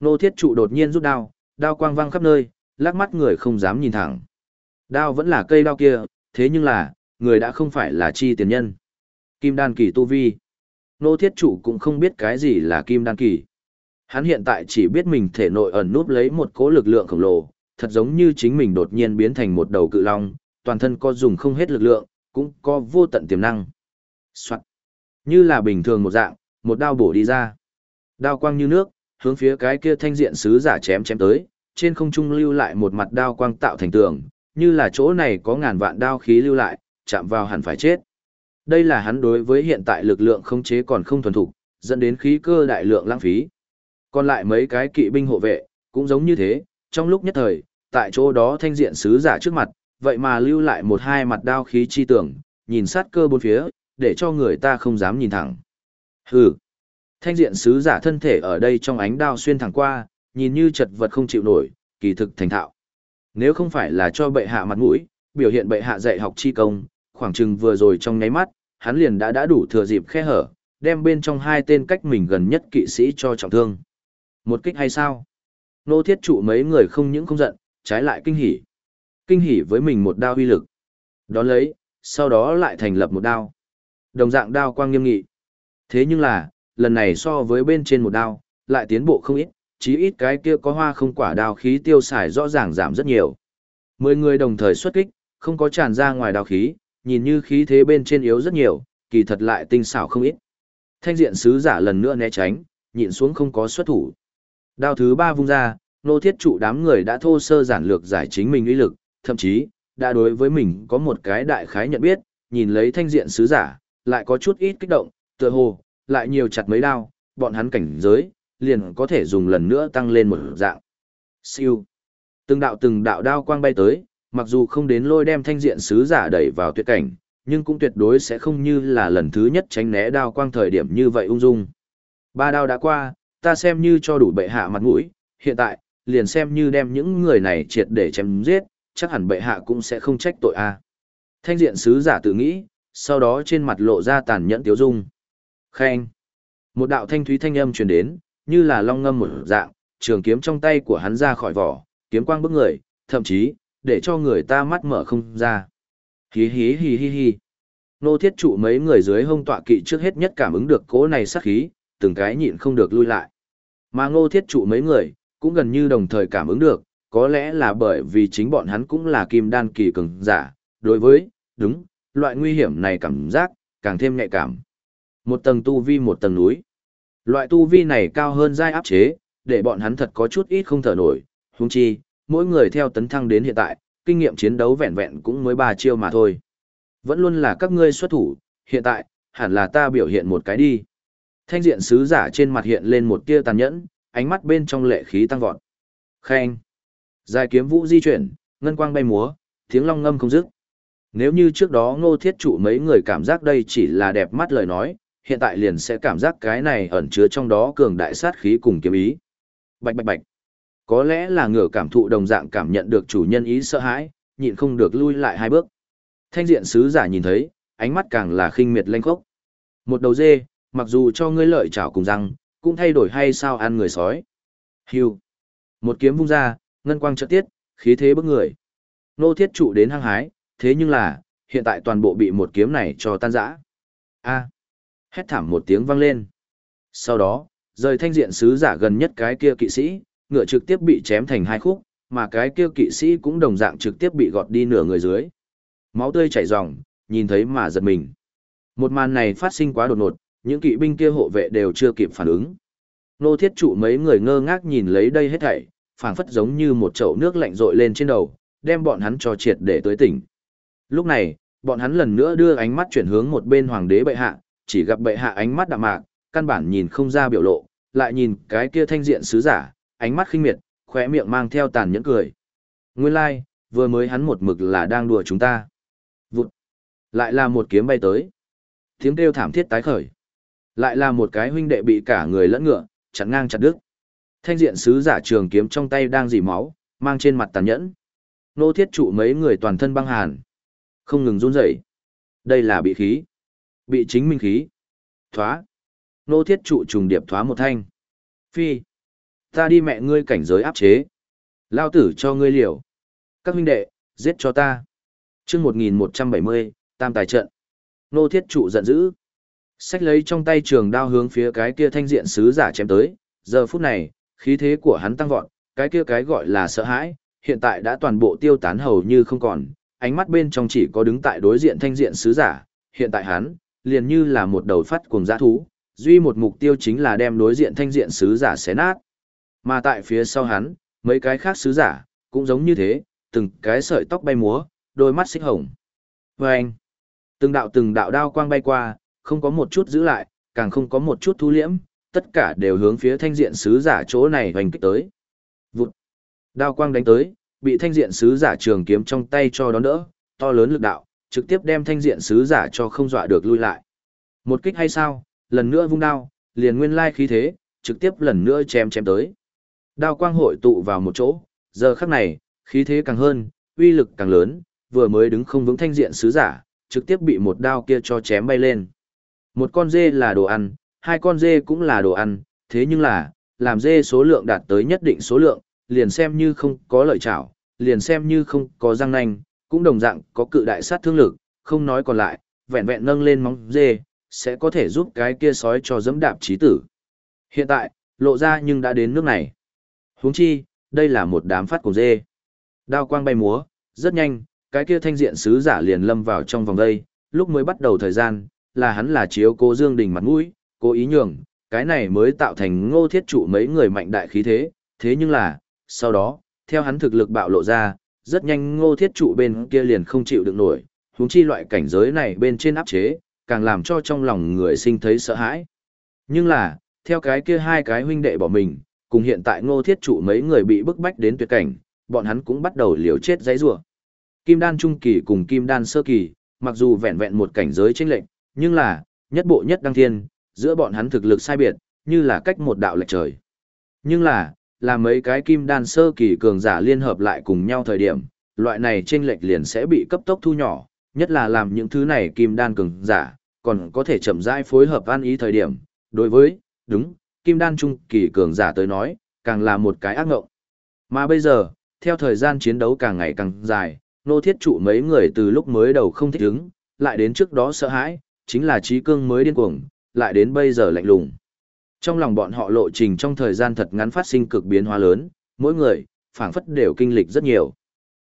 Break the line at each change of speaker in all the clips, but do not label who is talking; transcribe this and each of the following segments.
Nô thiết trụ đột nhiên rút đao, đao quang vang khắp nơi, lắc mắt người không dám nhìn thẳng. Đao vẫn là cây đao kia, thế nhưng là, người đã không phải là chi tiền nhân. Kim đan kỳ tu vi. Nô thiết trụ cũng không biết cái gì là kim đan kỳ. Hắn hiện tại chỉ biết mình thể nội ẩn núp lấy một cỗ lực lượng khổng lồ, thật giống như chính mình đột nhiên biến thành một đầu cự long, toàn thân có dùng không hết lực lượng, cũng có vô tận tiềm năng. Soạn. Như là bình thường một dạng, một đao bổ đi ra. Đao quang như nước, hướng phía cái kia thanh diện sứ giả chém chém tới, trên không trung lưu lại một mặt đao quang tạo thành tường, như là chỗ này có ngàn vạn đao khí lưu lại, chạm vào hẳn phải chết. Đây là hắn đối với hiện tại lực lượng không chế còn không thuần thục, dẫn đến khí cơ đại lượng lãng phí. Còn lại mấy cái kỵ binh hộ vệ, cũng giống như thế, trong lúc nhất thời, tại chỗ đó thanh diện sứ giả trước mặt, vậy mà lưu lại một hai mặt đao khí chi tưởng, nhìn sát cơ bốn phía, để cho người ta không dám nhìn thẳng. Hừ. Thanh diện sứ giả thân thể ở đây trong ánh đao xuyên thẳng qua, nhìn như chật vật không chịu nổi, kỳ thực thành thạo. Nếu không phải là cho bệ hạ mặt mũi, biểu hiện bệ hạ dạy học chi công, khoảng chừng vừa rồi trong nháy mắt, hắn liền đã đã đủ thừa dịp khe hở, đem bên trong hai tên cách mình gần nhất kỵ sĩ cho trọng thương. Một kích hay sao? Nô thiết trụ mấy người không những không giận, trái lại kinh hỉ. Kinh hỉ với mình một đao uy lực. Đón lấy, sau đó lại thành lập một đao. Đồng dạng đao quang nghiêm nghị. Thế nhưng là, lần này so với bên trên một đao, lại tiến bộ không ít, chí ít cái kia có hoa không quả đao khí tiêu xài rõ ràng giảm rất nhiều. Mười người đồng thời xuất kích, không có tràn ra ngoài đao khí, nhìn như khí thế bên trên yếu rất nhiều, kỳ thật lại tinh xảo không ít. Thanh diện sứ giả lần nữa né tránh, nhịn xuống không có xuất thủ. Đao thứ ba vung ra, nô thiết trụ đám người đã thô sơ giản lược giải chính mình uy lực, thậm chí, đã đối với mình có một cái đại khái nhận biết, nhìn lấy thanh diện sứ giả, lại có chút ít kích động, tựa hồ, lại nhiều chặt mấy đao, bọn hắn cảnh giới, liền có thể dùng lần nữa tăng lên một dạng. Siêu. Từng đạo từng đạo đao quang bay tới, mặc dù không đến lôi đem thanh diện sứ giả đẩy vào tuyệt cảnh, nhưng cũng tuyệt đối sẽ không như là lần thứ nhất tránh né đao quang thời điểm như vậy ung dung. Ba đao đã qua, ta xem như cho đủ bệ hạ mặt mũi, hiện tại, liền xem như đem những người này triệt để chém giết, chắc hẳn bệ hạ cũng sẽ không trách tội a. Thanh diện sứ giả tự nghĩ, sau đó trên mặt lộ ra tàn nhẫn tiếu dung. Khen. Một đạo thanh thúy thanh âm truyền đến, như là long ngâm một dạng, trường kiếm trong tay của hắn ra khỏi vỏ, kiếm quang bức người, thậm chí, để cho người ta mắt mở không ra. Hí hí hí hí hí. Nô thiết trụ mấy người dưới hông tọa kỵ trước hết nhất cảm ứng được cỗ này sát khí, từng cái nhịn không được lui lại. Mà ngô thiết trụ mấy người, cũng gần như đồng thời cảm ứng được, có lẽ là bởi vì chính bọn hắn cũng là kim đan kỳ cường giả, đối với, đúng, loại nguy hiểm này cảm giác, càng thêm nhạy cảm. Một tầng tu vi một tầng núi. Loại tu vi này cao hơn giai áp chế, để bọn hắn thật có chút ít không thở nổi, huống chi, mỗi người theo tấn thăng đến hiện tại, kinh nghiệm chiến đấu vẹn vẹn cũng mới ba chiêu mà thôi. Vẫn luôn là các ngươi xuất thủ, hiện tại, hẳn là ta biểu hiện một cái đi. Thanh diện sứ giả trên mặt hiện lên một tia tàn nhẫn, ánh mắt bên trong lệ khí tăng vọt. Khen. Dài kiếm vũ di chuyển, ngân quang bay múa, tiếng long ngâm không dứt. Nếu như trước đó ngô thiết trụ mấy người cảm giác đây chỉ là đẹp mắt lời nói, hiện tại liền sẽ cảm giác cái này ẩn chứa trong đó cường đại sát khí cùng kiếm ý. Bạch bạch bạch. Có lẽ là ngửa cảm thụ đồng dạng cảm nhận được chủ nhân ý sợ hãi, nhịn không được lui lại hai bước. Thanh diện sứ giả nhìn thấy, ánh mắt càng là khinh miệt lanh khốc. Một đầu dê, mặc dù cho ngươi lợi chảo cùng răng, cũng thay đổi hay sao ăn người sói. Hưu. Một kiếm vung ra, ngân quang trợ tiết, khí thế bức người. Nô thiết trụ đến hăng hái, thế nhưng là, hiện tại toàn bộ bị một kiếm này cho tan rã. A. Hét thảm một tiếng vang lên. Sau đó, rời thanh diện sứ giả gần nhất cái kia kỵ sĩ, ngựa trực tiếp bị chém thành hai khúc, mà cái kia kỵ sĩ cũng đồng dạng trực tiếp bị gọt đi nửa người dưới. Máu tươi chảy ròng, nhìn thấy mà giật mình. Một màn này phát sinh quá đột ngột, những kỵ binh kia hộ vệ đều chưa kịp phản ứng. Nô thiết trụ mấy người ngơ ngác nhìn lấy đây hết thảy, phảng phất giống như một chậu nước lạnh rội lên trên đầu, đem bọn hắn cho triệt để tới tỉnh. Lúc này, bọn hắn lần nữa đưa ánh mắt chuyển hướng một bên hoàng đế bệ hạ, chỉ gặp bệ hạ ánh mắt đạm mạc, căn bản nhìn không ra biểu lộ, lại nhìn cái kia thanh diện sứ giả, ánh mắt khinh miệt, khóe miệng mang theo tàn nhẫn cười. Nguyên lai, like, vừa mới hắn một mực là đang đùa chúng ta. Vụt. Lại là một kiếm bay tới. Tiếng kêu thảm thiết tái khởi. Lại là một cái huynh đệ bị cả người lẫn ngựa, chặn ngang chặt đứt. Thanh diện sứ giả trường kiếm trong tay đang dỉ máu, mang trên mặt tàn nhẫn. Nô thiết trụ mấy người toàn thân băng hàn. Không ngừng run rẩy. Đây là bị khí. Bị chính minh khí. Thoá. Nô thiết trụ trùng điệp thoá một thanh. Phi. Ta đi mẹ ngươi cảnh giới áp chế. Lao tử cho ngươi liều. Các huynh đệ, giết cho ta. chương 1170, tam tài trận. Nô thiết trụ giận dữ. Xách lấy trong tay trường đao hướng phía cái kia thanh diện sứ giả chém tới. Giờ phút này, khí thế của hắn tăng vọt, cái kia cái gọi là sợ hãi, hiện tại đã toàn bộ tiêu tán hầu như không còn, ánh mắt bên trong chỉ có đứng tại đối diện thanh diện sứ giả, hiện tại hắn, liền như là một đầu phát cuồng dã thú, duy một mục tiêu chính là đem đối diện thanh diện sứ giả xé nát. Mà tại phía sau hắn, mấy cái khác sứ giả, cũng giống như thế, từng cái sợi tóc bay múa, đôi mắt xích hồng. Và anh, từng đạo từng đạo đao quang bay qua, không có một chút giữ lại, càng không có một chút thu liễm, tất cả đều hướng phía thanh diện sứ giả chỗ này hoành kích tới. Vụt, đao quang đánh tới, bị thanh diện sứ giả trường kiếm trong tay cho đón đỡ, to lớn lực đạo, trực tiếp đem thanh diện sứ giả cho không dọa được lui lại. Một kích hay sao, lần nữa vung đao, liền nguyên lai khí thế, trực tiếp lần nữa chém chém tới. Đao quang hội tụ vào một chỗ, giờ khắc này, khí thế càng hơn, uy lực càng lớn, vừa mới đứng không vững thanh diện sứ giả, trực tiếp bị một đao kia cho chém bay lên. Một con dê là đồ ăn, hai con dê cũng là đồ ăn, thế nhưng là, làm dê số lượng đạt tới nhất định số lượng, liền xem như không có lợi chảo, liền xem như không có răng nanh, cũng đồng dạng có cự đại sát thương lực, không nói còn lại, vẹn vẹn nâng lên móng dê, sẽ có thể giúp cái kia sói cho dẫm đạp trí tử. Hiện tại, lộ ra nhưng đã đến nước này. huống chi, đây là một đám phát của dê. Đao quang bay múa, rất nhanh, cái kia thanh diện sứ giả liền lâm vào trong vòng đây, lúc mới bắt đầu thời gian, là hắn là chiếu cố Dương Đình mặt mũi, cố ý nhường, cái này mới tạo thành ngô thiết trụ mấy người mạnh đại khí thế, thế nhưng là, sau đó, theo hắn thực lực bạo lộ ra, rất nhanh ngô thiết trụ bên kia liền không chịu được nổi, huống chi loại cảnh giới này bên trên áp chế, càng làm cho trong lòng người sinh thấy sợ hãi. Nhưng là, theo cái kia hai cái huynh đệ bỏ mình, cùng hiện tại ngô thiết trụ mấy người bị bức bách đến tuyệt cảnh, bọn hắn cũng bắt đầu liều chết giấy rủa. Kim đan trung kỳ cùng kim đan sơ kỳ, mặc dù vẹn vẹn một cảnh giới chênh lệnh, nhưng là, nhất bộ nhất đăng thiên, giữa bọn hắn thực lực sai biệt, như là cách một đạo lệch trời. Nhưng là, là mấy cái kim đan sơ kỳ cường giả liên hợp lại cùng nhau thời điểm, loại này chênh lệch liền sẽ bị cấp tốc thu nhỏ, nhất là làm những thứ này kim đan cường giả, còn có thể chậm rãi phối hợp an ý thời điểm, đối với, đúng, kim đan trung kỳ cường giả tới nói, càng là một cái ác ngộng. Mà bây giờ, theo thời gian chiến đấu càng ngày càng dài, nô thiết trụ mấy người từ lúc mới đầu không thích ứng, lại đến trước đó sợ hãi, chính là trí cương mới điên cuồng, lại đến bây giờ lạnh lùng. Trong lòng bọn họ lộ trình trong thời gian thật ngắn phát sinh cực biến hóa lớn, mỗi người, phảng phất đều kinh lịch rất nhiều.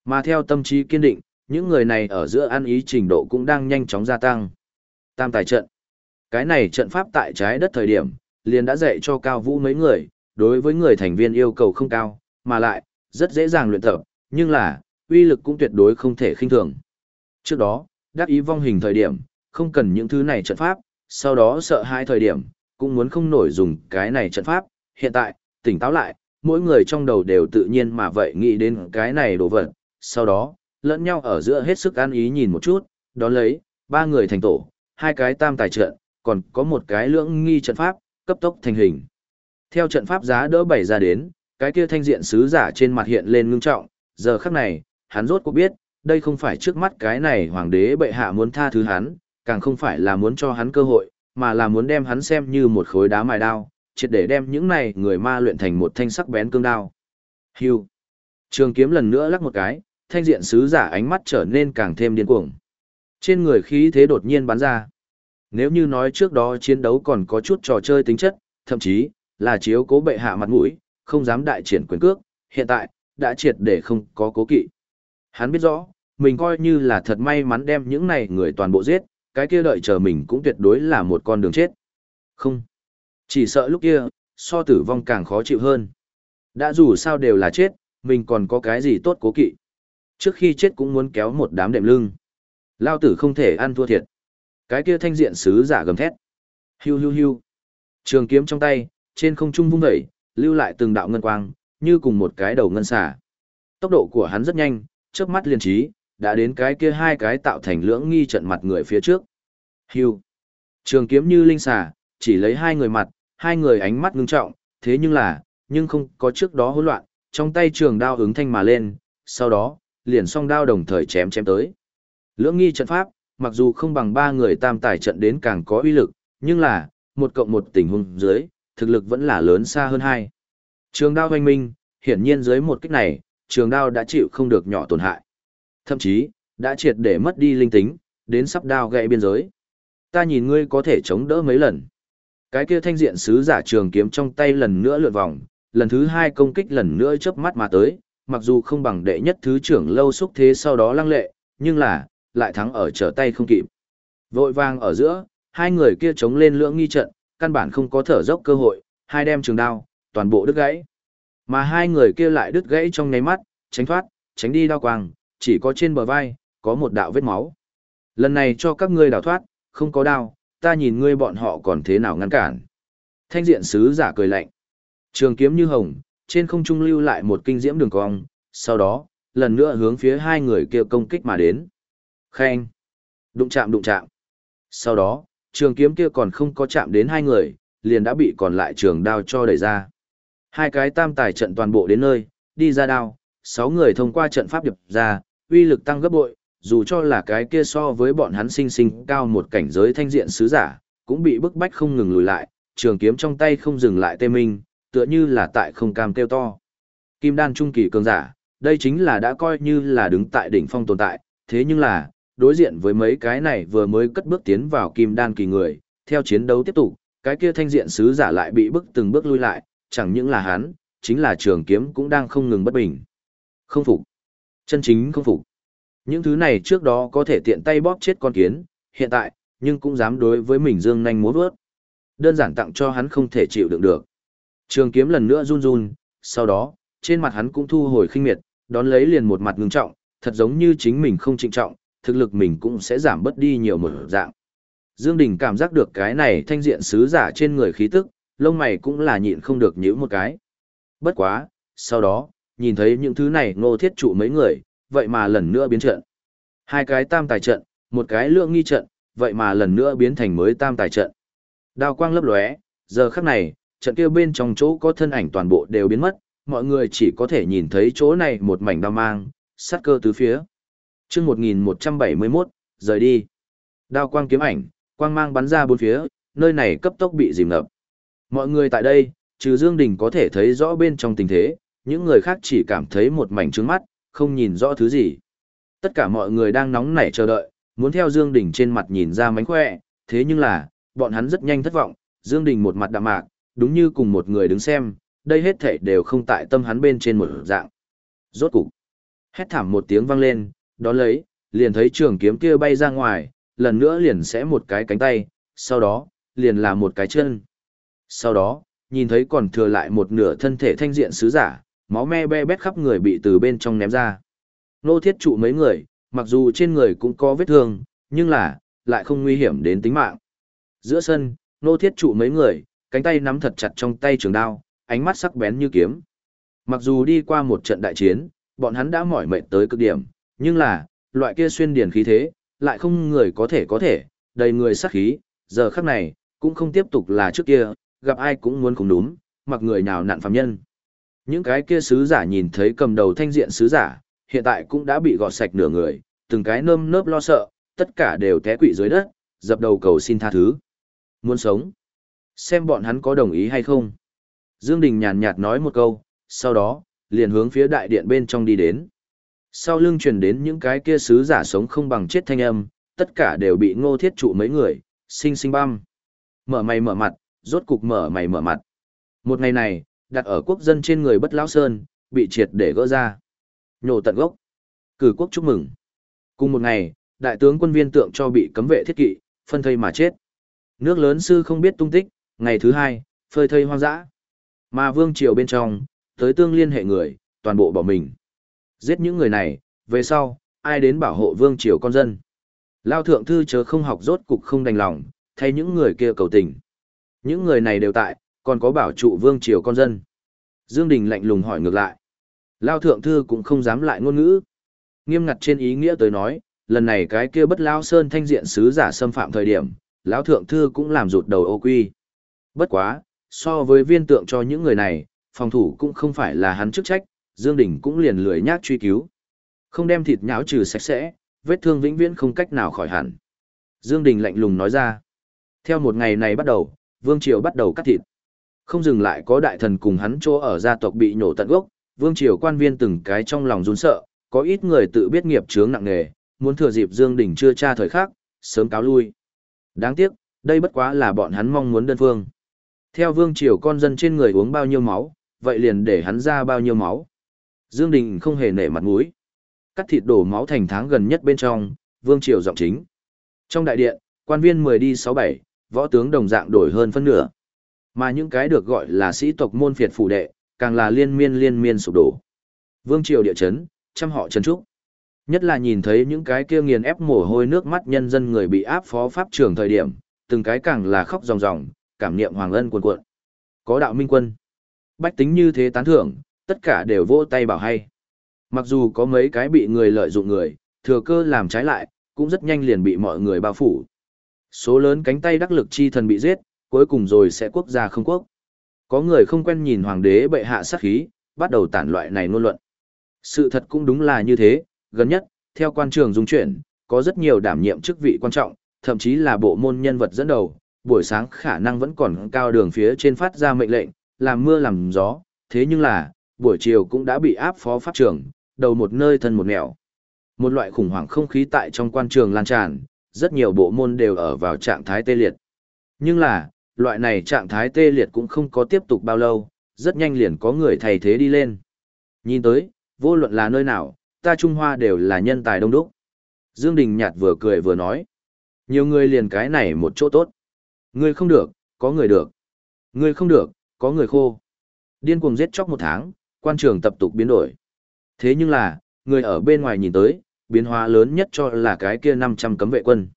Mà theo tâm trí kiên định, những người này ở giữa ăn ý trình độ cũng đang nhanh chóng gia tăng. Tam tài trận. Cái này trận pháp tại trái đất thời điểm, liền đã dạy cho cao vũ mấy người, đối với người thành viên yêu cầu không cao, mà lại, rất dễ dàng luyện tập, nhưng là, uy lực cũng tuyệt đối không thể khinh thường. Trước đó, đắc ý vong hình thời điểm, không cần những thứ này trận pháp, sau đó sợ hai thời điểm, cũng muốn không nổi dùng cái này trận pháp, hiện tại, tỉnh táo lại, mỗi người trong đầu đều tự nhiên mà vậy nghĩ đến cái này đồ vật, sau đó, lẫn nhau ở giữa hết sức an ý nhìn một chút, đón lấy, ba người thành tổ, hai cái tam tài trận, còn có một cái lưỡng nghi trận pháp, cấp tốc thành hình. Theo trận pháp giá đỡ bảy ra đến, cái kia thanh diện sứ giả trên mặt hiện lên ngưng trọng, giờ khắc này, hắn rốt cuộc biết, đây không phải trước mắt cái này hoàng đế bệ hạ muốn tha thứ hắn, càng không phải là muốn cho hắn cơ hội, mà là muốn đem hắn xem như một khối đá mài đao, triệt để đem những này người ma luyện thành một thanh sắc bén cương đao. Hưu. Trường kiếm lần nữa lắc một cái, thanh diện sứ giả ánh mắt trở nên càng thêm điên cuồng. Trên người khí thế đột nhiên bắn ra. Nếu như nói trước đó chiến đấu còn có chút trò chơi tính chất, thậm chí là chiếu cố bệ hạ mặt mũi, không dám đại triển quyền cước, hiện tại đã triệt để không có cố kỵ. Hắn biết rõ, mình coi như là thật may mắn đem những này người toàn bộ giết, cái kia đợi chờ mình cũng tuyệt đối là một con đường chết. Không. Chỉ sợ lúc kia, so tử vong càng khó chịu hơn. Đã dù sao đều là chết, mình còn có cái gì tốt cố kỵ. Trước khi chết cũng muốn kéo một đám đệm lưng. Lao tử không thể ăn thua thiệt. Cái kia thanh diện sứ giả gầm thét. Hiu hiu hiu. Trường kiếm trong tay, trên không trung vung vẩy, lưu lại từng đạo ngân quang, như cùng một cái đầu ngân xà. Tốc độ của hắn rất nhanh, chớp mắt liền trí, đã đến cái kia hai cái tạo thành lưỡng nghi trận mặt người phía trước. Hiu. Trường kiếm như linh xà, chỉ lấy hai người mặt, hai người ánh mắt ngưng trọng, thế nhưng là, nhưng không có trước đó hỗn loạn, trong tay trường đao ứng thanh mà lên, sau đó, liền song đao đồng thời chém chém tới. Lưỡng nghi trận pháp, mặc dù không bằng ba người tam tài trận đến càng có uy lực, nhưng là, một cộng một tình huống dưới, thực lực vẫn là lớn xa hơn hai. Trường đao hoanh minh, hiển nhiên dưới một kích này, trường đao đã chịu không được nhỏ tổn hại. Thậm chí, đã triệt để mất đi linh tính, đến sắp đao gãy biên giới. Ta nhìn ngươi có thể chống đỡ mấy lần. Cái kia thanh diện sứ giả trường kiếm trong tay lần nữa lượn vòng, lần thứ hai công kích lần nữa chớp mắt mà tới, mặc dù không bằng đệ nhất thứ trưởng lâu xúc thế sau đó lăng lệ, nhưng là, lại thắng ở trở tay không kịp. Vội vàng ở giữa, hai người kia chống lên lưỡng nghi trận, căn bản không có thở dốc cơ hội, hai đem trường đao, toàn bộ đứt gãy. Mà hai người kia lại đứt gãy trong nháy mắt, tránh thoát, tránh đi đao quang, chỉ có trên bờ vai, có một đạo vết máu. Lần này cho các ngươi đào thoát, không có đao, ta nhìn ngươi bọn họ còn thế nào ngăn cản. Thanh diện sứ giả cười lạnh. Trường kiếm như hồng, trên không trung lưu lại một kinh diễm đường cong, sau đó, lần nữa hướng phía hai người kia công kích mà đến. Khen. Đụng chạm đụng chạm. Sau đó, trường kiếm kia còn không có chạm đến hai người, liền đã bị còn lại trường đao cho đẩy ra. Hai cái tam tài trận toàn bộ đến nơi, đi ra đao, sáu người thông qua trận pháp điệp ra, uy lực tăng gấp bội, dù cho là cái kia so với bọn hắn sinh sinh cao một cảnh giới thanh diện sứ giả, cũng bị bức bách không ngừng lùi lại, trường kiếm trong tay không dừng lại tê minh, tựa như là tại không cam kêu to. Kim đan trung kỳ cường giả, đây chính là đã coi như là đứng tại đỉnh phong tồn tại, thế nhưng là, đối diện với mấy cái này vừa mới cất bước tiến vào kim đan kỳ người, theo chiến đấu tiếp tục, cái kia thanh diện sứ giả lại bị bức từng bước lui lại, chẳng những là hắn, chính là trường kiếm cũng đang không ngừng bất bình. Không phục. Chân chính không phục. Những thứ này trước đó có thể tiện tay bóp chết con kiến, hiện tại, nhưng cũng dám đối với mình dương nhanh múa vớt. Đơn giản tặng cho hắn không thể chịu đựng được. Trường kiếm lần nữa run run, sau đó, trên mặt hắn cũng thu hồi khinh miệt, đón lấy liền một mặt ngưng trọng, thật giống như chính mình không trịnh trọng, thực lực mình cũng sẽ giảm bớt đi nhiều một dạng. Dương Đình cảm giác được cái này thanh diện sứ giả trên người khí tức, lông mày cũng là nhịn không được nhíu một cái. Bất quá, sau đó, nhìn thấy những thứ này ngô thiết trụ mấy người, vậy mà lần nữa biến trận. Hai cái tam tài trận, một cái lượng nghi trận, vậy mà lần nữa biến thành mới tam tài trận. Đao quang lấp lóe, giờ khắc này, trận kia bên trong chỗ có thân ảnh toàn bộ đều biến mất, mọi người chỉ có thể nhìn thấy chỗ này một mảnh đao mang, sát cơ tứ phía. chương 1171, rời đi. Đao quang kiếm ảnh, quang mang bắn ra bốn phía, nơi này cấp tốc bị dìm ngập. Mọi người tại đây, trừ Dương Đình có thể thấy rõ bên trong tình thế, những người khác chỉ cảm thấy một mảnh trướng mắt, không nhìn rõ thứ gì. Tất cả mọi người đang nóng nảy chờ đợi, muốn theo Dương Đình trên mặt nhìn ra mánh khỏe, thế nhưng là, bọn hắn rất nhanh thất vọng, Dương Đình một mặt đạm mạc, đúng như cùng một người đứng xem, đây hết thảy đều không tại tâm hắn bên trên một dạng. Rốt cục, hét thảm một tiếng vang lên, đó lấy, liền thấy trường kiếm kia bay ra ngoài, lần nữa liền sẽ một cái cánh tay, sau đó, liền là một cái chân. Sau đó, nhìn thấy còn thừa lại một nửa thân thể thanh diện sứ giả, máu me be bét khắp người bị từ bên trong ném ra. Nô thiết trụ mấy người, mặc dù trên người cũng có vết thương, nhưng là, lại không nguy hiểm đến tính mạng. Giữa sân, nô thiết trụ mấy người, cánh tay nắm thật chặt trong tay trường đao, ánh mắt sắc bén như kiếm. Mặc dù đi qua một trận đại chiến, bọn hắn đã mỏi mệt tới cực điểm, nhưng là, loại kia xuyên điển khí thế, lại không người có thể có thể, đầy người sát khí, giờ khắc này, cũng không tiếp tục là trước kia, gặp ai cũng muốn cùng đúng, mặc người nào nạn phạm nhân. Những cái kia sứ giả nhìn thấy cầm đầu thanh diện sứ giả, hiện tại cũng đã bị gọt sạch nửa người, từng cái nơm nớp lo sợ, tất cả đều té quỵ dưới đất, dập đầu cầu xin tha thứ. Muốn sống. Xem bọn hắn có đồng ý hay không. Dương Đình nhàn nhạt nói một câu, sau đó, liền hướng phía đại điện bên trong đi đến. Sau lưng truyền đến những cái kia sứ giả sống không bằng chết thanh âm, tất cả đều bị ngô thiết trụ mấy người, sinh sinh băm. Mở mày mở mặt, rốt cục mở mày mở mặt. Một ngày này, đặt ở quốc dân trên người bất lão sơn, bị triệt để gỡ ra. Nhổ tận gốc. Cử quốc chúc mừng. Cùng một ngày, đại tướng quân viên tượng cho bị cấm vệ thiết kỵ, phân thây mà chết. Nước lớn sư không biết tung tích, ngày thứ hai, phơi thây hoang dã. Mà vương triều bên trong, tới tương liên hệ người, toàn bộ bỏ mình. Giết những người này, về sau, ai đến bảo hộ vương triều con dân. Lao thượng thư chớ không học rốt cục không đành lòng, thay những người kia cầu tình. Những người này đều tại, còn có bảo trụ vương triều con dân. Dương Đình lạnh lùng hỏi ngược lại. Lao thượng thư cũng không dám lại ngôn ngữ. Nghiêm ngặt trên ý nghĩa tới nói, lần này cái kia bất lao sơn thanh diện sứ giả xâm phạm thời điểm, lão thượng thư cũng làm rụt đầu ô quy. Bất quá, so với viên tượng cho những người này, phòng thủ cũng không phải là hắn chức trách, Dương Đình cũng liền lười nhác truy cứu. Không đem thịt nháo trừ sạch sẽ, vết thương vĩnh viễn không cách nào khỏi hẳn. Dương Đình lạnh lùng nói ra. Theo một ngày này bắt đầu, Vương Triều bắt đầu cắt thịt. Không dừng lại có đại thần cùng hắn chỗ ở gia tộc bị nhổ tận gốc, vương triều quan viên từng cái trong lòng run sợ, có ít người tự biết nghiệp chướng nặng nề, muốn thừa dịp Dương Đình chưa tra thời khắc, sớm cáo lui. Đáng tiếc, đây bất quá là bọn hắn mong muốn đơn phương. Theo vương triều con dân trên người uống bao nhiêu máu, vậy liền để hắn ra bao nhiêu máu. Dương Đình không hề nể mặt mũi. Cắt thịt đổ máu thành tháng gần nhất bên trong, vương triều giọng chính. Trong đại điện, quan viên 10 đi 67, võ tướng đồng dạng đổi hơn phân nửa. Mà những cái được gọi là sĩ tộc môn phiệt phủ đệ, càng là liên miên liên miên sụp đổ. Vương triều địa chấn, trăm họ chấn trúc. Nhất là nhìn thấy những cái kia nghiền ép mồ hôi nước mắt nhân dân người bị áp phó pháp trưởng thời điểm, từng cái càng là khóc ròng ròng, cảm niệm hoàng ân cuồn cuộn. Có đạo minh quân. Bách tính như thế tán thưởng, tất cả đều vỗ tay bảo hay. Mặc dù có mấy cái bị người lợi dụng người, thừa cơ làm trái lại, cũng rất nhanh liền bị mọi người bao phủ. Số lớn cánh tay đắc lực chi thần bị giết, cuối cùng rồi sẽ quốc gia không quốc. Có người không quen nhìn hoàng đế bệ hạ sát khí, bắt đầu tản loại này ngôn luận. Sự thật cũng đúng là như thế, gần nhất, theo quan trường dung chuyển, có rất nhiều đảm nhiệm chức vị quan trọng, thậm chí là bộ môn nhân vật dẫn đầu, buổi sáng khả năng vẫn còn cao đường phía trên phát ra mệnh lệnh, làm mưa làm gió, thế nhưng là, buổi chiều cũng đã bị áp phó pháp trưởng, đầu một nơi thân một nẻo. Một loại khủng hoảng không khí tại trong quan trường lan tràn, rất nhiều bộ môn đều ở vào trạng thái tê liệt. Nhưng là, loại này trạng thái tê liệt cũng không có tiếp tục bao lâu, rất nhanh liền có người thay thế đi lên. Nhìn tới, vô luận là nơi nào, ta Trung Hoa đều là nhân tài đông đúc. Dương Đình nhạt vừa cười vừa nói. Nhiều người liền cái này một chỗ tốt. Người không được, có người được. Người không được, có người khô. Điên cuồng giết chóc một tháng, quan trường tập tục biến đổi. Thế nhưng là, người ở bên ngoài nhìn tới, biến hóa lớn nhất cho là cái kia 500 cấm vệ quân.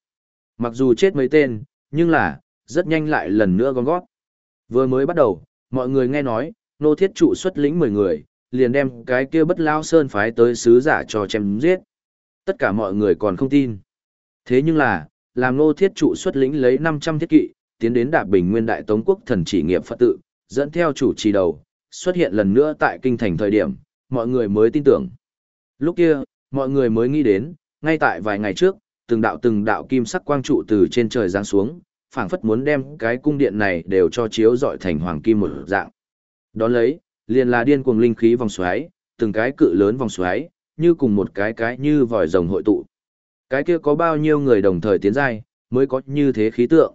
Mặc dù chết mấy tên, nhưng là, rất nhanh lại lần nữa gom gót. Vừa mới bắt đầu, mọi người nghe nói, nô thiết trụ xuất lĩnh 10 người, liền đem cái kia bất lao sơn phái tới sứ giả cho chém giết. Tất cả mọi người còn không tin. Thế nhưng là, làm nô thiết trụ xuất lĩnh lấy 500 thiết kỵ, tiến đến đạp bình nguyên đại tống quốc thần chỉ nghiệp Phật tự, dẫn theo chủ trì đầu, xuất hiện lần nữa tại kinh thành thời điểm, mọi người mới tin tưởng. Lúc kia, mọi người mới nghĩ đến, ngay tại vài ngày trước, từng đạo từng đạo kim sắc quang trụ từ trên trời giáng xuống, phảng phất muốn đem cái cung điện này đều cho chiếu dọi thành hoàng kim một dạng. Đón lấy, liền là điên cuồng linh khí vòng xoáy, từng cái cự lớn vòng xoáy, như cùng một cái cái như vòi rồng hội tụ. Cái kia có bao nhiêu người đồng thời tiến giai, mới có như thế khí tượng.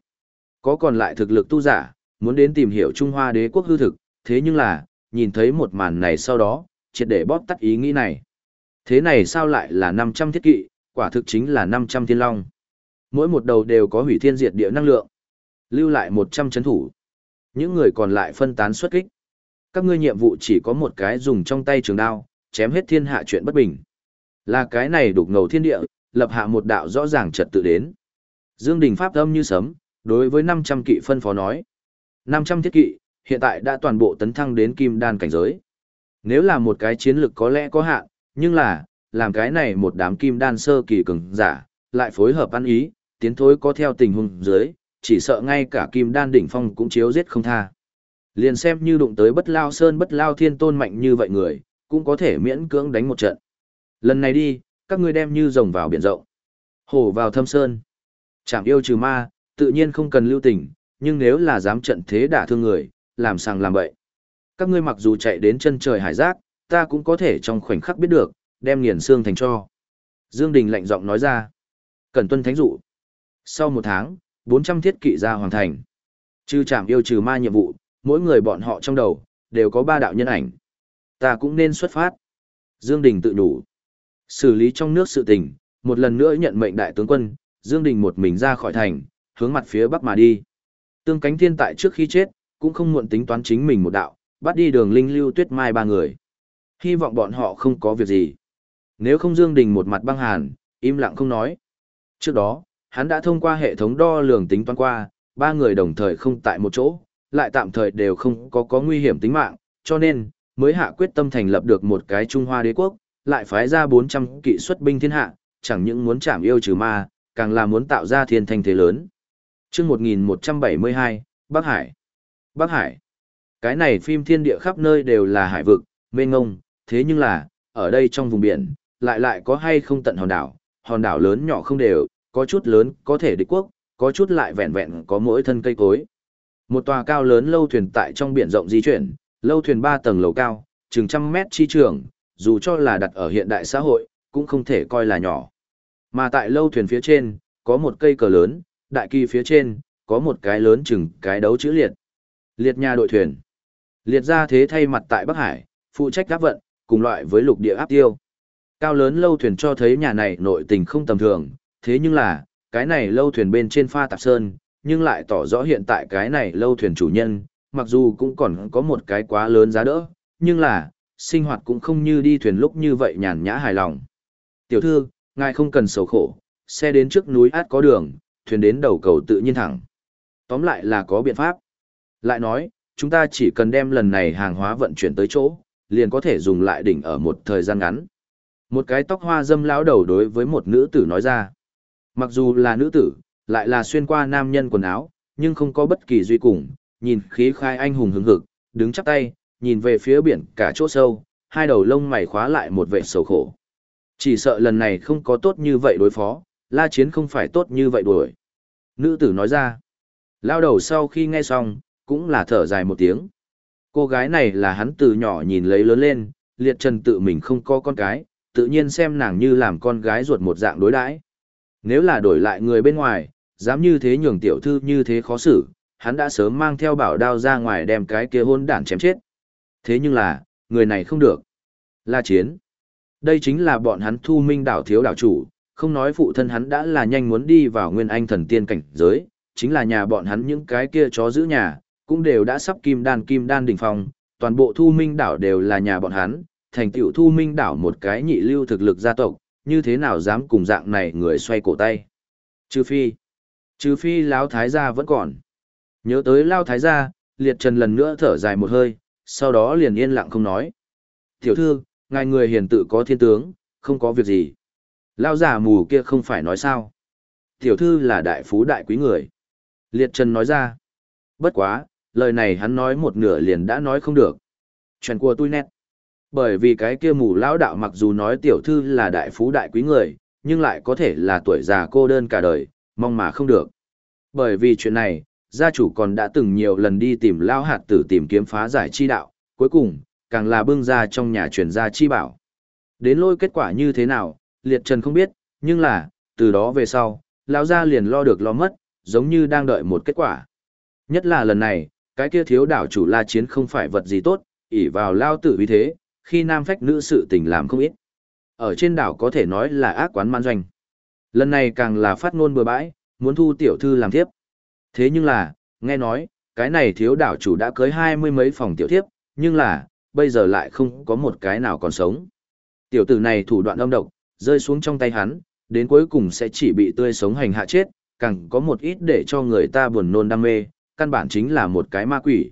Có còn lại thực lực tu giả, muốn đến tìm hiểu Trung Hoa đế quốc hư thực, thế nhưng là, nhìn thấy một màn này sau đó, triệt để bóp tắt ý nghĩ này. Thế này sao lại là 500 thiết kỵ, quả thực chính là 500 thiên long. Mỗi một đầu đều có hủy thiên diệt địa năng lượng. Lưu lại 100 chấn thủ. Những người còn lại phân tán xuất kích. Các ngươi nhiệm vụ chỉ có một cái dùng trong tay trường đao, chém hết thiên hạ chuyện bất bình. Là cái này đục ngầu thiên địa, lập hạ một đạo rõ ràng trật tự đến. Dương Đình Pháp âm như sấm, đối với 500 kỵ phân phó nói. 500 thiết kỵ, hiện tại đã toàn bộ tấn thăng đến kim đan cảnh giới. Nếu là một cái chiến lực có lẽ có hạn, nhưng là, làm cái này một đám kim đan sơ kỳ cường giả, lại phối hợp ăn ý, tiến thối có theo tình huống dưới, chỉ sợ ngay cả kim đan đỉnh phong cũng chiếu giết không tha. Liền xem như đụng tới bất lao sơn bất lao thiên tôn mạnh như vậy người, cũng có thể miễn cưỡng đánh một trận. Lần này đi, các ngươi đem như rồng vào biển rộng. Hổ vào thâm sơn. Chảm yêu trừ ma, tự nhiên không cần lưu tình, nhưng nếu là dám trận thế đả thương người, làm sàng làm bậy. Các ngươi mặc dù chạy đến chân trời hải giác, ta cũng có thể trong khoảnh khắc biết được, đem nghiền xương thành cho. Dương Đình lạnh giọng nói ra. Cẩn tuân thánh dụ. Sau một tháng, 400 thiết kỵ ra hoàn thành. Trừ chạm yêu trừ ma nhiệm vụ, mỗi người bọn họ trong đầu, đều có ba đạo nhân ảnh. Ta cũng nên xuất phát. Dương Đình tự đủ. Xử lý trong nước sự tình, một lần nữa nhận mệnh đại tướng quân, Dương Đình một mình ra khỏi thành, hướng mặt phía bắc mà đi. Tương cánh thiên tại trước khi chết, cũng không muộn tính toán chính mình một đạo, bắt đi đường linh lưu tuyết mai ba người. Hy vọng bọn họ không có việc gì. Nếu không Dương Đình một mặt băng hàn, im lặng không nói. Trước đó, hắn đã thông qua hệ thống đo lường tính toán qua, ba người đồng thời không tại một chỗ, lại tạm thời đều không có có nguy hiểm tính mạng, cho nên, mới hạ quyết tâm thành lập được một cái Trung Hoa đế quốc, lại phái ra 400 kỵ xuất binh thiên hạ, chẳng những muốn chảm yêu trừ ma, càng là muốn tạo ra thiên thanh thế lớn. chương 1172, Bắc Hải. Bắc Hải. Cái này phim thiên địa khắp nơi đều là hải vực, mênh ngông, thế nhưng là, ở đây trong vùng biển, lại lại có hay không tận hòn đảo, hòn đảo lớn nhỏ không đều, có chút lớn có thể địch quốc, có chút lại vẹn vẹn có mỗi thân cây cối. Một tòa cao lớn lâu thuyền tại trong biển rộng di chuyển, lâu thuyền ba tầng lầu cao, chừng trăm mét chi trường, dù cho là đặt ở hiện đại xã hội, cũng không thể coi là nhỏ. Mà tại lâu thuyền phía trên, có một cây cờ lớn, đại kỳ phía trên, có một cái lớn chừng cái đấu chữ liệt. Liệt nhà đội thuyền. Liệt ra thế thay mặt tại Bắc Hải, phụ trách các vận, cùng loại với lục địa áp tiêu. Cao lớn lâu thuyền cho thấy nhà này nội tình không tầm thường, thế nhưng là, cái này lâu thuyền bên trên pha tạp sơn, nhưng lại tỏ rõ hiện tại cái này lâu thuyền chủ nhân, mặc dù cũng còn có một cái quá lớn giá đỡ, nhưng là, sinh hoạt cũng không như đi thuyền lúc như vậy nhàn nhã hài lòng. Tiểu thư, ngài không cần sầu khổ, xe đến trước núi át có đường, thuyền đến đầu cầu tự nhiên thẳng. Tóm lại là có biện pháp. Lại nói, chúng ta chỉ cần đem lần này hàng hóa vận chuyển tới chỗ, liền có thể dùng lại đỉnh ở một thời gian ngắn. Một cái tóc hoa dâm lão đầu đối với một nữ tử nói ra. Mặc dù là nữ tử, lại là xuyên qua nam nhân quần áo, nhưng không có bất kỳ duy cùng, nhìn khí khai anh hùng hứng hực, đứng chắp tay, nhìn về phía biển cả chỗ sâu, hai đầu lông mày khóa lại một vệ sầu khổ. Chỉ sợ lần này không có tốt như vậy đối phó, la chiến không phải tốt như vậy đuổi. Nữ tử nói ra, lao đầu sau khi nghe xong, cũng là thở dài một tiếng. Cô gái này là hắn từ nhỏ nhìn lấy lớn lên, liệt trần tự mình không có con cái, tự nhiên xem nàng như làm con gái ruột một dạng đối đãi. Nếu là đổi lại người bên ngoài, dám như thế nhường tiểu thư như thế khó xử, hắn đã sớm mang theo bảo đao ra ngoài đem cái kia hôn đản chém chết. Thế nhưng là, người này không được. La chiến. Đây chính là bọn hắn thu minh đảo thiếu đảo chủ, không nói phụ thân hắn đã là nhanh muốn đi vào nguyên anh thần tiên cảnh giới, chính là nhà bọn hắn những cái kia chó giữ nhà, cũng đều đã sắp kim đan kim đan đỉnh phong, toàn bộ thu minh đảo đều là nhà bọn hắn, thành tựu thu minh đảo một cái nhị lưu thực lực gia tộc, như thế nào dám cùng dạng này người xoay cổ tay. Trừ phi, trừ phi lão thái gia vẫn còn. Nhớ tới lao thái gia, liệt trần lần nữa thở dài một hơi, sau đó liền yên lặng không nói. Tiểu thư, ngài người hiền tự có thiên tướng, không có việc gì. Lao giả mù kia không phải nói sao. Tiểu thư là đại phú đại quý người. Liệt Trần nói ra. Bất quá, lời này hắn nói một nửa liền đã nói không được. Chuyện của tôi nét. Bởi vì cái kia mù lão đạo mặc dù nói tiểu thư là đại phú đại quý người, nhưng lại có thể là tuổi già cô đơn cả đời, mong mà không được. Bởi vì chuyện này, gia chủ còn đã từng nhiều lần đi tìm lao hạt tử tìm kiếm phá giải chi đạo, cuối cùng, càng là bưng ra trong nhà truyền gia chi bảo. Đến lôi kết quả như thế nào, liệt trần không biết, nhưng là, từ đó về sau, lão gia liền lo được lo mất, giống như đang đợi một kết quả. Nhất là lần này, cái kia thiếu đảo chủ la chiến không phải vật gì tốt, ỷ vào lao tử vì thế, khi nam phách nữ sự tình làm không ít. Ở trên đảo có thể nói là ác quán man doanh. Lần này càng là phát ngôn bừa bãi, muốn thu tiểu thư làm thiếp. Thế nhưng là, nghe nói, cái này thiếu đảo chủ đã cưới hai mươi mấy phòng tiểu thiếp, nhưng là, bây giờ lại không có một cái nào còn sống. Tiểu tử này thủ đoạn âm độc, rơi xuống trong tay hắn, đến cuối cùng sẽ chỉ bị tươi sống hành hạ chết, càng có một ít để cho người ta buồn nôn đam mê, căn bản chính là một cái ma quỷ.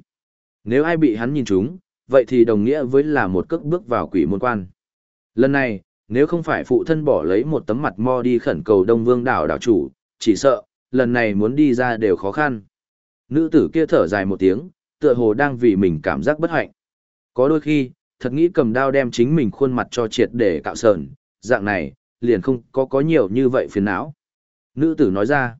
Nếu ai bị hắn nhìn trúng, vậy thì đồng nghĩa với là một cước bước vào quỷ môn quan. Lần này, nếu không phải phụ thân bỏ lấy một tấm mặt mo đi khẩn cầu Đông Vương đảo đảo chủ, chỉ sợ, lần này muốn đi ra đều khó khăn. Nữ tử kia thở dài một tiếng, tựa hồ đang vì mình cảm giác bất hạnh. Có đôi khi, thật nghĩ cầm đao đem chính mình khuôn mặt cho triệt để cạo sờn, dạng này, liền không có có nhiều như vậy phiền não. Nữ tử nói ra,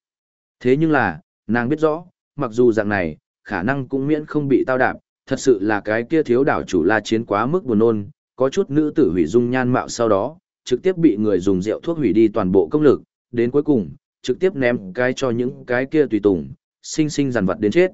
thế nhưng là, nàng biết rõ, mặc dù dạng này, khả năng cũng miễn không bị tao đạp, thật sự là cái kia thiếu đảo chủ la chiến quá mức buồn nôn, có chút nữ tử hủy dung nhan mạo sau đó, trực tiếp bị người dùng rượu thuốc hủy đi toàn bộ công lực, đến cuối cùng, trực tiếp ném cái cho những cái kia tùy tùng, sinh sinh dằn vặt đến chết.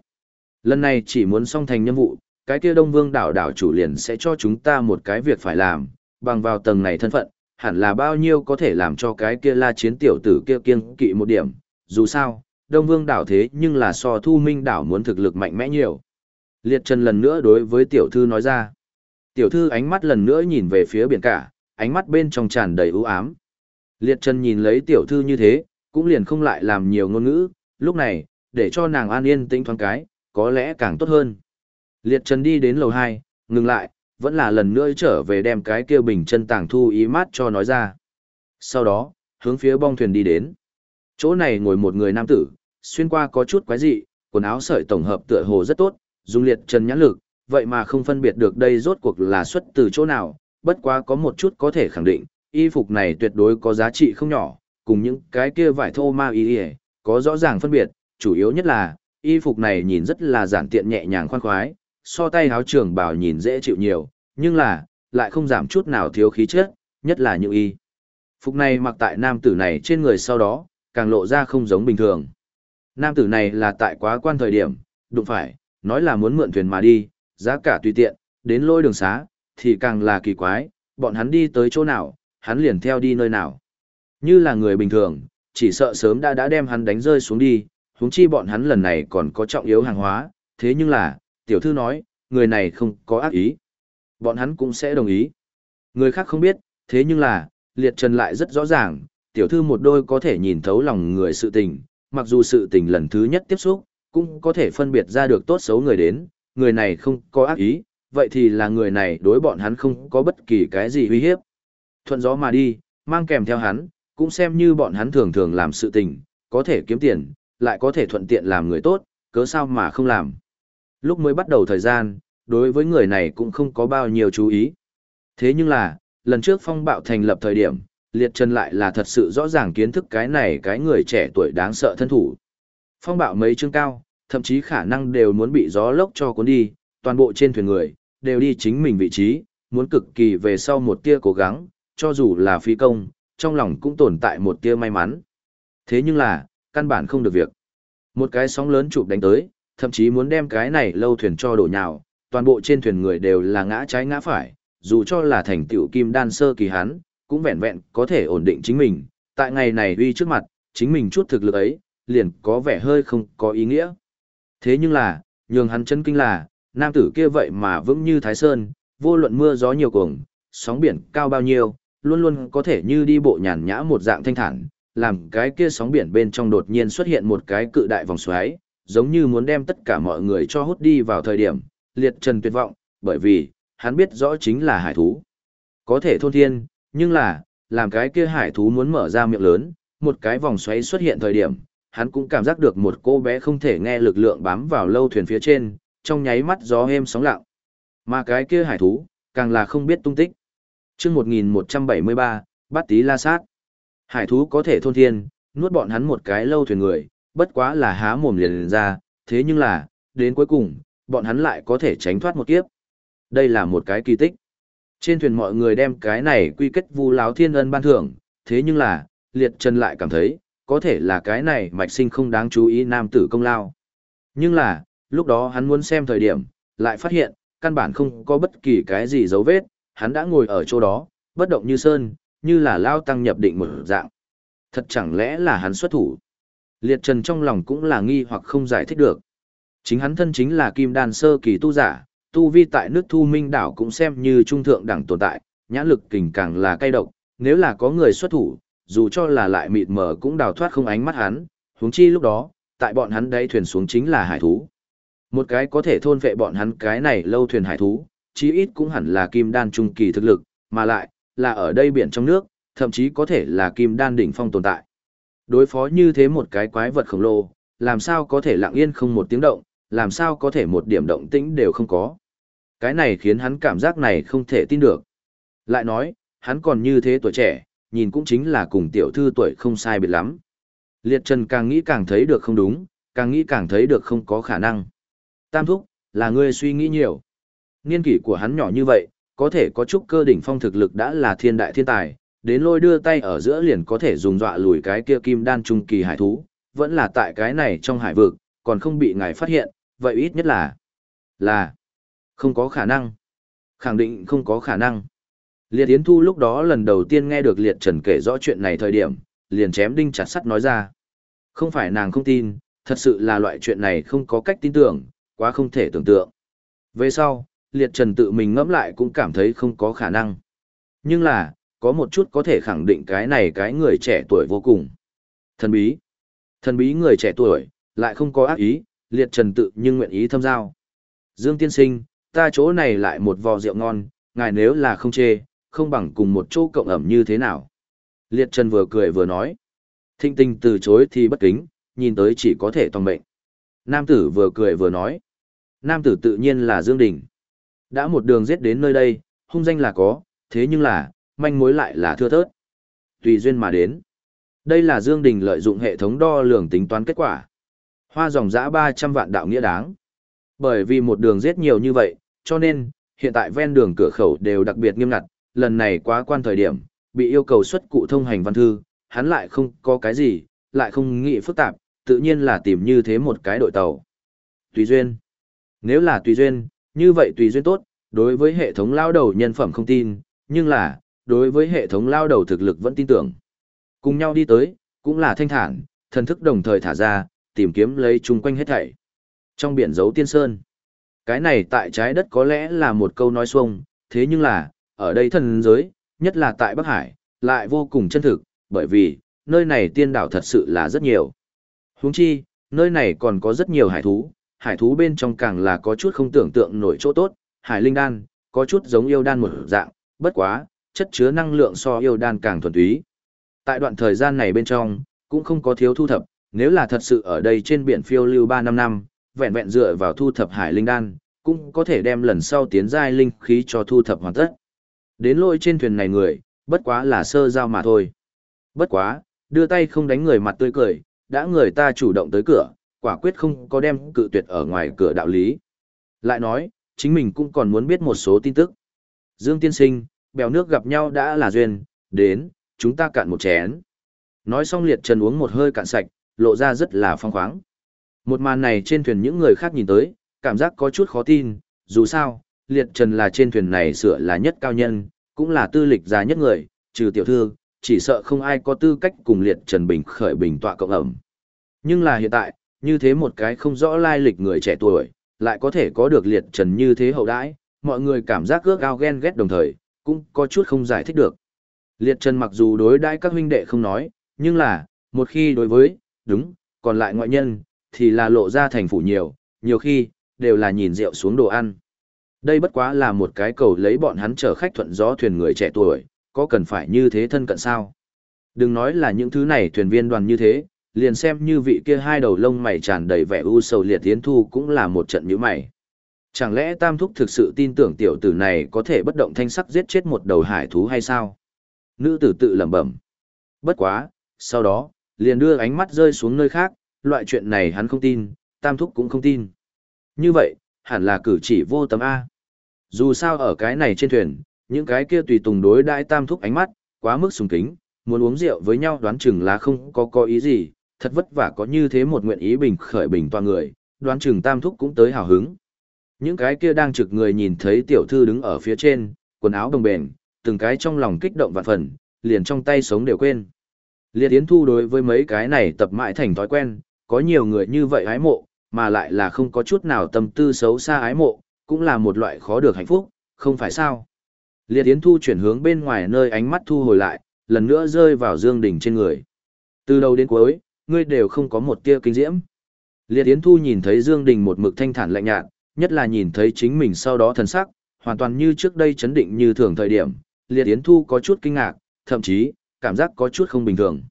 Lần này chỉ muốn xong thành nhiệm vụ, cái kia Đông Vương đảo đảo chủ liền sẽ cho chúng ta một cái việc phải làm, bằng vào tầng này thân phận, hẳn là bao nhiêu có thể làm cho cái kia la chiến tiểu tử kia kiêng kỵ một điểm, dù sao, Đông Vương đảo thế nhưng là so thu minh đảo muốn thực lực mạnh mẽ nhiều. Liệt Trần lần nữa đối với tiểu thư nói ra. Tiểu thư ánh mắt lần nữa nhìn về phía biển cả, ánh mắt bên trong tràn đầy ưu ám. Liệt Trần nhìn lấy tiểu thư như thế, cũng liền không lại làm nhiều ngôn ngữ, lúc này, để cho nàng an yên tĩnh thoáng cái, có lẽ càng tốt hơn. Liệt Trần đi đến lầu 2, ngừng lại, vẫn là lần nữa trở về đem cái kia bình chân tàng thu ý mát cho nói ra. Sau đó, hướng phía bong thuyền đi đến. Chỗ này ngồi một người nam tử, xuyên qua có chút quái dị, quần áo sợi tổng hợp tựa hồ rất tốt, dùng liệt trần nhãn lực, vậy mà không phân biệt được đây rốt cuộc là xuất từ chỗ nào, bất quá có một chút có thể khẳng định, y phục này tuyệt đối có giá trị không nhỏ, cùng những cái kia vải thô ma y có rõ ràng phân biệt, chủ yếu nhất là, y phục này nhìn rất là giản tiện nhẹ nhàng khoan khoái, so tay áo trường bào nhìn dễ chịu nhiều, nhưng là, lại không giảm chút nào thiếu khí chất, nhất là những y. Phục này mặc tại nam tử này trên người sau đó, càng lộ ra không giống bình thường. Nam tử này là tại quá quan thời điểm, đụng phải, nói là muốn mượn thuyền mà đi, giá cả tùy tiện, đến lôi đường xá, thì càng là kỳ quái, bọn hắn đi tới chỗ nào, hắn liền theo đi nơi nào. Như là người bình thường, chỉ sợ sớm đã đã đem hắn đánh rơi xuống đi, huống chi bọn hắn lần này còn có trọng yếu hàng hóa, thế nhưng là, tiểu thư nói, người này không có ác ý. Bọn hắn cũng sẽ đồng ý. Người khác không biết, thế nhưng là, liệt trần lại rất rõ ràng, tiểu thư một đôi có thể nhìn thấu lòng người sự tình, mặc dù sự tình lần thứ nhất tiếp xúc, cũng có thể phân biệt ra được tốt xấu người đến, người này không có ác ý, vậy thì là người này đối bọn hắn không có bất kỳ cái gì uy hiếp. Thuận gió mà đi, mang kèm theo hắn, cũng xem như bọn hắn thường thường làm sự tình, có thể kiếm tiền, lại có thể thuận tiện làm người tốt, cớ sao mà không làm. Lúc mới bắt đầu thời gian, đối với người này cũng không có bao nhiêu chú ý. Thế nhưng là, lần trước phong bạo thành lập thời điểm, liệt chân lại là thật sự rõ ràng kiến thức cái này cái người trẻ tuổi đáng sợ thân thủ. Phong bạo mấy chương cao, thậm chí khả năng đều muốn bị gió lốc cho cuốn đi, toàn bộ trên thuyền người, đều đi chính mình vị trí, muốn cực kỳ về sau một tia cố gắng, cho dù là phi công, trong lòng cũng tồn tại một tia may mắn. Thế nhưng là, căn bản không được việc. Một cái sóng lớn chụp đánh tới, thậm chí muốn đem cái này lâu thuyền cho đổ nhào, toàn bộ trên thuyền người đều là ngã trái ngã phải, dù cho là thành tựu kim đan sơ kỳ hắn, cũng vẹn vẹn có thể ổn định chính mình, tại ngày này uy trước mặt, chính mình chút thực lực ấy, liền có vẻ hơi không có ý nghĩa. Thế nhưng là, nhường hắn chân kinh là, nam tử kia vậy mà vững như Thái Sơn, vô luận mưa gió nhiều cuồng, sóng biển cao bao nhiêu, luôn luôn có thể như đi bộ nhàn nhã một dạng thanh thản, làm cái kia sóng biển bên trong đột nhiên xuất hiện một cái cự đại vòng xoáy, giống như muốn đem tất cả mọi người cho hút đi vào thời điểm, liệt trần tuyệt vọng, bởi vì, hắn biết rõ chính là hải thú. Có thể thôn thiên, nhưng là, làm cái kia hải thú muốn mở ra miệng lớn, một cái vòng xoáy xuất hiện thời điểm, hắn cũng cảm giác được một cô bé không thể nghe lực lượng bám vào lâu thuyền phía trên, trong nháy mắt gió êm sóng lặng. Mà cái kia hải thú, càng là không biết tung tích. Trước 1173, bắt tí la sát. Hải thú có thể thôn thiên, nuốt bọn hắn một cái lâu thuyền người, bất quá là há mồm liền, liền ra, thế nhưng là, đến cuối cùng, bọn hắn lại có thể tránh thoát một kiếp. Đây là một cái kỳ tích. Trên thuyền mọi người đem cái này quy kết vu láo thiên ân ban thưởng, thế nhưng là, liệt trần lại cảm thấy, có thể là cái này mạch sinh không đáng chú ý nam tử công lao. Nhưng là, lúc đó hắn muốn xem thời điểm, lại phát hiện, căn bản không có bất kỳ cái gì dấu vết, hắn đã ngồi ở chỗ đó, bất động như sơn, như là lao tăng nhập định một dạng. Thật chẳng lẽ là hắn xuất thủ? Liệt Trần trong lòng cũng là nghi hoặc không giải thích được. Chính hắn thân chính là kim đan sơ kỳ tu giả, tu vi tại nước thu minh đảo cũng xem như trung thượng đẳng tồn tại, nhãn lực kình càng là cay độc, nếu là có người xuất thủ, dù cho là lại mịt mờ cũng đào thoát không ánh mắt hắn, huống chi lúc đó, tại bọn hắn đây thuyền xuống chính là hải thú. Một cái có thể thôn vệ bọn hắn cái này lâu thuyền hải thú, chí ít cũng hẳn là kim đan trung kỳ thực lực, mà lại, là ở đây biển trong nước, thậm chí có thể là kim đan đỉnh phong tồn tại. Đối phó như thế một cái quái vật khổng lồ, làm sao có thể lặng yên không một tiếng động, làm sao có thể một điểm động tĩnh đều không có. Cái này khiến hắn cảm giác này không thể tin được. Lại nói, hắn còn như thế tuổi trẻ, nhìn cũng chính là cùng tiểu thư tuổi không sai biệt lắm. Liệt Trần càng nghĩ càng thấy được không đúng, càng nghĩ càng thấy được không có khả năng. Tam thúc, là ngươi suy nghĩ nhiều. Niên kỷ của hắn nhỏ như vậy, có thể có chút cơ đỉnh phong thực lực đã là thiên đại thiên tài, đến lôi đưa tay ở giữa liền có thể dùng dọa lùi cái kia kim đan trung kỳ hải thú, vẫn là tại cái này trong hải vực, còn không bị ngài phát hiện, vậy ít nhất là, là, không có khả năng. Khẳng định không có khả năng. Liệt Yến Thu lúc đó lần đầu tiên nghe được Liệt Trần kể rõ chuyện này thời điểm, liền chém đinh chặt sắt nói ra. Không phải nàng không tin, thật sự là loại chuyện này không có cách tin tưởng, quá không thể tưởng tượng. Về sau, Liệt Trần tự mình ngẫm lại cũng cảm thấy không có khả năng. Nhưng là, có một chút có thể khẳng định cái này cái người trẻ tuổi vô cùng. Thần bí. Thần bí người trẻ tuổi, lại không có ác ý, Liệt Trần tự nhưng nguyện ý thâm giao. Dương Tiên Sinh, ta chỗ này lại một vò rượu ngon, ngài nếu là không chê, không bằng cùng một chỗ cộng ẩm như thế nào. Liệt Trần vừa cười vừa nói. Thinh tinh từ chối thì bất kính, nhìn tới chỉ có thể tòng mệnh. Nam tử vừa cười vừa nói. Nam tử tự nhiên là Dương Đình. Đã một đường giết đến nơi đây, hung danh là có, thế nhưng là, manh mối lại là thưa thớt. Tùy duyên mà đến. Đây là Dương Đình lợi dụng hệ thống đo lường tính toán kết quả. Hoa dòng dã 300 vạn đạo nghĩa đáng. Bởi vì một đường giết nhiều như vậy, cho nên, hiện tại ven đường cửa khẩu đều đặc biệt nghiêm ngặt, lần này quá quan thời điểm, bị yêu cầu xuất cụ thông hành văn thư, hắn lại không có cái gì, lại không nghĩ phức tạp, tự nhiên là tìm như thế một cái đội tàu. Tùy duyên. Nếu là tùy duyên, như vậy tùy duyên tốt, đối với hệ thống lao đầu nhân phẩm không tin, nhưng là, đối với hệ thống lao đầu thực lực vẫn tin tưởng. Cùng nhau đi tới, cũng là thanh thản, thần thức đồng thời thả ra, tìm kiếm lấy chung quanh hết thảy. Trong biển dấu tiên sơn, cái này tại trái đất có lẽ là một câu nói xuông, thế nhưng là, ở đây thần giới, nhất là tại Bắc Hải, lại vô cùng chân thực, bởi vì, nơi này tiên đảo thật sự là rất nhiều. Huống chi, nơi này còn có rất nhiều hải thú, hải thú bên trong càng là có chút không tưởng tượng nổi chỗ tốt, hải linh đan, có chút giống yêu đan một dạng, bất quá, chất chứa năng lượng so yêu đan càng thuần túy. Tại đoạn thời gian này bên trong, cũng không có thiếu thu thập, nếu là thật sự ở đây trên biển phiêu lưu 3 năm năm, vẹn vẹn dựa vào thu thập hải linh đan, cũng có thể đem lần sau tiến giai linh khí cho thu thập hoàn tất. Đến lôi trên thuyền này người, bất quá là sơ giao mà thôi. Bất quá, đưa tay không đánh người mặt tươi cười, đã người ta chủ động tới cửa, quả quyết không có đem cự tuyệt ở ngoài cửa đạo lý. Lại nói, chính mình cũng còn muốn biết một số tin tức. Dương tiên sinh, bèo nước gặp nhau đã là duyên, đến, chúng ta cạn một chén. Nói xong liệt trần uống một hơi cạn sạch, lộ ra rất là phong khoáng. Một màn này trên thuyền những người khác nhìn tới, cảm giác có chút khó tin, dù sao, liệt trần là trên thuyền này sửa là nhất cao nhân, cũng là tư lịch già nhất người, trừ tiểu thư, chỉ sợ không ai có tư cách cùng liệt trần bình khởi bình tọa cộng ẩm. Nhưng là hiện tại, như thế một cái không rõ lai lịch người trẻ tuổi, lại có thể có được liệt trần như thế hậu đãi, mọi người cảm giác ước ao ghen ghét đồng thời, cũng có chút không giải thích được. Liệt trần mặc dù đối đãi các huynh đệ không nói, nhưng là, một khi đối với, đúng, còn lại ngoại nhân, thì là lộ ra thành phủ nhiều, nhiều khi, đều là nhìn rượu xuống đồ ăn. Đây bất quá là một cái cầu lấy bọn hắn chở khách thuận gió thuyền người trẻ tuổi, có cần phải như thế thân cận sao? Đừng nói là những thứ này thuyền viên đoàn như thế, liền xem như vị kia hai đầu lông mày tràn đầy vẻ u sầu liệt tiến thu cũng là một trận nhíu mày. Chẳng lẽ Tam Thúc thực sự tin tưởng tiểu tử này có thể bất động thanh sắc giết chết một đầu hải thú hay sao? Nữ tử tự lẩm bẩm. Bất quá, sau đó, liền đưa ánh mắt rơi xuống nơi khác, loại chuyện này hắn không tin, Tam Thúc cũng không tin. Như vậy, hẳn là cử chỉ vô tâm A. Dù sao ở cái này trên thuyền, những cái kia tùy tùng đối đãi Tam Thúc ánh mắt, quá mức sùng kính, muốn uống rượu với nhau đoán chừng là không có có ý gì, thật vất vả có như thế một nguyện ý bình khởi bình toàn người, đoán chừng Tam Thúc cũng tới hào hứng. Những cái kia đang trực người nhìn thấy tiểu thư đứng ở phía trên, quần áo đồng bền, từng cái trong lòng kích động vạn phần, liền trong tay sống đều quên. Liệt Yến Thu đối với mấy cái này tập mãi thành thói quen, có nhiều người như vậy ái mộ, mà lại là không có chút nào tâm tư xấu xa ái mộ, cũng là một loại khó được hạnh phúc, không phải sao. Liệt Yến Thu chuyển hướng bên ngoài nơi ánh mắt thu hồi lại, lần nữa rơi vào Dương Đình trên người. Từ đầu đến cuối, ngươi đều không có một tia kinh diễm. Liệt Yến Thu nhìn thấy Dương Đình một mực thanh thản lạnh nhạt, nhất là nhìn thấy chính mình sau đó thần sắc, hoàn toàn như trước đây chấn định như thường thời điểm, Liệt Yến Thu có chút kinh ngạc, thậm chí, cảm giác có chút không bình thường.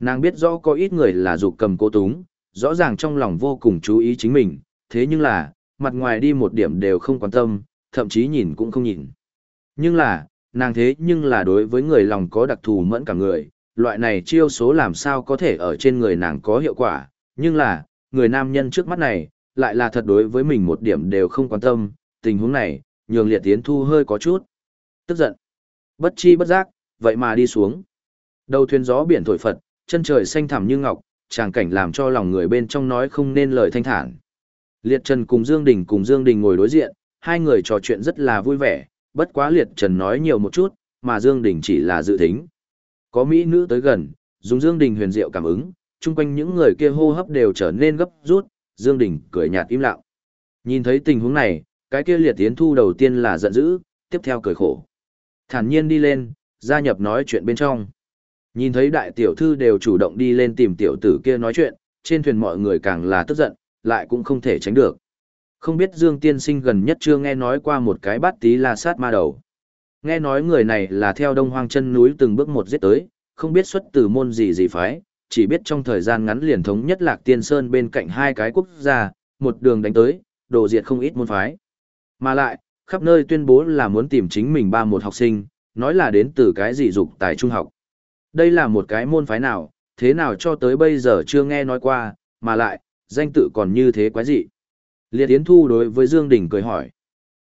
Nàng biết rõ có ít người là dục cầm cô túng, rõ ràng trong lòng vô cùng chú ý chính mình, thế nhưng là, mặt ngoài đi một điểm đều không quan tâm, thậm chí nhìn cũng không nhìn. Nhưng là, nàng thế nhưng là đối với người lòng có đặc thù mẫn cả người, loại này chiêu số làm sao có thể ở trên người nàng có hiệu quả, nhưng là, người nam nhân trước mắt này, lại là thật đối với mình một điểm đều không quan tâm, tình huống này, nhường liệt tiến thu hơi có chút. Tức giận. Bất chi bất giác, vậy mà đi xuống. Đầu thuyền gió biển thổi phật, chân trời xanh thẳm như ngọc, tràng cảnh làm cho lòng người bên trong nói không nên lời thanh thản. Liệt Trần cùng Dương Đình cùng Dương Đình ngồi đối diện, hai người trò chuyện rất là vui vẻ, bất quá Liệt Trần nói nhiều một chút, mà Dương Đình chỉ là dự thính. Có mỹ nữ tới gần, dùng Dương Đình huyền diệu cảm ứng, chung quanh những người kia hô hấp đều trở nên gấp rút, Dương Đình cười nhạt im lặng. Nhìn thấy tình huống này, cái kia Liệt Tiến Thu đầu tiên là giận dữ, tiếp theo cười khổ. Thản nhiên đi lên, gia nhập nói chuyện bên trong. Nhìn thấy đại tiểu thư đều chủ động đi lên tìm tiểu tử kia nói chuyện, trên thuyền mọi người càng là tức giận, lại cũng không thể tránh được. Không biết Dương Tiên Sinh gần nhất chưa nghe nói qua một cái bát tí la sát ma đầu. Nghe nói người này là theo đông hoang chân núi từng bước một giết tới, không biết xuất từ môn gì gì phái, chỉ biết trong thời gian ngắn liền thống nhất lạc tiên sơn bên cạnh hai cái quốc gia, một đường đánh tới, đổ diệt không ít môn phái. Mà lại, khắp nơi tuyên bố là muốn tìm chính mình ba một học sinh, nói là đến từ cái gì dục tại trung học. Đây là một cái môn phái nào, thế nào cho tới bây giờ chưa nghe nói qua, mà lại, danh tự còn như thế quái dị. Liệt Yến Thu đối với Dương Đình cười hỏi.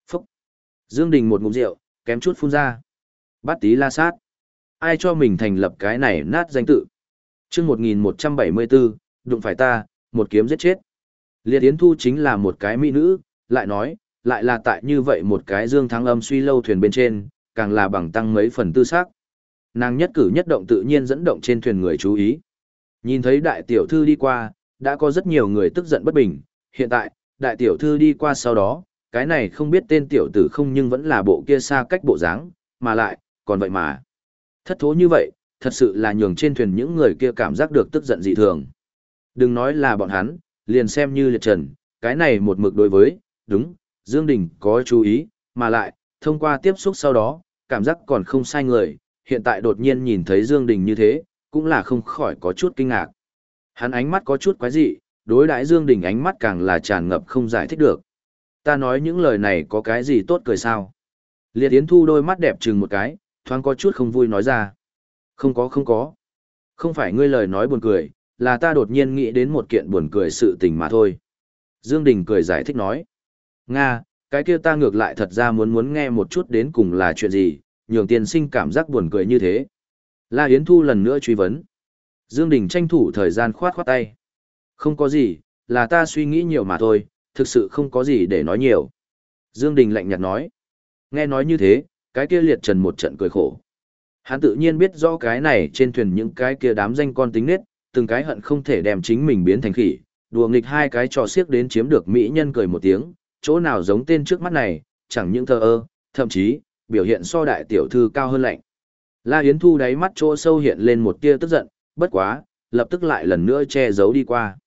Phúc! Dương Đình một ngụm rượu, kém chút phun ra. Bát tí la sát. Ai cho mình thành lập cái này nát danh tự? Trước 1174, đụng phải ta, một kiếm giết chết. Liệt Yến Thu chính là một cái mỹ nữ, lại nói, lại là tại như vậy một cái dương thắng âm suy lâu thuyền bên trên, càng là bằng tăng mấy phần tư sắc. Nàng nhất cử nhất động tự nhiên dẫn động trên thuyền người chú ý. Nhìn thấy đại tiểu thư đi qua, đã có rất nhiều người tức giận bất bình, hiện tại, đại tiểu thư đi qua sau đó, cái này không biết tên tiểu tử không nhưng vẫn là bộ kia xa cách bộ dáng, mà lại, còn vậy mà. Thất thố như vậy, thật sự là nhường trên thuyền những người kia cảm giác được tức giận dị thường. Đừng nói là bọn hắn, liền xem như liệt trần, cái này một mực đối với, đúng, Dương Đình có chú ý, mà lại, thông qua tiếp xúc sau đó, cảm giác còn không sai người, hiện tại đột nhiên nhìn thấy Dương Đình như thế, cũng là không khỏi có chút kinh ngạc. Hắn ánh mắt có chút quái dị, đối đãi Dương Đình ánh mắt càng là tràn ngập không giải thích được. Ta nói những lời này có cái gì tốt cười sao? Liệt Yến Thu đôi mắt đẹp trừng một cái, thoáng có chút không vui nói ra. Không có không có. Không phải ngươi lời nói buồn cười, là ta đột nhiên nghĩ đến một kiện buồn cười sự tình mà thôi. Dương Đình cười giải thích nói. Nga, cái kia ta ngược lại thật ra muốn muốn nghe một chút đến cùng là chuyện gì, nhường tiên sinh cảm giác buồn cười như thế. La Yến Thu lần nữa truy vấn. Dương Đình tranh thủ thời gian khoát khoát tay. Không có gì, là ta suy nghĩ nhiều mà thôi, thực sự không có gì để nói nhiều. Dương Đình lạnh nhạt nói. Nghe nói như thế, cái kia liệt trần một trận cười khổ. Hắn tự nhiên biết rõ cái này trên thuyền những cái kia đám danh con tính nết, từng cái hận không thể đem chính mình biến thành khỉ, đùa nghịch hai cái trò xiếc đến chiếm được mỹ nhân cười một tiếng, chỗ nào giống tên trước mắt này, chẳng những thờ ơ, thậm chí, biểu hiện so đại tiểu thư cao hơn lạnh. La Yến Thu đáy mắt chỗ sâu hiện lên một tia tức giận, bất quá, lập tức lại lần nữa che giấu đi qua.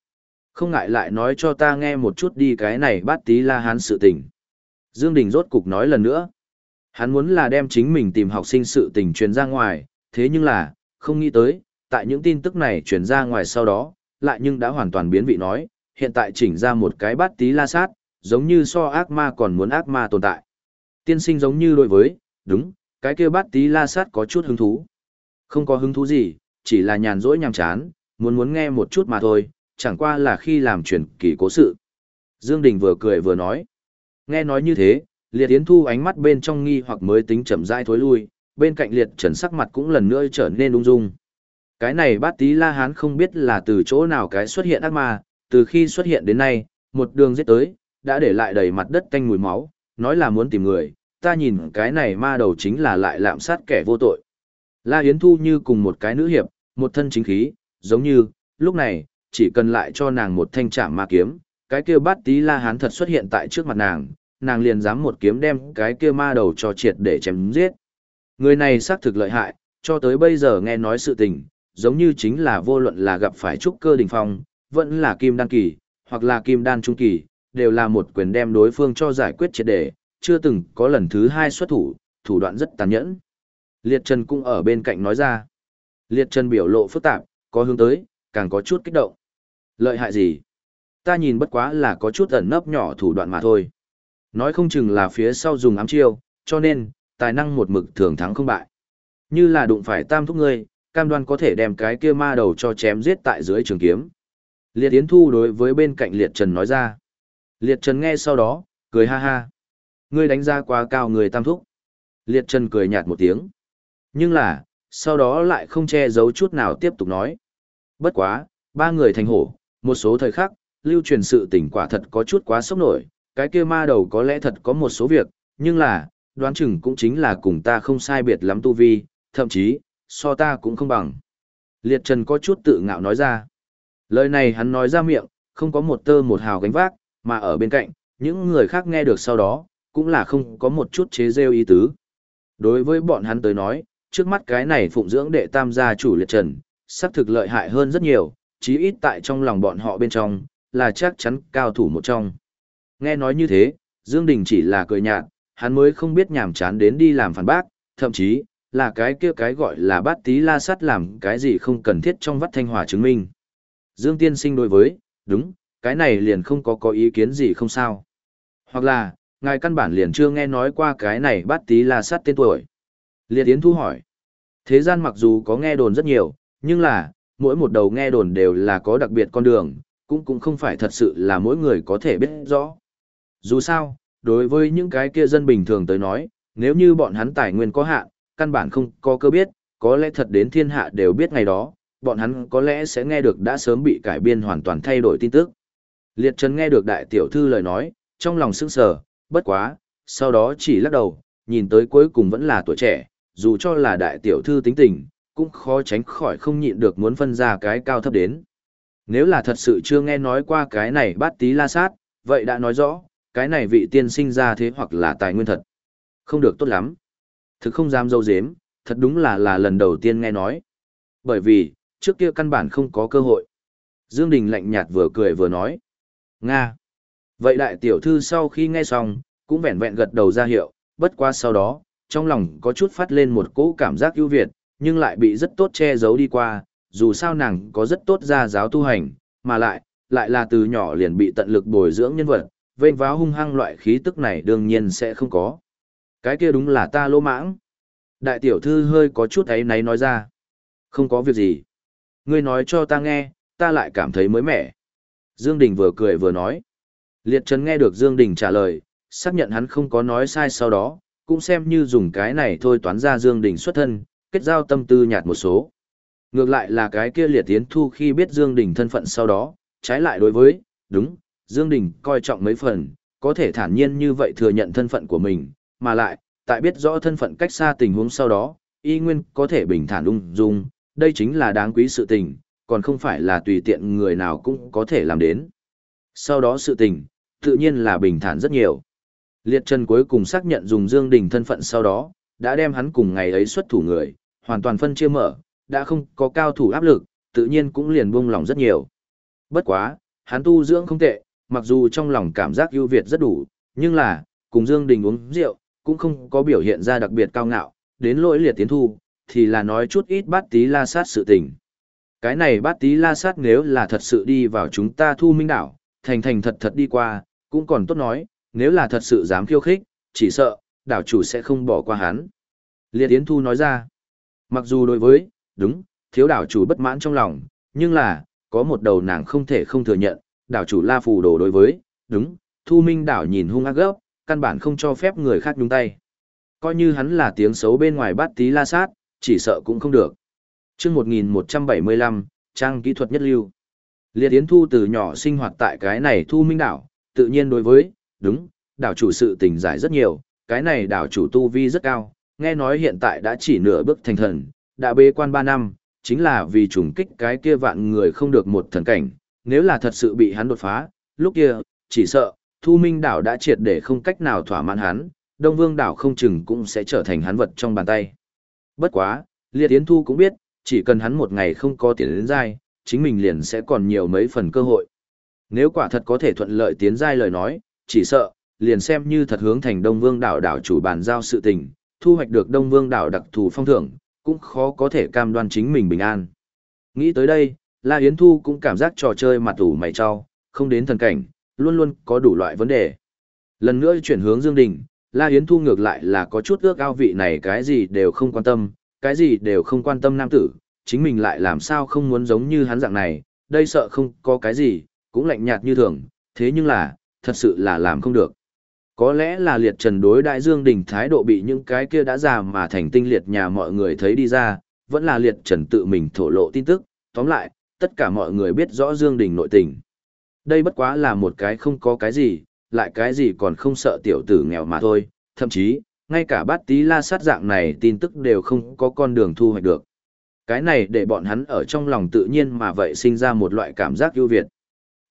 Không ngại lại nói cho ta nghe một chút đi cái này bát tí la hán sự tình. Dương Đình rốt cục nói lần nữa. Hắn muốn là đem chính mình tìm học sinh sự tình truyền ra ngoài, thế nhưng là, không nghĩ tới, tại những tin tức này truyền ra ngoài sau đó, lại nhưng đã hoàn toàn biến vị nói, hiện tại chỉnh ra một cái bát tí la sát, giống như so ác ma còn muốn ác ma tồn tại. Tiên sinh giống như đối với, đúng, cái kia bát tí la sát có chút hứng thú. Không có hứng thú gì, chỉ là nhàn rỗi nhàm chán, muốn muốn nghe một chút mà thôi, chẳng qua là khi làm truyền kỳ cố sự. Dương Đình vừa cười vừa nói. Nghe nói như thế, liệt tiến thu ánh mắt bên trong nghi hoặc mới tính chậm rãi thối lui, bên cạnh liệt trần sắc mặt cũng lần nữa trở nên ung dung. Cái này bát tí la hán không biết là từ chỗ nào cái xuất hiện ác ma, từ khi xuất hiện đến nay, một đường giết tới, đã để lại đầy mặt đất tanh mùi máu, nói là muốn tìm người, ta nhìn cái này ma đầu chính là lại lạm sát kẻ vô tội. La Yến Thu như cùng một cái nữ hiệp, một thân chính khí, giống như, lúc này, chỉ cần lại cho nàng một thanh trảm ma kiếm, cái kia bát tí la hán thật xuất hiện tại trước mặt nàng, nàng liền dám một kiếm đem cái kia ma đầu cho triệt để chém giết. Người này xác thực lợi hại, cho tới bây giờ nghe nói sự tình, giống như chính là vô luận là gặp phải trúc cơ đỉnh phong, vẫn là kim đan kỳ, hoặc là kim đan trung kỳ, đều là một quyền đem đối phương cho giải quyết triệt để, chưa từng có lần thứ hai xuất thủ, thủ đoạn rất tàn nhẫn. Liệt Trần cũng ở bên cạnh nói ra. Liệt Trần biểu lộ phức tạp, có hướng tới, càng có chút kích động. Lợi hại gì? Ta nhìn bất quá là có chút ẩn nấp nhỏ thủ đoạn mà thôi. Nói không chừng là phía sau dùng ám chiêu, cho nên, tài năng một mực thường thắng không bại. Như là đụng phải tam thúc ngươi, cam đoan có thể đem cái kia ma đầu cho chém giết tại dưới trường kiếm. Liệt Yến Thu đối với bên cạnh Liệt Trần nói ra. Liệt Trần nghe sau đó, cười ha ha. Ngươi đánh ra quá cao người tam thúc. Liệt Trần cười nhạt một tiếng. Nhưng là, sau đó lại không che giấu chút nào tiếp tục nói. Bất quá, ba người thành hổ, một số thời khắc, lưu truyền sự tình quả thật có chút quá sốc nổi, cái kia ma đầu có lẽ thật có một số việc, nhưng là, đoán chừng cũng chính là cùng ta không sai biệt lắm tu vi, thậm chí, so ta cũng không bằng. Liệt Trần có chút tự ngạo nói ra. Lời này hắn nói ra miệng, không có một tơ một hào gánh vác, mà ở bên cạnh, những người khác nghe được sau đó, cũng là không có một chút chế rêu ý tứ. Đối với bọn hắn tới nói, trước mắt cái này phụng dưỡng đệ tam gia chủ liệt trần, xác thực lợi hại hơn rất nhiều, chí ít tại trong lòng bọn họ bên trong, là chắc chắn cao thủ một trong. Nghe nói như thế, Dương Đình chỉ là cười nhạt, hắn mới không biết nhảm chán đến đi làm phản bác, thậm chí, là cái kia cái gọi là bát tí la sắt làm cái gì không cần thiết trong vắt thanh hỏa chứng minh. Dương Tiên Sinh đối với, đúng, cái này liền không có có ý kiến gì không sao. Hoặc là, ngài căn bản liền chưa nghe nói qua cái này bát tí la sắt tên tuổi. Liệt Yến Thu hỏi. Thế gian mặc dù có nghe đồn rất nhiều, nhưng là, mỗi một đầu nghe đồn đều là có đặc biệt con đường, cũng cũng không phải thật sự là mỗi người có thể biết rõ. Dù sao, đối với những cái kia dân bình thường tới nói, nếu như bọn hắn tài nguyên có hạn, căn bản không có cơ biết, có lẽ thật đến thiên hạ đều biết ngày đó, bọn hắn có lẽ sẽ nghe được đã sớm bị cải biên hoàn toàn thay đổi tin tức. Liệt Trần nghe được đại tiểu thư lời nói, trong lòng sững sờ, bất quá, sau đó chỉ lắc đầu, nhìn tới cuối cùng vẫn là tuổi trẻ, dù cho là đại tiểu thư tính tình, cũng khó tránh khỏi không nhịn được muốn phân ra cái cao thấp đến. Nếu là thật sự chưa nghe nói qua cái này bát tí la sát, vậy đã nói rõ, cái này vị tiên sinh ra thế hoặc là tài nguyên thật. Không được tốt lắm. Thực không dám dâu dếm, thật đúng là là lần đầu tiên nghe nói. Bởi vì, trước kia căn bản không có cơ hội. Dương Đình lạnh nhạt vừa cười vừa nói. Nga. Vậy đại tiểu thư sau khi nghe xong, cũng vẹn vẹn gật đầu ra hiệu, bất qua sau đó, trong lòng có chút phát lên một cỗ cảm giác ưu việt, nhưng lại bị rất tốt che giấu đi qua, dù sao nàng có rất tốt gia giáo tu hành, mà lại, lại là từ nhỏ liền bị tận lực bồi dưỡng nhân vật, vênh váo hung hăng loại khí tức này đương nhiên sẽ không có. Cái kia đúng là ta lô mãng. Đại tiểu thư hơi có chút ấy náy nói ra. Không có việc gì. Ngươi nói cho ta nghe, ta lại cảm thấy mới mẻ. Dương Đình vừa cười vừa nói. Liệt Trần nghe được Dương Đình trả lời, xác nhận hắn không có nói sai sau đó, cũng xem như dùng cái này thôi toán ra Dương Đình xuất thân, kết giao tâm tư nhạt một số. Ngược lại là cái kia liệt tiến thu khi biết Dương Đình thân phận sau đó, trái lại đối với, đúng, Dương Đình coi trọng mấy phần, có thể thản nhiên như vậy thừa nhận thân phận của mình, mà lại, tại biết rõ thân phận cách xa tình huống sau đó, y nguyên có thể bình thản ung dung, đây chính là đáng quý sự tình, còn không phải là tùy tiện người nào cũng có thể làm đến. Sau đó sự tình, tự nhiên là bình thản rất nhiều. Liệt Trần cuối cùng xác nhận dùng Dương Đình thân phận sau đó, đã đem hắn cùng ngày ấy xuất thủ người, hoàn toàn phân chia mở, đã không có cao thủ áp lực, tự nhiên cũng liền buông lòng rất nhiều. Bất quá, hắn tu dưỡng không tệ, mặc dù trong lòng cảm giác ưu việt rất đủ, nhưng là, cùng Dương Đình uống rượu, cũng không có biểu hiện ra đặc biệt cao ngạo, đến lỗi liệt tiến thu, thì là nói chút ít bát tí la sát sự tình. Cái này bát tí la sát nếu là thật sự đi vào chúng ta thu minh đảo, thành thành thật thật đi qua, cũng còn tốt nói, nếu là thật sự dám khiêu khích, chỉ sợ, đảo chủ sẽ không bỏ qua hắn. Liệt Tiến Thu nói ra, mặc dù đối với, đúng, thiếu đảo chủ bất mãn trong lòng, nhưng là, có một đầu nàng không thể không thừa nhận, đảo chủ La Phù Đồ đối với, đúng, Thu Minh đảo nhìn hung ác gấp, căn bản không cho phép người khác nhúng tay. Coi như hắn là tiếng xấu bên ngoài bát tí la sát, chỉ sợ cũng không được. chương 1175, trang kỹ thuật nhất lưu. Liệt Yến Thu từ nhỏ sinh hoạt tại cái này Thu Minh đảo, tự nhiên đối với, đúng, đảo chủ sự tình giải rất nhiều, cái này đảo chủ tu vi rất cao, nghe nói hiện tại đã chỉ nửa bước thành thần, đã bế quan 3 năm, chính là vì trùng kích cái kia vạn người không được một thần cảnh, nếu là thật sự bị hắn đột phá, lúc kia, chỉ sợ, Thu Minh đảo đã triệt để không cách nào thỏa mãn hắn, Đông Vương đảo không chừng cũng sẽ trở thành hắn vật trong bàn tay. Bất quá, Liệt Tiến Thu cũng biết, chỉ cần hắn một ngày không có tiền đến giai, chính mình liền sẽ còn nhiều mấy phần cơ hội. Nếu quả thật có thể thuận lợi tiến giai lời nói, chỉ sợ, liền xem như thật hướng thành Đông Vương đảo đảo chủ bàn giao sự tình, thu hoạch được Đông Vương đảo đặc thù phong thưởng, cũng khó có thể cam đoan chính mình bình an. Nghĩ tới đây, La Yến Thu cũng cảm giác trò chơi mặt ủ mày cho, không đến thần cảnh, luôn luôn có đủ loại vấn đề. Lần nữa chuyển hướng Dương Đình, La Yến Thu ngược lại là có chút ước ao vị này cái gì đều không quan tâm, cái gì đều không quan tâm nam tử, chính mình lại làm sao không muốn giống như hắn dạng này, đây sợ không có cái gì, cũng lạnh nhạt như thường, thế nhưng là, thật sự là làm không được. Có lẽ là liệt trần đối đại dương đình thái độ bị những cái kia đã già mà thành tinh liệt nhà mọi người thấy đi ra, vẫn là liệt trần tự mình thổ lộ tin tức, tóm lại, tất cả mọi người biết rõ dương đình nội tình. Đây bất quá là một cái không có cái gì, lại cái gì còn không sợ tiểu tử nghèo mà thôi, thậm chí, ngay cả bát tí la sát dạng này tin tức đều không có con đường thu hoạch được. Cái này để bọn hắn ở trong lòng tự nhiên mà vậy sinh ra một loại cảm giác ưu việt.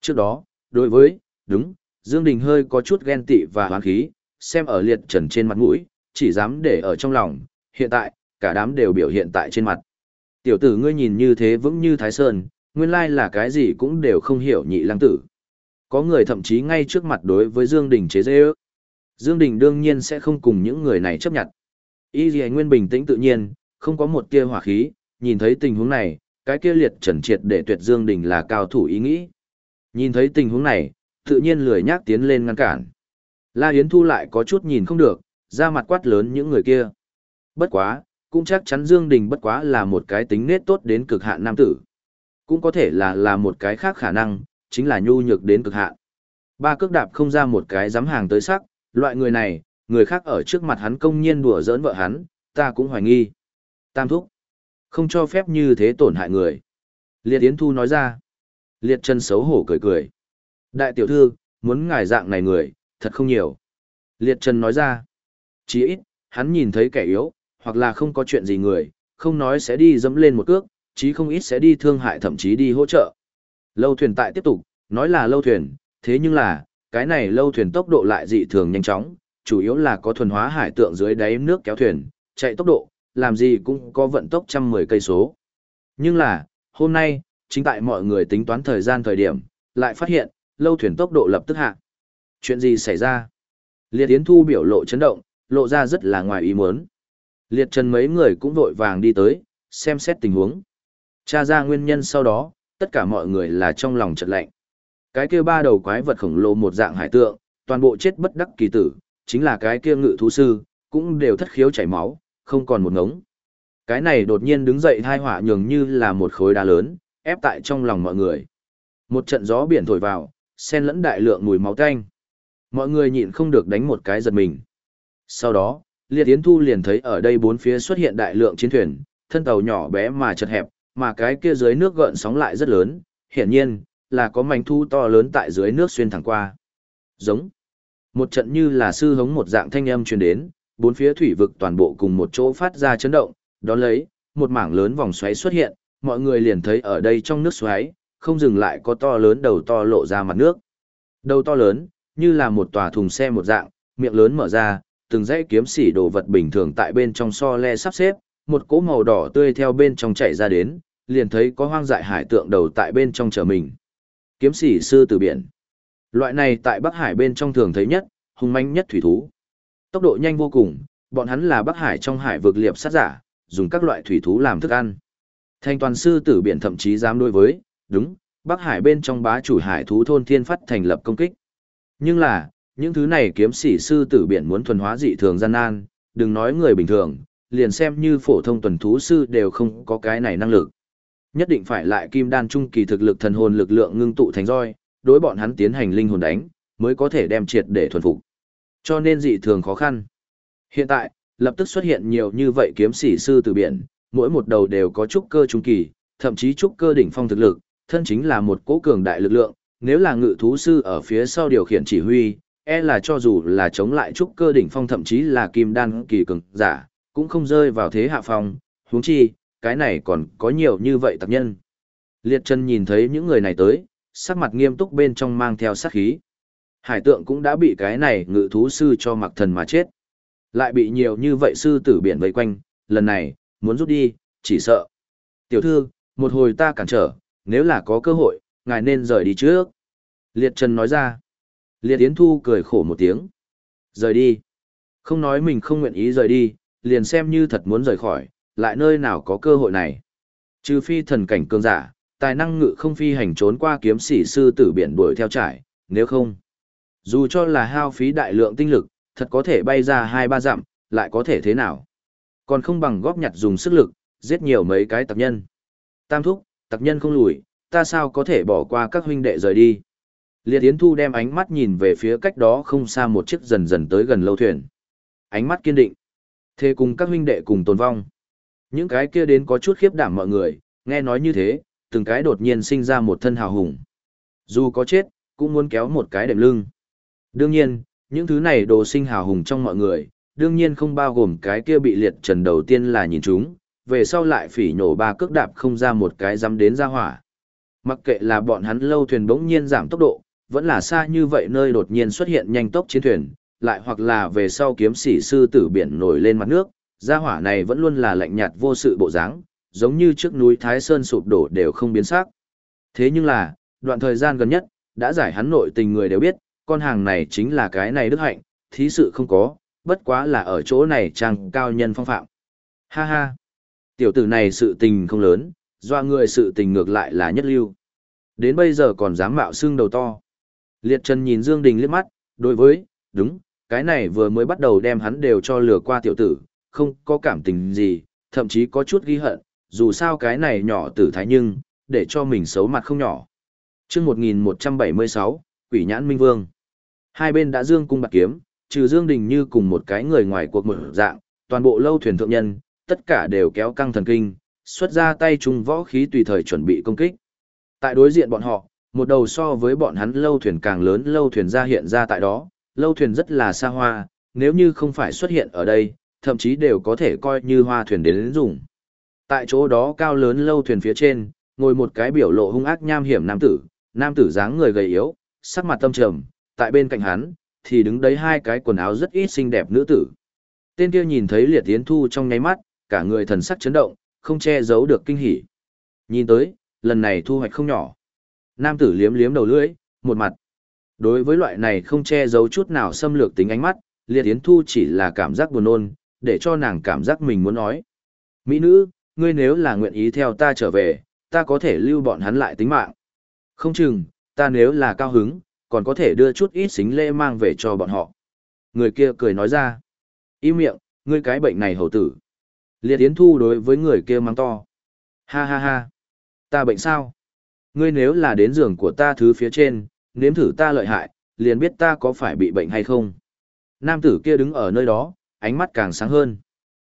Trước đó, đối với, đúng, Dương Đình hơi có chút ghen tị và hoán khí, xem ở liệt trần trên mặt mũi, chỉ dám để ở trong lòng, hiện tại, cả đám đều biểu hiện tại trên mặt. Tiểu tử ngươi nhìn như thế vững như Thái Sơn, nguyên lai là cái gì cũng đều không hiểu nhị lăng tử. Có người thậm chí ngay trước mặt đối với Dương Đình chế dê ước. Dương Đình đương nhiên sẽ không cùng những người này chấp nhận. Y Dì Nguyên bình tĩnh tự nhiên, không có một tia hỏa khí, nhìn thấy tình huống này, cái kia liệt trần triệt để tuyệt Dương Đình là cao thủ ý nghĩ. Nhìn thấy tình huống này, tự nhiên lười nhác tiến lên ngăn cản. La Yến Thu lại có chút nhìn không được, ra mặt quát lớn những người kia. Bất quá, cũng chắc chắn Dương Đình bất quá là một cái tính nết tốt đến cực hạn nam tử. Cũng có thể là là một cái khác khả năng, chính là nhu nhược đến cực hạn. Ba cước đạp không ra một cái dám hàng tới sắc, loại người này, người khác ở trước mặt hắn công nhiên đùa giỡn vợ hắn, ta cũng hoài nghi. Tam thúc, không cho phép như thế tổn hại người. Liệt Yến Thu nói ra. Liệt chân xấu hổ cười cười. Đại tiểu thư, muốn ngài dạng này người, thật không nhiều. Liệt Trần nói ra. Chỉ ít, hắn nhìn thấy kẻ yếu, hoặc là không có chuyện gì người, không nói sẽ đi dẫm lên một cước, chí không ít sẽ đi thương hại thậm chí đi hỗ trợ. Lâu thuyền tại tiếp tục, nói là lâu thuyền, thế nhưng là, cái này lâu thuyền tốc độ lại dị thường nhanh chóng, chủ yếu là có thuần hóa hải tượng dưới đáy nước kéo thuyền, chạy tốc độ, làm gì cũng có vận tốc trăm mười cây số. Nhưng là, hôm nay, chính tại mọi người tính toán thời gian thời điểm, lại phát hiện, lâu thuyền tốc độ lập tức hạ. Chuyện gì xảy ra? Liệt Yến Thu biểu lộ chấn động, lộ ra rất là ngoài ý muốn. Liệt Trần mấy người cũng vội vàng đi tới, xem xét tình huống. Tra ra nguyên nhân sau đó, tất cả mọi người là trong lòng chợt lạnh. Cái kia ba đầu quái vật khổng lồ một dạng hải tượng, toàn bộ chết bất đắc kỳ tử, chính là cái kia ngự thú sư, cũng đều thất khiếu chảy máu, không còn một ngống. Cái này đột nhiên đứng dậy thai hỏa nhường như là một khối đá lớn, ép tại trong lòng mọi người. Một trận gió biển thổi vào, xen lẫn đại lượng mùi máu tanh. Mọi người nhịn không được đánh một cái giật mình. Sau đó, Liệt Yến Thu liền thấy ở đây bốn phía xuất hiện đại lượng chiến thuyền, thân tàu nhỏ bé mà chật hẹp, mà cái kia dưới nước gợn sóng lại rất lớn, hiển nhiên là có mảnh thu to lớn tại dưới nước xuyên thẳng qua. Giống. Một trận như là sư hống một dạng thanh âm truyền đến, bốn phía thủy vực toàn bộ cùng một chỗ phát ra chấn động, đón lấy, một mảng lớn vòng xoáy xuất hiện, mọi người liền thấy ở đây trong nước xoáy, không dừng lại có to lớn đầu to lộ ra mặt nước. Đầu to lớn, như là một tòa thùng xe một dạng, miệng lớn mở ra, từng dãy kiếm xỉ đồ vật bình thường tại bên trong so le sắp xếp, một cỗ màu đỏ tươi theo bên trong chạy ra đến, liền thấy có hoang dại hải tượng đầu tại bên trong chờ mình. Kiếm xỉ sư từ biển. Loại này tại Bắc Hải bên trong thường thấy nhất, hung manh nhất thủy thú. Tốc độ nhanh vô cùng, bọn hắn là Bắc Hải trong hải vực liệp sát giả, dùng các loại thủy thú làm thức ăn. Thanh toàn sư tử biển thậm chí dám đối với, đúng, Bắc Hải bên trong bá chủ hải thú thôn thiên phát thành lập công kích. Nhưng là, những thứ này kiếm sĩ sư tử biển muốn thuần hóa dị thường gian nan, đừng nói người bình thường, liền xem như phổ thông tuần thú sư đều không có cái này năng lực. Nhất định phải lại kim đan trung kỳ thực lực thần hồn lực lượng ngưng tụ thành roi, đối bọn hắn tiến hành linh hồn đánh, mới có thể đem triệt để thuần phục. Cho nên dị thường khó khăn. Hiện tại, lập tức xuất hiện nhiều như vậy kiếm sĩ sư tử biển, mỗi một đầu đều có trúc cơ trung kỳ, thậm chí trúc cơ đỉnh phong thực lực, thân chính là một cố cường đại lực lượng, nếu là ngự thú sư ở phía sau điều khiển chỉ huy, e là cho dù là chống lại trúc cơ đỉnh phong thậm chí là kim đan kỳ cường giả, cũng không rơi vào thế hạ phong, huống chi, cái này còn có nhiều như vậy tập nhân. Liệt chân nhìn thấy những người này tới, sắc mặt nghiêm túc bên trong mang theo sát khí. Hải tượng cũng đã bị cái này ngự thú sư cho mặc thần mà chết. Lại bị nhiều như vậy sư tử biển vây quanh, lần này, muốn rút đi, chỉ sợ. Tiểu thư, một hồi ta cản trở, nếu là có cơ hội, ngài nên rời đi trước. Liệt Trần nói ra. Liệt Yến Thu cười khổ một tiếng. Rời đi. Không nói mình không nguyện ý rời đi, liền xem như thật muốn rời khỏi, lại nơi nào có cơ hội này. Trừ phi thần cảnh cường giả, tài năng ngự không phi hành trốn qua kiếm sĩ sư tử biển đuổi theo trải, nếu không. Dù cho là hao phí đại lượng tinh lực, thật có thể bay ra hai ba dặm, lại có thể thế nào. Còn không bằng góp nhặt dùng sức lực, giết nhiều mấy cái tập nhân. Tam thúc, tặc nhân không lùi, ta sao có thể bỏ qua các huynh đệ rời đi. Liệt Yến Thu đem ánh mắt nhìn về phía cách đó không xa một chiếc dần dần tới gần lâu thuyền. Ánh mắt kiên định. Thế cùng các huynh đệ cùng tồn vong. Những cái kia đến có chút khiếp đảm mọi người, nghe nói như thế, từng cái đột nhiên sinh ra một thân hào hùng. Dù có chết, cũng muốn kéo một cái đệm lưng. Đương nhiên, những thứ này đồ sinh hào hùng trong mọi người, đương nhiên không bao gồm cái kia bị liệt trần đầu tiên là nhìn chúng, về sau lại phỉ nhổ ba cước đạp không ra một cái dám đến ra hỏa. Mặc kệ là bọn hắn lâu thuyền bỗng nhiên giảm tốc độ, vẫn là xa như vậy nơi đột nhiên xuất hiện nhanh tốc chiến thuyền, lại hoặc là về sau kiếm sĩ sư tử biển nổi lên mặt nước, gia hỏa này vẫn luôn là lạnh nhạt vô sự bộ dáng, giống như trước núi Thái Sơn sụp đổ đều không biến sắc. Thế nhưng là, đoạn thời gian gần nhất, đã giải hắn nội tình người đều biết, con hàng này chính là cái này đức hạnh, thí sự không có, bất quá là ở chỗ này chàng cao nhân phong phạm. Ha ha, tiểu tử này sự tình không lớn, doa người sự tình ngược lại là nhất lưu. Đến bây giờ còn dám mạo xương đầu to. Liệt Trần nhìn Dương Đình liếc mắt, đối với, đúng, cái này vừa mới bắt đầu đem hắn đều cho lừa qua tiểu tử, không có cảm tình gì, thậm chí có chút ghi hận, dù sao cái này nhỏ tử thái nhưng, để cho mình xấu mặt không nhỏ. chương 1176, Quỷ Nhãn Minh Vương. Hai bên đã dương cung bạc kiếm, trừ Dương Đình như cùng một cái người ngoài cuộc một dạng, toàn bộ lâu thuyền thượng nhân, tất cả đều kéo căng thần kinh, xuất ra tay trung võ khí tùy thời chuẩn bị công kích. Tại đối diện bọn họ, một đầu so với bọn hắn lâu thuyền càng lớn lâu thuyền ra hiện ra tại đó, lâu thuyền rất là xa hoa, nếu như không phải xuất hiện ở đây, thậm chí đều có thể coi như hoa thuyền đến dùng. Tại chỗ đó cao lớn lâu thuyền phía trên, ngồi một cái biểu lộ hung ác nham hiểm nam tử, nam tử dáng người gầy yếu, sắc mặt tâm trầm, tại bên cạnh hắn, thì đứng đấy hai cái quần áo rất ít xinh đẹp nữ tử. Tên kia nhìn thấy liệt tiến thu trong nháy mắt, cả người thần sắc chấn động, không che giấu được kinh hỉ. Nhìn tới, lần này thu hoạch không nhỏ. Nam tử liếm liếm đầu lưỡi, một mặt. Đối với loại này không che giấu chút nào xâm lược tính ánh mắt, liệt yến thu chỉ là cảm giác buồn nôn, để cho nàng cảm giác mình muốn nói. Mỹ nữ, ngươi nếu là nguyện ý theo ta trở về, ta có thể lưu bọn hắn lại tính mạng. Không chừng, ta nếu là cao hứng, còn có thể đưa chút ít xính lễ mang về cho bọn họ. Người kia cười nói ra. Im miệng, ngươi cái bệnh này hầu tử. Liệt Yến Thu đối với người kia mắng to. Ha ha ha. Ta bệnh sao? Ngươi nếu là đến giường của ta thứ phía trên, nếm thử ta lợi hại, liền biết ta có phải bị bệnh hay không. Nam tử kia đứng ở nơi đó, ánh mắt càng sáng hơn.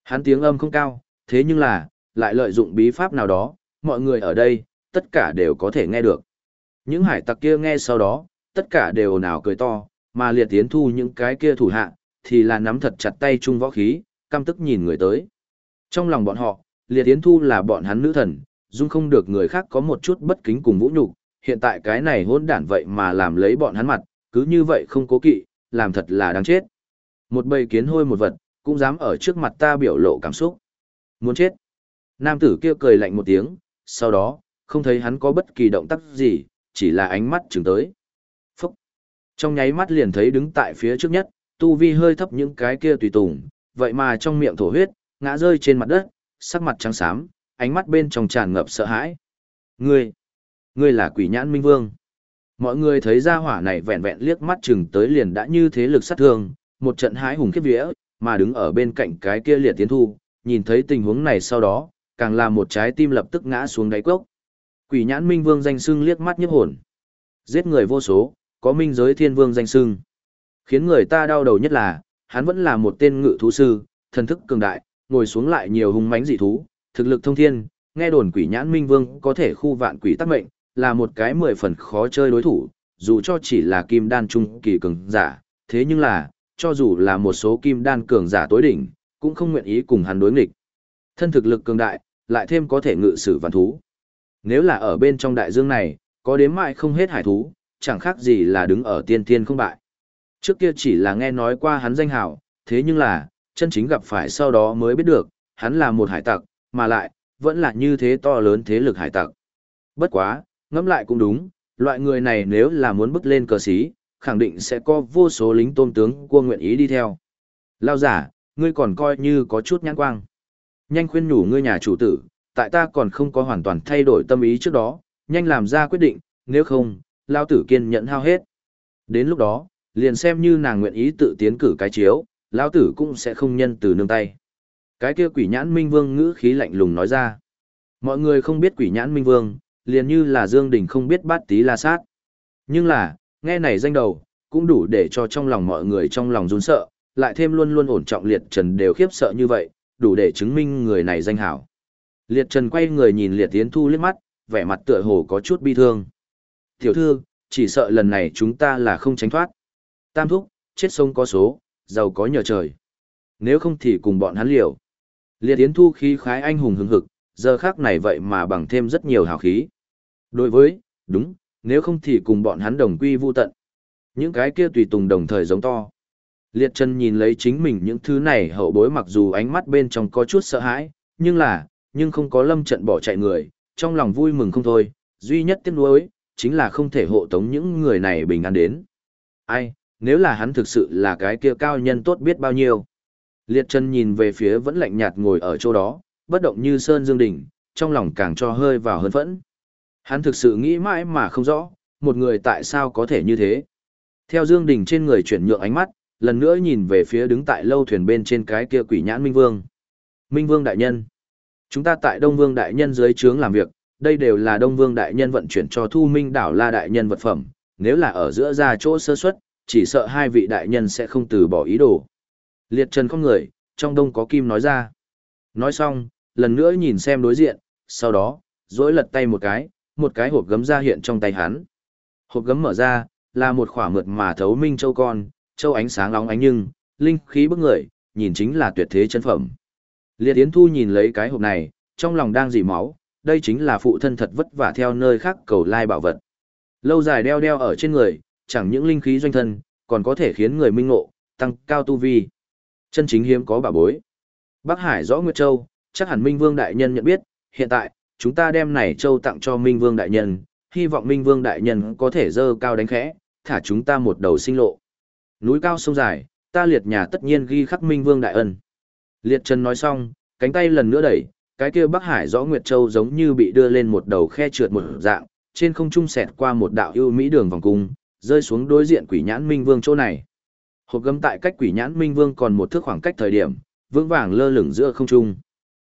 Hắn tiếng âm không cao, thế nhưng là, lại lợi dụng bí pháp nào đó, mọi người ở đây, tất cả đều có thể nghe được. Những hải tặc kia nghe sau đó, tất cả đều ồn ào cười to, mà liệt tiến thu những cái kia thủ hạ, thì là nắm thật chặt tay chung võ khí, căm tức nhìn người tới. Trong lòng bọn họ, liệt yến thu là bọn hắn nữ thần, dung không được người khác có một chút bất kính cùng vũ nhục hiện tại cái này hôn đản vậy mà làm lấy bọn hắn mặt, cứ như vậy không cố kỵ, làm thật là đáng chết. Một bầy kiến hôi một vật, cũng dám ở trước mặt ta biểu lộ cảm xúc. Muốn chết. Nam tử kia cười lạnh một tiếng, sau đó, không thấy hắn có bất kỳ động tác gì, chỉ là ánh mắt chừng tới. Phúc! Trong nháy mắt liền thấy đứng tại phía trước nhất, tu vi hơi thấp những cái kia tùy tùng, vậy mà trong miệng thổ huyết, ngã rơi trên mặt đất, sắc mặt trắng xám, ánh mắt bên trong tràn ngập sợ hãi. Ngươi! Ngươi là quỷ nhãn minh vương. Mọi người thấy ra hỏa này vẹn vẹn liếc mắt chừng tới liền đã như thế lực sát thương, một trận hái hùng khiếp vía, mà đứng ở bên cạnh cái kia liệt tiến thu, nhìn thấy tình huống này sau đó, càng là một trái tim lập tức ngã xuống đáy cốc. Quỷ nhãn minh vương danh sưng liếc mắt nhức hồn. Giết người vô số, có minh giới thiên vương danh sưng. Khiến người ta đau đầu nhất là, hắn vẫn là một tên ngự thú sư, thần thức cường đại, ngồi xuống lại nhiều hung mãnh dị thú, thực lực thông thiên, nghe đồn quỷ nhãn minh vương có thể khu vạn quỷ tắc mệnh, là một cái mười phần khó chơi đối thủ, dù cho chỉ là kim đan trung kỳ cường giả, thế nhưng là, cho dù là một số kim đan cường giả tối đỉnh, cũng không nguyện ý cùng hắn đối nghịch. Thân thực lực cường đại, lại thêm có thể ngự sử vạn thú. Nếu là ở bên trong đại dương này, có đếm mãi không hết hải thú, chẳng khác gì là đứng ở tiên tiên không bại. Trước kia chỉ là nghe nói qua hắn danh hào, thế nhưng là, chân chính gặp phải sau đó mới biết được, hắn là một hải tặc, mà lại, vẫn là như thế to lớn thế lực hải tặc. Bất quá, ngẫm lại cũng đúng, loại người này nếu là muốn bước lên cờ sĩ, khẳng định sẽ có vô số lính tôn tướng cua nguyện ý đi theo. Lao giả, ngươi còn coi như có chút nhãn quang. Nhanh khuyên nhủ ngươi nhà chủ tử, tại ta còn không có hoàn toàn thay đổi tâm ý trước đó, nhanh làm ra quyết định, nếu không, lao tử kiên nhẫn hao hết. Đến lúc đó, liền xem như nàng nguyện ý tự tiến cử cái chiếu, Lão tử cũng sẽ không nhân từ nương tay. Cái kia quỷ nhãn minh vương ngữ khí lạnh lùng nói ra. Mọi người không biết quỷ nhãn minh vương, liền như là Dương Đình không biết bát tí la sát. Nhưng là, nghe này danh đầu, cũng đủ để cho trong lòng mọi người trong lòng run sợ, lại thêm luôn luôn ổn trọng liệt trần đều khiếp sợ như vậy, đủ để chứng minh người này danh hảo. Liệt trần quay người nhìn liệt tiến thu liếc mắt, vẻ mặt tựa hồ có chút bi thương. Tiểu thư, chỉ sợ lần này chúng ta là không tránh thoát. Tam thúc, chết sông có số, giàu có nhờ trời. Nếu không thì cùng bọn hắn liều. Liệt tiến thu khí khái anh hùng hứng hực, giờ khác này vậy mà bằng thêm rất nhiều hào khí. Đối với, đúng, nếu không thì cùng bọn hắn đồng quy vu tận. Những cái kia tùy tùng đồng thời giống to. Liệt chân nhìn lấy chính mình những thứ này hậu bối mặc dù ánh mắt bên trong có chút sợ hãi, nhưng là, nhưng không có lâm trận bỏ chạy người, trong lòng vui mừng không thôi, duy nhất tiếc nuối, chính là không thể hộ tống những người này bình an đến. Ai, nếu là hắn thực sự là cái kia cao nhân tốt biết bao nhiêu. Liệt chân nhìn về phía vẫn lạnh nhạt ngồi ở chỗ đó, bất động như sơn dương đỉnh, trong lòng càng cho hơi vào hơn phẫn. Hắn thực sự nghĩ mãi mà không rõ, một người tại sao có thể như thế. Theo Dương Đình trên người chuyển nhượng ánh mắt, lần nữa nhìn về phía đứng tại lâu thuyền bên trên cái kia quỷ nhãn Minh Vương. Minh Vương đại nhân. Chúng ta tại Đông Vương đại nhân dưới trướng làm việc, Đây đều là Đông Vương đại nhân vận chuyển cho Thu Minh đảo La đại nhân vật phẩm, nếu là ở giữa ra chỗ sơ suất, chỉ sợ hai vị đại nhân sẽ không từ bỏ ý đồ. Liệt Trần không người, trong đông có kim nói ra. Nói xong, lần nữa nhìn xem đối diện, sau đó, dỗi lật tay một cái, một cái hộp gấm ra hiện trong tay hắn. Hộp gấm mở ra, là một khỏa mượt mà thấu minh châu con, châu ánh sáng lóng ánh nhưng, linh khí bức người, nhìn chính là tuyệt thế chân phẩm. Liệt Yến Thu nhìn lấy cái hộp này, trong lòng đang dỉ máu, đây chính là phụ thân thật vất vả theo nơi khác cầu lai bảo vật. Lâu dài đeo đeo ở trên người, chẳng những linh khí doanh thân, còn có thể khiến người minh ngộ, tăng cao tu vi. Chân chính hiếm có bảo bối. Bắc Hải rõ Nguyệt Châu, chắc hẳn Minh Vương Đại Nhân nhận biết, hiện tại, chúng ta đem này Châu tặng cho Minh Vương Đại Nhân, hy vọng Minh Vương Đại Nhân có thể dơ cao đánh khẽ, thả chúng ta một đầu sinh lộ. Núi cao sông dài, ta liệt nhà tất nhiên ghi khắc Minh Vương Đại Ân. Liệt Trần nói xong, cánh tay lần nữa đẩy, cái kia Bắc Hải rõ Nguyệt Châu giống như bị đưa lên một đầu khe trượt một dạng, trên không trung xẹt qua một đạo ưu mỹ đường vòng cung, rơi xuống đối diện quỷ nhãn Minh Vương chỗ này. Hộp gấm tại cách quỷ nhãn Minh Vương còn một thước khoảng cách thời điểm, vững vàng lơ lửng giữa không trung.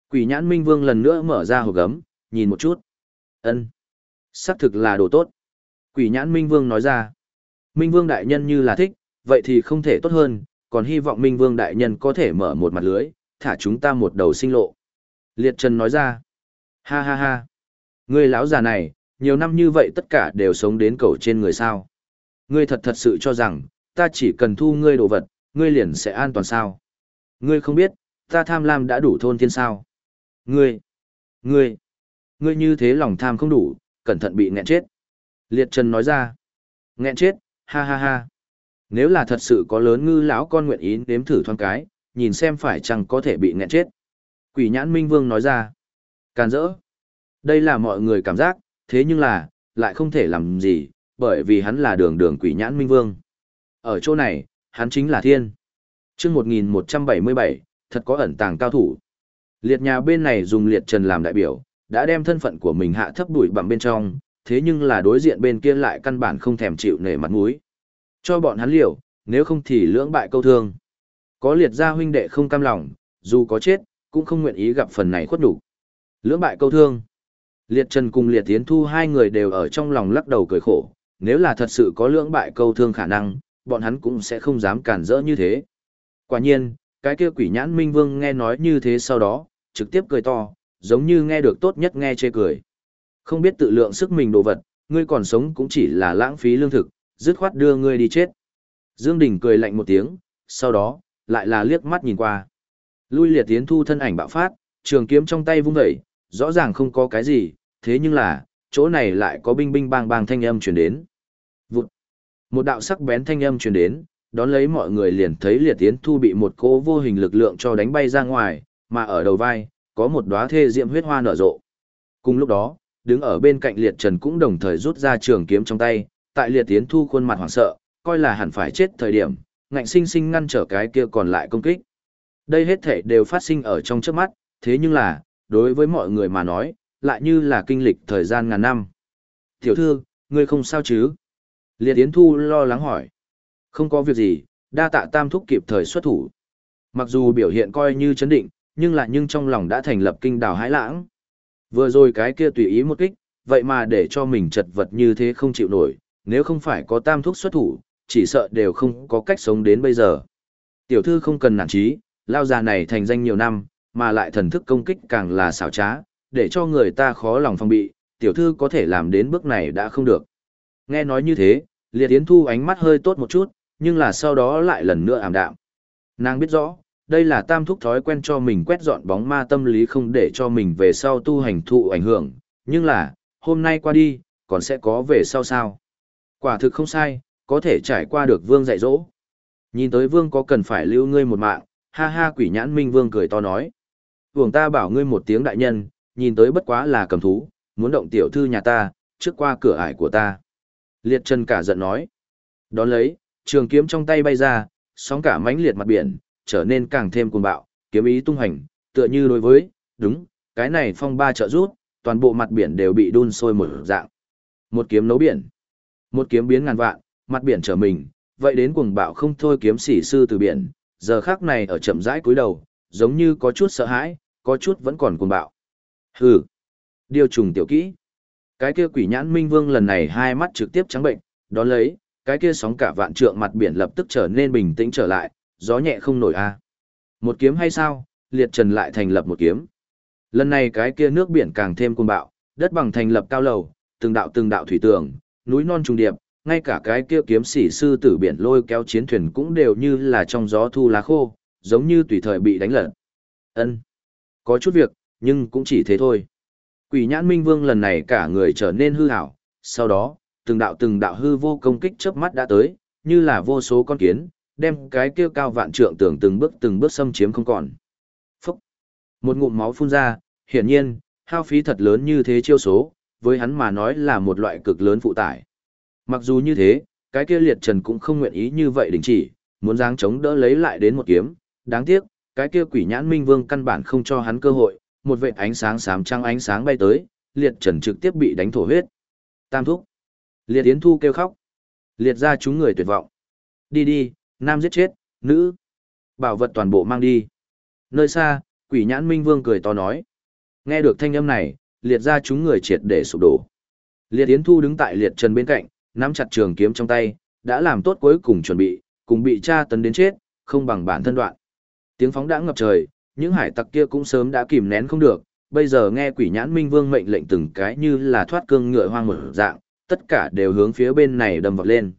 Quỷ nhãn Minh Vương lần nữa mở ra hộp gấm, nhìn một chút. Ân, xác thực là đồ tốt. Quỷ nhãn Minh Vương nói ra. Minh Vương đại nhân như là thích, vậy thì không thể tốt hơn, còn hy vọng Minh Vương đại nhân có thể mở một mặt lưới, thả chúng ta một đầu sinh lộ. Liệt Trần nói ra. Ha ha ha. Ngươi lão già này, nhiều năm như vậy tất cả đều sống đến cầu trên người sao. Ngươi thật thật sự cho rằng, ta chỉ cần thu ngươi đồ vật, ngươi liền sẽ an toàn sao. Ngươi không biết, ta tham lam đã đủ thôn thiên sao. Ngươi, ngươi, ngươi như thế lòng tham không đủ, cẩn thận bị nghẹn chết. Liệt Trần nói ra. Nghẹn chết, ha ha ha. Nếu là thật sự có lớn ngư lão con nguyện ý nếm thử thoáng cái, nhìn xem phải chăng có thể bị nghẹn chết. Quỷ nhãn Minh Vương nói ra. Càn rỡ. Đây là mọi người cảm giác, thế nhưng là, lại không thể làm gì, bởi vì hắn là đường đường quỷ nhãn Minh Vương. Ở chỗ này, hắn chính là thiên. chương 1177, thật có ẩn tàng cao thủ. Liệt nhà bên này dùng liệt trần làm đại biểu, đã đem thân phận của mình hạ thấp đuổi bằng bên trong, thế nhưng là đối diện bên kia lại căn bản không thèm chịu nể mặt mũi. Cho bọn hắn liều, nếu không thì lưỡng bại câu thương. Có liệt gia huynh đệ không cam lòng, dù có chết, cũng không nguyện ý gặp phần này khuất đủ. Lưỡng bại câu thương. Liệt Trần cùng Liệt Tiến Thu hai người đều ở trong lòng lắc đầu cười khổ, nếu là thật sự có lưỡng bại câu thương khả năng, bọn hắn cũng sẽ không dám cản rỡ như thế. Quả nhiên, cái kia quỷ nhãn Minh Vương nghe nói như thế sau đó, trực tiếp cười to, giống như nghe được tốt nhất nghe chê cười. Không biết tự lượng sức mình đồ vật, ngươi còn sống cũng chỉ là lãng phí lương thực, dứt khoát đưa ngươi đi chết. Dương Đình cười lạnh một tiếng, sau đó, lại là liếc mắt nhìn qua. Lui liệt tiến thu thân ảnh bạo phát, trường kiếm trong tay vung dậy, rõ ràng không có cái gì, thế nhưng là, chỗ này lại có binh binh bang bang thanh âm truyền đến. Vụt. Một đạo sắc bén thanh âm truyền đến, đón lấy mọi người liền thấy liệt tiến thu bị một cỗ vô hình lực lượng cho đánh bay ra ngoài, mà ở đầu vai, có một đóa thê diệm huyết hoa nở rộ. Cùng lúc đó, đứng ở bên cạnh liệt trần cũng đồng thời rút ra trường kiếm trong tay, tại liệt tiến thu khuôn mặt hoảng sợ, coi là hẳn phải chết thời điểm, ngạnh sinh sinh ngăn trở cái kia còn lại công kích. Đây hết thể đều phát sinh ở trong trước mắt, thế nhưng là, đối với mọi người mà nói, lại như là kinh lịch thời gian ngàn năm. Tiểu thư, ngươi không sao chứ? Liệt Yến Thu lo lắng hỏi. Không có việc gì, đa tạ tam thúc kịp thời xuất thủ. Mặc dù biểu hiện coi như chấn định, nhưng lại nhưng trong lòng đã thành lập kinh đảo hãi lãng. Vừa rồi cái kia tùy ý một kích, vậy mà để cho mình chật vật như thế không chịu nổi, nếu không phải có tam thúc xuất thủ, chỉ sợ đều không có cách sống đến bây giờ. Tiểu thư không cần nản trí, lao già này thành danh nhiều năm, mà lại thần thức công kích càng là xảo trá, để cho người ta khó lòng phòng bị, tiểu thư có thể làm đến bước này đã không được. Nghe nói như thế, liệt tiến thu ánh mắt hơi tốt một chút, nhưng là sau đó lại lần nữa ảm đạm. Nàng biết rõ, đây là tam thúc thói quen cho mình quét dọn bóng ma tâm lý không để cho mình về sau tu hành thụ ảnh hưởng, nhưng là, hôm nay qua đi, còn sẽ có về sau sao. Quả thực không sai, có thể trải qua được vương dạy dỗ. Nhìn tới vương có cần phải lưu ngươi một mạng, ha ha quỷ nhãn minh vương cười to nói. Vương ta bảo ngươi một tiếng đại nhân, nhìn tới bất quá là cầm thú, muốn động tiểu thư nhà ta, trước qua cửa ải của ta. Liệt chân cả giận nói. Đón lấy, trường kiếm trong tay bay ra, sóng cả mãnh liệt mặt biển, trở nên càng thêm cuồng bạo, kiếm ý tung hành, tựa như đối với, đúng, cái này phong ba trợ rút, toàn bộ mặt biển đều bị đun sôi một dạng. Một kiếm nấu biển, một kiếm biến ngàn vạn, mặt biển trở mình, vậy đến cuồng bạo không thôi kiếm sĩ sư từ biển, giờ khác này ở chậm rãi cúi đầu, giống như có chút sợ hãi, có chút vẫn còn cuồng bạo. Hừ, điều trùng tiểu kỹ. Cái kia quỷ nhãn minh vương lần này hai mắt trực tiếp trắng bệnh, đón lấy, cái kia sóng cả vạn trượng mặt biển lập tức trở nên bình tĩnh trở lại, gió nhẹ không nổi a. Một kiếm hay sao, liệt trần lại thành lập một kiếm. Lần này cái kia nước biển càng thêm cuồng bạo, đất bằng thành lập cao lầu, từng đạo từng đạo thủy tường, núi non trùng điệp, ngay cả cái kia kiếm sĩ sư tử biển lôi kéo chiến thuyền cũng đều như là trong gió thu lá khô, giống như tùy thời bị đánh lật. Ân, có chút việc, nhưng cũng chỉ thế thôi. Quỷ nhãn minh vương lần này cả người trở nên hư hảo, sau đó, từng đạo từng đạo hư vô công kích chớp mắt đã tới, như là vô số con kiến, đem cái kia cao vạn trượng tưởng từng bước từng bước xâm chiếm không còn. Phúc! Một ngụm máu phun ra, hiển nhiên, hao phí thật lớn như thế chiêu số, với hắn mà nói là một loại cực lớn phụ tải. Mặc dù như thế, cái kia liệt trần cũng không nguyện ý như vậy đình chỉ, muốn giáng chống đỡ lấy lại đến một kiếm, đáng tiếc, cái kia quỷ nhãn minh vương căn bản không cho hắn cơ hội, một vệt ánh sáng xám trăng ánh sáng bay tới, liệt trần trực tiếp bị đánh thổ huyết. Tam thúc. Liệt Yến Thu kêu khóc. Liệt ra chúng người tuyệt vọng. Đi đi, nam giết chết, nữ. Bảo vật toàn bộ mang đi. Nơi xa, quỷ nhãn minh vương cười to nói. Nghe được thanh âm này, liệt ra chúng người triệt để sụp đổ. Liệt Yến Thu đứng tại liệt trần bên cạnh, nắm chặt trường kiếm trong tay, đã làm tốt cuối cùng chuẩn bị, cùng bị tra tấn đến chết, không bằng bản thân đoạn. Tiếng phóng đã ngập trời, những hải tặc kia cũng sớm đã kìm nén không được, bây giờ nghe quỷ nhãn minh vương mệnh lệnh từng cái như là thoát cương ngựa hoang mở dạng, tất cả đều hướng phía bên này đâm vọt lên.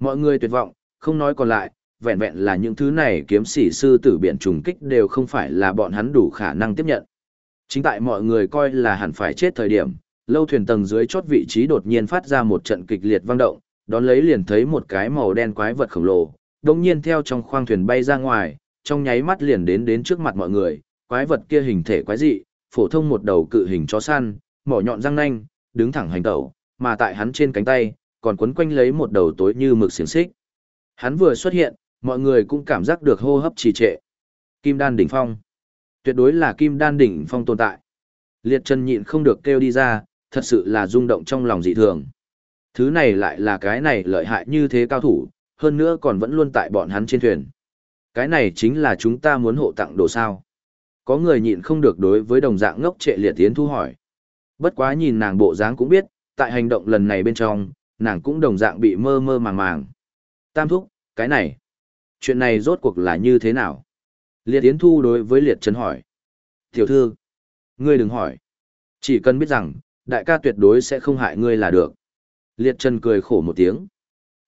Mọi người tuyệt vọng, không nói còn lại, vẹn vẹn là những thứ này kiếm sĩ sư tử biển trùng kích đều không phải là bọn hắn đủ khả năng tiếp nhận. Chính tại mọi người coi là hẳn phải chết thời điểm, lâu thuyền tầng dưới chót vị trí đột nhiên phát ra một trận kịch liệt vang động, đón lấy liền thấy một cái màu đen quái vật khổng lồ, đồng nhiên theo trong khoang thuyền bay ra ngoài, trong nháy mắt liền đến đến trước mặt mọi người, quái vật kia hình thể quái dị, phổ thông một đầu cự hình chó săn, mỏ nhọn răng nanh, đứng thẳng hành tẩu, mà tại hắn trên cánh tay, còn quấn quanh lấy một đầu tối như mực xiềng xích. Hắn vừa xuất hiện, mọi người cũng cảm giác được hô hấp trì trệ. Kim đan đỉnh phong. Tuyệt đối là kim đan đỉnh phong tồn tại. Liệt chân nhịn không được kêu đi ra, thật sự là rung động trong lòng dị thường. Thứ này lại là cái này lợi hại như thế cao thủ, hơn nữa còn vẫn luôn tại bọn hắn trên thuyền. Cái này chính là chúng ta muốn hộ tặng đồ sao. Có người nhịn không được đối với đồng dạng ngốc trệ liệt tiến thu hỏi. Bất quá nhìn nàng bộ dáng cũng biết, tại hành động lần này bên trong, nàng cũng đồng dạng bị mơ mơ màng màng. Tam thúc, cái này, chuyện này rốt cuộc là như thế nào? Liệt Yến Thu đối với Liệt Trần hỏi. Tiểu thư, ngươi đừng hỏi. Chỉ cần biết rằng, đại ca tuyệt đối sẽ không hại ngươi là được. Liệt Trần cười khổ một tiếng.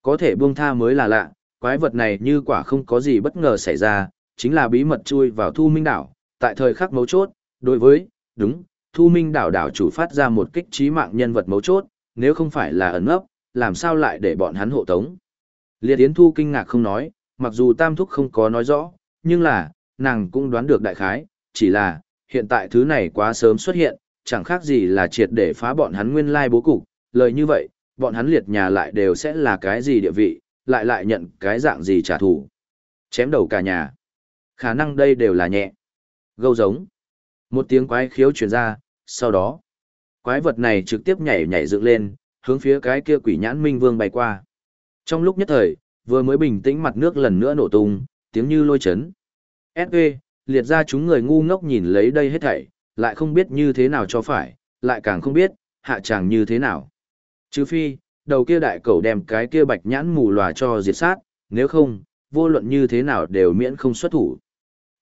Có thể buông tha mới là lạ, quái vật này như quả không có gì bất ngờ xảy ra, chính là bí mật chui vào thu minh đảo, tại thời khắc mấu chốt, đối với, đúng, thu minh đảo đảo chủ phát ra một kích trí mạng nhân vật mấu chốt, nếu không phải là ẩn ấp, làm sao lại để bọn hắn hộ tống. Liệt Yến Thu kinh ngạc không nói, mặc dù Tam Thúc không có nói rõ, nhưng là, nàng cũng đoán được đại khái, chỉ là, hiện tại thứ này quá sớm xuất hiện, chẳng khác gì là triệt để phá bọn hắn nguyên lai bố cục, lời như vậy, bọn hắn liệt nhà lại đều sẽ là cái gì địa vị, lại lại nhận cái dạng gì trả thù. Chém đầu cả nhà. Khả năng đây đều là nhẹ. Gâu giống. Một tiếng quái khiếu truyền ra, sau đó, quái vật này trực tiếp nhảy nhảy dựng lên, hướng phía cái kia quỷ nhãn minh vương bay qua. Trong lúc nhất thời, vừa mới bình tĩnh mặt nước lần nữa nổ tung, tiếng như lôi chấn. S.E. liệt ra chúng người ngu ngốc nhìn lấy đây hết thảy, lại không biết như thế nào cho phải, lại càng không biết, hạ chàng như thế nào. Trừ phi, đầu kia đại cầu đem cái kia bạch nhãn mù lòa cho diệt sát, nếu không, vô luận như thế nào đều miễn không xuất thủ.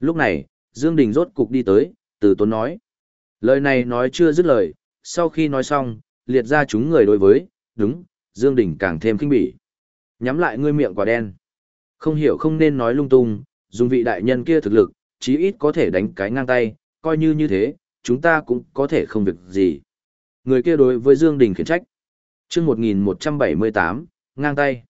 Lúc này, Dương Đình rốt cục đi tới, từ tốn nói. Lời này nói chưa dứt lời, sau khi nói xong, liệt ra chúng người đối với, đúng, Dương Đình càng thêm kinh bỉ. Nhắm lại ngươi miệng quả đen. Không hiểu không nên nói lung tung, dùng vị đại nhân kia thực lực, chí ít có thể đánh cái ngang tay, coi như như thế, chúng ta cũng có thể không việc gì. Người kia đối với Dương Đình khiển trách. Trước 1178, ngang tay.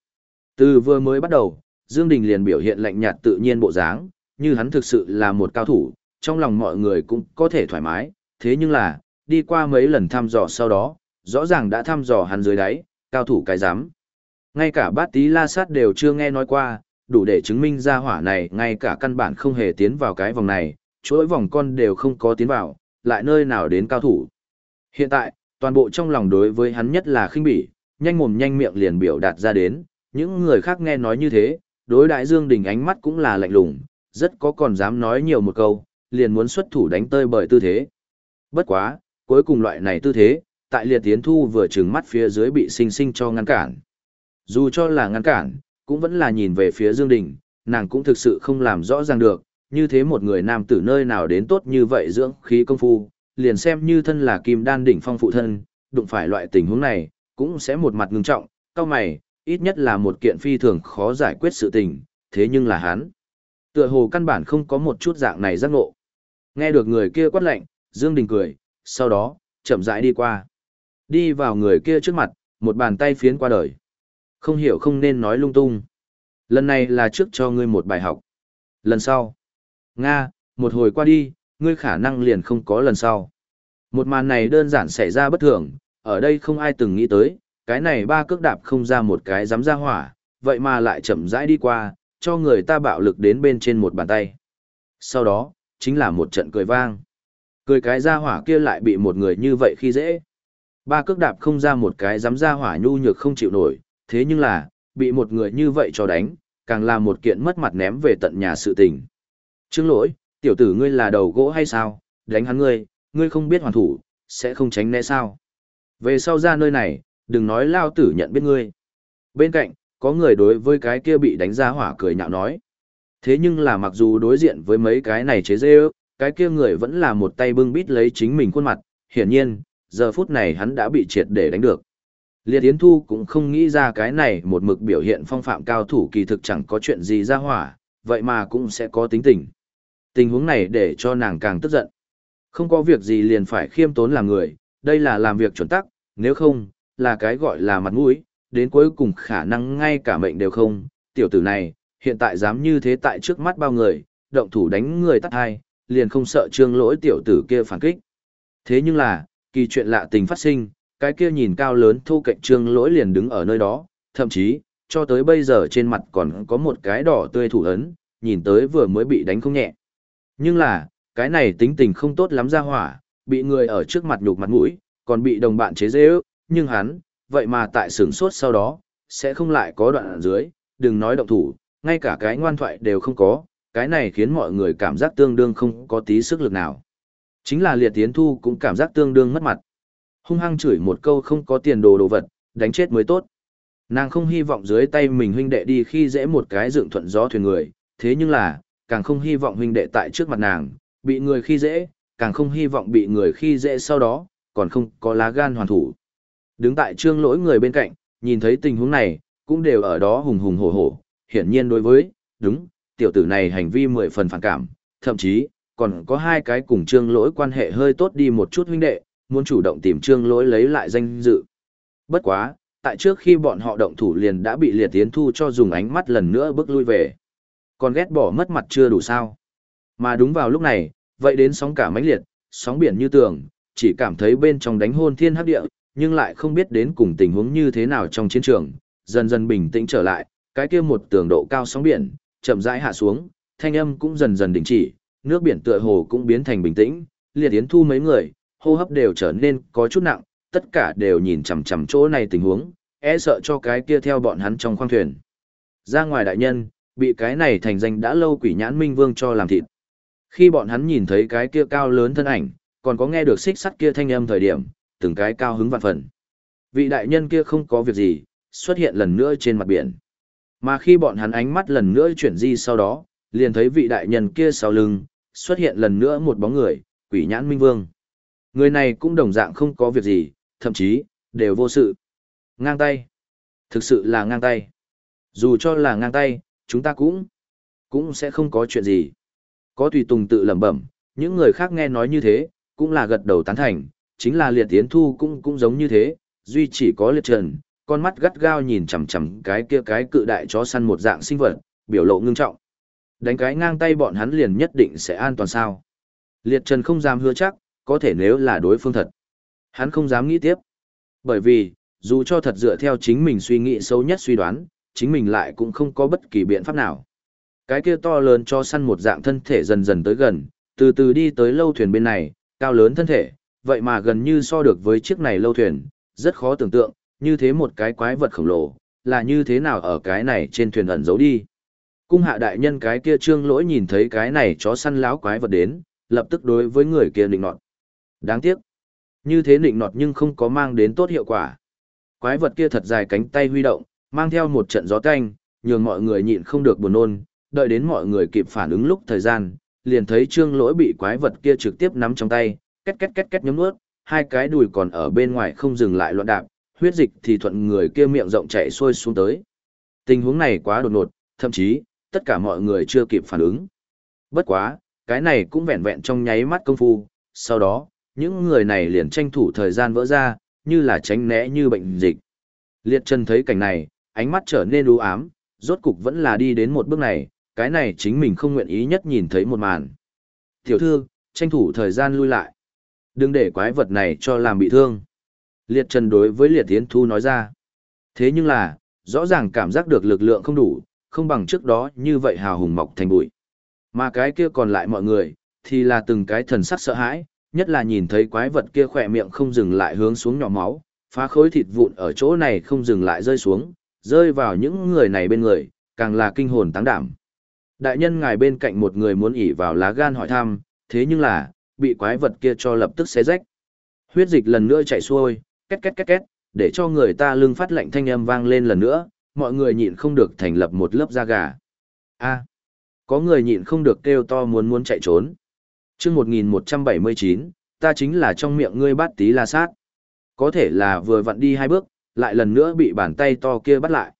Từ vừa mới bắt đầu, Dương Đình liền biểu hiện lạnh nhạt tự nhiên bộ dáng, như hắn thực sự là một cao thủ, trong lòng mọi người cũng có thể thoải mái, thế nhưng là, đi qua mấy lần thăm dò sau đó, rõ ràng đã thăm dò hắn dưới đáy, cao thủ cái giám. Ngay cả bát tí la sát đều chưa nghe nói qua, đủ để chứng minh ra hỏa này ngay cả căn bản không hề tiến vào cái vòng này, chuỗi vòng con đều không có tiến vào, lại nơi nào đến cao thủ. Hiện tại, toàn bộ trong lòng đối với hắn nhất là khinh bỉ, nhanh mồm nhanh miệng liền biểu đạt ra đến, những người khác nghe nói như thế, đối đại Dương Đình ánh mắt cũng là lạnh lùng, rất có còn dám nói nhiều một câu, liền muốn xuất thủ đánh tơi bởi tư thế. Bất quá, cuối cùng loại này tư thế, tại liệt tiến thu vừa trừng mắt phía dưới bị sinh sinh cho ngăn cản. Dù cho là ngăn cản, cũng vẫn là nhìn về phía Dương Đình, nàng cũng thực sự không làm rõ ràng được, như thế một người nam tử nơi nào đến tốt như vậy dưỡng khí công phu, liền xem như thân là kim đan đỉnh phong phụ thân, đụng phải loại tình huống này, cũng sẽ một mặt ngưng trọng, cao mày, ít nhất là một kiện phi thường khó giải quyết sự tình, thế nhưng là hắn. Tựa hồ căn bản không có một chút dạng này giác ngộ. Nghe được người kia quát lệnh, Dương Đình cười, sau đó, chậm rãi đi qua. Đi vào người kia trước mặt, một bàn tay phiến qua đời. Không hiểu không nên nói lung tung. Lần này là trước cho ngươi một bài học. Lần sau. Nga, một hồi qua đi, ngươi khả năng liền không có lần sau. Một màn này đơn giản xảy ra bất thường, ở đây không ai từng nghĩ tới, cái này ba cước đạp không ra một cái dám ra hỏa, vậy mà lại chậm rãi đi qua, cho người ta bạo lực đến bên trên một bàn tay. Sau đó, chính là một trận cười vang. Cười cái ra hỏa kia lại bị một người như vậy khi dễ. Ba cước đạp không ra một cái dám ra hỏa nhu nhược không chịu nổi, thế nhưng là, bị một người như vậy cho đánh, càng là một kiện mất mặt ném về tận nhà sự tình. Trương lỗi, tiểu tử ngươi là đầu gỗ hay sao, đánh hắn ngươi, ngươi không biết hoàn thủ, sẽ không tránh né sao. Về sau ra nơi này, đừng nói lao tử nhận biết ngươi. Bên cạnh, có người đối với cái kia bị đánh ra hỏa cười nhạo nói. Thế nhưng là mặc dù đối diện với mấy cái này chế dê ước, cái kia người vẫn là một tay bưng bít lấy chính mình khuôn mặt, hiển nhiên, giờ phút này hắn đã bị triệt để đánh được. Liệt Yến Thu cũng không nghĩ ra cái này một mực biểu hiện phong phạm cao thủ kỳ thực chẳng có chuyện gì ra hỏa, vậy mà cũng sẽ có tính tình. Tình huống này để cho nàng càng tức giận. Không có việc gì liền phải khiêm tốn làm người, đây là làm việc chuẩn tắc, nếu không, là cái gọi là mặt mũi, đến cuối cùng khả năng ngay cả mệnh đều không. Tiểu tử này, hiện tại dám như thế tại trước mắt bao người, động thủ đánh người tắt hai, liền không sợ trương lỗi tiểu tử kia phản kích. Thế nhưng là, kỳ chuyện lạ tình phát sinh, cái kia nhìn cao lớn thu cạnh trương lỗi liền đứng ở nơi đó, thậm chí, cho tới bây giờ trên mặt còn có một cái đỏ tươi thủ ấn, nhìn tới vừa mới bị đánh không nhẹ. Nhưng là, cái này tính tình không tốt lắm ra hỏa, bị người ở trước mặt nhục mặt mũi, còn bị đồng bạn chế dễ ước, nhưng hắn, vậy mà tại sửng sốt sau đó, sẽ không lại có đoạn ở dưới, đừng nói động thủ, ngay cả cái ngoan thoại đều không có, cái này khiến mọi người cảm giác tương đương không có tí sức lực nào. Chính là liệt tiến thu cũng cảm giác tương đương mất mặt. Hung hăng chửi một câu không có tiền đồ đồ vật, đánh chết mới tốt. Nàng không hy vọng dưới tay mình huynh đệ đi khi dễ một cái dựng thuận gió thuyền người, thế nhưng là, càng không hy vọng huynh đệ tại trước mặt nàng, bị người khi dễ, càng không hy vọng bị người khi dễ sau đó, còn không có lá gan hoàn thủ. Đứng tại trương lỗi người bên cạnh, nhìn thấy tình huống này, cũng đều ở đó hùng hùng hổ hổ, hiển nhiên đối với, đúng, tiểu tử này hành vi mười phần phản cảm, thậm chí, còn có hai cái cùng trương lỗi quan hệ hơi tốt đi một chút huynh đệ, muốn chủ động tìm trương lỗi lấy lại danh dự. Bất quá, tại trước khi bọn họ động thủ liền đã bị liệt tiến thu cho dùng ánh mắt lần nữa bước lui về. Còn ghét bỏ mất mặt chưa đủ sao. Mà đúng vào lúc này, vậy đến sóng cả mãnh liệt, sóng biển như tường, chỉ cảm thấy bên trong đánh hôn thiên hấp địa, nhưng lại không biết đến cùng tình huống như thế nào trong chiến trường, dần dần bình tĩnh trở lại, cái kia một tường độ cao sóng biển, chậm rãi hạ xuống, thanh âm cũng dần dần đình chỉ, nước biển tựa hồ cũng biến thành bình tĩnh, liệt yến thu mấy người, hô hấp đều trở nên có chút nặng, tất cả đều nhìn chằm chằm chỗ này tình huống, e sợ cho cái kia theo bọn hắn trong khoang thuyền. Ra ngoài đại nhân, bị cái này thành danh đã lâu quỷ nhãn minh vương cho làm thịt. Khi bọn hắn nhìn thấy cái kia cao lớn thân ảnh, còn có nghe được xích sắt kia thanh âm thời điểm, từng cái cao hứng vạn phần. Vị đại nhân kia không có việc gì, xuất hiện lần nữa trên mặt biển. Mà khi bọn hắn ánh mắt lần nữa chuyển di sau đó, liền thấy vị đại nhân kia sau lưng, xuất hiện lần nữa một bóng người, quỷ nhãn minh vương. Người này cũng đồng dạng không có việc gì, thậm chí, đều vô sự. Ngang tay. Thực sự là ngang tay. Dù cho là ngang tay, chúng ta cũng, cũng sẽ không có chuyện gì. Có tùy tùng tự lẩm bẩm, những người khác nghe nói như thế, cũng là gật đầu tán thành, chính là liệt tiến thu cũng cũng giống như thế, duy chỉ có liệt trần, con mắt gắt gao nhìn chằm chằm cái kia cái cự đại chó săn một dạng sinh vật, biểu lộ ngưng trọng. Đánh cái ngang tay bọn hắn liền nhất định sẽ an toàn sao. Liệt trần không dám hứa chắc, có thể nếu là đối phương thật. Hắn không dám nghĩ tiếp. Bởi vì, dù cho thật dựa theo chính mình suy nghĩ xấu nhất suy đoán, chính mình lại cũng không có bất kỳ biện pháp nào. Cái kia to lớn cho săn một dạng thân thể dần dần tới gần, từ từ đi tới lâu thuyền bên này, cao lớn thân thể, vậy mà gần như so được với chiếc này lâu thuyền, rất khó tưởng tượng, như thế một cái quái vật khổng lồ, là như thế nào ở cái này trên thuyền ẩn giấu đi. Cung hạ đại nhân cái kia trương lỗi nhìn thấy cái này chó săn láo quái vật đến, lập tức đối với người kia định nọt. Đáng tiếc. Như thế nịnh nọt nhưng không có mang đến tốt hiệu quả. Quái vật kia thật dài cánh tay huy động, mang theo một trận gió canh, nhường mọi người nhịn không được buồn nôn, đợi đến mọi người kịp phản ứng lúc thời gian, liền thấy trương lỗi bị quái vật kia trực tiếp nắm trong tay, két két két két nhấm nuốt, hai cái đùi còn ở bên ngoài không dừng lại loạn đạp, huyết dịch thì thuận người kia miệng rộng chạy xuôi xuống tới. Tình huống này quá đột ngột, thậm chí, tất cả mọi người chưa kịp phản ứng. Bất quá, cái này cũng vẹn vẹn trong nháy mắt công phu, sau đó, những người này liền tranh thủ thời gian vỡ ra, như là tránh né như bệnh dịch. Liệt chân thấy cảnh này, ánh mắt trở nên u ám, rốt cục vẫn là đi đến một bước này, cái này chính mình không nguyện ý nhất nhìn thấy một màn. Tiểu thư, tranh thủ thời gian lui lại. Đừng để quái vật này cho làm bị thương. Liệt Trần đối với Liệt Tiến Thu nói ra. Thế nhưng là, rõ ràng cảm giác được lực lượng không đủ, không bằng trước đó như vậy hào hùng mọc thành bụi. Mà cái kia còn lại mọi người, thì là từng cái thần sắc sợ hãi, nhất là nhìn thấy quái vật kia khỏe miệng không dừng lại hướng xuống nhỏ máu, phá khối thịt vụn ở chỗ này không dừng lại rơi xuống, rơi vào những người này bên người, càng là kinh hồn táng đảm. Đại nhân ngài bên cạnh một người muốn ỉ vào lá gan hỏi thăm, thế nhưng là, bị quái vật kia cho lập tức xé rách. Huyết dịch lần nữa chảy xuôi, két két két két, để cho người ta lưng phát lạnh thanh âm vang lên lần nữa, mọi người nhịn không được thành lập một lớp da gà. A, có người nhịn không được kêu to muốn muốn chạy trốn. Chương 1179, ta chính là trong miệng ngươi bát tí la sát. Có thể là vừa vặn đi hai bước, lại lần nữa bị bàn tay to kia bắt lại.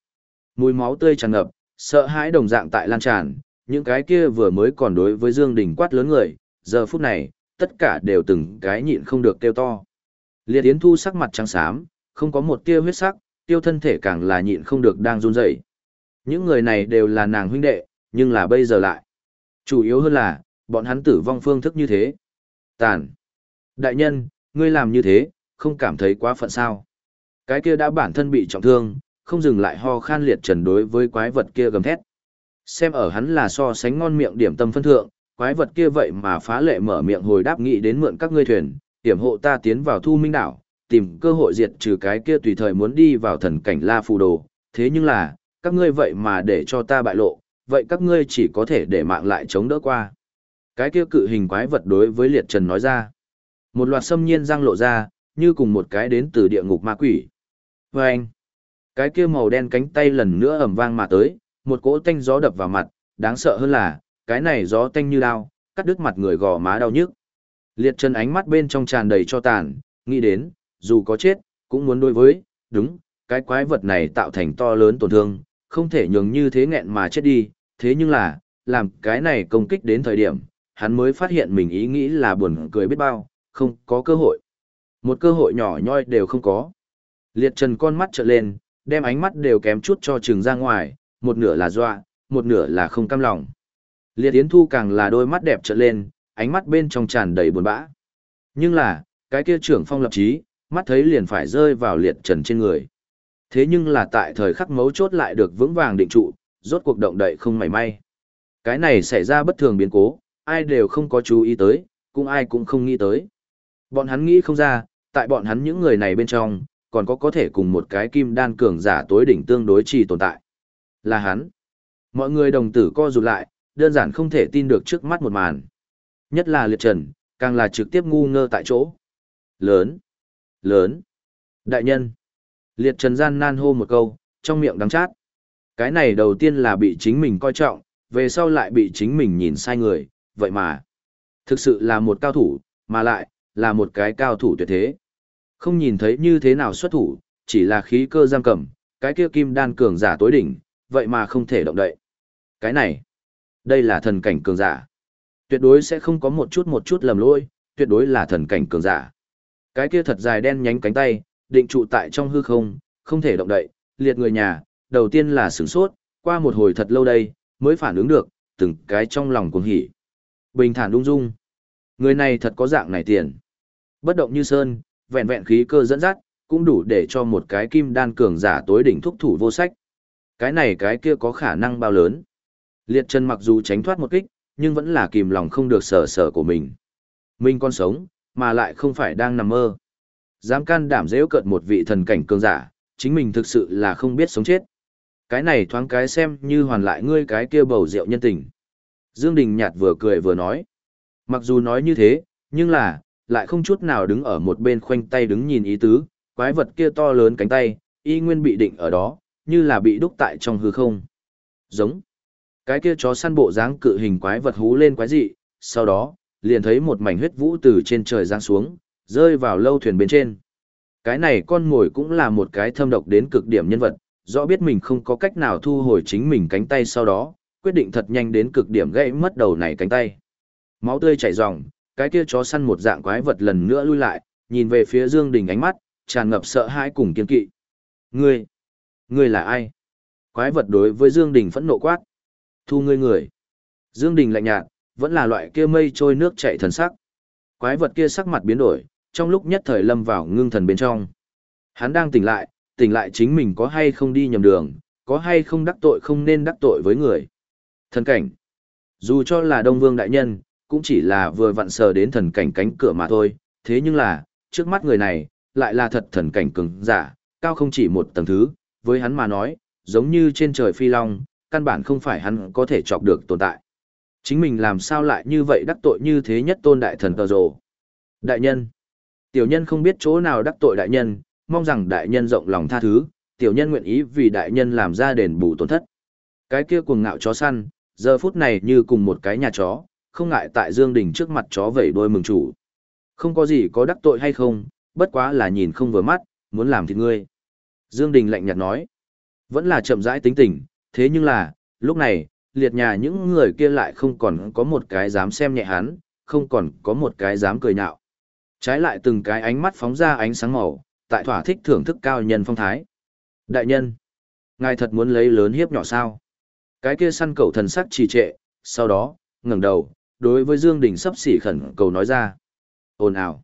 Mùi máu tươi tràn ngập, sợ hãi đồng dạng tại lan tràn, những cái kia vừa mới còn đối với Dương Đình quát lớn người, giờ phút này, tất cả đều từng cái nhịn không được kêu to. Liệt Yến Thu sắc mặt trắng xám, không có một tia huyết sắc, tiêu thân thể càng là nhịn không được đang run rẩy. Những người này đều là nàng huynh đệ, nhưng là bây giờ lại. Chủ yếu hơn là, bọn hắn tử vong phương thức như thế. Tàn. Đại nhân, ngươi làm như thế, không cảm thấy quá phận sao. Cái kia đã bản thân bị trọng thương, không dừng lại ho khan liệt trần đối với quái vật kia gầm thét. Xem ở hắn là so sánh ngon miệng điểm tâm phân thượng, quái vật kia vậy mà phá lệ mở miệng hồi đáp nghị đến mượn các ngươi thuyền, hiểm hộ ta tiến vào thu minh đảo, tìm cơ hội diệt trừ cái kia tùy thời muốn đi vào thần cảnh la phù đồ. Thế nhưng là, các ngươi vậy mà để cho ta bại lộ, vậy các ngươi chỉ có thể để mạng lại chống đỡ qua. Cái kia cự hình quái vật đối với liệt trần nói ra. Một loạt xâm nhiên răng lộ ra, như cùng một cái đến từ địa ngục ma quỷ. Và anh, cái kia màu đen cánh tay lần nữa ầm vang mà tới, một cỗ tanh gió đập vào mặt, đáng sợ hơn là, cái này gió tanh như đao, cắt đứt mặt người gò má đau nhức. Liệt chân ánh mắt bên trong tràn đầy cho tàn, nghĩ đến, dù có chết, cũng muốn đối với, đúng, cái quái vật này tạo thành to lớn tổn thương, không thể nhường như thế nghẹn mà chết đi, thế nhưng là, làm cái này công kích đến thời điểm, hắn mới phát hiện mình ý nghĩ là buồn cười biết bao, không có cơ hội. Một cơ hội nhỏ nhoi đều không có. Liệt trần con mắt trợn lên, đem ánh mắt đều kém chút cho trừng ra ngoài, một nửa là dọa, một nửa là không cam lòng. Liệt Yến Thu càng là đôi mắt đẹp trợn lên, ánh mắt bên trong tràn đầy buồn bã. Nhưng là, cái kia trưởng phong lập chí, mắt thấy liền phải rơi vào liệt trần trên người. Thế nhưng là tại thời khắc mấu chốt lại được vững vàng định trụ, rốt cuộc động đậy không mảy may. Cái này xảy ra bất thường biến cố, ai đều không có chú ý tới, cũng ai cũng không nghĩ tới. Bọn hắn nghĩ không ra, tại bọn hắn những người này bên trong, còn có có thể cùng một cái kim đan cường giả tối đỉnh tương đối trì tồn tại. Là hắn. Mọi người đồng tử co rụt lại, đơn giản không thể tin được trước mắt một màn. Nhất là liệt trần, càng là trực tiếp ngu ngơ tại chỗ. Lớn. Lớn. Đại nhân. Liệt trần gian nan hô một câu, trong miệng đắng chát. Cái này đầu tiên là bị chính mình coi trọng, về sau lại bị chính mình nhìn sai người, vậy mà. Thực sự là một cao thủ, mà lại, là một cái cao thủ tuyệt thế. Không nhìn thấy như thế nào xuất thủ, chỉ là khí cơ giam cầm, cái kia kim đan cường giả tối đỉnh, vậy mà không thể động đậy. Cái này, đây là thần cảnh cường giả. Tuyệt đối sẽ không có một chút một chút lầm lỗi, tuyệt đối là thần cảnh cường giả. Cái kia thật dài đen nhánh cánh tay, định trụ tại trong hư không, không thể động đậy, liệt người nhà, đầu tiên là sửng sốt, qua một hồi thật lâu đây, mới phản ứng được, từng cái trong lòng cuồng hỉ. Bình thản ung dung. Người này thật có dạng này tiền. Bất động như sơn, vẹn vẹn khí cơ dẫn dắt, cũng đủ để cho một cái kim đan cường giả tối đỉnh thúc thủ vô sách. Cái này cái kia có khả năng bao lớn. Liệt chân mặc dù tránh thoát một kích, nhưng vẫn là kìm lòng không được sở sở của mình. Mình còn sống, mà lại không phải đang nằm mơ. Dám can đảm dễ cợt một vị thần cảnh cường giả, chính mình thực sự là không biết sống chết. Cái này thoáng cái xem như hoàn lại ngươi cái kia bầu rượu nhân tình. Dương Đình nhạt vừa cười vừa nói. Mặc dù nói như thế, nhưng là, lại không chút nào đứng ở một bên khoanh tay đứng nhìn ý tứ, quái vật kia to lớn cánh tay, y nguyên bị định ở đó, như là bị đúc tại trong hư không. Giống. Cái kia chó săn bộ dáng cự hình quái vật hú lên quái dị, sau đó, liền thấy một mảnh huyết vũ từ trên trời giáng xuống, rơi vào lâu thuyền bên trên. Cái này con ngồi cũng là một cái thâm độc đến cực điểm nhân vật, rõ biết mình không có cách nào thu hồi chính mình cánh tay sau đó, quyết định thật nhanh đến cực điểm gãy mất đầu này cánh tay. Máu tươi chảy ròng, cái kia chó săn một dạng quái vật lần nữa lui lại, nhìn về phía Dương Đình ánh mắt, tràn ngập sợ hãi cùng kiên kỵ. Ngươi, ngươi là ai? Quái vật đối với Dương Đình phẫn nộ quát. Thu ngươi người. Dương Đình lạnh nhạt, vẫn là loại kia mây trôi nước chảy thần sắc. Quái vật kia sắc mặt biến đổi, trong lúc nhất thời lâm vào ngưng thần bên trong. Hắn đang tỉnh lại, tỉnh lại chính mình có hay không đi nhầm đường, có hay không đắc tội không nên đắc tội với người. Thần cảnh. Dù cho là Đông Vương Đại Nhân, cũng chỉ là vừa vặn sờ đến thần cảnh cánh cửa mà thôi, thế nhưng là, trước mắt người này, lại là thật thần cảnh cứng, giả, cao không chỉ một tầng thứ, với hắn mà nói, giống như trên trời phi long, căn bản không phải hắn có thể chọc được tồn tại. Chính mình làm sao lại như vậy đắc tội như thế nhất tôn đại thần tờ rồ. Đại nhân. Tiểu nhân không biết chỗ nào đắc tội đại nhân, mong rằng đại nhân rộng lòng tha thứ, tiểu nhân nguyện ý vì đại nhân làm ra đền bù tổn thất. Cái kia cuồng ngạo chó săn, giờ phút này như cùng một cái nhà chó, không ngại tại Dương Đình trước mặt chó vẩy đôi mừng chủ. Không có gì có đắc tội hay không, bất quá là nhìn không vừa mắt, muốn làm thịt ngươi. Dương Đình lạnh nhạt nói, vẫn là chậm rãi tính tình, thế nhưng là, lúc này, liệt nhà những người kia lại không còn có một cái dám xem nhẹ hắn, không còn có một cái dám cười nhạo. Trái lại từng cái ánh mắt phóng ra ánh sáng màu, tại thỏa thích thưởng thức cao nhân phong thái. Đại nhân, ngài thật muốn lấy lớn hiếp nhỏ sao? Cái kia săn cẩu thần sắc trì trệ, sau đó, ngẩng đầu, đối với Dương Đình sắp xỉ khẩn cầu nói ra. Ồn ào.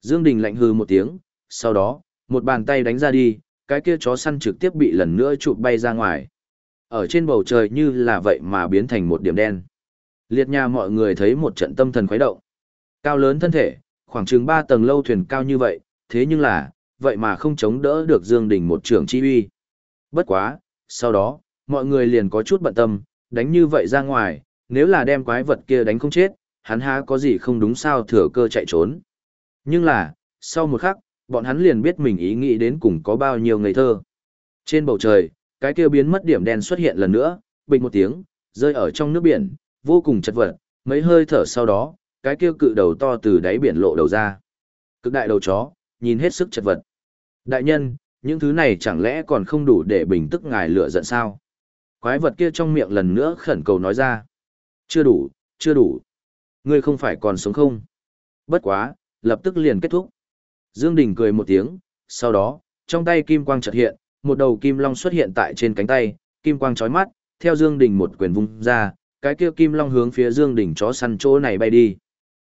Dương Đình lạnh hừ một tiếng, sau đó, một bàn tay đánh ra đi, cái kia chó săn trực tiếp bị lần nữa chụp bay ra ngoài. Ở trên bầu trời như là vậy mà biến thành một điểm đen. Liệt nhà mọi người thấy một trận tâm thần khuấy động. Cao lớn thân thể, khoảng chừng 3 tầng lâu thuyền cao như vậy, thế nhưng là, vậy mà không chống đỡ được Dương Đình một trưởng chi uy. Bất quá, sau đó, mọi người liền có chút bận tâm, đánh như vậy ra ngoài, nếu là đem quái vật kia đánh không chết, hắn há có gì không đúng sao thừa cơ chạy trốn. Nhưng là, sau một khắc, bọn hắn liền biết mình ý nghĩ đến cùng có bao nhiêu ngây thơ. Trên bầu trời, cái kia biến mất điểm đen xuất hiện lần nữa, bình một tiếng, rơi ở trong nước biển, vô cùng chật vật, mấy hơi thở sau đó, cái kia cự đầu to từ đáy biển lộ đầu ra. Cực đại đầu chó, nhìn hết sức chật vật. Đại nhân, những thứ này chẳng lẽ còn không đủ để bình tức ngài lửa giận sao? Quái vật kia trong miệng lần nữa khẩn cầu nói ra. Chưa đủ, chưa đủ. Ngươi không phải còn sống không? Bất quá, lập tức liền kết thúc. Dương Đình cười một tiếng, sau đó, trong tay kim quang chợt hiện, một đầu kim long xuất hiện tại trên cánh tay, kim quang chói mắt, theo Dương Đình một quyền vung ra, cái kia kim long hướng phía Dương Đình chó săn chỗ này bay đi.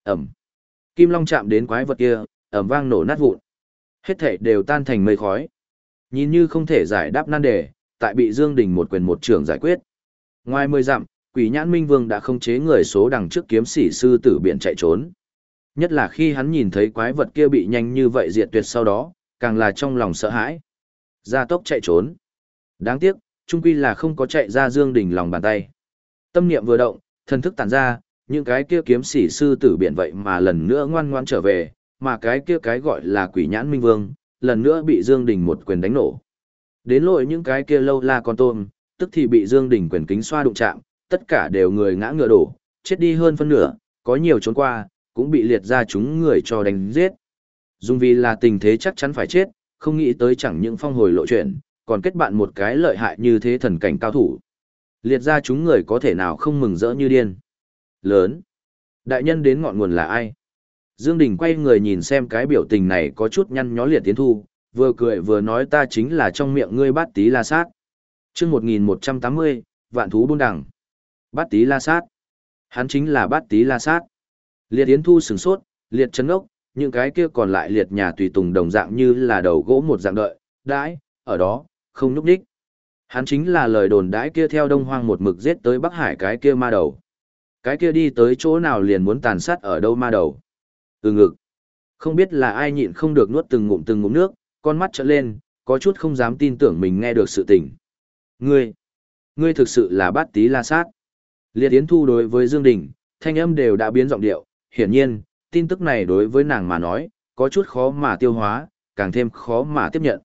Ầm. Kim long chạm đến quái vật kia, ầm vang nổ nát vụn. Hết thảy đều tan thành mây khói. Nhìn như không thể giải đáp nan đề, tại bị Dương Đình một quyền một trường giải quyết. Ngoài mười dặm, Quỷ Nhãn Minh Vương đã không chế người số đằng trước kiếm sĩ sư tử biển chạy trốn. Nhất là khi hắn nhìn thấy quái vật kia bị nhanh như vậy diệt tuyệt sau đó, càng là trong lòng sợ hãi. Gia tốc chạy trốn. Đáng tiếc, trung quy là không có chạy ra Dương Đình lòng bàn tay. Tâm niệm vừa động, thần thức tản ra, những cái kia kiếm sĩ sư tử biển vậy mà lần nữa ngoan ngoan trở về, mà cái kia cái gọi là quỷ nhãn minh vương, lần nữa bị Dương Đình một quyền đánh nổ. Đến lỗi những cái kia lâu la con tôm, tức thì bị Dương Đình quyền kính xoa đụng chạm, tất cả đều người ngã ngựa đổ, chết đi hơn phân nửa, có nhiều trốn qua, cũng bị liệt ra chúng người cho đánh giết. Dung vì là tình thế chắc chắn phải chết, không nghĩ tới chẳng những phong hồi lộ chuyện, còn kết bạn một cái lợi hại như thế thần cảnh cao thủ. Liệt ra chúng người có thể nào không mừng rỡ như điên. Lớn. Đại nhân đến ngọn nguồn là ai? Dương Đình quay người nhìn xem cái biểu tình này có chút nhăn nhó liệt tiến thu, vừa cười vừa nói ta chính là trong miệng ngươi bát tí la sát. Trước 1180, vạn thú buôn đằng. Bát tí la sát. Hắn chính là bát tí la sát. Liệt yến thu sừng sốt, liệt chấn ốc, những cái kia còn lại liệt nhà tùy tùng đồng dạng như là đầu gỗ một dạng đợi, đãi, ở đó, không núp đích. Hắn chính là lời đồn đãi kia theo đông hoang một mực giết tới Bắc Hải cái kia ma đầu. Cái kia đi tới chỗ nào liền muốn tàn sát ở đâu ma đầu. Từ ngực. Không biết là ai nhịn không được nuốt từng ngụm từng ngụm nước, con mắt trợn lên, có chút không dám tin tưởng mình nghe được sự tình. Ngươi, ngươi thực sự là bát tí la sát. Liệt Yến Thu đối với Dương Đình, thanh âm đều đã biến giọng điệu, hiển nhiên, tin tức này đối với nàng mà nói, có chút khó mà tiêu hóa, càng thêm khó mà tiếp nhận.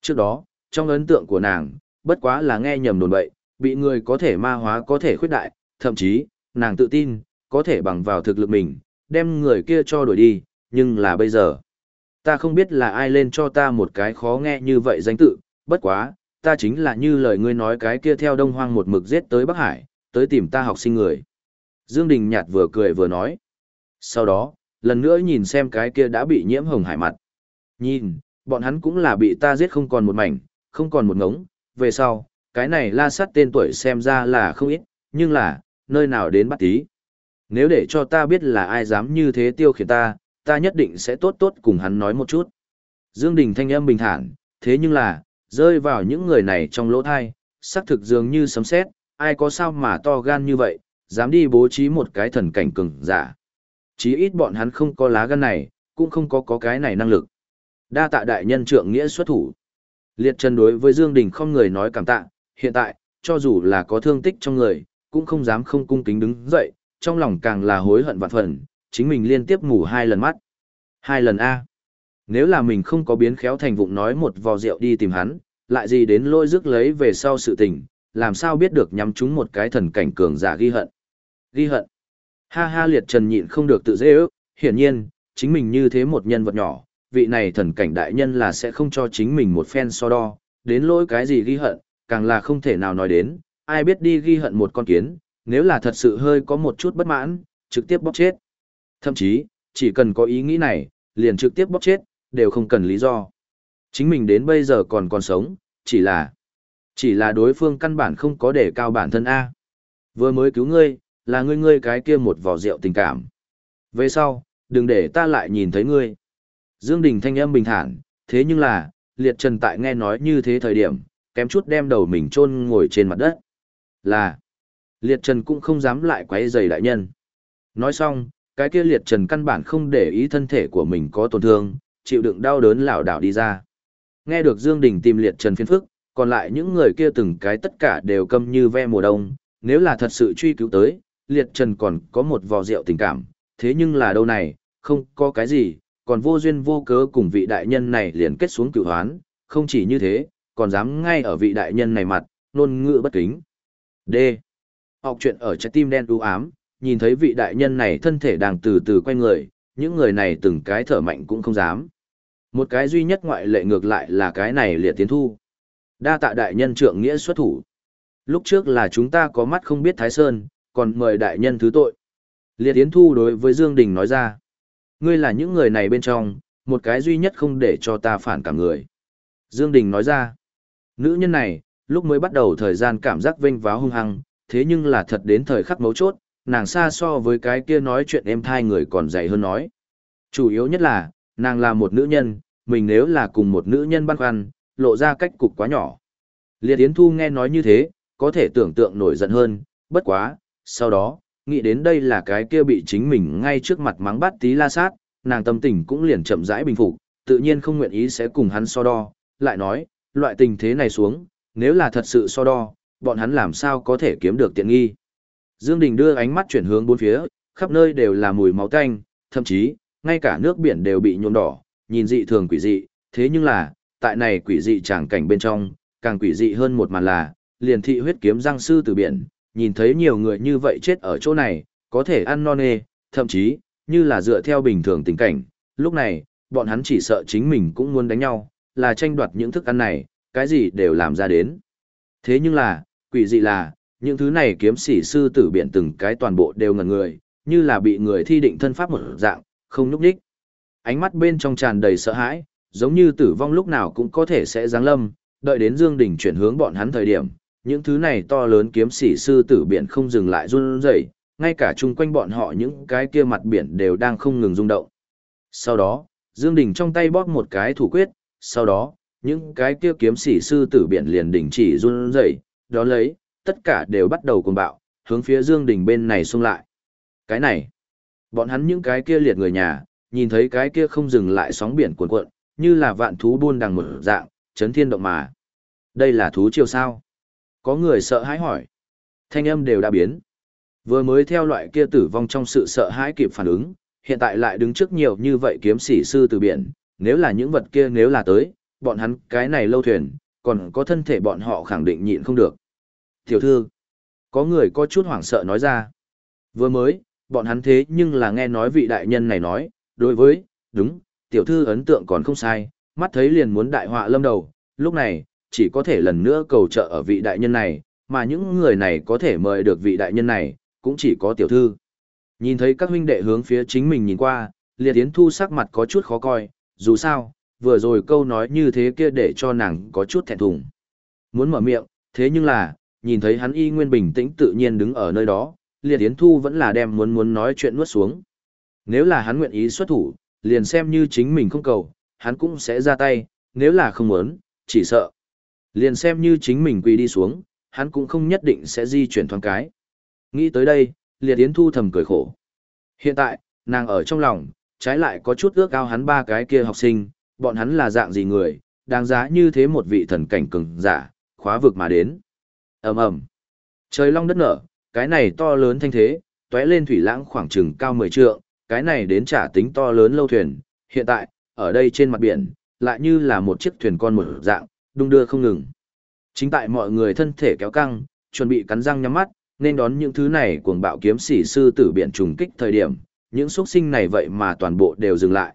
Trước đó, trong ấn tượng của nàng, bất quá là nghe nhầm đồn bậy, bị người có thể ma hóa có thể khuyết đại, thậm chí, nàng tự tin, có thể bằng vào thực lực mình, đem người kia cho đuổi đi, nhưng là bây giờ. Ta không biết là ai lên cho ta một cái khó nghe như vậy danh tự, bất quá, ta chính là như lời ngươi nói cái kia theo đông hoang một mực giết tới Bắc Hải, tới tìm ta học sinh người. Dương Đình nhạt vừa cười vừa nói. Sau đó, lần nữa nhìn xem cái kia đã bị nhiễm hồng hải mặt. Nhìn, bọn hắn cũng là bị ta giết không còn một mảnh, không còn một ngống, về sau, cái này la sát tên tuổi xem ra là không ít, nhưng là, nơi nào đến bắt tí. Nếu để cho ta biết là ai dám như thế tiêu khiển ta, ta nhất định sẽ tốt tốt cùng hắn nói một chút. Dương Đình thanh âm bình thản, thế nhưng là, rơi vào những người này trong lỗ thai, sắc thực dường như sấm sét, ai có sao mà to gan như vậy, dám đi bố trí một cái thần cảnh cường giả. Chí ít bọn hắn không có lá gan này, cũng không có có cái này năng lực. Đa tạ đại nhân trượng nghĩa xuất thủ. Liệt Trần đối với Dương Đình không người nói cảm tạ, hiện tại, cho dù là có thương tích trong người, cũng không dám không cung kính đứng dậy, trong lòng càng là hối hận vạn phần, chính mình liên tiếp ngủ hai lần mắt. Hai lần A. Nếu là mình không có biến khéo thành vụng nói một vò rượu đi tìm hắn, lại gì đến lôi rước lấy về sau sự tình, làm sao biết được nhắm chúng một cái thần cảnh cường giả ghi hận. Ghi hận. Ha ha liệt trần nhịn không được tự dễ ước, hiển nhiên, chính mình như thế một nhân vật nhỏ, vị này thần cảnh đại nhân là sẽ không cho chính mình một phen so đo, đến lỗi cái gì ghi hận, càng là không thể nào nói đến, ai biết đi ghi hận một con kiến, nếu là thật sự hơi có một chút bất mãn, trực tiếp bóc chết. Thậm chí, chỉ cần có ý nghĩ này, liền trực tiếp bóc chết, đều không cần lý do. Chính mình đến bây giờ còn còn sống, chỉ là chỉ là đối phương căn bản không có để cao bản thân A. Vừa mới cứu ngươi, là ngươi ngươi cái kia một vò rượu tình cảm. Về sau, đừng để ta lại nhìn thấy ngươi. Dương Đình thanh âm bình thản, thế nhưng là, liệt trần tại nghe nói như thế thời điểm, kém chút đem đầu mình chôn ngồi trên mặt đất. Là, liệt trần cũng không dám lại quấy rầy đại nhân. Nói xong, cái kia liệt trần căn bản không để ý thân thể của mình có tổn thương, chịu đựng đau đớn lảo đảo đi ra. Nghe được Dương Đình tìm liệt trần phiền phức, còn lại những người kia từng cái tất cả đều câm như ve mùa đông, nếu là thật sự truy cứu tới, liệt trần còn có một vò rượu tình cảm, thế nhưng là đâu này, không có cái gì, còn vô duyên vô cớ cùng vị đại nhân này liền kết xuống cựu hoán, không chỉ như thế, còn dám ngay ở vị đại nhân này mặt, nôn ngựa bất kính. D. Học chuyện ở trái tim đen u ám, nhìn thấy vị đại nhân này thân thể đang từ từ quay người, những người này từng cái thở mạnh cũng không dám. Một cái duy nhất ngoại lệ ngược lại là cái này liệt tiến thu. Đa tạ đại nhân trượng nghĩa xuất thủ. Lúc trước là chúng ta có mắt không biết Thái Sơn, còn mời đại nhân thứ tội. Liệt tiến thu đối với Dương Đình nói ra. Ngươi là những người này bên trong, một cái duy nhất không để cho ta phản cảm người. Dương Đình nói ra. Nữ nhân này, lúc mới bắt đầu thời gian cảm giác vinh váo hung hăng, thế nhưng là thật đến thời khắc mấu chốt, nàng xa so với cái kia nói chuyện em thai người còn dày hơn nói. Chủ yếu nhất là, nàng là một nữ nhân, mình nếu là cùng một nữ nhân băn khoăn, lộ ra cách cục quá nhỏ. Liệt Yến Thu nghe nói như thế, có thể tưởng tượng nổi giận hơn, bất quá, sau đó, nghĩ đến đây là cái kia bị chính mình ngay trước mặt mắng bắt tí la sát, nàng tâm tình cũng liền chậm rãi bình phục, tự nhiên không nguyện ý sẽ cùng hắn so đo, lại nói, loại tình thế này xuống, nếu là thật sự so đo, bọn hắn làm sao có thể kiếm được tiện nghi. Dương Đình đưa ánh mắt chuyển hướng bốn phía, khắp nơi đều là mùi máu tanh, thậm chí, ngay cả nước biển đều bị nhuộm đỏ, nhìn dị thường quỷ dị, thế nhưng là, tại này quỷ dị tràng cảnh bên trong, càng quỷ dị hơn một màn là, liền thị huyết kiếm răng sư từ biển, nhìn thấy nhiều người như vậy chết ở chỗ này, có thể ăn non nê, thậm chí, như là dựa theo bình thường tình cảnh, lúc này, bọn hắn chỉ sợ chính mình cũng muốn đánh nhau, là tranh đoạt những thức ăn này, cái gì đều làm ra đến. Thế nhưng là, quỷ dị là, những thứ này kiếm sĩ sư tử biển từng cái toàn bộ đều ngẩn người, như là bị người thi định thân pháp một dạng, không núp đích. Ánh mắt bên trong tràn đầy sợ hãi, giống như tử vong lúc nào cũng có thể sẽ giáng lâm, đợi đến Dương Đình chuyển hướng bọn hắn thời điểm, những thứ này to lớn kiếm sĩ sư tử biển không dừng lại run rẩy, ngay cả chung quanh bọn họ những cái kia mặt biển đều đang không ngừng rung động. Sau đó, Dương Đình trong tay bóp một cái thủ quyết, sau đó, những cái kia kiếm sĩ sư tử biển liền đình chỉ run rẩy, đó lấy, tất cả đều bắt đầu cuồng bạo, hướng phía Dương Đình bên này xung lại. Cái này, bọn hắn những cái kia liệt người nhà, nhìn thấy cái kia không dừng lại sóng biển cuồn cuộn, như là vạn thú buôn đằng một dạng, chấn thiên động mà. Đây là thú chiều sao? Có người sợ hãi hỏi. Thanh âm đều đã biến. Vừa mới theo loại kia tử vong trong sự sợ hãi kịp phản ứng, hiện tại lại đứng trước nhiều như vậy kiếm sĩ sư từ biển, nếu là những vật kia nếu là tới, bọn hắn cái này lâu thuyền, còn có thân thể bọn họ khẳng định nhịn không được. Tiểu thư, có người có chút hoảng sợ nói ra. Vừa mới, bọn hắn thế nhưng là nghe nói vị đại nhân này nói, đối với, đúng, tiểu thư ấn tượng còn không sai, mắt thấy liền muốn đại họa lâm đầu, lúc này, chỉ có thể lần nữa cầu trợ ở vị đại nhân này, mà những người này có thể mời được vị đại nhân này, cũng chỉ có tiểu thư. Nhìn thấy các huynh đệ hướng phía chính mình nhìn qua, liệt tiến thu sắc mặt có chút khó coi, dù sao, vừa rồi câu nói như thế kia để cho nàng có chút thẹn thùng. Muốn mở miệng, thế nhưng là, nhìn thấy hắn y nguyên bình tĩnh tự nhiên đứng ở nơi đó, liệt tiến thu vẫn là đem muốn muốn nói chuyện nuốt xuống. Nếu là hắn nguyện ý xuất thủ, liền xem như chính mình không cầu, hắn cũng sẽ ra tay, nếu là không muốn, chỉ sợ. Liền xem như chính mình quỳ đi xuống, hắn cũng không nhất định sẽ di chuyển thoáng cái. Nghĩ tới đây, liệt yến thu thầm cười khổ. Hiện tại, nàng ở trong lòng, trái lại có chút ước ao hắn ba cái kia học sinh, bọn hắn là dạng gì người, đáng giá như thế một vị thần cảnh cường giả, khóa vực mà đến. ầm ầm Trời long đất nở, cái này to lớn thanh thế, tóe lên thủy lãng khoảng chừng cao 10 trượng, cái này đến trả tính to lớn lâu thuyền, hiện tại, ở đây trên mặt biển, lại như là một chiếc thuyền con một dạng, đung đưa không ngừng. Chính tại mọi người thân thể kéo căng, chuẩn bị cắn răng nhắm mắt, nên đón những thứ này cuồng bạo kiếm sĩ sư tử biển trùng kích thời điểm, những xuất sinh này vậy mà toàn bộ đều dừng lại.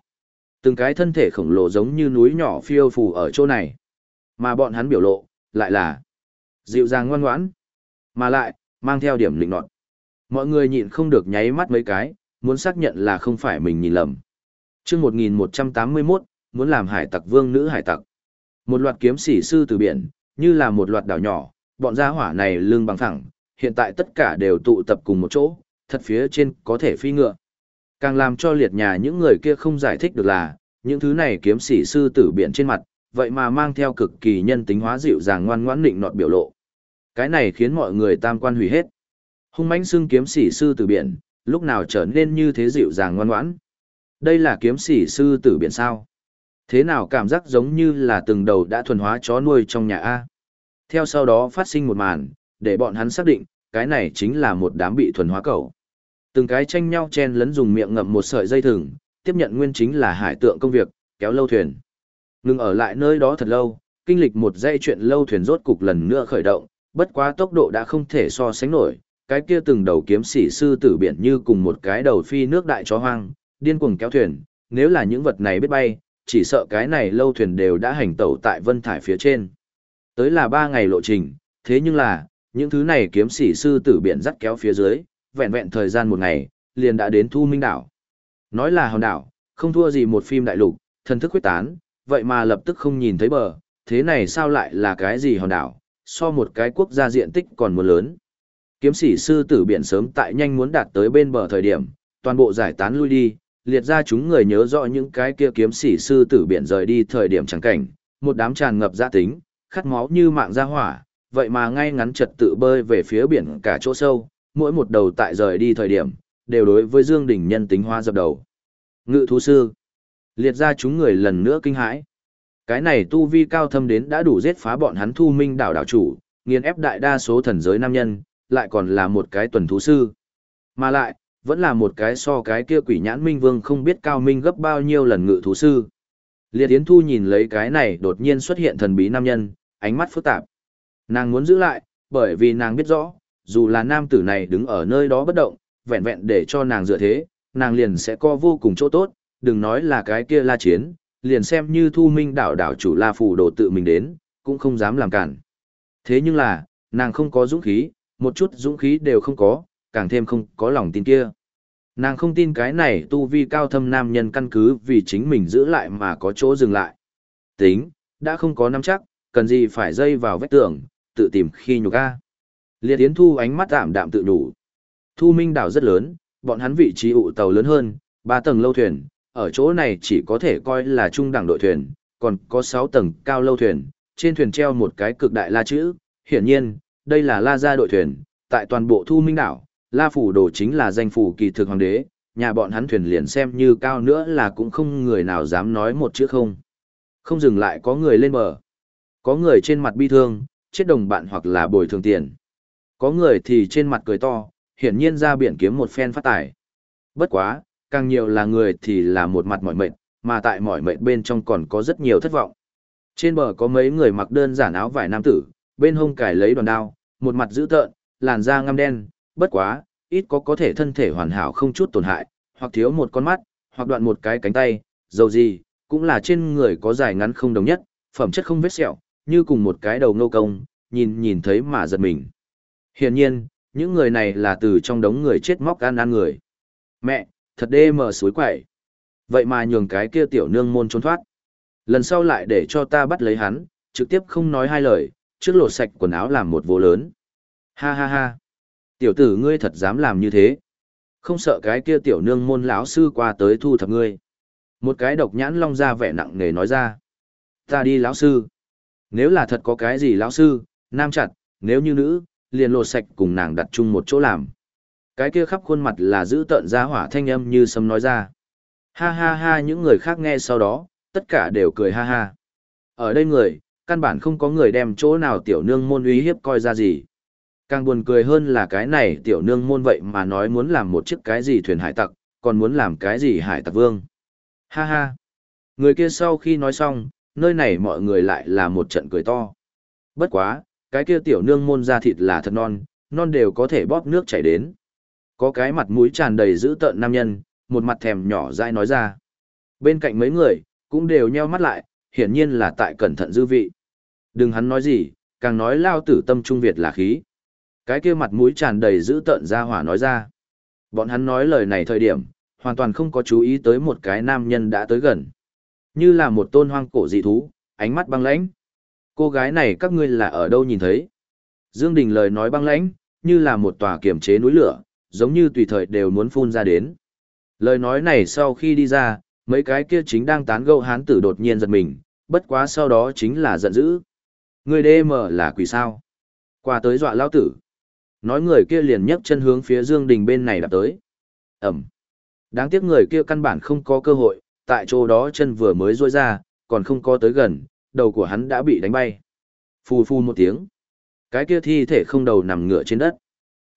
Từng cái thân thể khổng lồ giống như núi nhỏ phiêu phù ở chỗ này. Mà bọn hắn biểu lộ, lại là dịu dàng ngoan ngoãn, mà lại, mang theo điểm lịnh nọt. Mọi người nhịn không được nháy mắt mấy cái, muốn xác nhận là không phải mình nhìn lầm. chương 1181, muốn làm hải tặc vương nữ hải tặc. Một loạt kiếm sĩ sư từ biển, như là một loạt đảo nhỏ, bọn gia hỏa này lưng bằng thẳng, hiện tại tất cả đều tụ tập cùng một chỗ, thật phía trên có thể phi ngựa. Càng làm cho liệt nhà những người kia không giải thích được là, những thứ này kiếm sĩ sư tử biển trên mặt, vậy mà mang theo cực kỳ nhân tính hóa dịu dàng ngoan ngoãn định nọt biểu lộ. Cái này khiến mọi người tam quan hủy hết. Hung mãnh xương kiếm sĩ sư tử biển, lúc nào trở nên như thế dịu dàng ngoan ngoãn. Đây là kiếm sĩ sư tử biển sao? Thế nào cảm giác giống như là từng đầu đã thuần hóa chó nuôi trong nhà A. Theo sau đó phát sinh một màn, để bọn hắn xác định, cái này chính là một đám bị thuần hóa cầu. Từng cái tranh nhau chen lấn dùng miệng ngậm một sợi dây thừng, tiếp nhận nguyên chính là hải tượng công việc, kéo lâu thuyền. Ngừng ở lại nơi đó thật lâu, kinh lịch một dây chuyện lâu thuyền rốt cục lần nữa khởi động, bất quá tốc độ đã không thể so sánh nổi, cái kia từng đầu kiếm sĩ sư tử biển như cùng một cái đầu phi nước đại chó hoang, điên cuồng kéo thuyền, nếu là những vật này biết bay, chỉ sợ cái này lâu thuyền đều đã hành tẩu tại vân thải phía trên. Tới là ba ngày lộ trình, thế nhưng là, những thứ này kiếm sĩ sư tử biển dắt kéo phía dưới, vẹn vẹn thời gian một ngày, liền đã đến Thu Minh đảo. Nói là hòn đảo, không thua gì một phim đại lục, thần thức quyết tán, vậy mà lập tức không nhìn thấy bờ, thế này sao lại là cái gì hòn đảo, so một cái quốc gia diện tích còn muốn lớn. Kiếm sĩ sư tử biển sớm tại nhanh muốn đạt tới bên bờ thời điểm, toàn bộ giải tán lui đi, liệt ra chúng người nhớ rõ những cái kia kiếm sĩ sư tử biển rời đi thời điểm chẳng cảnh, một đám tràn ngập gia tính, khát máu như mạng ra hỏa, vậy mà ngay ngắn trật tự bơi về phía biển cả chỗ sâu, mỗi một đầu tại rời đi thời điểm, đều đối với Dương Đình nhân tính hoa dập đầu. Ngự thú sư, liệt ra chúng người lần nữa kinh hãi. Cái này tu vi cao thâm đến đã đủ giết phá bọn hắn thu minh đảo đảo chủ, nghiền ép đại đa số thần giới nam nhân, lại còn là một cái tuần thú sư. Mà lại, vẫn là một cái so cái kia quỷ nhãn minh vương không biết cao minh gấp bao nhiêu lần ngự thú sư. Liệt Yến Thu nhìn lấy cái này đột nhiên xuất hiện thần bí nam nhân, ánh mắt phức tạp. Nàng muốn giữ lại, bởi vì nàng biết rõ, dù là nam tử này đứng ở nơi đó bất động, vẹn vẹn để cho nàng dựa thế, nàng liền sẽ co vô cùng chỗ tốt, đừng nói là cái kia la chiến, liền xem như thu minh đảo đảo chủ la phù đồ tự mình đến, cũng không dám làm cản. Thế nhưng là, nàng không có dũng khí, một chút dũng khí đều không có, càng thêm không có lòng tin kia. Nàng không tin cái này tu vi cao thâm nam nhân căn cứ vì chính mình giữ lại mà có chỗ dừng lại. Tính, đã không có nắm chắc, cần gì phải dây vào vách tường, tự tìm khi nhục a. Liệt Tiến Thu ánh mắt tạm đạm tự đủ. Thu Minh đảo rất lớn, bọn hắn vị trí ụ tàu lớn hơn, ba tầng lâu thuyền, ở chỗ này chỉ có thể coi là trung đẳng đội thuyền, còn có 6 tầng cao lâu thuyền, trên thuyền treo một cái cực đại la chữ, hiển nhiên, đây là la gia đội thuyền, tại toàn bộ Thu Minh đảo, la phủ đồ chính là danh phủ kỳ thực hoàng đế, nhà bọn hắn thuyền liền xem như cao nữa là cũng không người nào dám nói một chữ không. Không dừng lại có người lên bờ. Có người trên mặt bi thương, chết đồng bạn hoặc là bồi thường tiền. Có người thì trên mặt cười to, hiển nhiên ra biển kiếm một phen phát tài. Bất quá, càng nhiều là người thì là một mặt mỏi mệt, mà tại mỏi mệt bên trong còn có rất nhiều thất vọng. Trên bờ có mấy người mặc đơn giản áo vải nam tử, bên hông cải lấy đoàn đao, một mặt dữ tợn, làn da ngăm đen, bất quá, ít có có thể thân thể hoàn hảo không chút tổn hại, hoặc thiếu một con mắt, hoặc đoạn một cái cánh tay, dầu gì, cũng là trên người có dài ngắn không đồng nhất, phẩm chất không vết sẹo, như cùng một cái đầu nô công, nhìn nhìn thấy mà giật mình. Hiển nhiên, những người này là từ trong đống người chết móc ăn ăn người. Mẹ, thật đê mờ suối quậy. Vậy mà nhường cái kia tiểu nương môn trốn thoát. Lần sau lại để cho ta bắt lấy hắn, trực tiếp không nói hai lời, trước lột sạch quần áo làm một vô lớn. Ha ha ha. Tiểu tử ngươi thật dám làm như thế. Không sợ cái kia tiểu nương môn lão sư qua tới thu thập ngươi. Một cái độc nhãn long ra vẻ nặng nề nói ra. Ta đi lão sư. Nếu là thật có cái gì lão sư, nam chặt, nếu như nữ, liền lột sạch cùng nàng đặt chung một chỗ làm. Cái kia khắp khuôn mặt là giữ tợn ra hỏa thanh âm như sấm nói ra. Ha ha ha những người khác nghe sau đó, tất cả đều cười ha ha. Ở đây người, căn bản không có người đem chỗ nào tiểu nương môn uy hiếp coi ra gì. Càng buồn cười hơn là cái này tiểu nương môn vậy mà nói muốn làm một chiếc cái gì thuyền hải tặc, còn muốn làm cái gì hải tặc vương. Ha ha. Người kia sau khi nói xong, nơi này mọi người lại là một trận cười to. Bất quá, cái kia tiểu nương môn ra thịt là thật non, non đều có thể bóp nước chảy đến. Có cái mặt mũi tràn đầy dữ tợn nam nhân, một mặt thèm nhỏ dai nói ra. Bên cạnh mấy người, cũng đều nheo mắt lại, hiển nhiên là tại cẩn thận dư vị. Đừng hắn nói gì, càng nói lao tử tâm trung Việt là khí. Cái kia mặt mũi tràn đầy dữ tợn ra hỏa nói ra. Bọn hắn nói lời này thời điểm, hoàn toàn không có chú ý tới một cái nam nhân đã tới gần. Như là một tôn hoang cổ dị thú, ánh mắt băng lãnh. Cô gái này các ngươi là ở đâu nhìn thấy? Dương Đình lời nói băng lãnh, như là một tòa kiểm chế núi lửa, giống như tùy thời đều muốn phun ra đến. Lời nói này sau khi đi ra, mấy cái kia chính đang tán gẫu hán tử đột nhiên giật mình, bất quá sau đó chính là giận dữ. Người DM là quỷ sao? Qua tới dọa lao tử. Nói người kia liền nhấc chân hướng phía Dương Đình bên này đạp tới. Ẩm. Đáng tiếc người kia căn bản không có cơ hội, tại chỗ đó chân vừa mới rôi ra, còn không có tới gần, đầu của hắn đã bị đánh bay. Phù phù một tiếng. Cái kia thi thể không đầu nằm ngửa trên đất.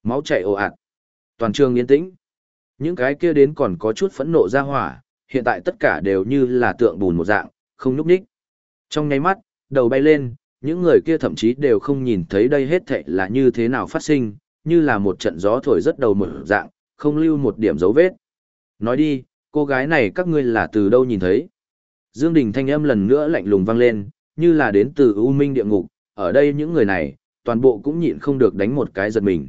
Máu chảy ồ ạt. Toàn trường yên tĩnh. Những cái kia đến còn có chút phẫn nộ ra hỏa, hiện tại tất cả đều như là tượng bùn một dạng, không nhúc nhích. Trong nháy mắt, đầu bay lên, những người kia thậm chí đều không nhìn thấy đây hết thệ là như thế nào phát sinh, như là một trận gió thổi rất đầu một dạng, không lưu một điểm dấu vết. Nói đi, cô gái này các ngươi là từ đâu nhìn thấy? Dương Đình thanh âm lần nữa lạnh lùng vang lên, như là đến từ U Minh địa ngục, ở đây những người này, toàn bộ cũng nhịn không được đánh một cái giật mình.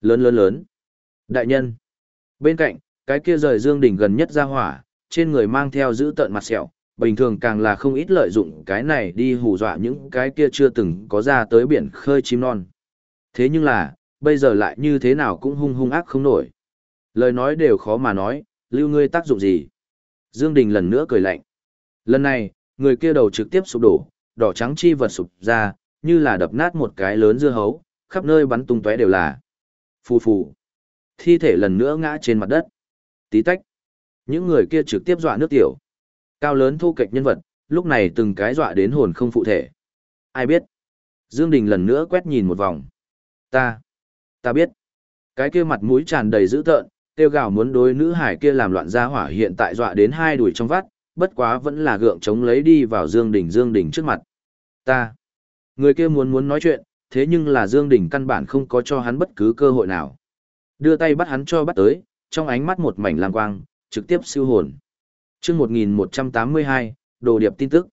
Lớn lớn lớn. Đại nhân. Bên cạnh, cái kia rời Dương Đình gần nhất ra hỏa, trên người mang theo giữ tợn mặt sẹo, bình thường càng là không ít lợi dụng cái này đi hù dọa những cái kia chưa từng có ra tới biển khơi chim non. Thế nhưng là, bây giờ lại như thế nào cũng hung hung ác không nổi. Lời nói đều khó mà nói, lưu ngươi tác dụng gì. Dương Đình lần nữa cười lạnh. Lần này, người kia đầu trực tiếp sụp đổ, đỏ trắng chi vật sụp ra, như là đập nát một cái lớn dưa hấu, khắp nơi bắn tung tóe đều là. Phù phù. Thi thể lần nữa ngã trên mặt đất. Tí tách. Những người kia trực tiếp dọa nước tiểu. Cao lớn thu kịch nhân vật, lúc này từng cái dọa đến hồn không phụ thể. Ai biết? Dương Đình lần nữa quét nhìn một vòng. Ta. Ta biết. Cái kia mặt mũi tràn đầy dữ tợn, tiêu gào muốn đối nữ hải kia làm loạn gia hỏa hiện tại dọa đến hai đuổi trong vắt, bất quá vẫn là gượng chống lấy đi vào Dương Đình Dương Đình trước mặt. Ta. Người kia muốn muốn nói chuyện, thế nhưng là Dương Đình căn bản không có cho hắn bất cứ cơ hội nào. Đưa tay bắt hắn cho bắt tới, trong ánh mắt một mảnh lang quang, trực tiếp siêu hồn. Chương 1182, đồ điệp tin tức.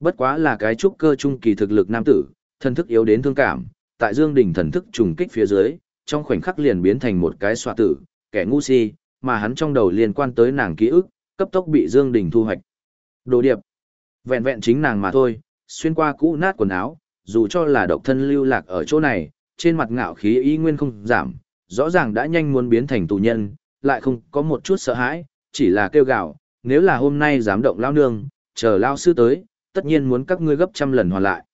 Bất quá là cái trúc cơ trung kỳ thực lực nam tử, thân thức yếu đến thương cảm, tại Dương Đình thần thức trùng kích phía dưới, trong khoảnh khắc liền biến thành một cái xoa tử, kẻ ngu si, mà hắn trong đầu liên quan tới nàng ký ức, cấp tốc bị Dương Đình thu hoạch. Đồ điệp. Vẹn vẹn chính nàng mà thôi, xuyên qua cũ nát quần áo, dù cho là độc thân lưu lạc ở chỗ này, trên mặt ngạo khí y nguyên không giảm, rõ ràng đã nhanh muốn biến thành tù nhân, lại không có một chút sợ hãi, chỉ là kêu gào, nếu là hôm nay dám động lao nương, chờ lao sư tới, tất nhiên muốn các ngươi gấp trăm lần hoàn lại.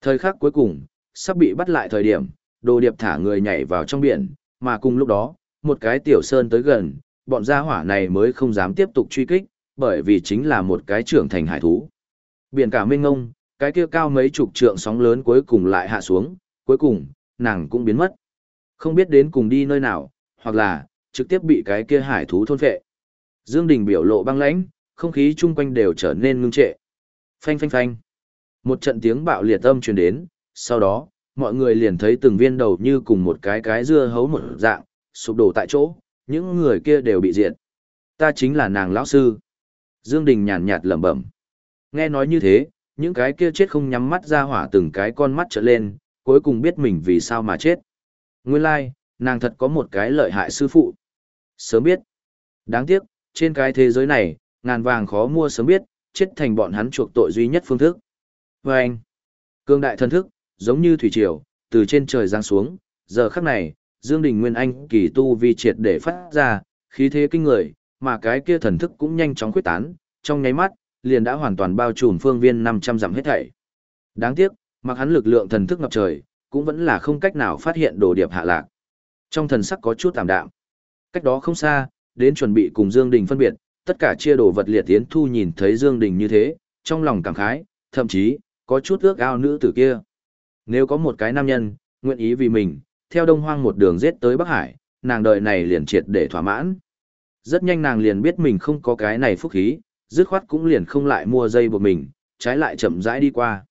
Thời khắc cuối cùng, sắp bị bắt lại thời điểm, đồ điệp thả người nhảy vào trong biển, mà cùng lúc đó, một cái tiểu sơn tới gần, bọn gia hỏa này mới không dám tiếp tục truy kích, bởi vì chính là một cái trưởng thành hải thú. Biển cả mênh ngông, cái kia cao mấy chục trượng sóng lớn cuối cùng lại hạ xuống, cuối cùng, nàng cũng biến mất. Không biết đến cùng đi nơi nào, hoặc là, trực tiếp bị cái kia hải thú thôn phệ. Dương Đình biểu lộ băng lãnh, không khí chung quanh đều trở nên ngưng trệ. Phanh phanh phanh. Một trận tiếng bạo liệt âm truyền đến, sau đó, mọi người liền thấy từng viên đầu như cùng một cái cái dưa hấu một dạng, sụp đổ tại chỗ, những người kia đều bị diệt. Ta chính là nàng lão sư. Dương Đình nhàn nhạt lẩm bẩm. Nghe nói như thế, những cái kia chết không nhắm mắt ra hỏa từng cái con mắt trợn lên, cuối cùng biết mình vì sao mà chết. Nguyên lai, like, nàng thật có một cái lợi hại sư phụ. Sớm biết. Đáng tiếc, trên cái thế giới này, ngàn vàng khó mua sớm biết, chết thành bọn hắn chuộc tội duy nhất phương thức. Và anh, cương đại thân thức, giống như thủy triều, từ trên trời giáng xuống, giờ khắc này, Dương Đình Nguyên Anh kỳ tu vi triệt để phát ra, khí thế kinh người, mà cái kia thần thức cũng nhanh chóng khuyết tán, trong nháy mắt, liền đã hoàn toàn bao trùm phương viên 500 dặm hết thảy. Đáng tiếc, mặc hắn lực lượng thần thức ngập trời, cũng vẫn là không cách nào phát hiện đồ điệp hạ lạc. Trong thần sắc có chút tạm đạm. Cách đó không xa, đến chuẩn bị cùng Dương Đình phân biệt, tất cả chia đồ vật liệt tiến thu nhìn thấy Dương Đình như thế, trong lòng cảm khái, thậm chí, có chút ước ao nữ tử kia. Nếu có một cái nam nhân, nguyện ý vì mình, theo đông hoang một đường giết tới Bắc Hải, nàng đợi này liền triệt để thỏa mãn. Rất nhanh nàng liền biết mình không có cái này phúc khí, dứt khoát cũng liền không lại mua dây buộc mình, trái lại chậm rãi đi qua.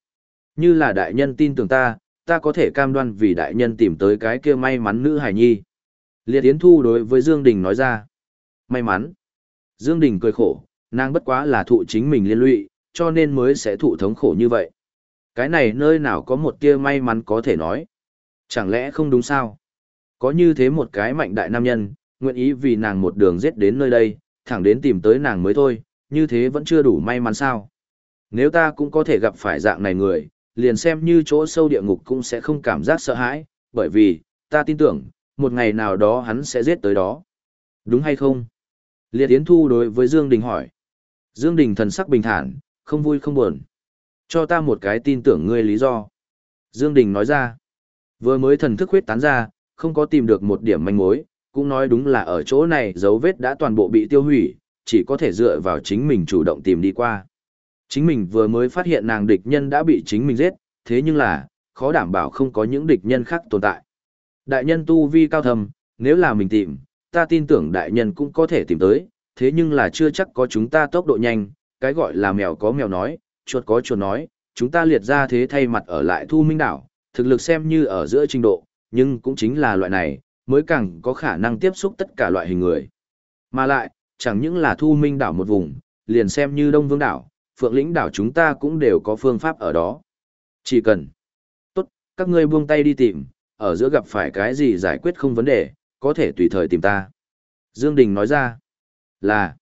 Như là đại nhân tin tưởng ta, ta có thể cam đoan vì đại nhân tìm tới cái kia may mắn nữ hải nhi. Liệt Yến Thu đối với Dương Đình nói ra. May mắn. Dương Đình cười khổ, nàng bất quá là thụ chính mình liên lụy, cho nên mới sẽ thụ thống khổ như vậy. Cái này nơi nào có một tia may mắn có thể nói. Chẳng lẽ không đúng sao? Có như thế một cái mạnh đại nam nhân, nguyện ý vì nàng một đường giết đến nơi đây, thẳng đến tìm tới nàng mới thôi, như thế vẫn chưa đủ may mắn sao? Nếu ta cũng có thể gặp phải dạng này người, liền xem như chỗ sâu địa ngục cũng sẽ không cảm giác sợ hãi, bởi vì, ta tin tưởng, một ngày nào đó hắn sẽ giết tới đó. Đúng hay không? Liệt Yến Thu đối với Dương Đình hỏi. Dương Đình thần sắc bình thản, không vui không buồn. Cho ta một cái tin tưởng ngươi lý do. Dương Đình nói ra. Vừa mới thần thức huyết tán ra, không có tìm được một điểm manh mối, cũng nói đúng là ở chỗ này dấu vết đã toàn bộ bị tiêu hủy, chỉ có thể dựa vào chính mình chủ động tìm đi qua. Chính mình vừa mới phát hiện nàng địch nhân đã bị chính mình giết, thế nhưng là, khó đảm bảo không có những địch nhân khác tồn tại. Đại nhân tu vi cao thầm, nếu là mình tìm, ta tin tưởng đại nhân cũng có thể tìm tới, thế nhưng là chưa chắc có chúng ta tốc độ nhanh, cái gọi là mèo có mèo nói, chuột có chuột nói, chúng ta liệt ra thế thay mặt ở lại thu minh đảo, thực lực xem như ở giữa trình độ, nhưng cũng chính là loại này, mới càng có khả năng tiếp xúc tất cả loại hình người. Mà lại, chẳng những là thu minh đảo một vùng, liền xem như Đông Vương đảo, Phượng lĩnh đảo chúng ta cũng đều có phương pháp ở đó. Chỉ cần, tốt, các ngươi buông tay đi tìm, ở giữa gặp phải cái gì giải quyết không vấn đề, có thể tùy thời tìm ta. Dương Đình nói ra, là,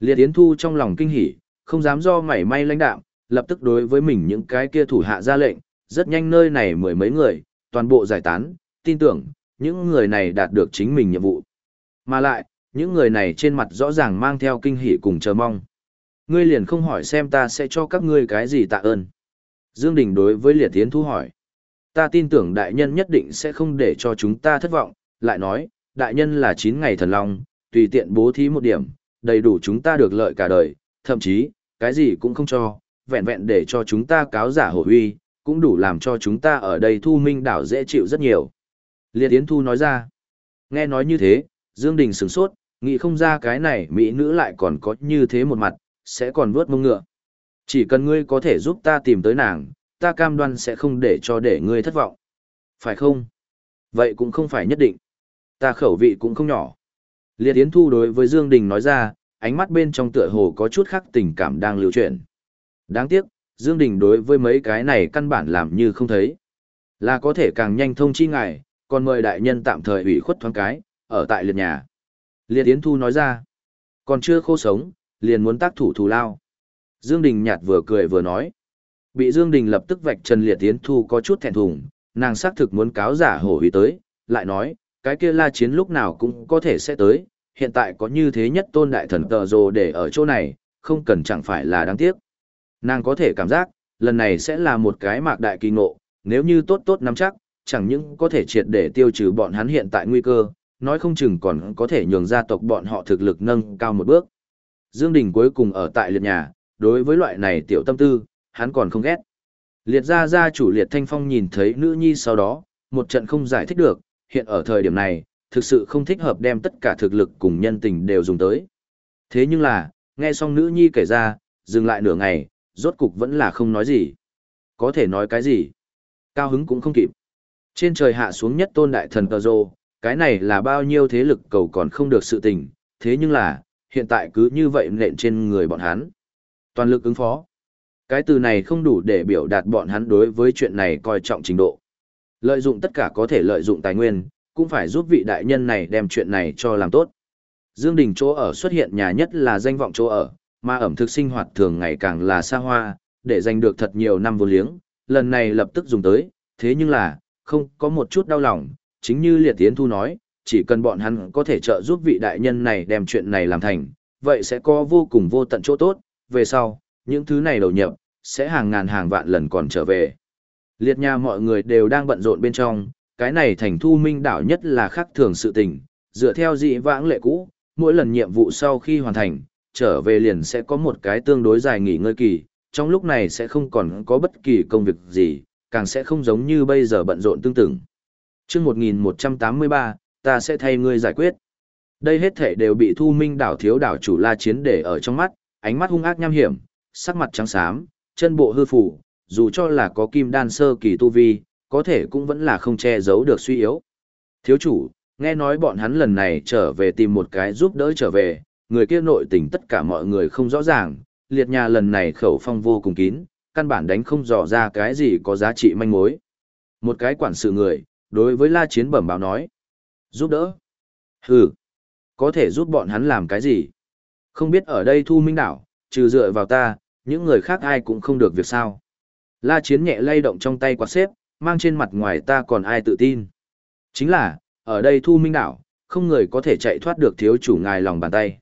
Liệt Yến Thu trong lòng kinh hỉ, không dám do mảy may lãnh đạm, lập tức đối với mình những cái kia thủ hạ ra lệnh, rất nhanh nơi này mười mấy người, toàn bộ giải tán, tin tưởng, những người này đạt được chính mình nhiệm vụ. Mà lại, những người này trên mặt rõ ràng mang theo kinh hỉ cùng chờ mong. Ngươi liền không hỏi xem ta sẽ cho các ngươi cái gì tạ ơn. Dương Đình đối với Liệt Tiến Thu hỏi. Ta tin tưởng đại nhân nhất định sẽ không để cho chúng ta thất vọng, lại nói, đại nhân là 9 ngày thần long, tùy tiện bố thí một điểm, đầy đủ chúng ta được lợi cả đời, thậm chí, cái gì cũng không cho, vẹn vẹn để cho chúng ta cáo giả hổ huy cũng đủ làm cho chúng ta ở đây thu minh đảo dễ chịu rất nhiều. Liệt Yến Thu nói ra, nghe nói như thế, Dương Đình sửng sốt, nghĩ không ra cái này mỹ nữ lại còn có như thế một mặt, sẽ còn vớt mông ngựa. Chỉ cần ngươi có thể giúp ta tìm tới nàng, ta cam đoan sẽ không để cho để ngươi thất vọng. Phải không? Vậy cũng không phải nhất định. Ta khẩu vị cũng không nhỏ. Liệt Yến Thu đối với Dương Đình nói ra, ánh mắt bên trong tựa hồ có chút khác tình cảm đang lưu chuyển. Đáng tiếc, Dương Đình đối với mấy cái này căn bản làm như không thấy. Là có thể càng nhanh thông chi ngài, còn mời đại nhân tạm thời ủy khuất thoáng cái, ở tại liệt nhà. Liệt Yến Thu nói ra, còn chưa khô sống, liền muốn tác thủ thù lao. Dương Đình nhạt vừa cười vừa nói. Bị Dương Đình lập tức vạch trần Liệt Yến Thu có chút thẹn thùng, nàng xác thực muốn cáo giả hổ uy tới, lại nói, cái kia la chiến lúc nào cũng có thể sẽ tới, hiện tại có như thế nhất tôn đại thần tờ rồ để ở chỗ này, không cần chẳng phải là đáng tiếc. Nàng có thể cảm giác, lần này sẽ là một cái mạc đại kỳ ngộ, nếu như tốt tốt nắm chắc, chẳng những có thể triệt để tiêu trừ bọn hắn hiện tại nguy cơ, nói không chừng còn có thể nhường gia tộc bọn họ thực lực nâng cao một bước. Dương Đình cuối cùng ở tại liệt nhà, đối với loại này tiểu tâm tư, hắn còn không ghét. Liệt gia gia chủ liệt thanh phong nhìn thấy nữ nhi sau đó, một trận không giải thích được, hiện ở thời điểm này, thực sự không thích hợp đem tất cả thực lực cùng nhân tình đều dùng tới. Thế nhưng là, nghe xong nữ nhi kể ra, dừng lại nửa ngày, rốt cục vẫn là không nói gì. Có thể nói cái gì? Cao hứng cũng không kịp. Trên trời hạ xuống nhất tôn đại thần tờ rô, cái này là bao nhiêu thế lực cầu còn không được sự tình, thế nhưng là, hiện tại cứ như vậy nện trên người bọn hắn. Toàn lực ứng phó. Cái từ này không đủ để biểu đạt bọn hắn đối với chuyện này coi trọng trình độ. Lợi dụng tất cả có thể lợi dụng tài nguyên, cũng phải giúp vị đại nhân này đem chuyện này cho làm tốt. Dương Đình chỗ ở xuất hiện nhà nhất là danh vọng chỗ ở, mà ẩm thực sinh hoạt thường ngày càng là xa hoa, để giành được thật nhiều năm vô liếng, lần này lập tức dùng tới, thế nhưng là, không có một chút đau lòng, chính như Liệt Tiến Thu nói, chỉ cần bọn hắn có thể trợ giúp vị đại nhân này đem chuyện này làm thành, vậy sẽ có vô cùng vô tận chỗ tốt, về sau, những thứ này đầu nhập, sẽ hàng ngàn hàng vạn lần còn trở về. Liệt nhà mọi người đều đang bận rộn bên trong, cái này thành thu minh đảo nhất là khác thường sự tình, dựa theo dị vãng lệ cũ, mỗi lần nhiệm vụ sau khi hoàn thành, trở về liền sẽ có một cái tương đối dài nghỉ ngơi kỳ, trong lúc này sẽ không còn có bất kỳ công việc gì, càng sẽ không giống như bây giờ bận rộn tương tự. Trước 1183, ta sẽ thay ngươi giải quyết. Đây hết thể đều bị thu minh đảo thiếu đảo chủ la chiến để ở trong mắt, ánh mắt hung ác nham hiểm, sắc mặt trắng xám, chân bộ hư phủ, dù cho là có kim đan sơ kỳ tu vi, có thể cũng vẫn là không che giấu được suy yếu. Thiếu chủ, nghe nói bọn hắn lần này trở về tìm một cái giúp đỡ trở về, người kia nội tình tất cả mọi người không rõ ràng, liệt nhà lần này khẩu phong vô cùng kín, căn bản đánh không dò ra cái gì có giá trị manh mối. Một cái quản sự người, đối với la chiến bẩm báo nói, giúp đỡ. Hừ, có thể giúp bọn hắn làm cái gì? Không biết ở đây thu minh đảo, trừ dựa vào ta, những người khác ai cũng không được việc sao. La chiến nhẹ lay động trong tay quạt xếp, mang trên mặt ngoài ta còn ai tự tin. Chính là, ở đây thu minh đảo, không người có thể chạy thoát được thiếu chủ ngài lòng bàn tay.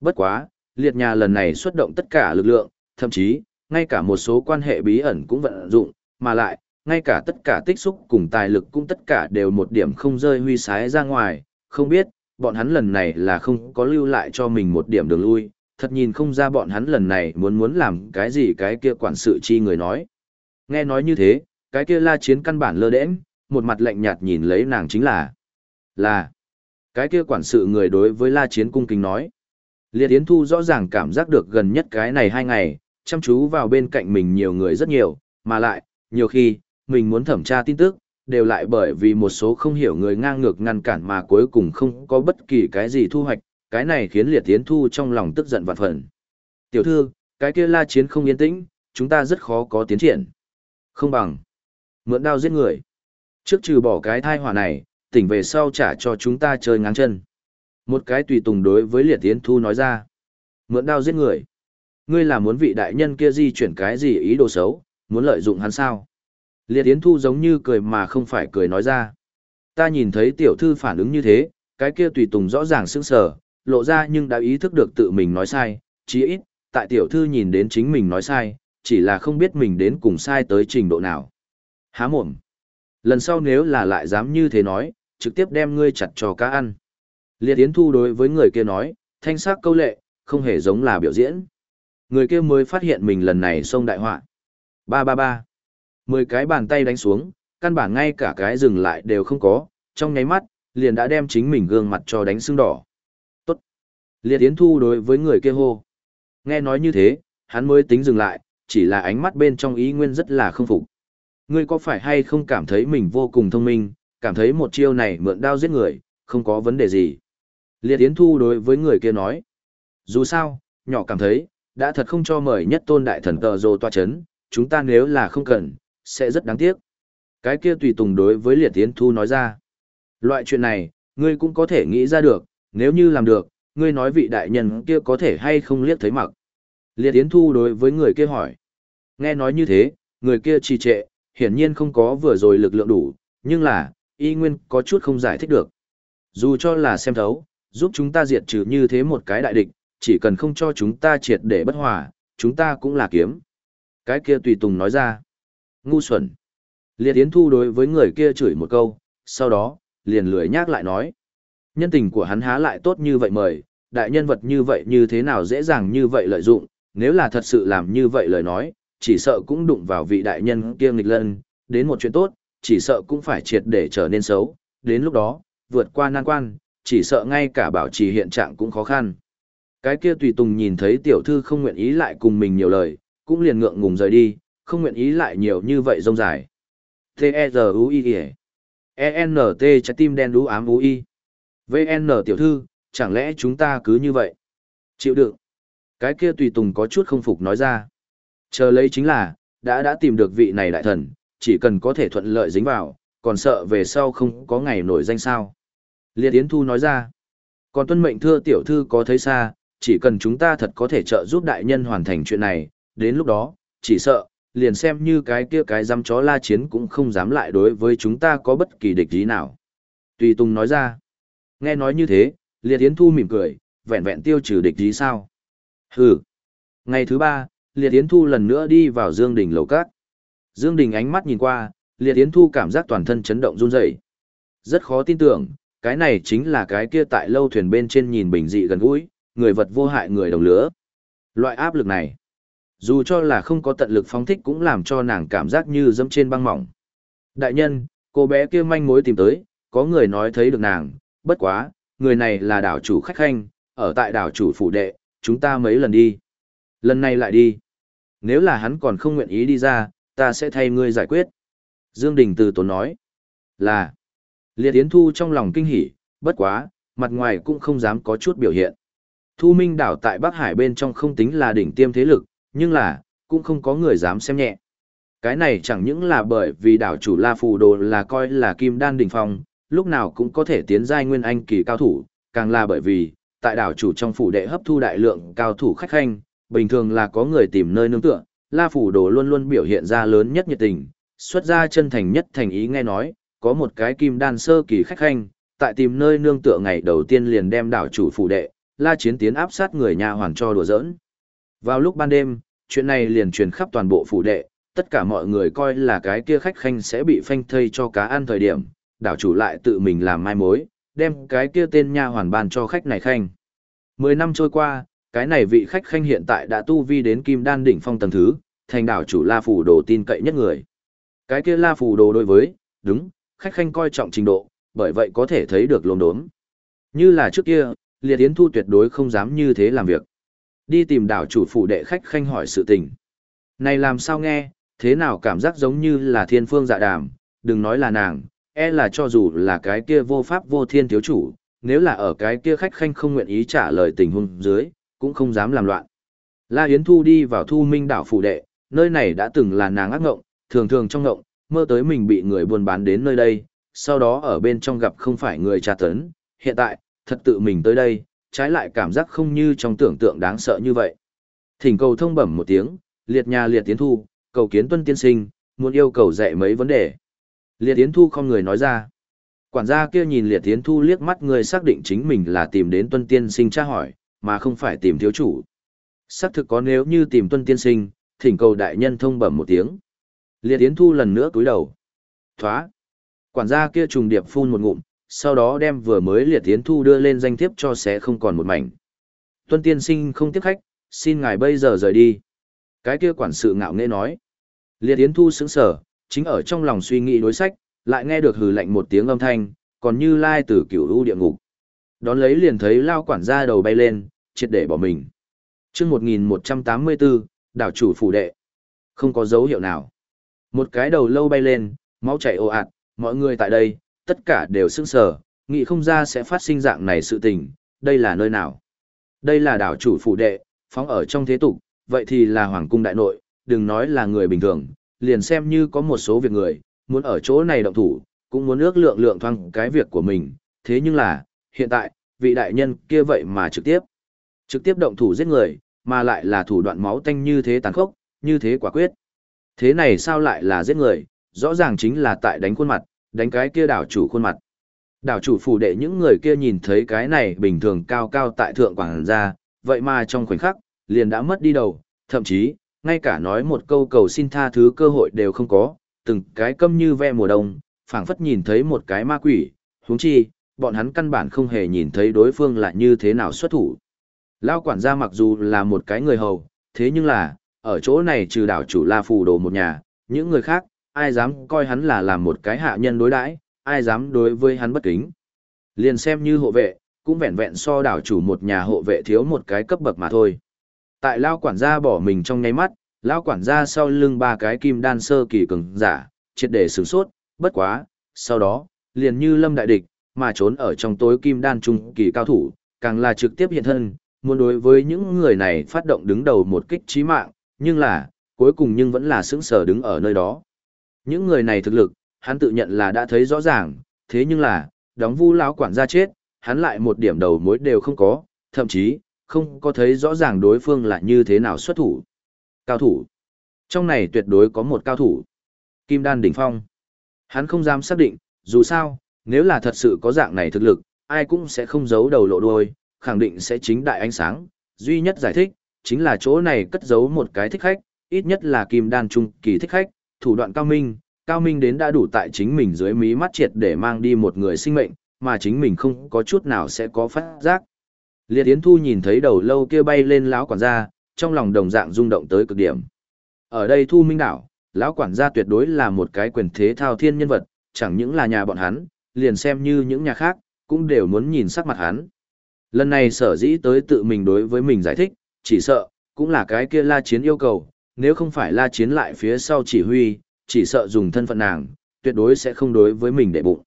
Bất quá, liệt nhà lần này xuất động tất cả lực lượng, thậm chí, ngay cả một số quan hệ bí ẩn cũng vận dụng, mà lại, ngay cả tất cả tích xúc cùng tài lực cũng tất cả đều một điểm không rơi huy sái ra ngoài, không biết, bọn hắn lần này là không có lưu lại cho mình một điểm đường lui, thật nhìn không ra bọn hắn lần này muốn muốn làm cái gì cái kia quản sự chi người nói. Nghe nói như thế, cái kia la chiến căn bản lơ đễnh, một mặt lạnh nhạt nhìn lấy nàng chính là, là, cái kia quản sự người đối với la chiến cung kính nói. Liệt Yến Thu rõ ràng cảm giác được gần nhất cái này hai ngày, chăm chú vào bên cạnh mình nhiều người rất nhiều, mà lại, nhiều khi, mình muốn thẩm tra tin tức, đều lại bởi vì một số không hiểu người ngang ngược ngăn cản mà cuối cùng không có bất kỳ cái gì thu hoạch, cái này khiến Liệt Yến Thu trong lòng tức giận vạn phần. Tiểu thư, cái kia la chiến không yên tĩnh, chúng ta rất khó có tiến triển. Không bằng. Mượn đao giết người. Trước trừ bỏ cái thai hỏa này, tỉnh về sau trả cho chúng ta chơi ngáng chân. Một cái tùy tùng đối với liệt tiến thu nói ra. Mượn đao giết người. Ngươi là muốn vị đại nhân kia di chuyển cái gì ý đồ xấu, muốn lợi dụng hắn sao? Liệt tiến thu giống như cười mà không phải cười nói ra. Ta nhìn thấy tiểu thư phản ứng như thế, cái kia tùy tùng rõ ràng sững sờ, lộ ra nhưng đã ý thức được tự mình nói sai, chí ít, tại tiểu thư nhìn đến chính mình nói sai, chỉ là không biết mình đến cùng sai tới trình độ nào. Há mồm. Lần sau nếu là lại dám như thế nói, trực tiếp đem ngươi chặt cho cá ăn. Liệt Yến Thu đối với người kia nói, thanh sắc câu lệ, không hề giống là biểu diễn. Người kia mới phát hiện mình lần này xông đại họa. Ba ba ba. Mười cái bàn tay đánh xuống, căn bản ngay cả cái dừng lại đều không có, trong nháy mắt, liền đã đem chính mình gương mặt cho đánh sưng đỏ. Tốt. Liệt Yến Thu đối với người kia hô. Nghe nói như thế, hắn mới tính dừng lại, chỉ là ánh mắt bên trong ý nguyên rất là không phục. Ngươi có phải hay không cảm thấy mình vô cùng thông minh, cảm thấy một chiêu này mượn đao giết người, không có vấn đề gì. Liệt Yến Thu đối với người kia nói. Dù sao, nhỏ cảm thấy, đã thật không cho mời nhất tôn đại thần tờ rồ toa chấn, chúng ta nếu là không cần, sẽ rất đáng tiếc. Cái kia tùy tùng đối với Liệt Yến Thu nói ra. Loại chuyện này, ngươi cũng có thể nghĩ ra được, nếu như làm được, ngươi nói vị đại nhân kia có thể hay không liếc thấy mặc. Liệt Yến Thu đối với người kia hỏi. Nghe nói như thế, người kia trì trệ, hiển nhiên không có vừa rồi lực lượng đủ, nhưng là, y nguyên có chút không giải thích được. Dù cho là xem thấu, giúp chúng ta diệt trừ như thế một cái đại địch, chỉ cần không cho chúng ta triệt để bất hòa, chúng ta cũng là kiếm. Cái kia tùy tùng nói ra. Ngu xuẩn. Liệt Yến Thu đối với người kia chửi một câu, sau đó, liền lười nhác lại nói. Nhân tình của hắn há lại tốt như vậy mời, đại nhân vật như vậy như thế nào dễ dàng như vậy lợi dụng, nếu là thật sự làm như vậy lời nói, chỉ sợ cũng đụng vào vị đại nhân kia nghịch lân, đến một chuyện tốt, chỉ sợ cũng phải triệt để trở nên xấu, đến lúc đó, vượt qua nan quan, chỉ sợ ngay cả bảo trì hiện trạng cũng khó khăn. Cái kia tùy tùng nhìn thấy tiểu thư không nguyện ý lại cùng mình nhiều lời, cũng liền ngượng ngùng rời đi, không nguyện ý lại nhiều như vậy rông dài. T-E-Z-U-I E-N-T trái tim đen đú ám U-I VN tiểu thư, chẳng lẽ chúng ta cứ như vậy? Chịu đựng. Cái kia tùy tùng có chút không phục nói ra. Chờ lấy chính là, đã đã tìm được vị này đại thần, chỉ cần có thể thuận lợi dính vào, còn sợ về sau không có ngày nổi danh sao. Liệt Yến Thu nói ra. Còn tuân mệnh thưa tiểu thư có thấy xa, chỉ cần chúng ta thật có thể trợ giúp đại nhân hoàn thành chuyện này, đến lúc đó, chỉ sợ, liền xem như cái kia cái dám chó la chiến cũng không dám lại đối với chúng ta có bất kỳ địch ý nào. Tùy Tùng nói ra. Nghe nói như thế, Liệt Yến Thu mỉm cười, vẹn vẹn tiêu trừ địch ý sao? Hừ. Ngày thứ ba, Liệt Yến Thu lần nữa đi vào Dương Đình lầu cát. Dương Đình ánh mắt nhìn qua, Liệt Yến Thu cảm giác toàn thân chấn động run rẩy. Rất khó tin tưởng, cái này chính là cái kia tại lâu thuyền bên trên nhìn bình dị gần gũi, người vật vô hại người đồng lứa. Loại áp lực này, dù cho là không có tận lực phóng thích cũng làm cho nàng cảm giác như dẫm trên băng mỏng. Đại nhân, cô bé kia manh mối tìm tới, có người nói thấy được nàng, bất quá, người này là đảo chủ khách khanh, ở tại đảo chủ phủ đệ, chúng ta mấy lần đi. Lần này lại đi. Nếu là hắn còn không nguyện ý đi ra, ta sẽ thay ngươi giải quyết. Dương Đình từ tốn nói. Là. Liệt Yến Thu trong lòng kinh hỉ, bất quá, mặt ngoài cũng không dám có chút biểu hiện. Thu Minh đảo tại Bắc Hải bên trong không tính là đỉnh tiêm thế lực, nhưng là, cũng không có người dám xem nhẹ. Cái này chẳng những là bởi vì đảo chủ La Phù Đồ là coi là kim đan đỉnh phong, lúc nào cũng có thể tiến giai nguyên anh kỳ cao thủ, càng là bởi vì, tại đảo chủ trong phủ đệ hấp thu đại lượng cao thủ khách khanh, bình thường là có người tìm nơi nương tựa, La Phủ Đồ luôn luôn biểu hiện ra lớn nhất nhiệt tình, xuất ra chân thành nhất thành ý nghe nói, có một cái kim đan sơ kỳ khách khanh, tại tìm nơi nương tựa ngày đầu tiên liền đem đảo chủ phủ đệ, La Chiến tiến áp sát người nhà hoàn cho đùa giỡn. Vào lúc ban đêm, chuyện này liền truyền khắp toàn bộ phủ đệ, tất cả mọi người coi là cái kia khách khanh sẽ bị phanh thây cho cá ăn thời điểm, đảo chủ lại tự mình làm mai mối, đem cái kia tên nha hoàn bàn cho khách này khanh. Mười năm trôi qua, cái này vị khách khanh hiện tại đã tu vi đến kim đan đỉnh phong tầng thứ, thành đảo chủ La Phủ Đồ tin cậy nhất người. Cái kia La Phủ Đồ đối với, đúng, khách khanh coi trọng trình độ, bởi vậy có thể thấy được lồn đốm. Như là trước kia, Liệt Yến Thu tuyệt đối không dám như thế làm việc. Đi tìm đảo chủ phủ đệ khách khanh hỏi sự tình. Này làm sao nghe, thế nào cảm giác giống như là thiên phương dạ đàm, đừng nói là nàng, e là cho dù là cái kia vô pháp vô thiên thiếu chủ, nếu là ở cái kia khách khanh không nguyện ý trả lời tình huống dưới, cũng không dám làm loạn. La Yến Thu đi vào thu minh đảo phủ đệ, nơi này đã từng là nàng ác ngộng, thường thường trong ngộng, mơ tới mình bị người buôn bán đến nơi đây, sau đó ở bên trong gặp không phải người tra tấn, hiện tại, thật tự mình tới đây, trái lại cảm giác không như trong tưởng tượng đáng sợ như vậy. Thỉnh cầu thông bẩm một tiếng, liệt nhà liệt tiến thu, cầu kiến tuân tiên sinh, muốn yêu cầu dạy mấy vấn đề. Liệt tiến thu không người nói ra. Quản gia kia nhìn liệt tiến thu liếc mắt người xác định chính mình là tìm đến tuân tiên sinh tra hỏi, mà không phải tìm thiếu chủ. Xác thực có nếu như tìm tuân tiên sinh, thỉnh cầu đại nhân thông bẩm một tiếng. Liệt Yến Thu lần nữa cúi đầu. Thoá. Quản gia kia trùng điệp phun một ngụm, sau đó đem vừa mới Liệt Yến Thu đưa lên danh thiếp cho sẽ không còn một mảnh. Tuân tiên sinh không tiếp khách, xin ngài bây giờ rời đi. Cái kia quản sự ngạo nghễ nói. Liệt Yến Thu sững sờ chính ở trong lòng suy nghĩ đối sách, lại nghe được hừ lạnh một tiếng âm thanh, còn như lai từ cửu u địa ngục. Đón lấy liền thấy lao quản gia đầu bay lên, triệt để bỏ mình. chương 1184, đảo chủ phủ đệ. Không có dấu hiệu nào. Một cái đầu lâu bay lên, máu chảy ồ ạt, mọi người tại đây, tất cả đều sững sờ, nghĩ không ra sẽ phát sinh dạng này sự tình, đây là nơi nào. Đây là đảo chủ phủ đệ, phóng ở trong thế tục, vậy thì là hoàng cung đại nội, đừng nói là người bình thường, liền xem như có một số việc người, muốn ở chỗ này động thủ, cũng muốn ước lượng lượng thoang cái việc của mình, thế nhưng là, hiện tại, vị đại nhân kia vậy mà trực tiếp, trực tiếp động thủ giết người, mà lại là thủ đoạn máu tanh như thế tàn khốc, như thế quả quyết. Thế này sao lại là giết người, rõ ràng chính là tại đánh khuôn mặt, đánh cái kia đảo chủ khuôn mặt. Đảo chủ phủ đệ những người kia nhìn thấy cái này bình thường cao cao tại thượng quảng ra, vậy mà trong khoảnh khắc, liền đã mất đi đầu, thậm chí, ngay cả nói một câu cầu xin tha thứ cơ hội đều không có, từng cái câm như ve mùa đông, phảng phất nhìn thấy một cái ma quỷ, huống chi, bọn hắn căn bản không hề nhìn thấy đối phương là như thế nào xuất thủ. Lao quản gia mặc dù là một cái người hầu, thế nhưng là, ở chỗ này trừ đảo chủ La Phù Đồ một nhà, những người khác, ai dám coi hắn là làm một cái hạ nhân đối đãi, ai dám đối với hắn bất kính. Liền xem như hộ vệ, cũng vẹn vẹn so đảo chủ một nhà hộ vệ thiếu một cái cấp bậc mà thôi. Tại lao quản gia bỏ mình trong nháy mắt, lao quản gia sau lưng ba cái kim đan sơ kỳ cường giả, triệt để sửng sốt, bất quá, sau đó, liền như lâm đại địch, mà trốn ở trong tối kim đan trung kỳ cao thủ, càng là trực tiếp hiện thân, muốn đối với những người này phát động đứng đầu một kích trí mạng, nhưng là, cuối cùng nhưng vẫn là sững sờ đứng ở nơi đó. Những người này thực lực, hắn tự nhận là đã thấy rõ ràng, thế nhưng là, đóng vu lão quản gia chết, hắn lại một điểm đầu mối đều không có, thậm chí, không có thấy rõ ràng đối phương là như thế nào xuất thủ. Cao thủ. Trong này tuyệt đối có một cao thủ. Kim đan đỉnh phong. Hắn không dám xác định, dù sao, nếu là thật sự có dạng này thực lực, ai cũng sẽ không giấu đầu lộ đuôi, khẳng định sẽ chính đại ánh sáng. Duy nhất giải thích, chính là chỗ này cất giấu một cái thích khách, ít nhất là kim đan trung kỳ thích khách, thủ đoạn cao minh, cao minh đến đã đủ tại chính mình dưới mí mắt triệt để mang đi một người sinh mệnh, mà chính mình không có chút nào sẽ có phát giác. Liệt Yến Thu nhìn thấy đầu lâu kia bay lên lão quản gia, trong lòng đồng dạng rung động tới cực điểm. Ở đây Thu Minh đảo, lão quản gia tuyệt đối là một cái quyền thế thao thiên nhân vật, chẳng những là nhà bọn hắn, liền xem như những nhà khác, cũng đều muốn nhìn sắc mặt hắn. Lần này sở dĩ tới tự mình đối với mình giải thích, chỉ sợ, cũng là cái kia la chiến yêu cầu, nếu không phải la chiến lại phía sau chỉ huy, chỉ sợ dùng thân phận nàng, tuyệt đối sẽ không đối với mình để bụng.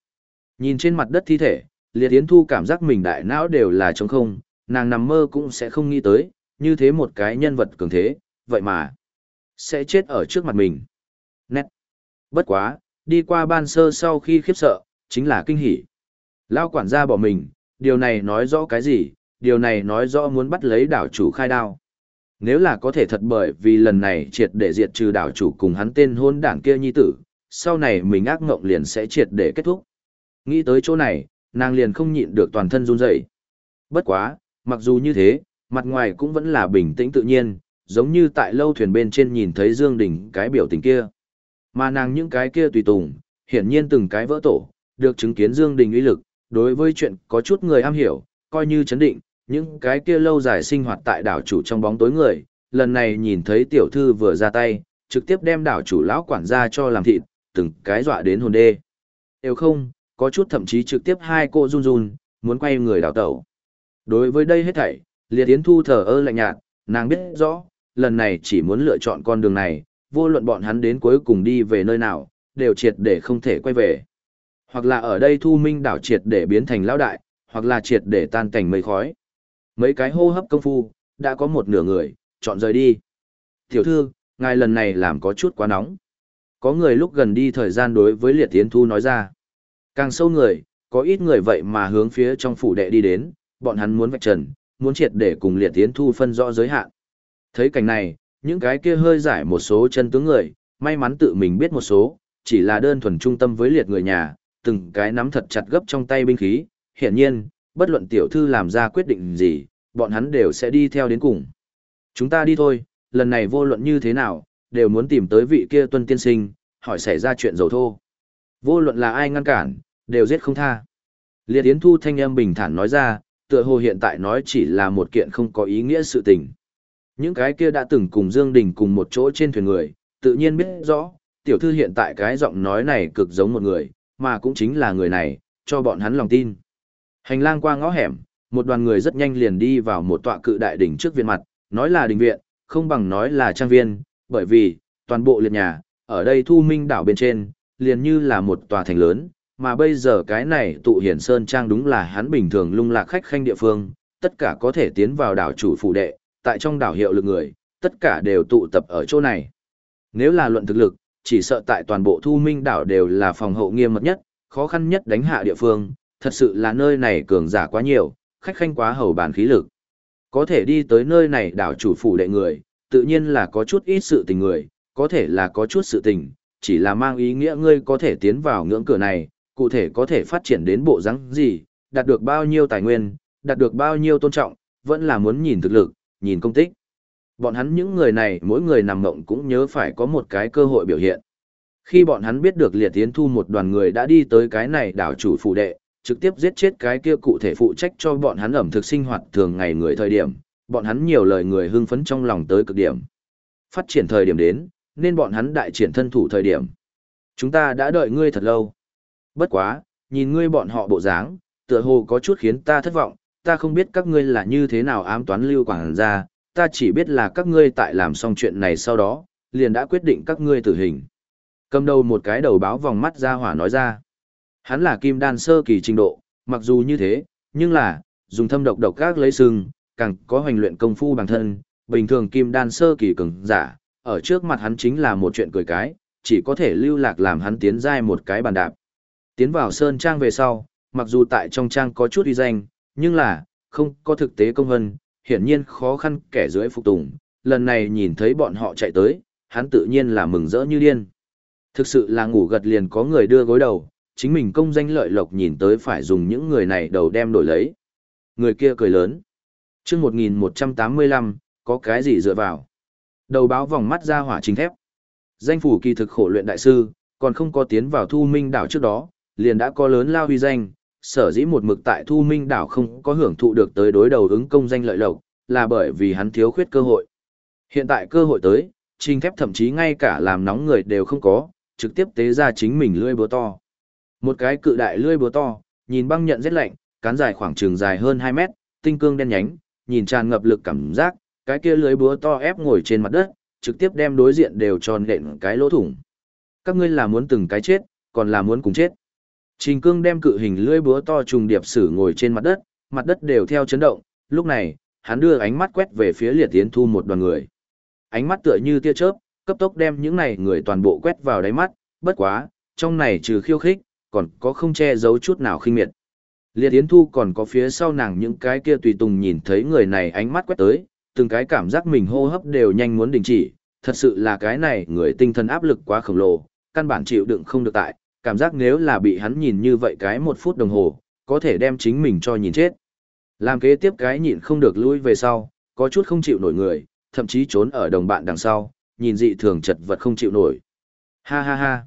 Nhìn trên mặt đất thi thể, liệt yến thu cảm giác mình đại não đều là trống không, nàng nằm mơ cũng sẽ không nghĩ tới, như thế một cái nhân vật cường thế, vậy mà, sẽ chết ở trước mặt mình. Nét. Bất quá, đi qua ban sơ sau khi khiếp sợ, chính là kinh hỉ. Lao quản gia bỏ mình, điều này nói rõ cái gì, điều này nói rõ muốn bắt lấy đảo chủ khai đao. Nếu là có thể thật bởi vì lần này triệt để diệt trừ đảo chủ cùng hắn tên hôn đảng kia nhi tử, sau này mình ác ngộng liền sẽ triệt để kết thúc. Nghĩ tới chỗ này, nàng liền không nhịn được toàn thân run rẩy. Bất quá, mặc dù như thế, mặt ngoài cũng vẫn là bình tĩnh tự nhiên, giống như tại lâu thuyền bên trên nhìn thấy Dương Đình cái biểu tình kia. Mà nàng những cái kia tùy tùng, hiển nhiên từng cái vỡ tổ, được chứng kiến Dương Đình uy lực, đối với chuyện có chút người am hiểu, coi như chấn định, những cái kia lâu dài sinh hoạt tại đảo chủ trong bóng tối người, lần này nhìn thấy tiểu thư vừa ra tay, trực tiếp đem đảo chủ lão quản gia cho làm thịt, từng cái dọa đến hồn đê. Đều không, có chút thậm chí trực tiếp hai cô run run, muốn quay người đảo tẩu. Đối với đây hết thảy, Liệt Yến Thu thở ơ lạnh nhạt, nàng biết rõ, lần này chỉ muốn lựa chọn con đường này, vô luận bọn hắn đến cuối cùng đi về nơi nào, đều triệt để không thể quay về. Hoặc là ở đây Thu Minh đảo triệt để biến thành lão đại, hoặc là triệt để tan cảnh mây khói. Mấy cái hô hấp công phu, đã có một nửa người, chọn rời đi. Tiểu thư, ngài lần này làm có chút quá nóng. Có người lúc gần đi thời gian đối với Liệt yến Thu nói ra. Càng sâu người, có ít người vậy mà hướng phía trong phủ đệ đi đến, bọn hắn muốn vạch trần, muốn triệt để cùng Liệt Tiến Thu phân rõ giới hạn. Thấy cảnh này, những cái kia hơi giải một số chân tướng người, may mắn tự mình biết một số, chỉ là đơn thuần trung tâm với liệt người nhà, từng cái nắm thật chặt gấp trong tay binh khí, hiển nhiên, bất luận tiểu thư làm ra quyết định gì, bọn hắn đều sẽ đi theo đến cùng. Chúng ta đi thôi, lần này vô luận như thế nào, đều muốn tìm tới vị kia tuân tiên sinh, hỏi xảy ra chuyện dầu thô. Vô luận là ai ngăn cản, đều giết không tha. Liệt Yến Thu thanh âm bình thản nói ra, tựa hồ hiện tại nói chỉ là một kiện không có ý nghĩa sự tình. Những cái kia đã từng cùng Dương Đình cùng một chỗ trên thuyền người, tự nhiên biết rõ, tiểu thư hiện tại cái giọng nói này cực giống một người, mà cũng chính là người này, cho bọn hắn lòng tin. Hành lang qua ngõ hẻm, một đoàn người rất nhanh liền đi vào một tọa cự đại đỉnh trước viện mặt, nói là đình viện, không bằng nói là trang viên, bởi vì, toàn bộ liệt nhà, ở đây thu minh đảo bên trên, liền như là một tòa thành lớn, mà bây giờ cái này tụ hiển sơn trang đúng là hắn bình thường lung lạc khách khanh địa phương, tất cả có thể tiến vào đảo chủ phủ đệ, tại trong đảo hiệu lực người, tất cả đều tụ tập ở chỗ này. Nếu là luận thực lực, chỉ sợ tại toàn bộ thu minh đảo đều là phòng hậu nghiêm mật nhất, khó khăn nhất đánh hạ địa phương, thật sự là nơi này cường giả quá nhiều, khách khanh quá hầu bàn khí lực. Có thể đi tới nơi này đảo chủ phủ đệ người, tự nhiên là có chút ít sự tình người, có thể là có chút sự tình, chỉ là mang ý nghĩa ngươi có thể tiến vào ngưỡng cửa này, cụ thể có thể phát triển đến bộ rắn gì, đạt được bao nhiêu tài nguyên, đạt được bao nhiêu tôn trọng, vẫn là muốn nhìn thực lực, nhìn công tích. Bọn hắn những người này mỗi người nằm mộng cũng nhớ phải có một cái cơ hội biểu hiện. Khi bọn hắn biết được liệt tiến thu một đoàn người đã đi tới cái này đảo chủ phụ đệ, trực tiếp giết chết cái kia cụ thể phụ trách cho bọn hắn ẩm thực sinh hoạt thường ngày người thời điểm, bọn hắn nhiều lời người hưng phấn trong lòng tới cực điểm. Phát triển thời điểm đến, nên bọn hắn đại triển thân thủ thời điểm. Chúng ta đã đợi ngươi thật lâu. Bất quá, nhìn ngươi bọn họ bộ dáng, tựa hồ có chút khiến ta thất vọng, ta không biết các ngươi là như thế nào ám toán lưu quảng ra, ta chỉ biết là các ngươi tại làm xong chuyện này sau đó, liền đã quyết định các ngươi tử hình. Cầm đầu một cái đầu báo vòng mắt ra hỏa nói ra. Hắn là kim đan sơ kỳ trình độ, mặc dù như thế, nhưng là, dùng thâm độc độc các lấy sừng, càng có hoành luyện công phu bản thân, bình thường kim đan sơ kỳ cường giả, ở trước mặt hắn chính là một chuyện cười cái, chỉ có thể lưu lạc làm hắn tiến giai một cái bàn đạp. Tiến vào sơn trang về sau, mặc dù tại trong trang có chút uy danh, nhưng là, không có thực tế công hân, hiển nhiên khó khăn kẻ dưới phục tùng, lần này nhìn thấy bọn họ chạy tới, hắn tự nhiên là mừng rỡ như điên. Thực sự là ngủ gật liền có người đưa gối đầu, chính mình công danh lợi lộc nhìn tới phải dùng những người này đầu đem đổi lấy. Người kia cười lớn. chương 1185, có cái gì dựa vào? Đầu báo vòng mắt ra hỏa chính thép. Danh phủ kỳ thực khổ luyện đại sư, còn không có tiến vào thu minh đảo trước đó, liền đã có lớn lao huy danh, sở dĩ một mực tại thu minh đảo không có hưởng thụ được tới đối đầu ứng công danh lợi lộc, là bởi vì hắn thiếu khuyết cơ hội. Hiện tại cơ hội tới, trình thép thậm chí ngay cả làm nóng người đều không có, trực tiếp tế ra chính mình lưỡi búa to. Một cái cự đại lưỡi búa to, nhìn băng nhận rất lạnh, cán dài khoảng trường dài hơn 2 mét, tinh cương đen nhánh, nhìn tràn ngập lực cảm giác, cái kia lưỡi búa to ép ngồi trên mặt đất, trực tiếp đem đối diện đều tròn đện cái lỗ thủng. Các ngươi là muốn từng cái chết, còn là muốn cùng chết. Trình cương đem cự hình lưỡi búa to trùng điệp sử ngồi trên mặt đất, mặt đất đều theo chấn động, lúc này, hắn đưa ánh mắt quét về phía liệt tiến thu một đoàn người. Ánh mắt tựa như tia chớp, cấp tốc đem những này người toàn bộ quét vào đáy mắt, bất quá, trong này trừ khiêu khích, còn có không che giấu chút nào khinh miệt. Liệt Yến Thu còn có phía sau nàng những cái kia tùy tùng nhìn thấy người này ánh mắt quét tới, từng cái cảm giác mình hô hấp đều nhanh muốn đình chỉ, thật sự là cái này người tinh thần áp lực quá khổng lồ, căn bản chịu đựng không được tại, cảm giác nếu là bị hắn nhìn như vậy cái một phút đồng hồ, có thể đem chính mình cho nhìn chết. Làm kế tiếp cái nhịn không được lui về sau, có chút không chịu nổi người, thậm chí trốn ở đồng bạn đằng sau, nhìn dị thường chật vật không chịu nổi. Ha ha ha.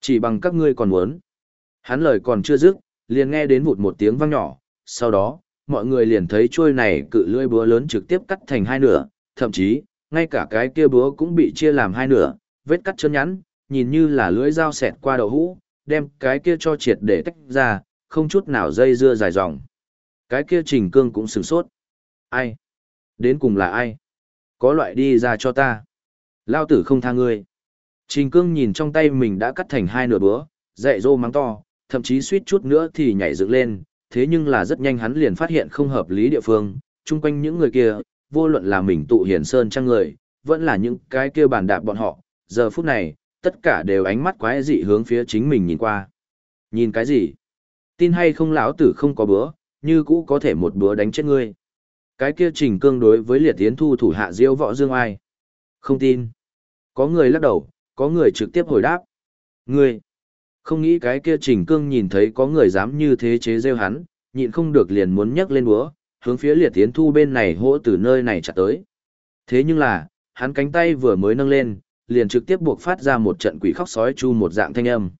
Chỉ bằng các ngươi còn muốn. Hắn lời còn chưa dứt, liền nghe đến vụt một tiếng vang nhỏ, sau đó, mọi người liền thấy chuôi này cự lưỡi búa lớn trực tiếp cắt thành hai nửa, thậm chí, ngay cả cái kia búa cũng bị chia làm hai nửa, vết cắt chân nhắn, nhìn như là lưỡi dao xẹt qua đầu hũ, đem cái kia cho triệt để tách ra, không chút nào dây dưa dài dòng. Cái kia trình cương cũng sửng sốt. Ai? Đến cùng là ai? Có loại đi ra cho ta. Lao tử không tha ngươi. Trình cương nhìn trong tay mình đã cắt thành hai nửa búa, dạy dô mắng to, thậm chí suýt chút nữa thì nhảy dựng lên, thế nhưng là rất nhanh hắn liền phát hiện không hợp lý địa phương, chung quanh những người kia, vô luận là mình tụ hiển sơn trang người, vẫn là những cái kia bàn đạp bọn họ, giờ phút này, tất cả đều ánh mắt quái dị hướng phía chính mình nhìn qua. Nhìn cái gì? Tin hay không lão tử không có bữa, như cũ có thể một bữa đánh chết ngươi. Cái kia trình cương đối với liệt tiến thu thủ hạ diêu võ dương ai. Không tin. Có người lắc đầu, có người trực tiếp hồi đáp. Ngươi. Không nghĩ cái kia trình cương nhìn thấy có người dám như thế chế rêu hắn, nhịn không được liền muốn nhấc lên búa, hướng phía liệt tiến thu bên này hỗ từ nơi này chặt tới. Thế nhưng là, hắn cánh tay vừa mới nâng lên, liền trực tiếp buộc phát ra một trận quỷ khóc sói chu một dạng thanh âm.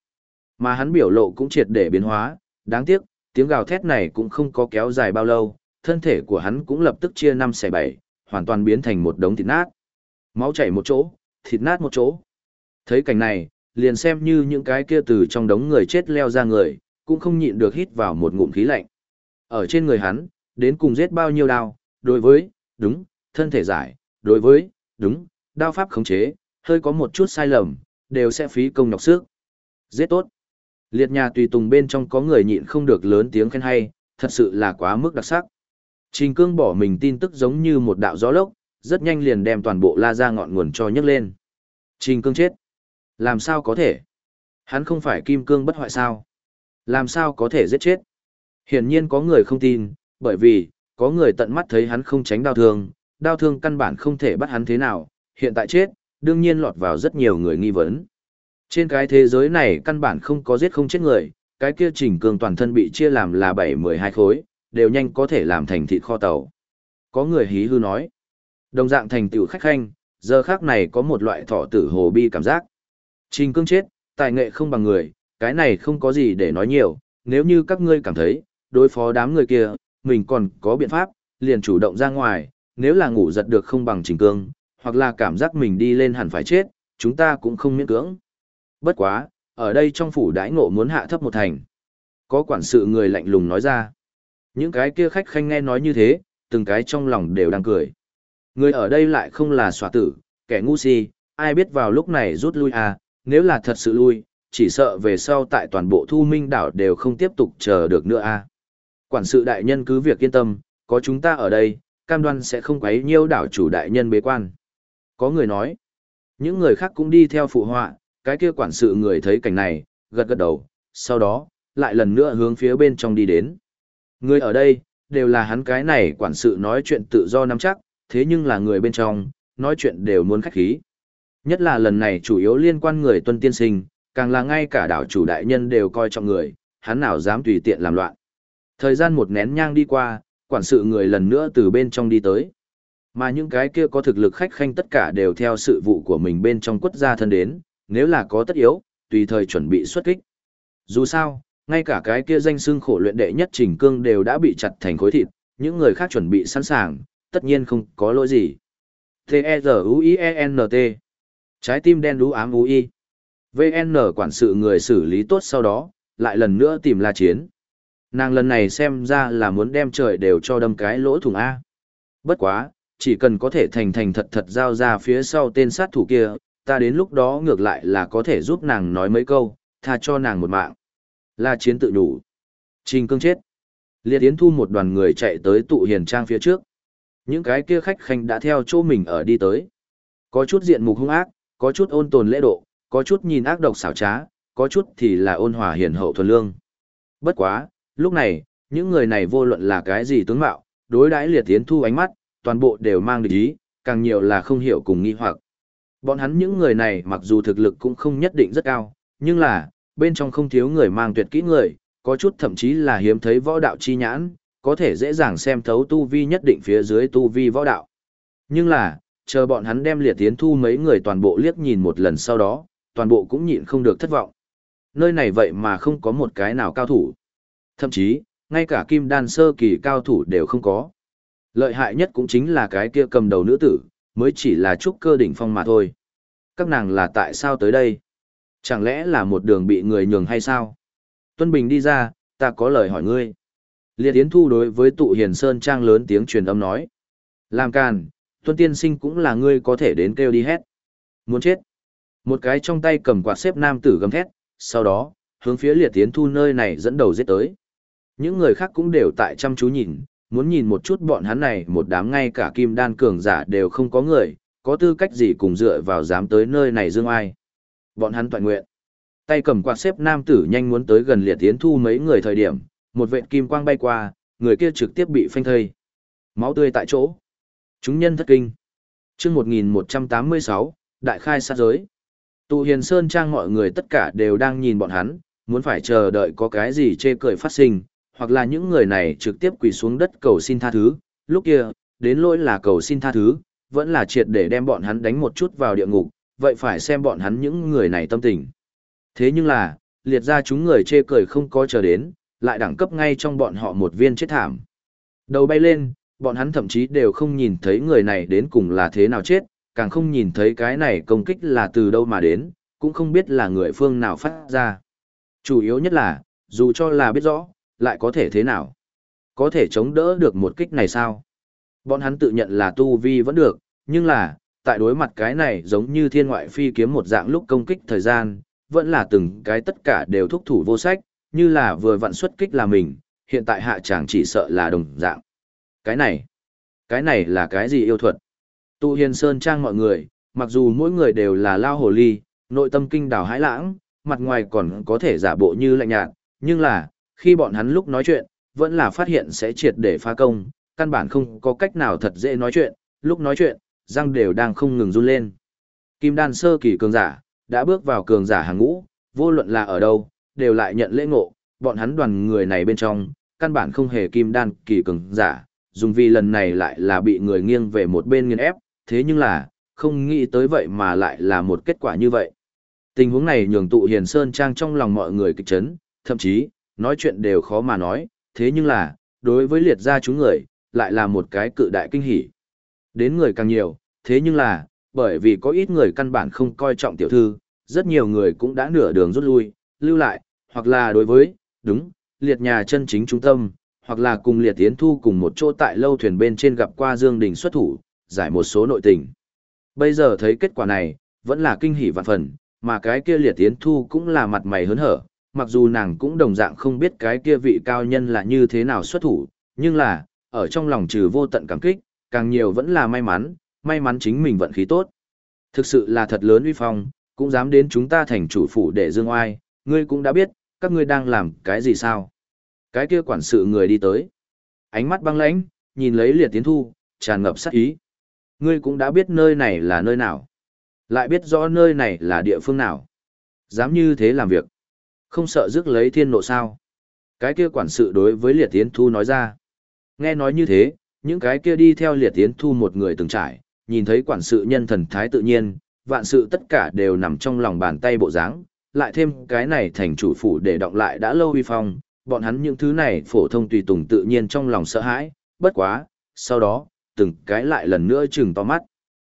Mà hắn biểu lộ cũng triệt để biến hóa, đáng tiếc, tiếng gào thét này cũng không có kéo dài bao lâu, thân thể của hắn cũng lập tức chia năm xẻ bảy, hoàn toàn biến thành một đống thịt nát. Máu chảy một chỗ, thịt nát một chỗ. Thấy cảnh này, liền xem như những cái kia từ trong đống người chết leo ra người, cũng không nhịn được hít vào một ngụm khí lạnh. Ở trên người hắn, đến cùng giết bao nhiêu đao, đối với, đúng, thân thể giải, đối với, đúng, đao pháp khống chế, hơi có một chút sai lầm, đều sẽ phí công nhọc sức. Giết tốt. Liệt nhà tùy tùng bên trong có người nhịn không được lớn tiếng khen hay, thật sự là quá mức đặc sắc. Trình cương bỏ mình tin tức giống như một đạo gió lốc, rất nhanh liền đem toàn bộ la ra ngọn nguồn cho nhấc lên. Trình cương chết. Làm sao có thể? Hắn không phải kim cương bất hoại sao? Làm sao có thể giết chết? Hiển nhiên có người không tin, bởi vì, có người tận mắt thấy hắn không tránh đau thương, đau thương căn bản không thể bắt hắn thế nào, hiện tại chết, đương nhiên lọt vào rất nhiều người nghi vấn. Trên cái thế giới này căn bản không có giết không chết người, cái kia trình cường toàn thân bị chia làm là 7-12 khối, đều nhanh có thể làm thành thịt kho tàu. Có người hí hư nói, đồng dạng thành tiểu khách khanh, giờ khác này có một loại thọ tử hồ bi cảm giác. Trình cương chết, tài nghệ không bằng người, cái này không có gì để nói nhiều, nếu như các ngươi cảm thấy, đối phó đám người kia, mình còn có biện pháp, liền chủ động ra ngoài, nếu là ngủ giật được không bằng trình cương, hoặc là cảm giác mình đi lên hẳn phải chết, chúng ta cũng không miễn cưỡng. Bất quá, ở đây trong phủ đãi ngộ muốn hạ thấp một thành. Có quản sự người lạnh lùng nói ra. Những cái kia khách khanh nghe nói như thế, từng cái trong lòng đều đang cười. Người ở đây lại không là xòa tử, kẻ ngu si, ai biết vào lúc này rút lui à, nếu là thật sự lui, chỉ sợ về sau tại toàn bộ thu minh đảo đều không tiếp tục chờ được nữa à. Quản sự đại nhân cứ việc yên tâm, có chúng ta ở đây, cam đoan sẽ không quấy nhiêu đảo chủ đại nhân bế quan. Có người nói, những người khác cũng đi theo phụ họa, cái kia quản sự người thấy cảnh này, gật gật đầu, sau đó, lại lần nữa hướng phía bên trong đi đến. Người ở đây, đều là hắn cái này quản sự nói chuyện tự do nắm chắc, thế nhưng là người bên trong, nói chuyện đều muốn khách khí. Nhất là lần này chủ yếu liên quan người tuân tiên sinh, càng là ngay cả đảo chủ đại nhân đều coi trọng người, hắn nào dám tùy tiện làm loạn. Thời gian một nén nhang đi qua, quản sự người lần nữa từ bên trong đi tới. Mà những cái kia có thực lực khách khanh tất cả đều theo sự vụ của mình bên trong quất gia thân đến, nếu là có tất yếu, tùy thời chuẩn bị xuất kích. Dù sao, ngay cả cái kia danh xưng khổ luyện đệ nhất trình cương đều đã bị chặt thành khối thịt, những người khác chuẩn bị sẵn sàng, tất nhiên không có lỗi gì. T-E-Z-U-I-E-N-T Trái tim đen đú ám U-I VN quản sự người xử lý tốt sau đó, lại lần nữa tìm la chiến. Nàng lần này xem ra là muốn đem trời đều cho đâm cái lỗ thủng A. Bất quá, chỉ cần có thể thành thành thật thật giao ra phía sau tên sát thủ kia, ta đến lúc đó ngược lại là có thể giúp nàng nói mấy câu, tha cho nàng một mạng. La chiến tự đủ. Trình cương chết. Liệt Yến thu một đoàn người chạy tới tụ hiền trang phía trước. Những cái kia khách khanh đã theo chỗ mình ở đi tới. Có chút diện mục hung ác, có chút ôn tồn lễ độ, có chút nhìn ác độc xảo trá, có chút thì là ôn hòa hiền hậu thuần lương. Bất quá, lúc này, những người này vô luận là cái gì tướng mạo, đối đãi liệt tiến thu ánh mắt, toàn bộ đều mang địch ý, càng nhiều là không hiểu cùng nghi hoặc. Bọn hắn những người này mặc dù thực lực cũng không nhất định rất cao, nhưng là, bên trong không thiếu người mang tuyệt kỹ người, có chút thậm chí là hiếm thấy võ đạo chi nhãn, có thể dễ dàng xem thấu tu vi nhất định phía dưới tu vi võ đạo. Nhưng là, chờ bọn hắn đem liệt tiến thu mấy người toàn bộ liếc nhìn một lần sau đó, toàn bộ cũng nhịn không được thất vọng. Nơi này vậy mà không có một cái nào cao thủ. Thậm chí, ngay cả kim đan sơ kỳ cao thủ đều không có. Lợi hại nhất cũng chính là cái kia cầm đầu nữ tử, mới chỉ là trúc cơ đỉnh phong mà thôi. Các nàng là tại sao tới đây? Chẳng lẽ là một đường bị người nhường hay sao? Tuân Bình đi ra, ta có lời hỏi ngươi. Liệt Yến Thu đối với tụ hiền sơn trang lớn tiếng truyền âm nói. Làm càn, Tuân Tiên Sinh cũng là ngươi có thể đến kêu đi hét. Muốn chết. Một cái trong tay cầm quạt xếp nam tử gầm thét, sau đó, hướng phía Liệt Yến Thu nơi này dẫn đầu giết tới. Những người khác cũng đều tại chăm chú nhìn, muốn nhìn một chút bọn hắn này một đám ngay cả kim đan cường giả đều không có người, có tư cách gì cùng dựa vào dám tới nơi này dương ai. Bọn hắn toàn nguyện. Tay cầm quạt xếp nam tử nhanh muốn tới gần liệt tiến thu mấy người thời điểm, một vệt kim quang bay qua, người kia trực tiếp bị phanh thây. Máu tươi tại chỗ. Chúng nhân thất kinh. chương 1186, đại khai sát giới. Tụ hiền sơn trang mọi người tất cả đều đang nhìn bọn hắn, muốn phải chờ đợi có cái gì chê cười phát sinh, hoặc là những người này trực tiếp quỳ xuống đất cầu xin tha thứ, lúc kia, đến lỗi là cầu xin tha thứ, vẫn là triệt để đem bọn hắn đánh một chút vào địa ngục, vậy phải xem bọn hắn những người này tâm tình. Thế nhưng là, liệt ra chúng người chê cười không có chờ đến, lại đẳng cấp ngay trong bọn họ một viên chết thảm. Đầu bay lên, bọn hắn thậm chí đều không nhìn thấy người này đến cùng là thế nào chết, càng không nhìn thấy cái này công kích là từ đâu mà đến, cũng không biết là người phương nào phát ra. Chủ yếu nhất là, dù cho là biết rõ, lại có thể thế nào? Có thể chống đỡ được một kích này sao? Bọn hắn tự nhận là tu vi vẫn được, nhưng là, tại đối mặt cái này giống như thiên ngoại phi kiếm một dạng lúc công kích thời gian, vẫn là từng cái tất cả đều thúc thủ vô sách, như là vừa vặn xuất kích là mình, hiện tại hạ chàng chỉ sợ là đồng dạng. Cái này, cái này là cái gì yêu thuật? Tu hiền sơn trang mọi người, mặc dù mỗi người đều là lao hồ ly, nội tâm kinh đào hãi lãng, mặt ngoài còn có thể giả bộ như lạnh nhạt, nhưng là, khi bọn hắn lúc nói chuyện, vẫn là phát hiện sẽ triệt để phá công, căn bản không có cách nào thật dễ nói chuyện, lúc nói chuyện, răng đều đang không ngừng run lên. Kim đan sơ kỳ cường giả, đã bước vào cường giả hàng ngũ, vô luận là ở đâu, đều lại nhận lễ ngộ, bọn hắn đoàn người này bên trong, căn bản không hề kim đan kỳ cường giả, dùng vì lần này lại là bị người nghiêng về một bên nghiên ép, thế nhưng là, không nghĩ tới vậy mà lại là một kết quả như vậy. Tình huống này nhường tụ hiền sơn trang trong lòng mọi người kịch chấn, thậm chí, nói chuyện đều khó mà nói, thế nhưng là, đối với liệt gia chúng người, lại là một cái cự đại kinh hỉ. Đến người càng nhiều, thế nhưng là, bởi vì có ít người căn bản không coi trọng tiểu thư, rất nhiều người cũng đã nửa đường rút lui, lưu lại, hoặc là đối với, đúng, liệt nhà chân chính trung tâm, hoặc là cùng liệt tiến thu cùng một chỗ tại lâu thuyền bên trên gặp qua Dương Đình xuất thủ, giải một số nội tình. Bây giờ thấy kết quả này, vẫn là kinh hỉ vạn phần, mà cái kia liệt tiến thu cũng là mặt mày hớn hở, mặc dù nàng cũng đồng dạng không biết cái kia vị cao nhân là như thế nào xuất thủ, nhưng là, ở trong lòng trừ vô tận cảm kích, càng nhiều vẫn là may mắn, may mắn chính mình vận khí tốt. Thực sự là thật lớn uy phong, cũng dám đến chúng ta thành chủ phủ để dương oai, ngươi cũng đã biết, các ngươi đang làm cái gì sao? Cái kia quản sự người đi tới. Ánh mắt băng lãnh, nhìn lấy liệt tiến thu, tràn ngập sát ý. Ngươi cũng đã biết nơi này là nơi nào. Lại biết rõ nơi này là địa phương nào. Dám như thế làm việc. Không sợ rước lấy thiên nộ sao. Cái kia quản sự đối với liệt tiến thu nói ra. Nghe nói như thế, những cái kia đi theo liệt tiến thu một người từng trải, nhìn thấy quản sự nhân thần thái tự nhiên, vạn sự tất cả đều nằm trong lòng bàn tay bộ dáng, lại thêm cái này thành chủ phủ để động lại đã lâu uy phong, bọn hắn những thứ này phổ thông tùy tùng tự nhiên trong lòng sợ hãi, bất quá, sau đó, từng cái lại lần nữa chừng to mắt.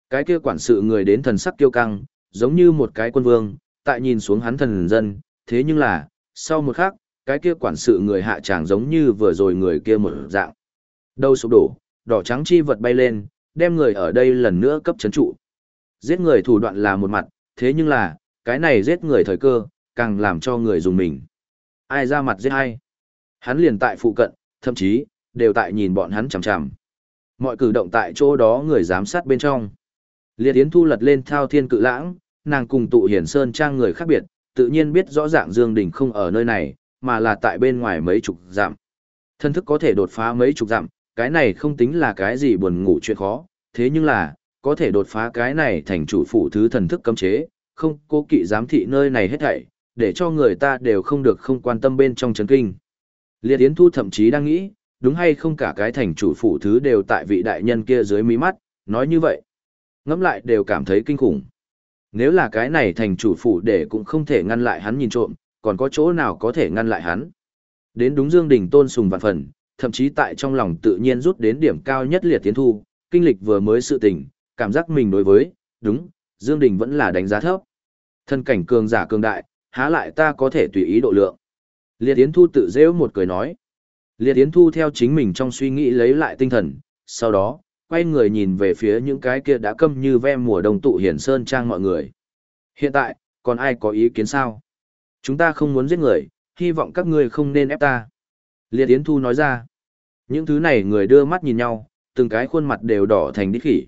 Cái kia quản sự người đến thần sắc kiêu căng, giống như một cái quân vương, tại nhìn xuống hắn thần dân, thế nhưng là, sau một khắc, cái kia quản sự người hạ tràng giống như vừa rồi người kia một dạng. Đầu sụp đổ, đỏ trắng chi vật bay lên, đem người ở đây lần nữa cấp chấn trụ. Giết người thủ đoạn là một mặt, thế nhưng là, cái này giết người thời cơ, càng làm cho người dùng mình. Ai ra mặt giết ai? Hắn liền tại phụ cận, thậm chí, đều tại nhìn bọn hắn chằm chằm. Mọi cử động tại chỗ đó người giám sát bên trong. Liệt Yến Thu lật lên thao thiên cự lãng, nàng cùng tụ hiển sơn trang người khác biệt, tự nhiên biết rõ ràng Dương Đình không ở nơi này, mà là tại bên ngoài mấy chục dặm. Thân thức có thể đột phá mấy chục dặm, cái này không tính là cái gì buồn ngủ chuyện khó, thế nhưng là, có thể đột phá cái này thành chủ phủ thứ thần thức cấm chế, không cố kỵ giám thị nơi này hết thảy, để cho người ta đều không được không quan tâm bên trong chấn kinh. Liệt Yến Thu thậm chí đang nghĩ, đúng hay không cả cái thành chủ phủ thứ đều tại vị đại nhân kia dưới mí mắt, nói như vậy. ngắm lại đều cảm thấy kinh khủng. Nếu là cái này thành chủ phủ để cũng không thể ngăn lại hắn nhìn trộm, còn có chỗ nào có thể ngăn lại hắn. Đến đúng Dương Đình tôn sùng vạn phần, thậm chí tại trong lòng tự nhiên rút đến điểm cao nhất liệt tiến thu, kinh lịch vừa mới sự tình, cảm giác mình đối với, đúng, Dương Đình vẫn là đánh giá thấp. Thân cảnh cường giả cường đại, há lại ta có thể tùy ý độ lượng. Liệt Yến Thu tự rêu một cười nói. Liệt Yến Thu theo chính mình trong suy nghĩ lấy lại tinh thần, sau đó, quay người nhìn về phía những cái kia đã câm như ve mùa đông tụ hiển sơn trang mọi người. Hiện tại, còn ai có ý kiến sao? Chúng ta không muốn giết người, hy vọng các ngươi không nên ép ta. Liệt Yến Thu nói ra. Những thứ này người đưa mắt nhìn nhau, từng cái khuôn mặt đều đỏ thành đi khỉ.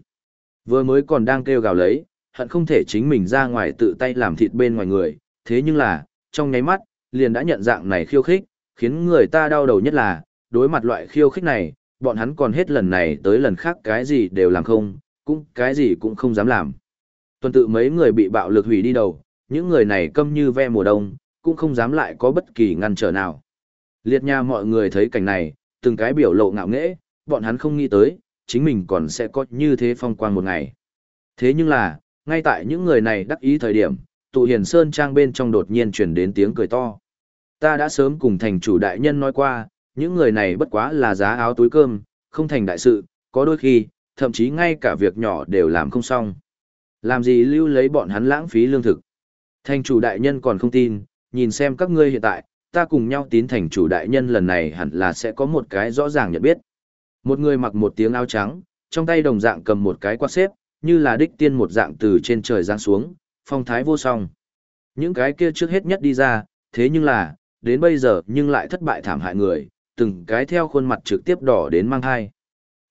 Vừa mới còn đang kêu gào lấy, hận không thể chính mình ra ngoài tự tay làm thịt bên ngoài người, thế nhưng là, trong nháy mắt, liền đã nhận dạng này khiêu khích, khiến người ta đau đầu nhất là, đối mặt loại khiêu khích này, bọn hắn còn hết lần này tới lần khác cái gì đều làm không, cũng cái gì cũng không dám làm. Tuần tự mấy người bị bạo lực hủy đi đầu, những người này câm như ve mùa đông, cũng không dám lại có bất kỳ ngăn trở nào. Liệt nha mọi người thấy cảnh này, từng cái biểu lộ ngạo nghễ, bọn hắn không nghĩ tới, chính mình còn sẽ có như thế phong quang một ngày. Thế nhưng là, ngay tại những người này đắc ý thời điểm, tụ hiền sơn trang bên trong đột nhiên truyền đến tiếng cười to. Ta đã sớm cùng thành chủ đại nhân nói qua, những người này bất quá là giá áo túi cơm, không thành đại sự, có đôi khi, thậm chí ngay cả việc nhỏ đều làm không xong. Làm gì lưu lấy bọn hắn lãng phí lương thực. Thành chủ đại nhân còn không tin, nhìn xem các ngươi hiện tại, ta cùng nhau tín thành chủ đại nhân lần này hẳn là sẽ có một cái rõ ràng nhận biết. Một người mặc một tiếng áo trắng, trong tay đồng dạng cầm một cái quạt xếp, như là đích tiên một dạng từ trên trời giáng xuống, phong thái vô song. Những cái kia trước hết nhất đi ra, thế nhưng là, đến bây giờ nhưng lại thất bại thảm hại người, từng cái theo khuôn mặt trực tiếp đỏ đến mang thai.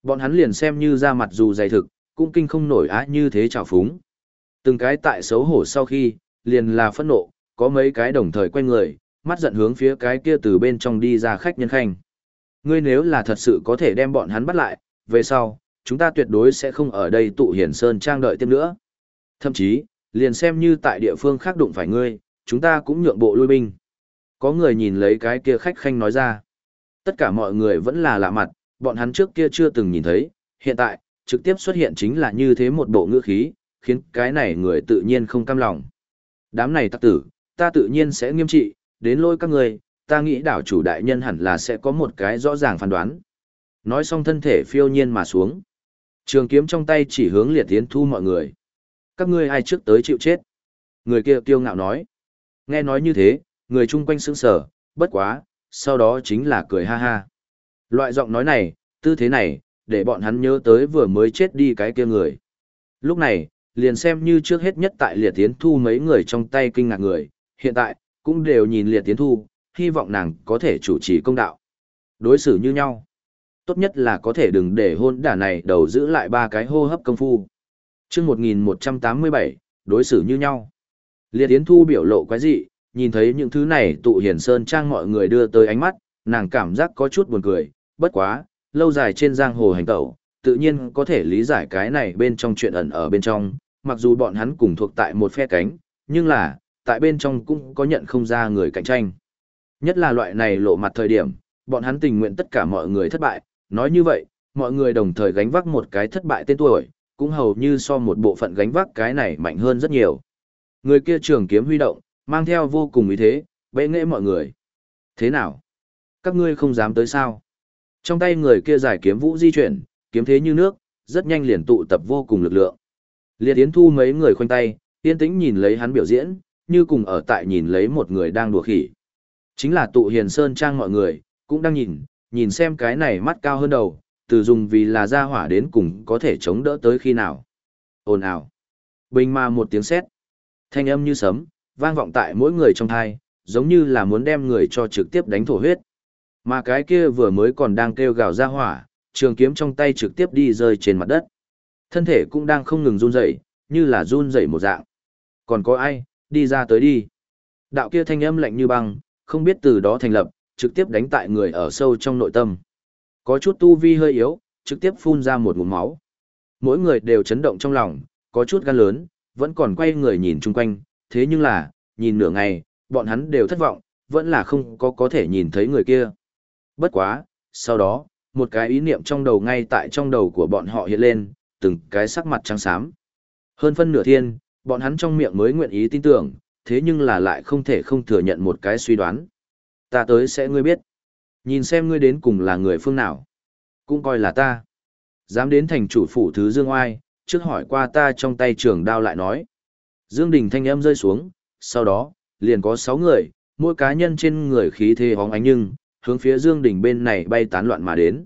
Bọn hắn liền xem như ra mặt dù dày thực, cũng kinh không nổi á như thế trào phúng. Từng cái tại xấu hổ sau khi, liền là phẫn nộ, có mấy cái đồng thời quay người, mắt giận hướng phía cái kia từ bên trong đi ra khách nhân khanh. Ngươi nếu là thật sự có thể đem bọn hắn bắt lại, về sau, chúng ta tuyệt đối sẽ không ở đây tụ hiển sơn trang đợi tiếp nữa. Thậm chí, liền xem như tại địa phương khác đụng phải ngươi, chúng ta cũng nhượng bộ lui binh. Có người nhìn lấy cái kia khách khanh nói ra. Tất cả mọi người vẫn là lạ mặt, bọn hắn trước kia chưa từng nhìn thấy, hiện tại, trực tiếp xuất hiện chính là như thế một bộ ngữ khí, khiến cái này người tự nhiên không cam lòng. Đám này tắc tử, ta tự nhiên sẽ nghiêm trị, đến lôi các người, ta nghĩ đảo chủ đại nhân hẳn là sẽ có một cái rõ ràng phán đoán. Nói xong thân thể phiêu nhiên mà xuống. Trường kiếm trong tay chỉ hướng liệt tiến thu mọi người. Các ngươi ai trước tới chịu chết. Người kia kiêu ngạo nói. Nghe nói như thế, người chung quanh sững sờ, bất quá, sau đó chính là cười ha ha. Loại giọng nói này, tư thế này, để bọn hắn nhớ tới vừa mới chết đi cái kia người. Lúc này, liền xem như trước hết nhất tại liệt tiến thu mấy người trong tay kinh ngạc người, hiện tại, cũng đều nhìn liệt tiến thu, hy vọng nàng có thể chủ trì công đạo. Đối xử như nhau. Tốt nhất là có thể đừng để hôn đả này đầu giữ lại ba cái hô hấp công phu. chương 1187, đối xử như nhau. Liệt tiến thu biểu lộ quái dị, nhìn thấy những thứ này tụ hiển sơn trang mọi người đưa tới ánh mắt, nàng cảm giác có chút buồn cười, bất quá, lâu dài trên giang hồ hành tẩu, tự nhiên có thể lý giải cái này bên trong chuyện ẩn ở bên trong, mặc dù bọn hắn cùng thuộc tại một phe cánh, nhưng là, tại bên trong cũng có nhận không ra người cạnh tranh. Nhất là loại này lộ mặt thời điểm, bọn hắn tình nguyện tất cả mọi người thất bại, nói như vậy, mọi người đồng thời gánh vác một cái thất bại tên tuổi, cũng hầu như so một bộ phận gánh vác cái này mạnh hơn rất nhiều. Người kia trường kiếm huy động, mang theo vô cùng ý thế, bệ nghệ mọi người. Thế nào? Các ngươi không dám tới sao? Trong tay người kia giải kiếm vũ di chuyển, kiếm thế như nước, rất nhanh liền tụ tập vô cùng lực lượng. Liệt Yến Thu mấy người khoanh tay, yên tĩnh nhìn lấy hắn biểu diễn, như cùng ở tại nhìn lấy một người đang đùa khỉ. Chính là tụ hiền sơn trang mọi người, cũng đang nhìn, nhìn xem cái này mắt cao hơn đầu, từ dùng vì là gia hỏa đến cùng có thể chống đỡ tới khi nào. Ồn ào. Bình mà một tiếng sét. Thanh âm như sấm, vang vọng tại mỗi người trong thai, giống như là muốn đem người cho trực tiếp đánh thổ huyết. Mà cái kia vừa mới còn đang kêu gào ra hỏa, trường kiếm trong tay trực tiếp đi rơi trên mặt đất. Thân thể cũng đang không ngừng run rẩy, như là run rẩy một dạng. Còn có ai, đi ra tới đi. Đạo kia thanh âm lạnh như băng, không biết từ đó thành lập, trực tiếp đánh tại người ở sâu trong nội tâm. Có chút tu vi hơi yếu, trực tiếp phun ra một ngụm máu. Mỗi người đều chấn động trong lòng, có chút gan lớn, vẫn còn quay người nhìn chung quanh, thế nhưng là, nhìn nửa ngày, bọn hắn đều thất vọng, vẫn là không có có thể nhìn thấy người kia. Bất quá, sau đó, một cái ý niệm trong đầu ngay tại trong đầu của bọn họ hiện lên, từng cái sắc mặt trắng xám. Hơn phân nửa thiên, bọn hắn trong miệng mới nguyện ý tin tưởng, thế nhưng là lại không thể không thừa nhận một cái suy đoán. Ta tới sẽ ngươi biết. Nhìn xem ngươi đến cùng là người phương nào. Cũng coi là ta. Dám đến thành chủ phủ thứ Dương Oai, trước hỏi qua ta trong tay trường đao lại nói. Dương Đình thanh âm rơi xuống, sau đó, liền có 6 người, mỗi cá nhân trên người khí thế hóng ánh nhưng, hướng phía Dương Đình bên này bay tán loạn mà đến.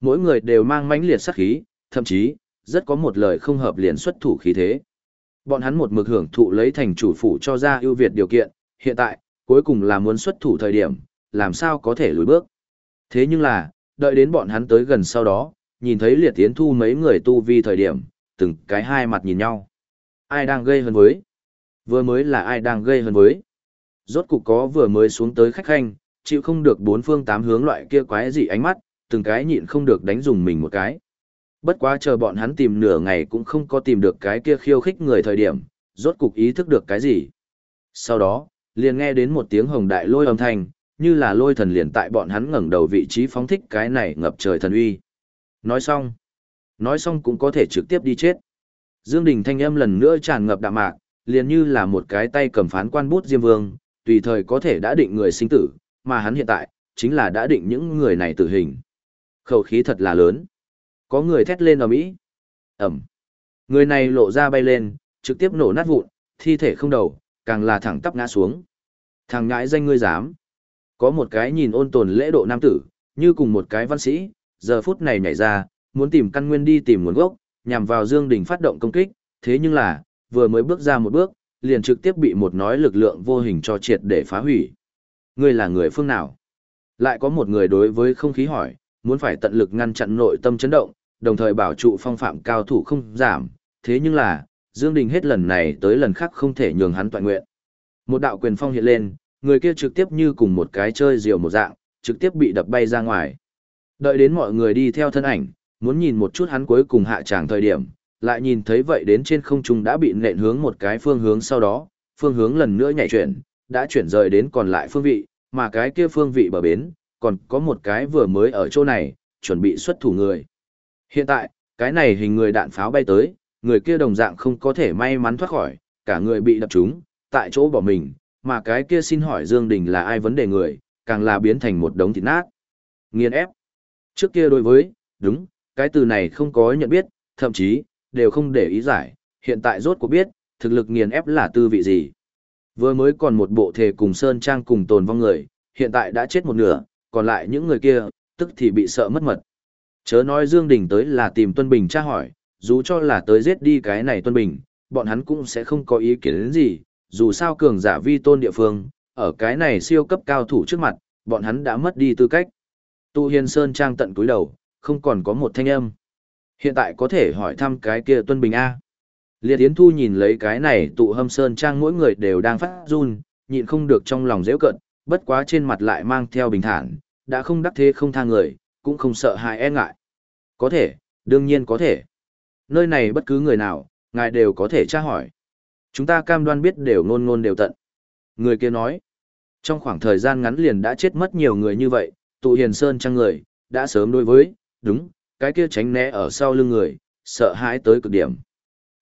Mỗi người đều mang mãnh liệt sát khí, thậm chí, rất có một lời không hợp liền xuất thủ khí thế. Bọn hắn một mực hưởng thụ lấy thành chủ phủ cho ra ưu việt điều kiện, hiện tại, cuối cùng là muốn xuất thủ thời điểm, làm sao có thể lùi bước. Thế nhưng là, đợi đến bọn hắn tới gần sau đó, nhìn thấy liệt tiến thu mấy người tu vi thời điểm, từng cái hai mặt nhìn nhau. Ai đang gây hơn với? Vừa mới là ai đang gây hơn với? Rốt cục có vừa mới xuống tới khách khanh, chịu không được bốn phương tám hướng loại kia quái dị ánh mắt, từng cái nhịn không được đánh dùng mình một cái. Bất quá chờ bọn hắn tìm nửa ngày cũng không có tìm được cái kia khiêu khích người thời điểm, rốt cục ý thức được cái gì. Sau đó, liền nghe đến một tiếng hồng đại lôi âm thanh, như là lôi thần liền tại bọn hắn ngẩng đầu vị trí phóng thích cái này ngập trời thần uy. Nói xong, nói xong cũng có thể trực tiếp đi chết. Dương Đình thanh âm lần nữa tràn ngập đạm mạc, liền như là một cái tay cầm phán quan bút diêm vương, tùy thời có thể đã định người sinh tử, mà hắn hiện tại, chính là đã định những người này tử hình. Khẩu khí thật là lớn. Có người thét lên ở Mỹ. Ẩm. Người này lộ ra bay lên, trực tiếp nổ nát vụn, thi thể không đầu, càng là thẳng tắp ngã xuống. Thằng ngãi danh ngươi dám. Có một cái nhìn ôn tồn lễ độ nam tử, như cùng một cái văn sĩ, giờ phút này nhảy ra, muốn tìm căn nguyên đi tìm nguồn gốc, nhằm vào Dương Đình phát động công kích, thế nhưng là, vừa mới bước ra một bước, liền trực tiếp bị một nói lực lượng vô hình cho triệt để phá hủy. Ngươi là người phương nào? Lại có một người đối với không khí hỏi, muốn phải tận lực ngăn chặn nội tâm chấn động, đồng thời bảo trụ phong phạm cao thủ không giảm, thế nhưng là, Dương Đình hết lần này tới lần khác không thể nhường hắn toàn nguyện. Một đạo quyền phong hiện lên, người kia trực tiếp như cùng một cái chơi diều một dạng, trực tiếp bị đập bay ra ngoài. Đợi đến mọi người đi theo thân ảnh, muốn nhìn một chút hắn cuối cùng hạ tràng thời điểm, lại nhìn thấy vậy đến trên không trung đã bị nện hướng một cái phương hướng sau đó, phương hướng lần nữa nhảy chuyển, đã chuyển rời đến còn lại phương vị, mà cái kia phương vị bờ bến, còn có một cái vừa mới ở chỗ này, chuẩn bị xuất thủ người. Hiện tại, cái này hình người đạn pháo bay tới, người kia đồng dạng không có thể may mắn thoát khỏi, cả người bị đập trúng, tại chỗ bỏ mình, mà cái kia xin hỏi Dương Đình là ai vấn đề người, càng là biến thành một đống thịt nát. Nghiền ép. Trước kia đối với, đúng, cái từ này không có nhận biết, thậm chí, đều không để ý giải, hiện tại rốt cuộc biết, thực lực nghiền ép là tư vị gì. Vừa mới còn một bộ thể cùng Sơn Trang cùng tồn vong người, hiện tại đã chết một nửa, còn lại những người kia, tức thì bị sợ mất mật. Chớ nói Dương Đình tới là tìm Tuân Bình tra hỏi, dù cho là tới giết đi cái này Tuân Bình, bọn hắn cũng sẽ không có ý kiến đến gì, dù sao cường giả vi tôn địa phương, ở cái này siêu cấp cao thủ trước mặt, bọn hắn đã mất đi tư cách. Tu Hiền Sơn trang tận cúi đầu, không còn có một thanh âm. Hiện tại có thể hỏi thăm cái kia Tuân Bình A. Liệt Yến Thu nhìn lấy cái này tụ hâm Sơn trang mỗi người đều đang phát run, nhịn không được trong lòng dễ cận, bất quá trên mặt lại mang theo bình thản, đã không đắc thế không tha người, cũng không sợ hại e ngại. Có thể, đương nhiên có thể. Nơi này bất cứ người nào, ngài đều có thể tra hỏi. Chúng ta cam đoan biết đều ngôn ngôn đều tận. Người kia nói, trong khoảng thời gian ngắn liền đã chết mất nhiều người như vậy, tụ hiền sơn trang người, đã sớm đối với, đúng, cái kia tránh né ở sau lưng người, sợ hãi tới cực điểm.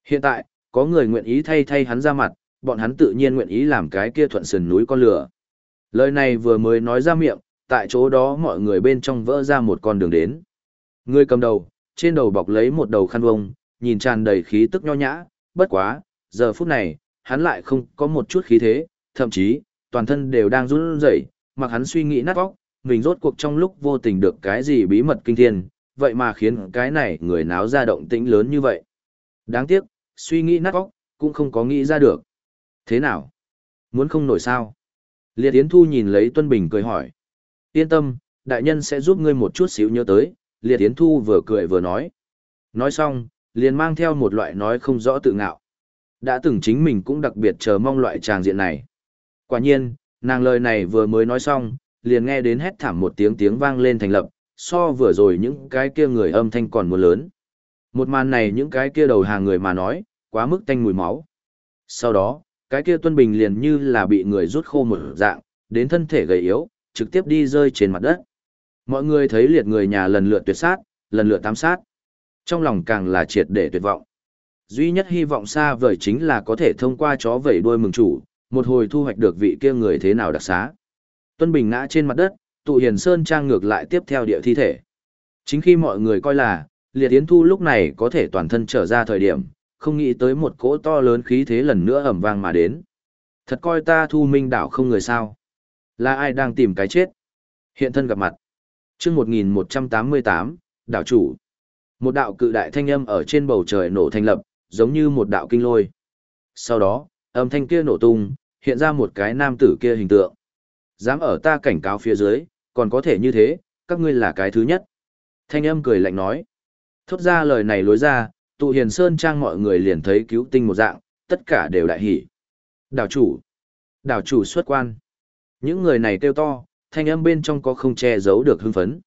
Hiện tại, có người nguyện ý thay thay hắn ra mặt, bọn hắn tự nhiên nguyện ý làm cái kia thuận sườn núi con lửa. Lời này vừa mới nói ra miệng, tại chỗ đó mọi người bên trong vỡ ra một con đường đến. Người cầm đầu, trên đầu bọc lấy một đầu khăn vông, nhìn tràn đầy khí tức nho nhã, bất quá, giờ phút này, hắn lại không có một chút khí thế, thậm chí, toàn thân đều đang run rẩy, mặc hắn suy nghĩ nát óc, mình rốt cuộc trong lúc vô tình được cái gì bí mật kinh thiên, vậy mà khiến cái này người náo ra động tĩnh lớn như vậy. Đáng tiếc, suy nghĩ nát óc, cũng không có nghĩ ra được. Thế nào? Muốn không nổi sao? Liệt Yến Thu nhìn lấy Tuân Bình cười hỏi. Yên tâm, đại nhân sẽ giúp ngươi một chút xíu nhớ tới, Liệt Yến Thu vừa cười vừa nói. Nói xong, liền mang theo một loại nói không rõ tự ngạo. Đã từng chính mình cũng đặc biệt chờ mong loại tràng diện này. Quả nhiên, nàng lời này vừa mới nói xong, liền nghe đến hét thảm một tiếng tiếng vang lên thành lập, so vừa rồi những cái kia người âm thanh còn muốn lớn. Một màn này những cái kia đầu hàng người mà nói, quá mức tanh mùi máu. Sau đó, cái kia Tuân Bình liền như là bị người rút khô một dạng, đến thân thể gầy yếu, trực tiếp đi rơi trên mặt đất. Mọi người thấy liệt người nhà lần lượt tuyệt sát, lần lượt tám sát. Trong lòng càng là triệt để tuyệt vọng. Duy nhất hy vọng xa vời chính là có thể thông qua chó vẩy đuôi mừng chủ, một hồi thu hoạch được vị kia người thế nào đặc xá. Tuân Bình ngã trên mặt đất, tụ hiền sơn trang ngược lại tiếp theo địa thi thể. Chính khi mọi người coi là, liệt yến thu lúc này có thể toàn thân trở ra thời điểm, không nghĩ tới một cỗ to lớn khí thế lần nữa ẩm vang mà đến. Thật coi ta thu minh đảo không người sao. Là ai đang tìm cái chết? Hiện thân gặp mặt. chương 1188, đảo chủ. Một đạo cự đại thanh âm ở trên bầu trời nổ thành lập, giống như một đạo kinh lôi. Sau đó, âm thanh kia nổ tung, hiện ra một cái nam tử kia hình tượng. Dám ở ta cảnh cáo phía dưới, còn có thể như thế, các ngươi là cái thứ nhất. Thanh âm cười lạnh nói. Thốt ra lời này lối ra, tụ hiền sơn trang mọi người liền thấy cứu tinh một dạng, tất cả đều đại hỉ. Đảo chủ. Đảo chủ xuất quan. Những người này kêu to, thanh âm bên trong có không che giấu được hưng phấn.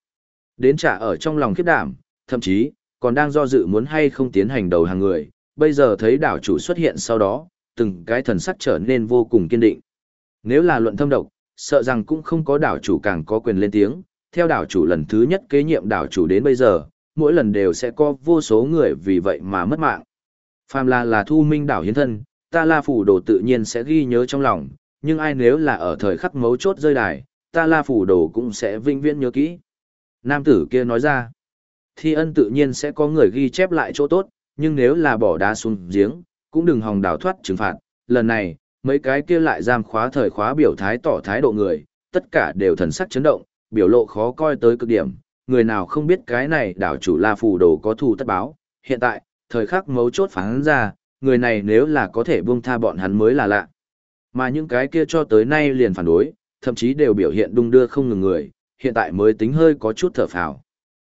Đến trả ở trong lòng khiếp đảm, thậm chí, còn đang do dự muốn hay không tiến hành đầu hàng người, bây giờ thấy đảo chủ xuất hiện sau đó, từng cái thần sắc trở nên vô cùng kiên định. Nếu là luận thâm độc, sợ rằng cũng không có đảo chủ càng có quyền lên tiếng, theo đảo chủ lần thứ nhất kế nhiệm đảo chủ đến bây giờ, mỗi lần đều sẽ có vô số người vì vậy mà mất mạng. Phàm là là thu minh đảo hiến thân, ta la phủ đồ tự nhiên sẽ ghi nhớ trong lòng, nhưng ai nếu là ở thời khắc mấu chốt rơi đài, ta la phủ đồ cũng sẽ vinh viễn nhớ kỹ. Nam tử kia nói ra, thi ân tự nhiên sẽ có người ghi chép lại chỗ tốt, nhưng nếu là bỏ đá xuống giếng, cũng đừng hòng đảo thoát trừng phạt. Lần này, mấy cái kia lại giam khóa thời khóa biểu thái tỏ thái độ người, tất cả đều thần sắc chấn động, biểu lộ khó coi tới cực điểm, người nào không biết cái này đảo chủ La Phù Đồ có thù tất báo, hiện tại, thời khắc mấu chốt phán ra, người này nếu là có thể buông tha bọn hắn mới là lạ. Mà những cái kia cho tới nay liền phản đối, thậm chí đều biểu hiện đung đưa không ngừng người, hiện tại mới tính hơi có chút thở phào.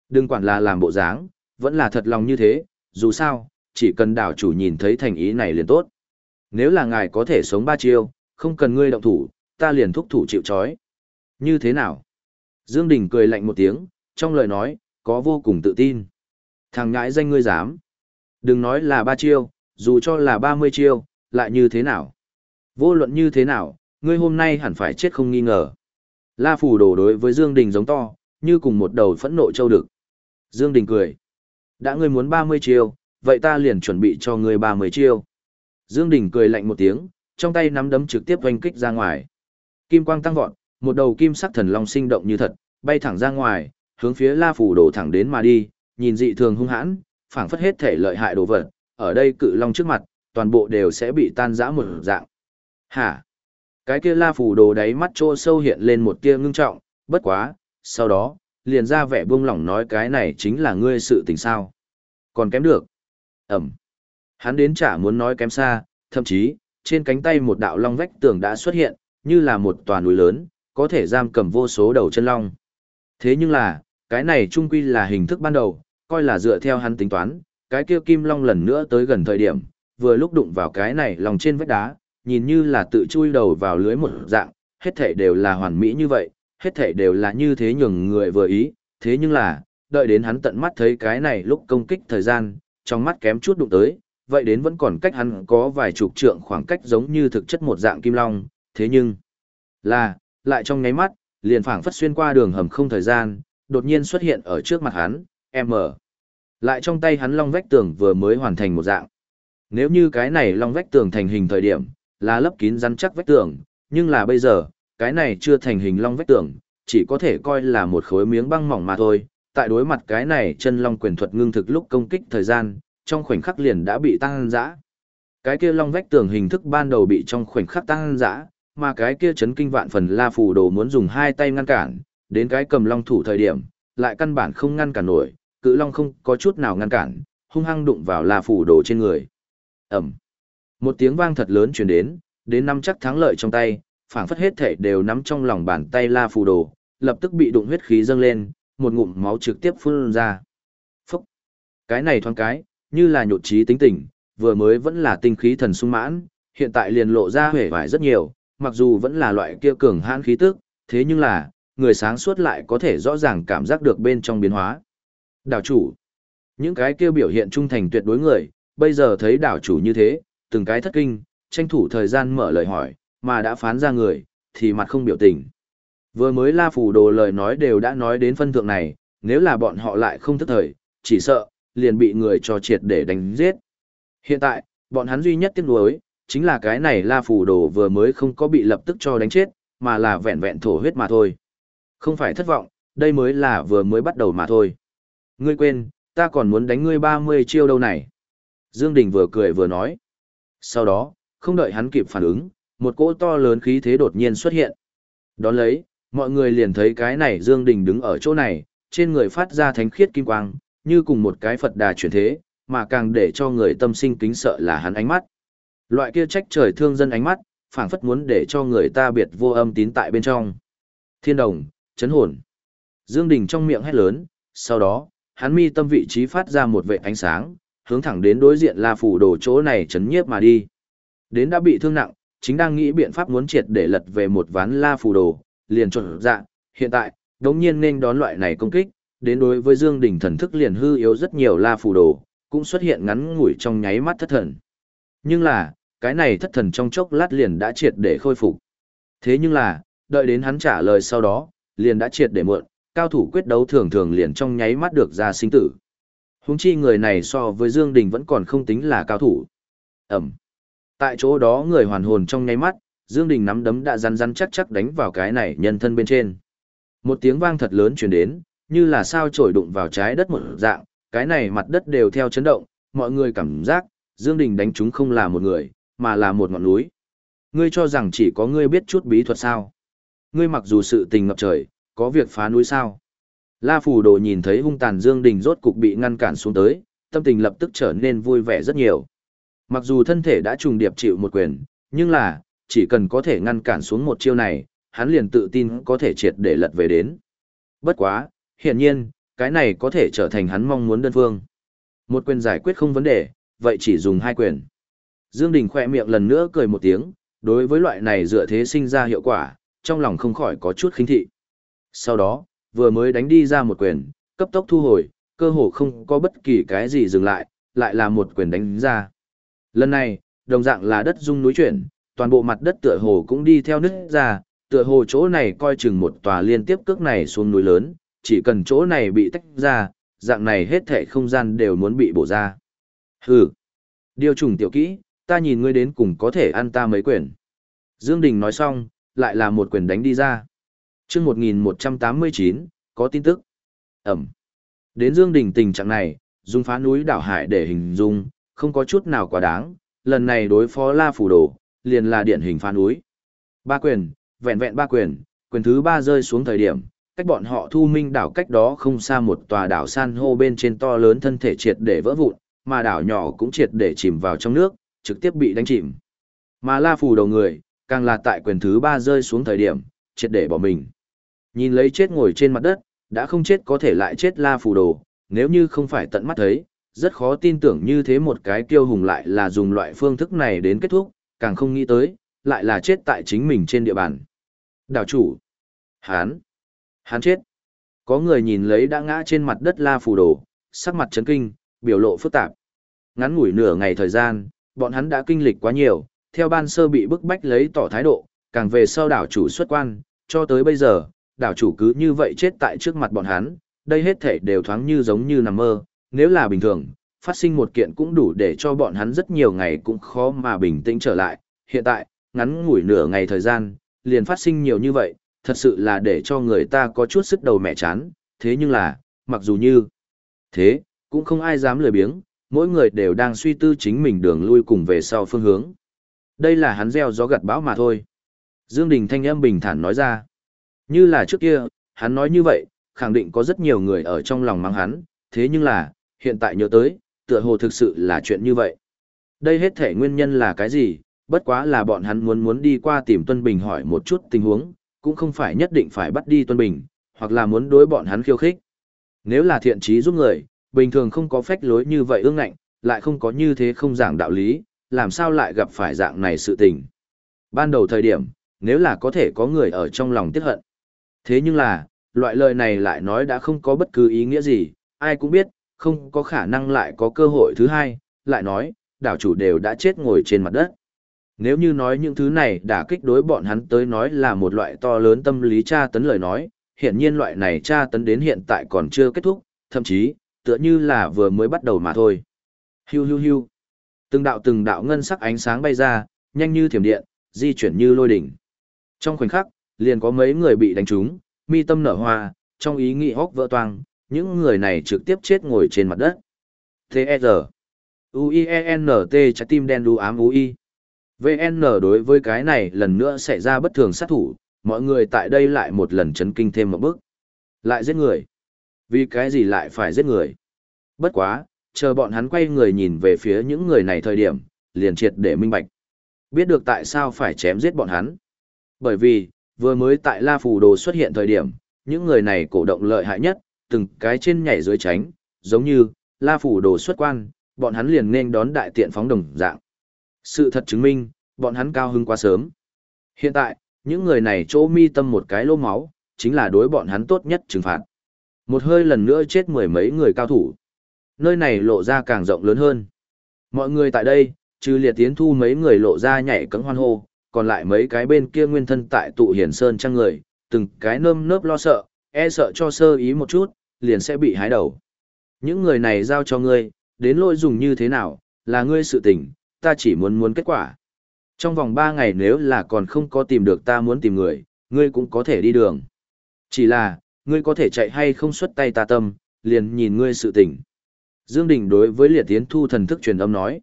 Đừng quản là làm bộ dáng, vẫn là thật lòng như thế, dù sao, chỉ cần đảo chủ nhìn thấy thành ý này liền tốt. Nếu là ngài có thể sống ba chiêu, không cần ngươi động thủ, ta liền thúc thủ chịu chói. Như thế nào? Dương Đình cười lạnh một tiếng, trong lời nói, có vô cùng tự tin. Thằng ngãi danh ngươi dám. Đừng nói là ba chiêu, dù cho là ba mươi chiêu, lại như thế nào. Vô luận như thế nào, ngươi hôm nay hẳn phải chết không nghi ngờ. La phủ đổ đối với Dương Đình giống to, như cùng một đầu phẫn nộ châu đực. Dương Đình cười. Đã ngươi muốn ba mươi chiêu, vậy ta liền chuẩn bị cho ngươi ba mươi chiêu. Dương Đình cười lạnh một tiếng, trong tay nắm đấm trực tiếp oanh kích ra ngoài. Kim quang tăng vọt, một đầu kim sắc thần long sinh động như thật, bay thẳng ra ngoài, hướng phía La Phủ đổ thẳng đến mà đi, nhìn dị thường hung hãn, phảng phất hết thể lợi hại đồ vật, ở đây cự long trước mặt, toàn bộ đều sẽ bị tan rã một dạng. Hả? Cái kia La Phủ đồ đáy mắt trô sâu hiện lên một tia ngưng trọng, bất quá, sau đó, liền ra vẻ buông lỏng nói cái này chính là ngươi sự tình sao. Còn kém được. Ẩm. Hắn đến chả muốn nói kém xa, thậm chí, trên cánh tay một đạo long vách tường đã xuất hiện, như là một tòa núi lớn, có thể giam cầm vô số đầu chân long. Thế nhưng là, cái này trung quy là hình thức ban đầu, coi là dựa theo hắn tính toán, cái kia kim long lần nữa tới gần thời điểm, vừa lúc đụng vào cái này lòng trên vách đá, nhìn như là tự chui đầu vào lưới một dạng, hết thảy đều là hoàn mỹ như vậy, hết thảy đều là như thế nhường người vừa ý, thế nhưng là, đợi đến hắn tận mắt thấy cái này lúc công kích thời gian, trong mắt kém chút đụng tới, vậy đến vẫn còn cách hắn có vài chục trượng khoảng cách giống như thực chất một dạng kim long, thế nhưng là, lại trong nháy mắt, liền phảng phất xuyên qua đường hầm không thời gian, đột nhiên xuất hiện ở trước mặt hắn, M. Lại trong tay hắn long vách tường vừa mới hoàn thành một dạng. Nếu như cái này long vách tường thành hình thời điểm, là lấp kín rắn chắc vách tường, nhưng là bây giờ, cái này chưa thành hình long vách tường, chỉ có thể coi là một khối miếng băng mỏng mà thôi. Tại đối mặt cái này chân long quyền thuật ngưng thực lúc công kích thời gian, trong khoảnh khắc liền đã bị tăng dã. Cái kia long vách tường hình thức ban đầu bị trong khoảnh khắc tăng dã, mà cái kia chấn kinh vạn phần La Phù Đồ muốn dùng hai tay ngăn cản, đến cái cầm long thủ thời điểm, lại căn bản không ngăn cản nổi, cự long không có chút nào ngăn cản, hung hăng đụng vào La Phù Đồ trên người. Ẩm. Một tiếng vang thật lớn truyền đến, đến năm chắc thắng lợi trong tay, phảng phất hết thể đều nắm trong lòng bàn tay La Phù Đồ, lập tức bị đụng huyết khí dâng lên, một ngụm máu trực tiếp phun ra. Phúc. Cái này thoáng cái, như là nhột trí tính tình, vừa mới vẫn là tinh khí thần sung mãn, hiện tại liền lộ ra hể vải rất nhiều, mặc dù vẫn là loại kia cường hãn khí tức, thế nhưng là, người sáng suốt lại có thể rõ ràng cảm giác được bên trong biến hóa. Đảo chủ. Những cái kia biểu hiện trung thành tuyệt đối người, bây giờ thấy đảo chủ như thế, từng cái thất kinh, tranh thủ thời gian mở lời hỏi, mà đã phán ra người, thì mặt không biểu tình. Vừa mới la phủ đồ lời nói đều đã nói đến phân thượng này, nếu là bọn họ lại không thức thời, chỉ sợ, liền bị người cho triệt để đánh giết. Hiện tại, bọn hắn duy nhất tiếc nuối, chính là cái này la phù đồ vừa mới không có bị lập tức cho đánh chết, mà là vẹn vẹn thổ huyết mà thôi. Không phải thất vọng, đây mới là vừa mới bắt đầu mà thôi. Ngươi quên, ta còn muốn đánh ngươi 30 chiêu đâu này. Dương Đình vừa cười vừa nói. Sau đó, không đợi hắn kịp phản ứng, một cỗ to lớn khí thế đột nhiên xuất hiện. Đón lấy, mọi người liền thấy cái này Dương Đình đứng ở chỗ này, trên người phát ra thánh khiết kim quang, như cùng một cái Phật đà chuyển thế, mà càng để cho người tâm sinh kính sợ là hắn ánh mắt. Loại kia trách trời thương dân ánh mắt, phảng phất muốn để cho người ta biệt vô âm tín tại bên trong. Thiên đồng, chấn hồn. Dương Đình trong miệng hét lớn, sau đó, hắn mi tâm vị trí phát ra một vệ ánh sáng, hướng thẳng đến đối diện La Phủ Đồ chỗ này chấn nhiếp mà đi. Đến đã bị thương nặng, chính đang nghĩ biện pháp muốn triệt để lật về một ván La Phủ Đồ, liền trộn dạ, hiện tại, đống nhiên nên đón loại này công kích, đến đối với Dương Đình thần thức liền hư yếu rất nhiều La phù Đồ, cũng xuất hiện ngắn ngủi trong nháy mắt thất thần. Nhưng là, cái này thất thần trong chốc lát liền đã triệt để khôi phục. Thế nhưng là, đợi đến hắn trả lời sau đó, liền đã triệt để muộn, cao thủ quyết đấu thường thường liền trong nháy mắt được ra sinh tử. Húng chi người này so với Dương Đình vẫn còn không tính là cao thủ. Ẩm. Tại chỗ đó người hoàn hồn trong nháy mắt, Dương Đình nắm đấm đã rắn rắn chắc chắc đánh vào cái này nhân thân bên trên. Một tiếng vang thật lớn truyền đến, như là sao trổi đụng vào trái đất một dạng, cái này mặt đất đều theo chấn động, mọi người cảm giác, Dương Đình đánh chúng không là một người, mà là một ngọn núi. Ngươi cho rằng chỉ có ngươi biết chút bí thuật sao? Ngươi mặc dù sự tình ngập trời, có việc phá núi sao? La Phù Đồ nhìn thấy hung tàn Dương Đình rốt cục bị ngăn cản xuống tới, tâm tình lập tức trở nên vui vẻ rất nhiều. Mặc dù thân thể đã trùng điệp chịu một quyền, nhưng là, chỉ cần có thể ngăn cản xuống một chiêu này, hắn liền tự tin có thể triệt để lật về đến. Bất quá, hiển nhiên, cái này có thể trở thành hắn mong muốn đơn phương. Một quyền giải quyết không vấn đề, vậy chỉ dùng hai quyền. Dương Đình khỏe miệng lần nữa cười một tiếng, đối với loại này dựa thế sinh ra hiệu quả, trong lòng không khỏi có chút khinh thị. Sau đó, vừa mới đánh đi ra một quyền, cấp tốc thu hồi, cơ hồ không có bất kỳ cái gì dừng lại, lại là một quyền đánh ra. Lần này, đồng dạng là đất rung núi chuyển, toàn bộ mặt đất tựa hồ cũng đi theo nứt ra, tựa hồ chỗ này coi chừng một tòa liên tiếp cước này xuống núi lớn, chỉ cần chỗ này bị tách ra, dạng này hết thảy không gian đều muốn bị bổ ra. Hừ. Điều trùng tiểu kỹ, ta nhìn ngươi đến cùng có thể ăn ta mấy quyền. Dương Đình nói xong, lại là một quyền đánh đi ra. Chương 1189, có tin tức. Ẩm. Đến Dương Đình tình trạng này, dùng phá núi đảo hải để hình dung, không có chút nào quá đáng, lần này đối phó La Phủ Đồ, liền là điển hình phá núi. Ba quyền, vẹn vẹn ba quyền, quyền thứ ba rơi xuống thời điểm, cách bọn họ thu minh đảo cách đó không xa một tòa đảo san hô bên trên to lớn thân thể triệt để vỡ vụn, mà đảo nhỏ cũng triệt để chìm vào trong nước, trực tiếp bị đánh chìm. Mà La Phù đầu người, càng là tại quyền thứ ba rơi xuống thời điểm, triệt để bỏ mình. Nhìn lấy chết ngồi trên mặt đất, đã không chết có thể lại chết La Phù đồ, nếu như không phải tận mắt thấy, rất khó tin tưởng như thế một cái kiêu hùng lại là dùng loại phương thức này đến kết thúc, càng không nghĩ tới, lại là chết tại chính mình trên địa bàn. Đảo chủ. Hán hắn chết. Có người nhìn lấy đã ngã trên mặt đất La Phù đồ, sắc mặt chấn kinh, biểu lộ phức tạp. Ngắn ngủi nửa ngày thời gian, bọn hắn đã kinh lịch quá nhiều, theo ban sơ bị bức bách lấy tỏ thái độ, càng về sau đảo chủ xuất quan, cho tới bây giờ, đảo chủ cứ như vậy chết tại trước mặt bọn hắn, đây hết thể đều thoáng như giống như nằm mơ, nếu là bình thường, phát sinh một kiện cũng đủ để cho bọn hắn rất nhiều ngày cũng khó mà bình tĩnh trở lại, hiện tại, ngắn ngủi nửa ngày thời gian, liền phát sinh nhiều như vậy, thật sự là để cho người ta có chút sức đầu mẹ chán, thế nhưng là, mặc dù như thế, cũng không ai dám lười biếng, mỗi người đều đang suy tư chính mình đường lui cùng về sau phương hướng. Đây là hắn gieo gió gặt bão mà thôi. Dương Đình thanh âm bình thản nói ra. Như là trước kia, hắn nói như vậy, khẳng định có rất nhiều người ở trong lòng mắng hắn, thế nhưng là, hiện tại nhớ tới, tựa hồ thực sự là chuyện như vậy. Đây hết thể nguyên nhân là cái gì, bất quá là bọn hắn muốn muốn đi qua tìm Tuân Bình hỏi một chút tình huống, cũng không phải nhất định phải bắt đi Tuân Bình, hoặc là muốn đối bọn hắn khiêu khích. Nếu là thiện trí giúp người, bình thường không có phách lối như vậy ương ngạnh, lại không có như thế không giảng đạo lý, làm sao lại gặp phải dạng này sự tình. Ban đầu thời điểm, nếu là có thể có người ở trong lòng tiếc hận. Thế nhưng là, loại lời này lại nói đã không có bất cứ ý nghĩa gì, ai cũng biết, không có khả năng lại có cơ hội thứ hai, lại nói, đảo chủ đều đã chết ngồi trên mặt đất. Nếu như nói những thứ này đã kích đối bọn hắn tới nói là một loại to lớn tâm lý tra tấn lời nói, hiện nhiên loại này tra tấn đến hiện tại còn chưa kết thúc, thậm chí, tựa như là vừa mới bắt đầu mà thôi. Hiu hiu hiu. Từng đạo từng đạo ngân sắc ánh sáng bay ra, nhanh như thiểm điện, di chuyển như lôi đỉnh. Trong khoảnh khắc, liền có mấy người bị đánh trúng, mi tâm nở hoa, trong ý nghĩ hốc vỡ toang, những người này trực tiếp chết ngồi trên mặt đất. T.E.R. U-I-E-N-T trái tim đen đu ám U-I. VN đối với cái này lần nữa xảy ra bất thường sát thủ, mọi người tại đây lại một lần chấn kinh thêm một bước. Lại giết người. Vì cái gì lại phải giết người? Bất quá, chờ bọn hắn quay người nhìn về phía những người này thời điểm, liền triệt để minh bạch. Biết được tại sao phải chém giết bọn hắn. Bởi vì, vừa mới tại La Phù Đồ xuất hiện thời điểm, những người này cổ động lợi hại nhất, từng cái trên nhảy dưới tránh, giống như, La Phủ Đồ xuất quan, bọn hắn liền nên đón đại tiện phóng đồng dạng. Sự thật chứng minh, bọn hắn cao hưng quá sớm. Hiện tại, những người này chỗ mi tâm một cái lô máu, chính là đối bọn hắn tốt nhất trừng phạt. Một hơi lần nữa chết mười mấy người cao thủ. Nơi này lộ ra càng rộng lớn hơn. Mọi người tại đây, trừ liệt tiến thu mấy người lộ ra nhảy cấm hoan hô, còn lại mấy cái bên kia nguyên thân tại tụ hiển sơn trang người, từng cái nơm nớp lo sợ, e sợ cho sơ ý một chút, liền sẽ bị hái đầu. Những người này giao cho ngươi, đến lỗi dùng như thế nào, là ngươi sự tình, ta chỉ muốn muốn kết quả. Trong vòng 3 ngày nếu là còn không có tìm được ta muốn tìm người, ngươi cũng có thể đi đường. Chỉ là, ngươi có thể chạy hay không xuất tay ta tâm, liền nhìn ngươi sự tỉnh Dương Đình đối với Liệt Tiến Thu thần thức truyền âm nói.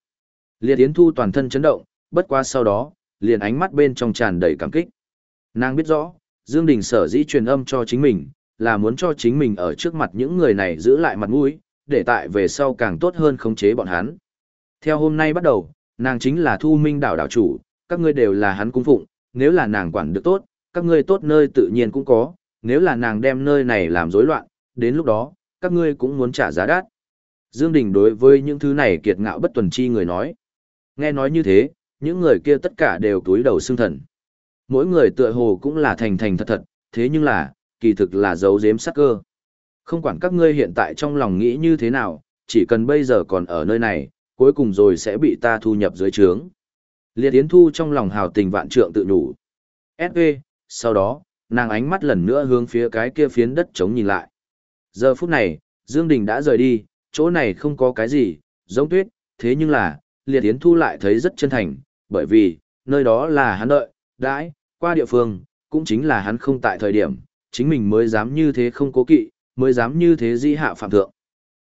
Liệt Tiến Thu toàn thân chấn động, bất qua sau đó, liền ánh mắt bên trong tràn đầy cảm kích. Nàng biết rõ, Dương Đình sở dĩ truyền âm cho chính mình, là muốn cho chính mình ở trước mặt những người này giữ lại mặt mũi, để tại về sau càng tốt hơn khống chế bọn hắn. Theo hôm nay bắt đầu, nàng chính là thu minh đảo đảo chủ, các ngươi đều là hắn cung phụng, nếu là nàng quản được tốt, các ngươi tốt nơi tự nhiên cũng có, nếu là nàng đem nơi này làm rối loạn, đến lúc đó, các ngươi cũng muốn trả giá đắt. Dương Đình đối với những thứ này kiệt ngạo bất tuần chi người nói. Nghe nói như thế, những người kia tất cả đều túi đầu xương thần. Mỗi người tựa hồ cũng là thành thành thật thật, thế nhưng là, kỳ thực là giấu giếm sắc cơ. Không quản các ngươi hiện tại trong lòng nghĩ như thế nào, chỉ cần bây giờ còn ở nơi này, cuối cùng rồi sẽ bị ta thu nhập dưới trướng. Liệt Yến Thu trong lòng hào tình vạn trượng tự nhủ. S.V. Sau đó, nàng ánh mắt lần nữa hướng phía cái kia phiến đất trống nhìn lại. Giờ phút này, Dương Đình đã rời đi, chỗ này không có cái gì, giống tuyết, thế nhưng là, Liệt Yến Thu lại thấy rất chân thành, bởi vì, nơi đó là hắn đợi, đãi, qua địa phương, cũng chính là hắn không tại thời điểm, chính mình mới dám như thế không cố kỵ, mới dám như thế di hạ phạm thượng.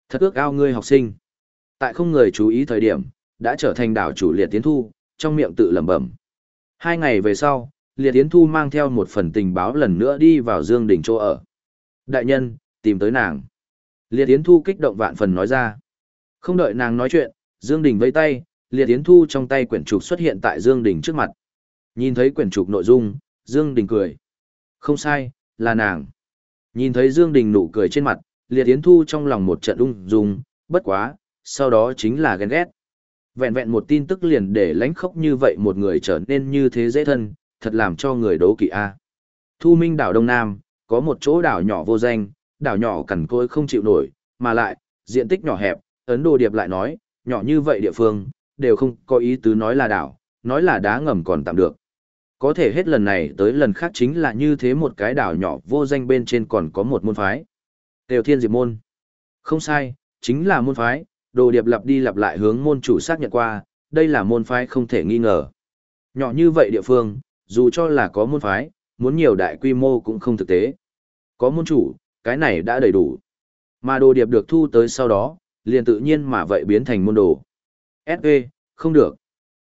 Thật ước ao ngươi học sinh. Tại không người chú ý thời điểm, đã trở thành đảo chủ liệt tiến thu, trong miệng tự lẩm bẩm. Hai ngày về sau, liệt tiến thu mang theo một phần tình báo lần nữa đi vào Dương Đình chỗ ở. Đại nhân, tìm tới nàng. Liệt tiến Thu kích động vạn phần nói ra. Không đợi nàng nói chuyện, Dương Đình vẫy tay, Liệt tiến Thu trong tay quyển trục xuất hiện tại Dương Đình trước mặt. Nhìn thấy quyển trục nội dung, Dương Đình cười. Không sai, là nàng. Nhìn thấy Dương Đình nụ cười trên mặt, Liệt tiến Thu trong lòng một trận ung dung, bất quá, sau đó chính là ghen ghét. Vẹn vẹn một tin tức liền để lánh khóc như vậy một người trở nên như thế dễ thân, thật làm cho người đố kỵ a. Thu Minh đảo Đông Nam, có một chỗ đảo nhỏ vô danh, đảo nhỏ cằn côi không chịu nổi, mà lại, diện tích nhỏ hẹp, Ấn đồ Điệp lại nói, nhỏ như vậy địa phương, đều không có ý tứ nói là đảo, nói là đá ngầm còn tạm được. Có thể hết lần này tới lần khác chính là như thế một cái đảo nhỏ vô danh bên trên còn có một môn phái. Đều thiên diệp môn. Không sai, chính là môn phái, đồ điệp lặp đi lặp lại hướng môn chủ xác nhận qua, đây là môn phái không thể nghi ngờ. Nhỏ như vậy địa phương, dù cho là có môn phái, muốn nhiều đại quy mô cũng không thực tế. Có môn chủ, cái này đã đầy đủ. Mà đồ điệp được thu tới sau đó, liền tự nhiên mà vậy biến thành môn đồ. SV, không được.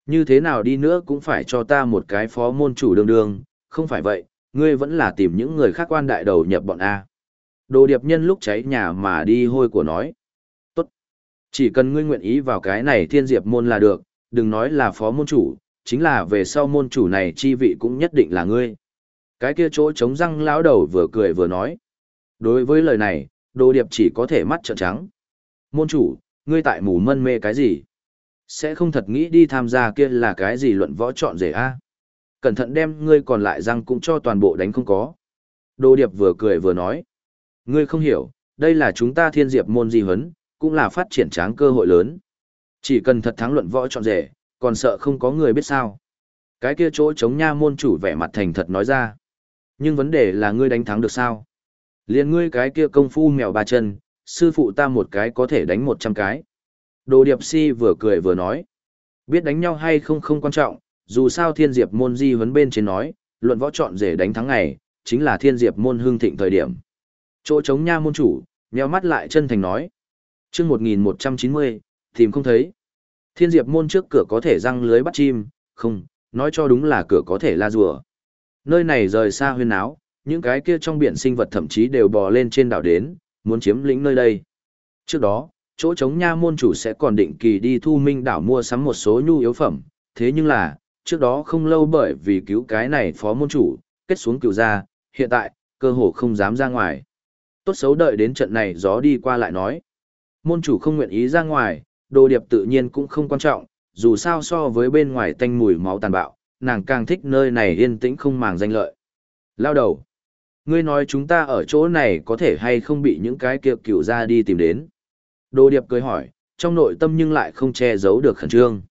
Như thế nào đi nữa cũng phải cho ta một cái phó môn chủ đường đương, không phải vậy, ngươi vẫn là tìm những người khác quan đại đầu nhập bọn A. Đồ điệp nhân lúc cháy nhà mà đi hôi của nói. Chỉ cần ngươi nguyện ý vào cái này thiên diệp môn là được, đừng nói là phó môn chủ, chính là về sau môn chủ này chi vị cũng nhất định là ngươi. Cái kia chỗ chống răng lão đầu vừa cười vừa nói. Đối với lời này, đồ điệp chỉ có thể mắt trợn trắng. Môn chủ, ngươi tại mù mân mê cái gì? Sẽ không thật nghĩ đi tham gia kia là cái gì luận võ chọn rể a Cẩn thận đem ngươi còn lại răng cũng cho toàn bộ đánh không có. Đồ điệp vừa cười vừa nói. Ngươi không hiểu, đây là chúng ta thiên diệp môn di huấn, cũng là phát triển tráng cơ hội lớn. Chỉ cần thật thắng luận võ chọn rể, còn sợ không có người biết sao. Cái kia chỗ chống nha môn chủ vẻ mặt thành thật nói ra. Nhưng vấn đề là ngươi đánh thắng được sao? Liên ngươi cái kia công phu mèo ba chân, sư phụ ta một cái có thể đánh một trăm cái. Đồ điệp si vừa cười vừa nói. Biết đánh nhau hay không không quan trọng, dù sao thiên diệp môn di vấn bên trên nói, luận võ chọn rể đánh thắng ngày, chính là thiên diệp môn hương thịnh thời điểm. Chỗ chống nha môn chủ, nheo mắt lại chân thành nói chương 1190, tìm không thấy. Thiên diệp môn trước cửa có thể răng lưới bắt chim, không, nói cho đúng là cửa có thể la rùa. Nơi này rời xa huyên áo, những cái kia trong biển sinh vật thậm chí đều bò lên trên đảo đến, muốn chiếm lĩnh nơi đây. Trước đó, chỗ chống nha môn chủ sẽ còn định kỳ đi thu minh đảo mua sắm một số nhu yếu phẩm, thế nhưng là, trước đó không lâu bởi vì cứu cái này phó môn chủ, kết xuống cựu ra, hiện tại, cơ hồ không dám ra ngoài. Tốt xấu đợi đến trận này gió đi qua lại nói. Môn chủ không nguyện ý ra ngoài, đồ điệp tự nhiên cũng không quan trọng, dù sao so với bên ngoài tanh mùi máu tàn bạo, nàng càng thích nơi này yên tĩnh không màng danh lợi. Lao đầu. Ngươi nói chúng ta ở chỗ này có thể hay không bị những cái kiệu cựu ra đi tìm đến. Đồ điệp cười hỏi, trong nội tâm nhưng lại không che giấu được khẩn trương.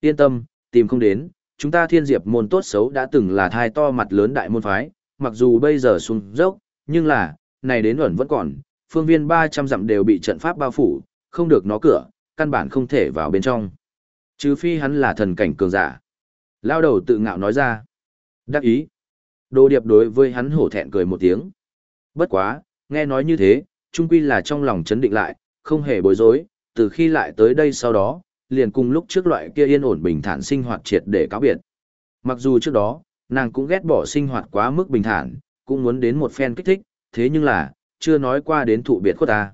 Yên tâm, tìm không đến, chúng ta thiên diệp môn tốt xấu đã từng là thai to mặt lớn đại môn phái, mặc dù bây giờ xuống dốc, nhưng là, này đến ẩn vẫn còn, phương viên 300 dặm đều bị trận pháp bao phủ, không được nó cửa, căn bản không thể vào bên trong. Trừ phi hắn là thần cảnh cường giả. Lao đầu tự ngạo nói ra. Đắc ý. Đồ điệp đối với hắn hổ thẹn cười một tiếng. Bất quá, nghe nói như thế, trung quy là trong lòng chấn định lại, không hề bối rối, từ khi lại tới đây sau đó, liền cùng lúc trước loại kia yên ổn bình thản sinh hoạt triệt để cáo biệt. Mặc dù trước đó, nàng cũng ghét bỏ sinh hoạt quá mức bình thản, cũng muốn đến một phen kích thích, thế nhưng là, chưa nói qua đến thụ biệt khuất ta.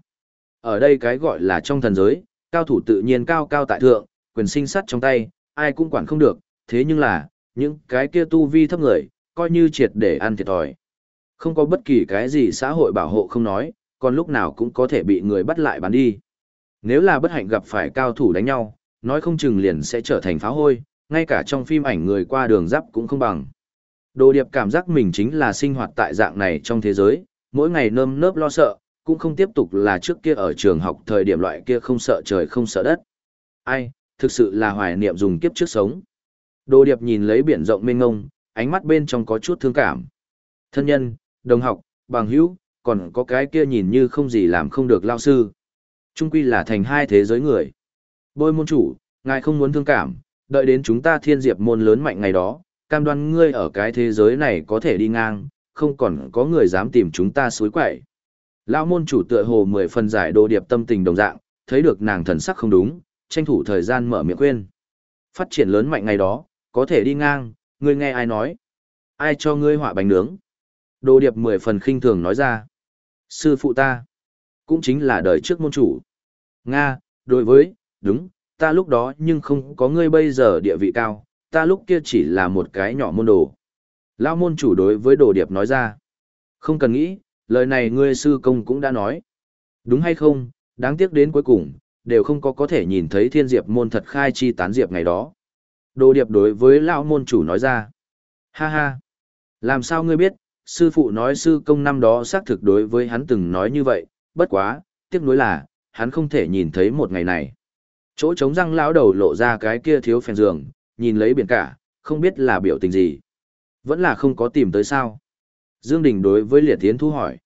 Ở đây cái gọi là trong thần giới, cao thủ tự nhiên cao cao tại thượng, quyền sinh sắt trong tay, ai cũng quản không được, thế nhưng là, những cái kia tu vi thấp người, coi như triệt để ăn thiệt thòi. Không có bất kỳ cái gì xã hội bảo hộ không nói, còn lúc nào cũng có thể bị người bắt lại bán đi. Nếu là bất hạnh gặp phải cao thủ đánh nhau, nói không chừng liền sẽ trở thành pháo hôi, ngay cả trong phim ảnh người qua đường giáp cũng không bằng. Đồ điệp cảm giác mình chính là sinh hoạt tại dạng này trong thế giới, mỗi ngày nơm nớp lo sợ, cũng không tiếp tục là trước kia ở trường học thời điểm loại kia không sợ trời không sợ đất. Ai, thực sự là hoài niệm dùng kiếp trước sống. Đồ điệp nhìn lấy biển rộng mênh ngông, ánh mắt bên trong có chút thương cảm. Thân nhân, đồng học, bằng hữu, còn có cái kia nhìn như không gì làm không được lao sư. Trung quy là thành hai thế giới người. Bôi môn chủ, ngài không muốn thương cảm, đợi đến chúng ta thiên diệp môn lớn mạnh ngày đó, cam đoan ngươi ở cái thế giới này có thể đi ngang, không còn có người dám tìm chúng ta suối quậy. Lão môn chủ tựa hồ mười phần giải đồ điệp tâm tình đồng dạng, thấy được nàng thần sắc không đúng, tranh thủ thời gian mở miệng khuyên. Phát triển lớn mạnh ngày đó, có thể đi ngang, ngươi nghe ai nói? Ai cho ngươi họa bánh nướng? Đồ điệp mười phần khinh thường nói ra. Sư phụ ta, cũng chính là đời trước môn chủ. Nga, đối với, đúng, ta lúc đó nhưng không có ngươi bây giờ địa vị cao, ta lúc kia chỉ là một cái nhỏ môn đồ. Lao môn chủ đối với đồ điệp nói ra. Không cần nghĩ, lời này ngươi sư công cũng đã nói. Đúng hay không, đáng tiếc đến cuối cùng, đều không có có thể nhìn thấy thiên diệp môn thật khai chi tán diệp ngày đó. Đồ điệp đối với lão môn chủ nói ra. Ha ha, làm sao ngươi biết, sư phụ nói sư công năm đó xác thực đối với hắn từng nói như vậy, bất quá, tiếc nuối là, hắn không thể nhìn thấy một ngày này. Chỗ trống răng lão đầu lộ ra cái kia thiếu phèn giường, nhìn lấy biển cả, không biết là biểu tình gì. Vẫn là không có tìm tới sao. Dương Đình đối với Liệt Tiến Thu hỏi.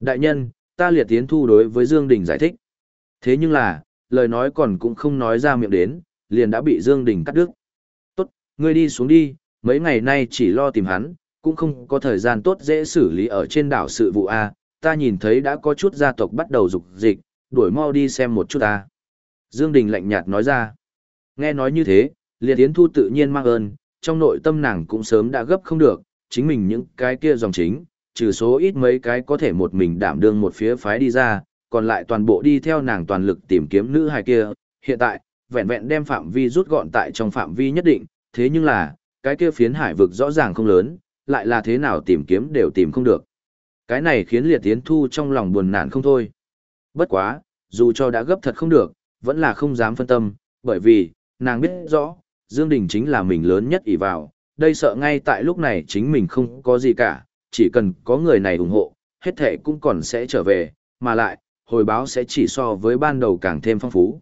Đại nhân, ta Liệt Tiến Thu đối với Dương Đình giải thích. Thế nhưng là, lời nói còn cũng không nói ra miệng đến, liền đã bị Dương Đình cắt đứt. Tốt, ngươi đi xuống đi, mấy ngày nay chỉ lo tìm hắn, cũng không có thời gian tốt dễ xử lý ở trên đảo sự vụ A, ta nhìn thấy đã có chút gia tộc bắt đầu dục dịch, đuổi mau đi xem một chút A. Dương Đình lạnh nhạt nói ra. Nghe nói như thế, Liệt Tiến Thu tự nhiên mang ơn, trong nội tâm nàng cũng sớm đã gấp không được, chính mình những cái kia dòng chính, trừ số ít mấy cái có thể một mình đảm đương một phía phái đi ra, còn lại toàn bộ đi theo nàng toàn lực tìm kiếm nữ hài kia, hiện tại, vẹn vẹn đem phạm vi rút gọn tại trong phạm vi nhất định, thế nhưng là, cái kia phiến hải vực rõ ràng không lớn, lại là thế nào tìm kiếm đều tìm không được. Cái này khiến liệt tiến thu trong lòng buồn nản không thôi. Bất quá, dù cho đã gấp thật không được, vẫn là không dám phân tâm, bởi vì, nàng biết rõ, Dương Đình chính là mình lớn nhất ỷ vào, đây sợ ngay tại lúc này chính mình không có gì cả, chỉ cần có người này ủng hộ, hết thể cũng còn sẽ trở về, mà lại, hồi báo sẽ chỉ so với ban đầu càng thêm phong phú.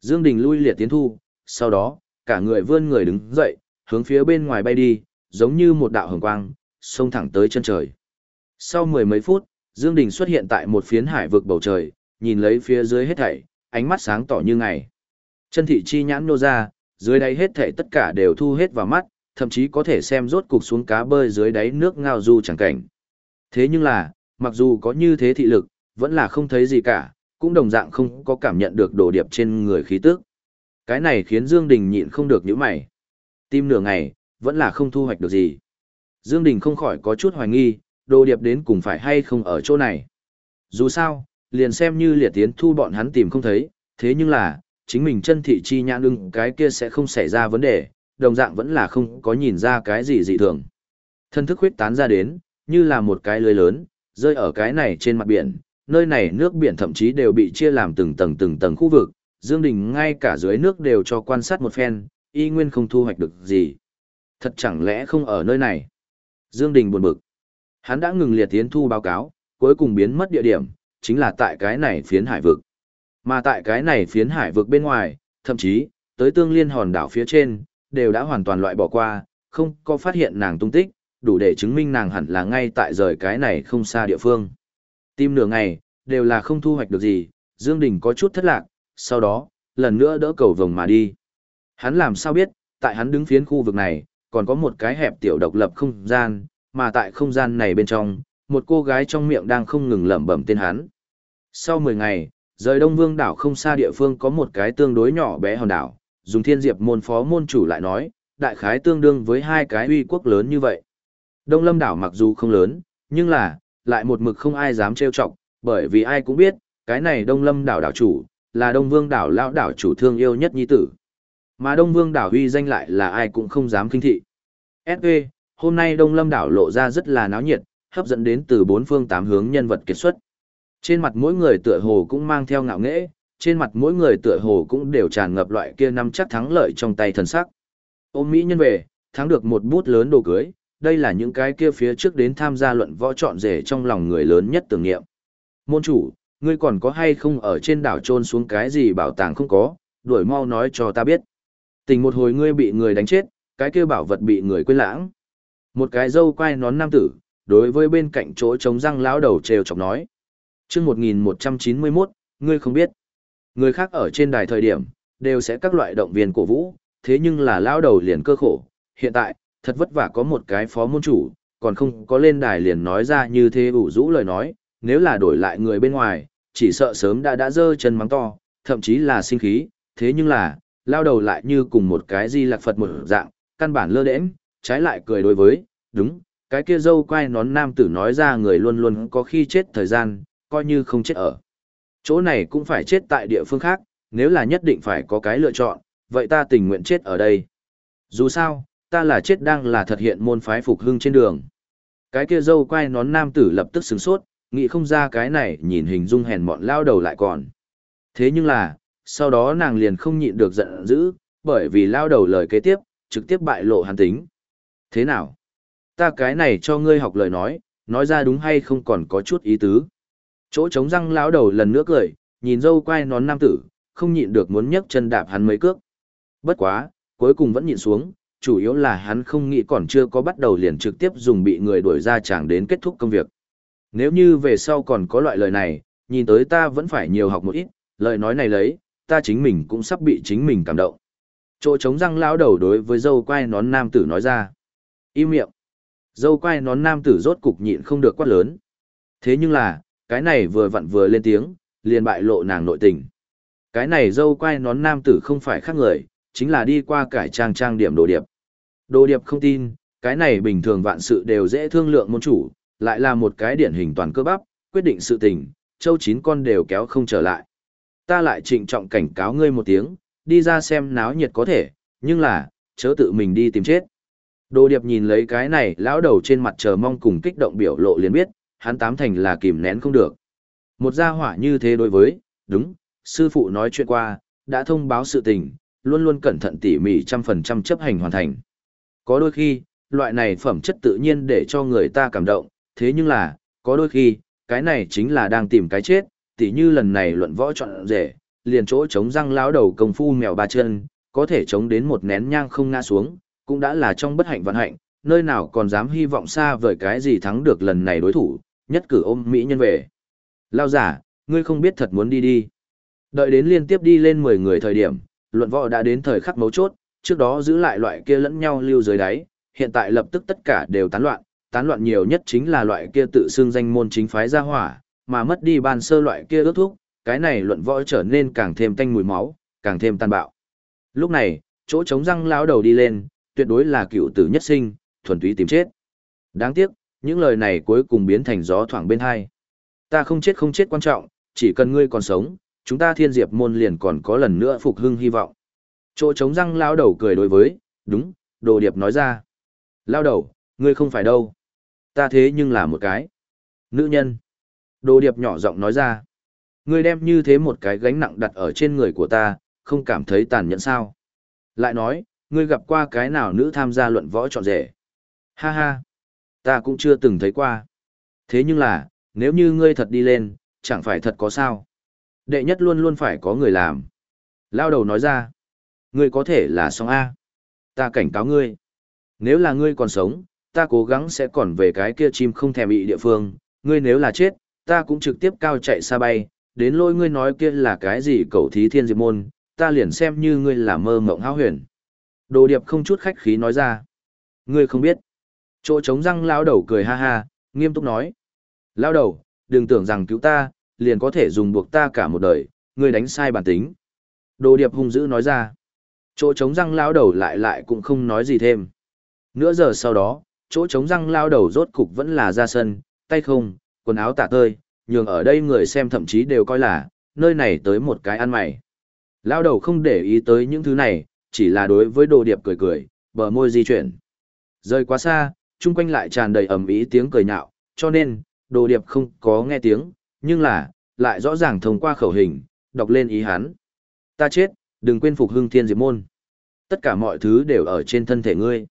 Dương Đình lui liệt tiến thu, sau đó, cả người vươn người đứng dậy, hướng phía bên ngoài bay đi, giống như một đạo hồng quang, xông thẳng tới chân trời. Sau mười mấy phút, Dương Đình xuất hiện tại một phiến hải vực bầu trời, nhìn lấy phía dưới hết thảy, ánh mắt sáng tỏ như ngày. Chân thị chi nhãn nô ra, dưới đáy hết thảy tất cả đều thu hết vào mắt, thậm chí có thể xem rốt cục xuống cá bơi dưới đáy nước ngao du chẳng cảnh. Thế nhưng là, mặc dù có như thế thị lực, vẫn là không thấy gì cả, cũng đồng dạng không có cảm nhận được đồ điệp trên người khí tức. Cái này khiến Dương Đình nhịn không được nhíu mày. Tim nửa ngày, vẫn là không thu hoạch được gì. Dương Đình không khỏi có chút hoài nghi, đồ điệp đến cùng phải hay không ở chỗ này. Dù sao, liền xem như liệt tiến thu bọn hắn tìm không thấy, thế nhưng là, chính mình chân thị chi nhãn ưng cái kia sẽ không xảy ra vấn đề, đồng dạng vẫn là không có nhìn ra cái gì dị thường. Thân thức huyết tán ra đến, như là một cái lưới lớn, rơi ở cái này trên mặt biển, nơi này nước biển thậm chí đều bị chia làm từng tầng từng tầng khu vực, Dương Đình ngay cả dưới nước đều cho quan sát một phen, y nguyên không thu hoạch được gì. Thật chẳng lẽ không ở nơi này? Dương Đình buồn bực. Hắn đã ngừng liệt tiến thu báo cáo, cuối cùng biến mất địa điểm, chính là tại cái này phiến hải vực. Mà tại cái này phiến hải vực bên ngoài, thậm chí, tới tương liên hòn đảo phía trên, đều đã hoàn toàn loại bỏ qua, không có phát hiện nàng tung tích, đủ để chứng minh nàng hẳn là ngay tại rời cái này không xa địa phương. Tim nửa ngày, đều là không thu hoạch được gì, Dương Đình có chút thất lạc, sau đó, lần nữa đỡ cầu vồng mà đi. Hắn làm sao biết, tại hắn đứng phiến khu vực này, còn có một cái hẹp tiểu độc lập không gian, mà tại không gian này bên trong, một cô gái trong miệng đang không ngừng lẩm bẩm tên hắn. Sau 10 ngày, rời Đông Vương đảo không xa địa phương có một cái tương đối nhỏ bé hòn đảo, dùng thiên diệp môn phó môn chủ lại nói, đại khái tương đương với hai cái uy quốc lớn như vậy. Đông Lâm đảo mặc dù không lớn, nhưng là, lại một mực không ai dám trêu chọc, bởi vì ai cũng biết, cái này Đông Lâm đảo đảo chủ, là Đông Vương đảo lão đảo chủ thương yêu nhất nhi tử. Mà Đông Vương đảo huy danh lại là ai cũng không dám kinh thị. S.V. Hôm nay Đông Lâm đảo lộ ra rất là náo nhiệt, hấp dẫn đến từ bốn phương tám hướng nhân vật kiệt xuất. Trên mặt mỗi người tựa hồ cũng mang theo ngạo nghễ, trên mặt mỗi người tựa hồ cũng đều tràn ngập loại kia năm chắc thắng lợi trong tay thần sắc. Ôm Mỹ nhân về, thắng được một bút lớn đồ cưới, đây là những cái kia phía trước đến tham gia luận võ chọn rể trong lòng người lớn nhất tưởng niệm. Môn chủ, ngươi còn có hay không ở trên đảo trôn xuống cái gì bảo tàng không có, đuổi mau nói cho ta biết. Tình một hồi ngươi bị người đánh chết, cái kia bảo vật bị người quên lãng. Một cái dâu quai nón nam tử, đối với bên cạnh chỗ trống răng lão đầu trêu chọc nói. Trước 1191, ngươi không biết. Người khác ở trên đài thời điểm, đều sẽ các loại động viên cổ vũ, thế nhưng là lao đầu liền cơ khổ. Hiện tại, thật vất vả có một cái phó môn chủ, còn không có lên đài liền nói ra như thế ủ rũ lời nói, nếu là đổi lại người bên ngoài, chỉ sợ sớm đã đã dơ chân mắng to, thậm chí là sinh khí, thế nhưng là, lao đầu lại như cùng một cái di lạc Phật một dạng, căn bản lơ đễnh, trái lại cười đối với, đúng, cái kia dâu quay nón nam tử nói ra người luôn luôn có khi chết thời gian, coi như không chết ở. Chỗ này cũng phải chết tại địa phương khác, nếu là nhất định phải có cái lựa chọn, vậy ta tình nguyện chết ở đây. Dù sao, ta là chết đang là thật hiện môn phái phục hưng trên đường. Cái kia dâu quay nón nam tử lập tức sửng sốt, nghĩ không ra cái này nhìn hình dung hèn mọn lao đầu lại còn. Thế nhưng là, sau đó nàng liền không nhịn được giận dữ, bởi vì lao đầu lời kế tiếp, trực tiếp bại lộ hàn tính. Thế nào? Ta cái này cho ngươi học lời nói, nói ra đúng hay không còn có chút ý tứ. Chỗ trống răng lão đầu lần nữa cười, nhìn dâu quai nón nam tử, không nhịn được muốn nhấc chân đạp hắn mấy cước. Bất quá, cuối cùng vẫn nhịn xuống, chủ yếu là hắn không nghĩ còn chưa có bắt đầu liền trực tiếp dùng bị người đuổi ra chẳng đến kết thúc công việc. Nếu như về sau còn có loại lời này, nhìn tới ta vẫn phải nhiều học một ít, lời nói này lấy, ta chính mình cũng sắp bị chính mình cảm động. Chỗ trống răng lão đầu đối với dâu quai nón nam tử nói ra. Im miệng. Dâu quai nón nam tử rốt cục nhịn không được quát lớn. Thế nhưng là, cái này vừa vặn vừa lên tiếng, liền bại lộ nàng nội tình. Cái này dâu quay nón nam tử không phải khác người, chính là đi qua cải trang trang điểm đồ điệp. Đồ điệp không tin, cái này bình thường vạn sự đều dễ thương lượng môn chủ, lại là một cái điển hình toàn cơ bắp, quyết định sự tình, châu chín con đều kéo không trở lại. Ta lại trịnh trọng cảnh cáo ngươi một tiếng, đi ra xem náo nhiệt có thể, nhưng là, chớ tự mình đi tìm chết. Đồ điệp nhìn lấy cái này, lão đầu trên mặt chờ mong cùng kích động biểu lộ liền biết, hắn tám thành là kìm nén không được. Một gia hỏa như thế đối với, đúng, sư phụ nói chuyện qua, đã thông báo sự tình, luôn luôn cẩn thận tỉ mỉ trăm phần trăm chấp hành hoàn thành. Có đôi khi, loại này phẩm chất tự nhiên để cho người ta cảm động, thế nhưng là, có đôi khi, cái này chính là đang tìm cái chết, tỉ như lần này luận võ chọn rể, liền chỗ chống răng lão đầu công phu mèo ba chân, có thể chống đến một nén nhang không ngã xuống, cũng đã là trong bất hạnh vận hạnh, nơi nào còn dám hy vọng xa vời cái gì thắng được lần này đối thủ, nhất cử ôm Mỹ nhân về. Lao giả, ngươi không biết thật muốn đi đi. Đợi đến liên tiếp đi lên 10 người thời điểm, luận võ đã đến thời khắc mấu chốt, trước đó giữ lại loại kia lẫn nhau lưu dưới đáy, hiện tại lập tức tất cả đều tán loạn, tán loạn nhiều nhất chính là loại kia tự xưng danh môn chính phái gia hỏa, mà mất đi ban sơ loại kia ước thúc, cái này luận võ trở nên càng thêm tanh mùi máu, càng thêm tàn bạo. Lúc này, chỗ trống răng lão đầu đi lên, tuyệt đối là cựu tử nhất sinh, thuần túy tìm chết. Đáng tiếc, những lời này cuối cùng biến thành gió thoảng bên hai. Ta không chết không chết quan trọng, chỉ cần ngươi còn sống, chúng ta thiên diệp môn liền còn có lần nữa phục hưng hy vọng. Chỗ trống răng lao đầu cười đối với, đúng, đồ điệp nói ra. Lao đầu, ngươi không phải đâu. Ta thế nhưng là một cái. Nữ nhân. Đồ điệp nhỏ giọng nói ra. Ngươi đem như thế một cái gánh nặng đặt ở trên người của ta, không cảm thấy tàn nhẫn sao. Lại nói, ngươi gặp qua cái nào nữ tham gia luận võ trọn rể. Ha ha. Ta cũng chưa từng thấy qua. Thế nhưng là, nếu như ngươi thật đi lên, chẳng phải thật có sao. Đệ nhất luôn luôn phải có người làm. Lao đầu nói ra. Ngươi có thể là song A. Ta cảnh cáo ngươi. Nếu là ngươi còn sống, ta cố gắng sẽ còn về cái kia chim không thèm bị địa phương. Ngươi nếu là chết, ta cũng trực tiếp cao chạy xa bay. Đến lôi ngươi nói kia là cái gì cầu thí thiên diệp môn, ta liền xem như ngươi là mơ mộng hao huyền. Đồ điệp không chút khách khí nói ra. Ngươi không biết. Chỗ trống răng lao đầu cười ha ha, nghiêm túc nói. Lao đầu, đừng tưởng rằng cứu ta, liền có thể dùng buộc ta cả một đời, ngươi đánh sai bản tính. Đồ điệp hung dữ nói ra. Chỗ trống răng lao đầu lại lại cũng không nói gì thêm. Nửa giờ sau đó, chỗ trống răng lao đầu rốt cục vẫn là ra sân, tay không, quần áo tả tơi, nhường ở đây người xem thậm chí đều coi là, nơi này tới một cái ăn mày. Lao đầu không để ý tới những thứ này, chỉ là đối với đồ điệp cười cười, bờ môi di chuyển. Rơi quá xa, chung quanh lại tràn đầy ầm ĩ tiếng cười nhạo, cho nên, đồ điệp không có nghe tiếng, nhưng là, lại rõ ràng thông qua khẩu hình, đọc lên ý hắn. Ta chết, đừng quên phục hưng thiên diệp môn. Tất cả mọi thứ đều ở trên thân thể ngươi.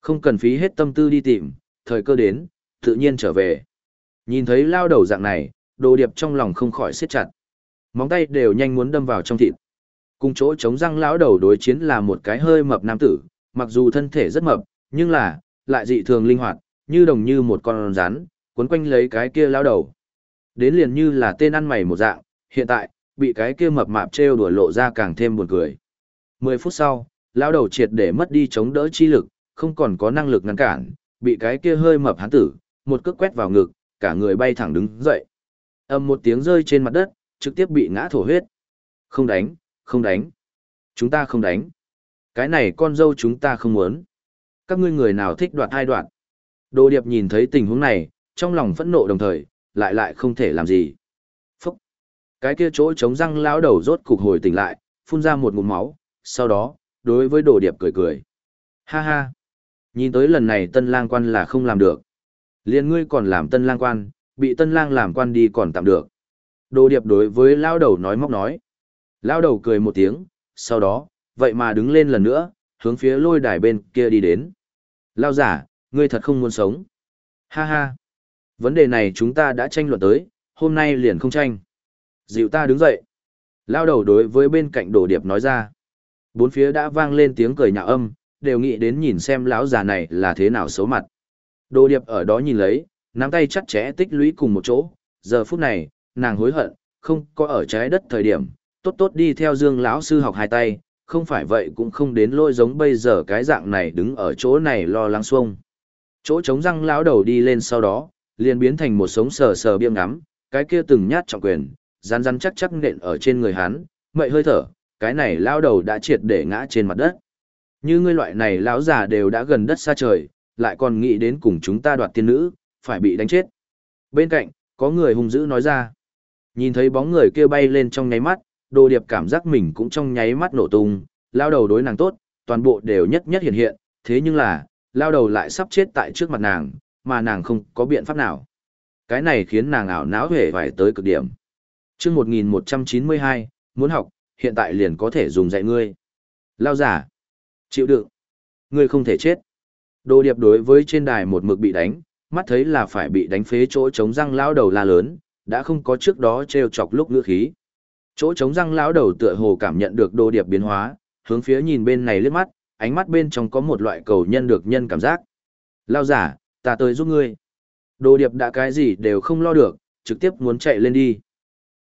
Không cần phí hết tâm tư đi tìm, thời cơ đến, tự nhiên trở về. Nhìn thấy lao đầu dạng này, đồ điệp trong lòng không khỏi siết chặt. Móng tay đều nhanh muốn đâm vào trong thịt. Cùng chỗ chống răng lão đầu đối chiến là một cái hơi mập nam tử, mặc dù thân thể rất mập, nhưng là, lại dị thường linh hoạt, như đồng như một con rắn, cuốn quanh lấy cái kia lão đầu. Đến liền như là tên ăn mày một dạng, hiện tại, bị cái kia mập mạp trêu đùa lộ ra càng thêm buồn cười. Mười phút sau, lão đầu triệt để mất đi chống đỡ chi lực, không còn có năng lực ngăn cản, bị cái kia hơi mập hắn tử, một cước quét vào ngực, cả người bay thẳng đứng dậy. Âm một tiếng rơi trên mặt đất, trực tiếp bị ngã thổ huyết. Không đánh, không đánh. Chúng ta không đánh. Cái này con dâu chúng ta không muốn. Các ngươi người nào thích đoạt hai đoạn. Đồ điệp nhìn thấy tình huống này, trong lòng phẫn nộ đồng thời, lại lại không thể làm gì. Cái kia chỗ chống răng lão đầu rốt cục hồi tỉnh lại, phun ra một ngụm máu, sau đó, đối với đồ điệp cười cười. Ha ha! Nhìn tới lần này tân lang quan là không làm được. Liên ngươi còn làm tân lang quan, bị tân lang làm quan đi còn tạm được. Đồ điệp đối với lão đầu nói móc nói. Lão đầu cười một tiếng, sau đó, vậy mà đứng lên lần nữa, hướng phía lôi đài bên kia đi đến. Lao giả, ngươi thật không muốn sống. Ha ha. Vấn đề này chúng ta đã tranh luận tới, hôm nay liền không tranh. Dịu ta đứng dậy. Lao đầu đối với bên cạnh đồ điệp nói ra. Bốn phía đã vang lên tiếng cười nhạo âm, đều nghĩ đến nhìn xem lão già này là thế nào xấu mặt. Đồ điệp ở đó nhìn lấy, nắm tay chặt chẽ tích lũy cùng một chỗ, giờ phút này, nàng hối hận, không có ở trái đất thời điểm, tốt tốt đi theo Dương lão sư học hai tay, không phải vậy cũng không đến lôi giống bây giờ cái dạng này đứng ở chỗ này lo lắng xuông. Chỗ trống răng lão đầu đi lên sau đó, liền biến thành một sống sờ sờ biêm ngắm, cái kia từng nhát trọng quyền, rắn rắn chắc chắc nện ở trên người hắn, mậy hơi thở, cái này lão đầu đã triệt để ngã trên mặt đất. Như ngươi loại này lão già đều đã gần đất xa trời, lại còn nghĩ đến cùng chúng ta đoạt tiên nữ, phải bị đánh chết. Bên cạnh, có người hung dữ nói ra. Nhìn thấy bóng người kia bay lên trong nháy mắt, đồ điệp cảm giác mình cũng trong nháy mắt nổ tung, lao đầu đối nàng tốt, toàn bộ đều nhất nhất hiện hiện, thế nhưng là, lao đầu lại sắp chết tại trước mặt nàng, mà nàng không có biện pháp nào. Cái này khiến nàng ảo não hề phải tới cực điểm. chương 1192, muốn học, hiện tại liền có thể dùng dạy ngươi. Lao giả, chịu đựng, ngươi không thể chết. Đồ điệp đối với trên đài một mực bị đánh, mắt thấy là phải bị đánh phế chỗ chống răng lao đầu la lớn, đã không có trước đó treo chọc lúc ngựa khí. Chỗ trống răng lão đầu tựa hồ cảm nhận được đồ điệp biến hóa, hướng phía nhìn bên này liếc mắt, ánh mắt bên trong có một loại cầu nhân được nhân cảm giác. Lao giả, ta tới giúp ngươi. Đồ điệp đã cái gì đều không lo được, trực tiếp muốn chạy lên đi.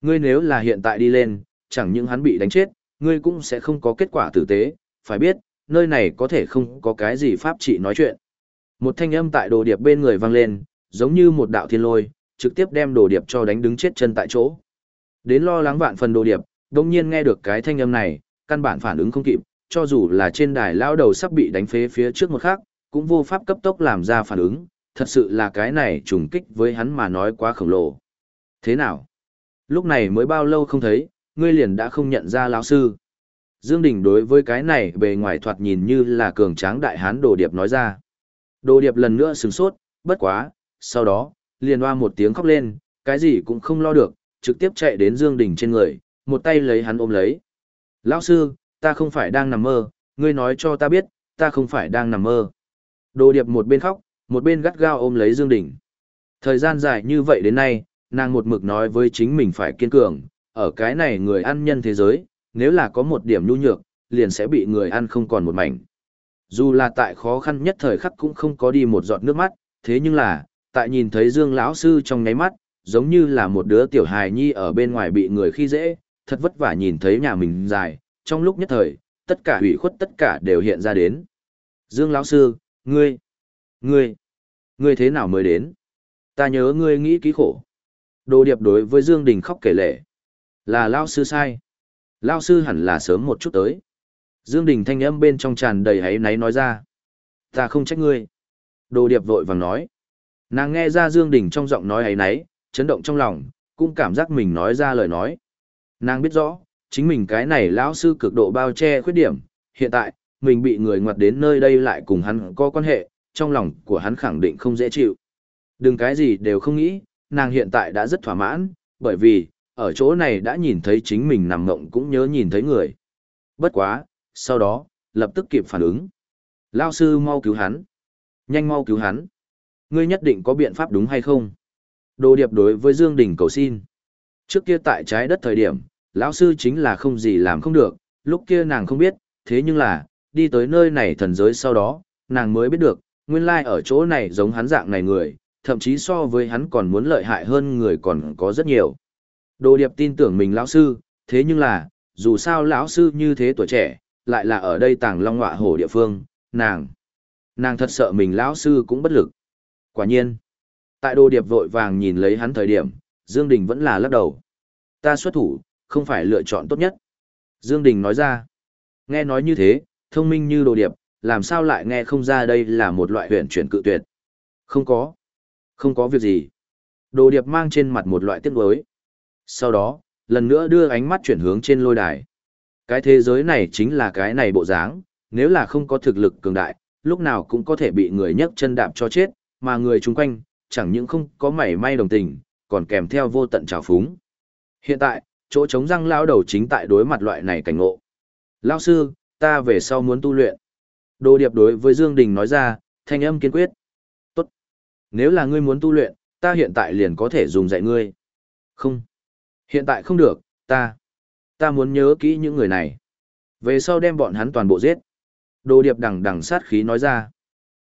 Ngươi nếu là hiện tại đi lên, chẳng những hắn bị đánh chết, ngươi cũng sẽ không có kết quả tử tế, phải biết, nơi này có thể không có cái gì pháp trị nói chuyện. Một thanh âm tại đồ điệp bên người vang lên, giống như một đạo thiên lôi, trực tiếp đem đồ điệp cho đánh đứng chết chân tại chỗ. Đến lo lắng vạn phần đồ điệp, đồng nhiên nghe được cái thanh âm này, căn bản phản ứng không kịp, cho dù là trên đài lao đầu sắp bị đánh phế phía trước một khác, cũng vô pháp cấp tốc làm ra phản ứng, thật sự là cái này trùng kích với hắn mà nói quá khổng lồ. Thế nào? Lúc này mới bao lâu không thấy, ngươi liền đã không nhận ra lão sư. Dương Đình đối với cái này bề ngoài thoạt nhìn như là cường tráng đại hán đồ điệp nói ra. Đồ điệp lần nữa sửng sốt, bất quá, sau đó, liền hoa một tiếng khóc lên, cái gì cũng không lo được, trực tiếp chạy đến Dương Đình trên người, một tay lấy hắn ôm lấy. Lão sư, ta không phải đang nằm mơ, ngươi nói cho ta biết, ta không phải đang nằm mơ. Đồ điệp một bên khóc, một bên gắt gao ôm lấy Dương Đình. Thời gian dài như vậy đến nay, nàng một mực nói với chính mình phải kiên cường, ở cái này người ăn nhân thế giới, nếu là có một điểm nhu nhược, liền sẽ bị người ăn không còn một mảnh. Dù là tại khó khăn nhất thời khắc cũng không có đi một giọt nước mắt, thế nhưng là, tại nhìn thấy Dương lão sư trong ngáy mắt, giống như là một đứa tiểu hài nhi ở bên ngoài bị người khi dễ, thật vất vả nhìn thấy nhà mình dài, trong lúc nhất thời, tất cả hủy khuất tất cả đều hiện ra đến. Dương lão sư, ngươi, ngươi, ngươi thế nào mới đến? Ta nhớ ngươi nghĩ ký khổ. Đồ điệp đối với Dương Đình khóc kể lệ. Là lão sư sai. Lão sư hẳn là sớm một chút tới. Dương Đình thanh âm bên trong tràn đầy hấy náy nói ra. Ta không trách ngươi. Đồ điệp vội vàng nói. Nàng nghe ra Dương Đình trong giọng nói ấy nấy, chấn động trong lòng, cũng cảm giác mình nói ra lời nói. Nàng biết rõ, chính mình cái này lão sư cực độ bao che khuyết điểm, hiện tại, mình bị người ngoặt đến nơi đây lại cùng hắn có quan hệ, trong lòng của hắn khẳng định không dễ chịu. Đừng cái gì đều không nghĩ, nàng hiện tại đã rất thỏa mãn, bởi vì, ở chỗ này đã nhìn thấy chính mình nằm ngộng cũng nhớ nhìn thấy người. Bất quá, sau đó, lập tức kịp phản ứng. Lao sư mau cứu hắn. Nhanh mau cứu hắn. Ngươi nhất định có biện pháp đúng hay không? Đồ điệp đối với Dương Đình cầu xin. Trước kia tại trái đất thời điểm, lão sư chính là không gì làm không được, lúc kia nàng không biết, thế nhưng là, đi tới nơi này thần giới sau đó, nàng mới biết được, nguyên lai ở chỗ này giống hắn dạng này người, thậm chí so với hắn còn muốn lợi hại hơn người còn có rất nhiều. Đồ điệp tin tưởng mình lão sư, thế nhưng là, dù sao lão sư như thế tuổi trẻ, lại là ở đây tàng long ngọa hổ địa phương, nàng. Nàng thật sợ mình lão sư cũng bất lực. Quả nhiên, tại đồ điệp vội vàng nhìn lấy hắn thời điểm, Dương Đình vẫn là lắc đầu. Ta xuất thủ, không phải lựa chọn tốt nhất. Dương Đình nói ra. Nghe nói như thế, thông minh như đồ điệp, làm sao lại nghe không ra đây là một loại huyền chuyển cự tuyệt. Không có. Không có việc gì. Đồ điệp mang trên mặt một loại tiếc nuối. Sau đó, lần nữa đưa ánh mắt chuyển hướng trên lôi đài. Cái thế giới này chính là cái này bộ dáng, nếu là không có thực lực cường đại, lúc nào cũng có thể bị người nhấc chân đạp cho chết, mà người chung quanh, chẳng những không có mảy may đồng tình, còn kèm theo vô tận trào phúng. Hiện tại, chỗ chống răng lao đầu chính tại đối mặt loại này cảnh ngộ. Lao sư, ta về sau muốn tu luyện. Đồ điệp đối với Dương Đình nói ra, thanh âm kiên quyết. Tốt. Nếu là ngươi muốn tu luyện, ta hiện tại liền có thể dùng dạy ngươi. Không. Hiện tại không được, ta. Ta muốn nhớ kỹ những người này. Về sau đem bọn hắn toàn bộ giết. Đồ điệp đằng đằng sát khí nói ra.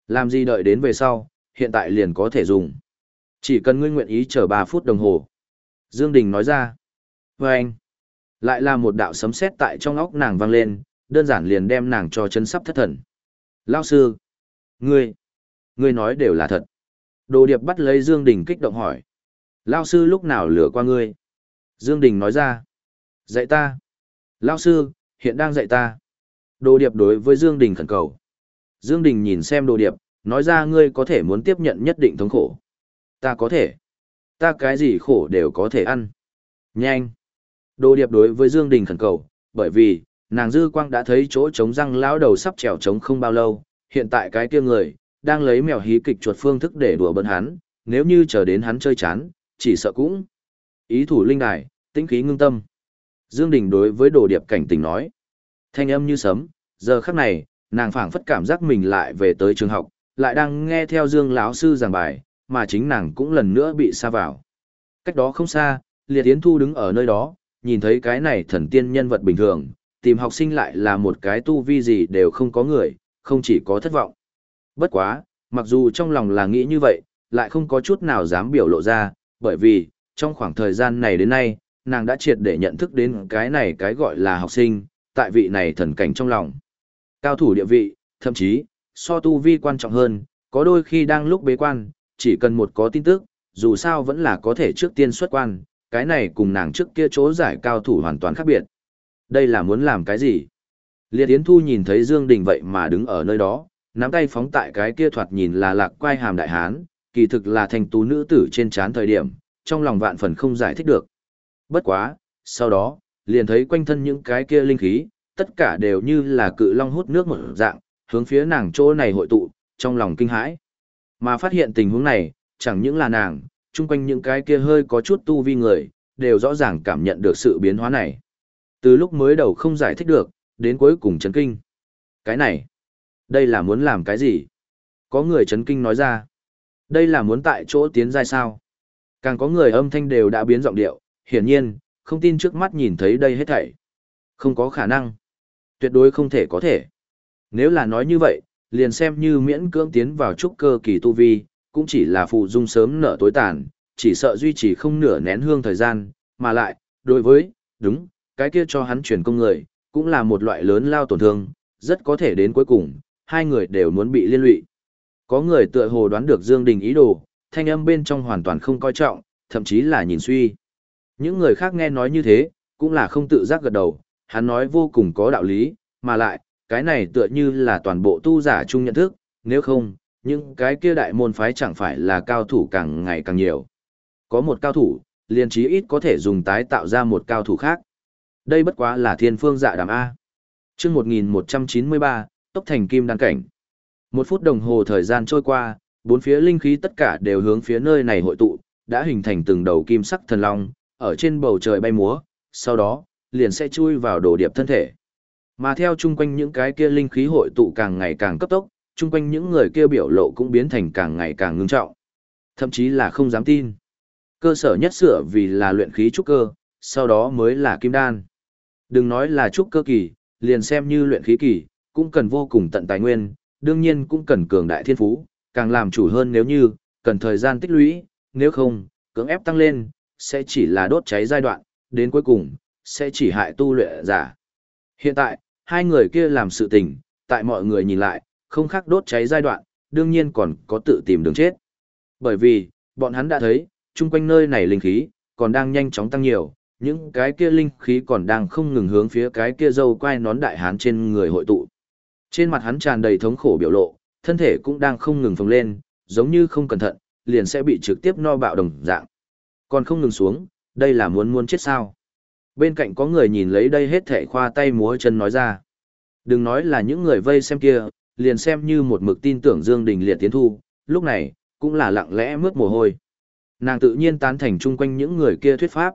Làm gì đợi đến về sau, hiện tại liền có thể dùng. Chỉ cần ngươi nguyện ý chờ 3 phút đồng hồ. Dương Đình nói ra. Và anh. Lại là một đạo sấm sét tại trong óc nàng vang lên, đơn giản liền đem nàng cho chân sắp thất thần. Lão sư. Ngươi. Ngươi nói đều là thật. Đồ điệp bắt lấy Dương Đình kích động hỏi. Lão sư lúc nào lừa qua ngươi? Dương Đình nói ra. Dạy ta. Lão sư, hiện đang dạy ta. Đồ điệp đối với Dương Đình khẩn cầu. Dương Đình nhìn xem đồ điệp, nói ra ngươi có thể muốn tiếp nhận nhất định thống khổ. Ta có thể. Ta cái gì khổ đều có thể ăn. Nhanh. Đồ điệp đối với Dương Đình khẩn cầu, bởi vì, nàng dư quang đã thấy chỗ trống răng lão đầu sắp trèo trống không bao lâu, hiện tại cái kia người, đang lấy mèo hí kịch chuột phương thức để đùa bỡn hắn, nếu như chờ đến hắn chơi chán, chỉ sợ cũng. Ý thủ linh đài, tĩnh khí ngưng tâm. Dương Đình đối với đồ điệp cảnh tình nói. Thanh âm như sấm, giờ khắc này, nàng phảng phất cảm giác mình lại về tới trường học, lại đang nghe theo Dương lão sư giảng bài, mà chính nàng cũng lần nữa bị xa vào. Cách đó không xa, Liệt Yến Thu đứng ở nơi đó, nhìn thấy cái này thần tiên nhân vật bình thường, tìm học sinh lại là một cái tu vi gì đều không có người, không chỉ có thất vọng. Bất quá, mặc dù trong lòng là nghĩ như vậy, lại không có chút nào dám biểu lộ ra, bởi vì, trong khoảng thời gian này đến nay, nàng đã triệt để nhận thức đến cái này cái gọi là học sinh, tại vị này thần cảnh trong lòng. Cao thủ địa vị, thậm chí, so tu vi quan trọng hơn, có đôi khi đang lúc bế quan, chỉ cần một có tin tức, dù sao vẫn là có thể trước tiên xuất quan, cái này cùng nàng trước kia chỗ giải cao thủ hoàn toàn khác biệt. Đây là muốn làm cái gì? Liệt Yến Thu nhìn thấy Dương Đình vậy mà đứng ở nơi đó, nắm tay phóng tại cái kia thoạt nhìn là lạc quai hàm đại hán, kỳ thực là thành tú nữ tử trên chán thời điểm, trong lòng vạn phần không giải thích được. Bất quá, sau đó, liền thấy quanh thân những cái kia linh khí, tất cả đều như là cự long hút nước một dạng, hướng phía nàng chỗ này hội tụ, trong lòng kinh hãi. Mà phát hiện tình huống này, chẳng những là nàng, chung quanh những cái kia hơi có chút tu vi người, đều rõ ràng cảm nhận được sự biến hóa này. Từ lúc mới đầu không giải thích được, đến cuối cùng chấn kinh. Cái này, đây là muốn làm cái gì? Có người chấn kinh nói ra. Đây là muốn tại chỗ tiến giai sao? Càng có người âm thanh đều đã biến giọng điệu, hiển nhiên, không tin trước mắt nhìn thấy đây hết thảy. Không có khả năng. Tuyệt đối không thể có thể. Nếu là nói như vậy, liền xem như miễn cưỡng tiến vào trúc cơ kỳ tu vi, cũng chỉ là phụ dung sớm nở tối tàn, chỉ sợ duy trì không nửa nén hương thời gian, mà lại, đối với, đúng, cái kia cho hắn chuyển công người, cũng là một loại lớn lao tổn thương, rất có thể đến cuối cùng, hai người đều muốn bị liên lụy. Có người tựa hồ đoán được Dương Đình ý đồ, thanh âm bên trong hoàn toàn không coi trọng, thậm chí là nhìn suy. Những người khác nghe nói như thế, cũng là không tự giác gật đầu, hắn nói vô cùng có đạo lý, mà lại, cái này tựa như là toàn bộ tu giả chung nhận thức, nếu không, những cái kia đại môn phái chẳng phải là cao thủ càng ngày càng nhiều. Có một cao thủ, liền chí ít có thể dùng tái tạo ra một cao thủ khác. Đây bất quá là thiên phương dạ đàm A. chương 1193, tốc thành kim đăng cảnh. Một phút đồng hồ thời gian trôi qua, bốn phía linh khí tất cả đều hướng phía nơi này hội tụ, đã hình thành từng đầu kim sắc thần long, ở trên bầu trời bay múa, sau đó, liền sẽ chui vào đồ điệp thân thể. Mà theo chung quanh những cái kia linh khí hội tụ càng ngày càng cấp tốc, chung quanh những người kia biểu lộ cũng biến thành càng ngày càng ngưng trọng. Thậm chí là không dám tin. Cơ sở nhất sửa vì là luyện khí trúc cơ, sau đó mới là kim đan. Đừng nói là trúc cơ kỳ, liền xem như luyện khí kỳ, cũng cần vô cùng tận tài nguyên, đương nhiên cũng cần cường đại thiên phú, càng làm chủ hơn nếu như, cần thời gian tích lũy, nếu không, cưỡng ép tăng lên, sẽ chỉ là đốt cháy giai đoạn, đến cuối cùng, sẽ chỉ hại tu luyện giả. Hiện tại, hai người kia làm sự tình, tại mọi người nhìn lại, không khác đốt cháy giai đoạn, đương nhiên còn có tự tìm đường chết. Bởi vì, bọn hắn đã thấy, chung quanh nơi này linh khí, còn đang nhanh chóng tăng nhiều, những cái kia linh khí còn đang không ngừng hướng phía cái kia dâu quai nón đại hán trên người hội tụ. Trên mặt hắn tràn đầy thống khổ biểu lộ, thân thể cũng đang không ngừng phồng lên, giống như không cẩn thận, liền sẽ bị trực tiếp no bạo đồng dạng. Còn không ngừng xuống, đây là muốn muốn chết sao. Bên cạnh có người nhìn lấy đây hết thảy khoa tay múa chân nói ra. Đừng nói là những người vây xem kia, liền xem như một mực tin tưởng Dương Đình liệt tiến thu, lúc này, cũng là lặng lẽ mướt mồ hôi. Nàng tự nhiên tán thành chung quanh những người kia thuyết pháp.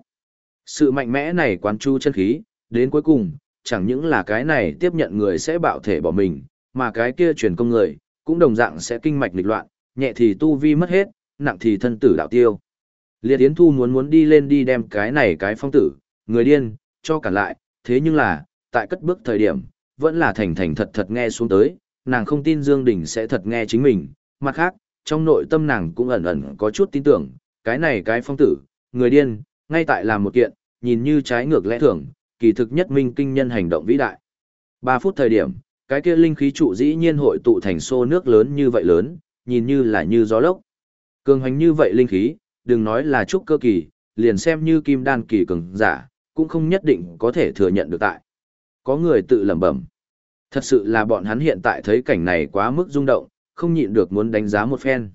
Sự mạnh mẽ này quán chu chân khí, đến cuối cùng, chẳng những là cái này tiếp nhận người sẽ bạo thể bỏ mình, mà cái kia truyền công người, cũng đồng dạng sẽ kinh mạch nghịch loạn, nhẹ thì tu vi mất hết, nặng thì thân tử đạo tiêu. Liệt Yến Thu muốn muốn đi lên đi đem cái này cái phong tử, người điên, cho cả lại, thế nhưng là, tại cất bước thời điểm, vẫn là thành thành thật thật nghe xuống tới, nàng không tin Dương Đình sẽ thật nghe chính mình, mặt khác, trong nội tâm nàng cũng ẩn ẩn có chút tin tưởng, cái này cái phong tử, người điên, ngay tại làm một kiện, nhìn như trái ngược lẽ thường, kỳ thực nhất minh kinh nhân hành động vĩ đại. 3 phút thời điểm, cái kia linh khí trụ dĩ nhiên hội tụ thành xô nước lớn như vậy lớn, nhìn như là như gió lốc. Cường hành như vậy linh khí, đừng nói là trúc cơ kỳ, liền xem như kim đan kỳ cường giả, cũng không nhất định có thể thừa nhận được tại. Có người tự lẩm bẩm. Thật sự là bọn hắn hiện tại thấy cảnh này quá mức rung động, không nhịn được muốn đánh giá một phen.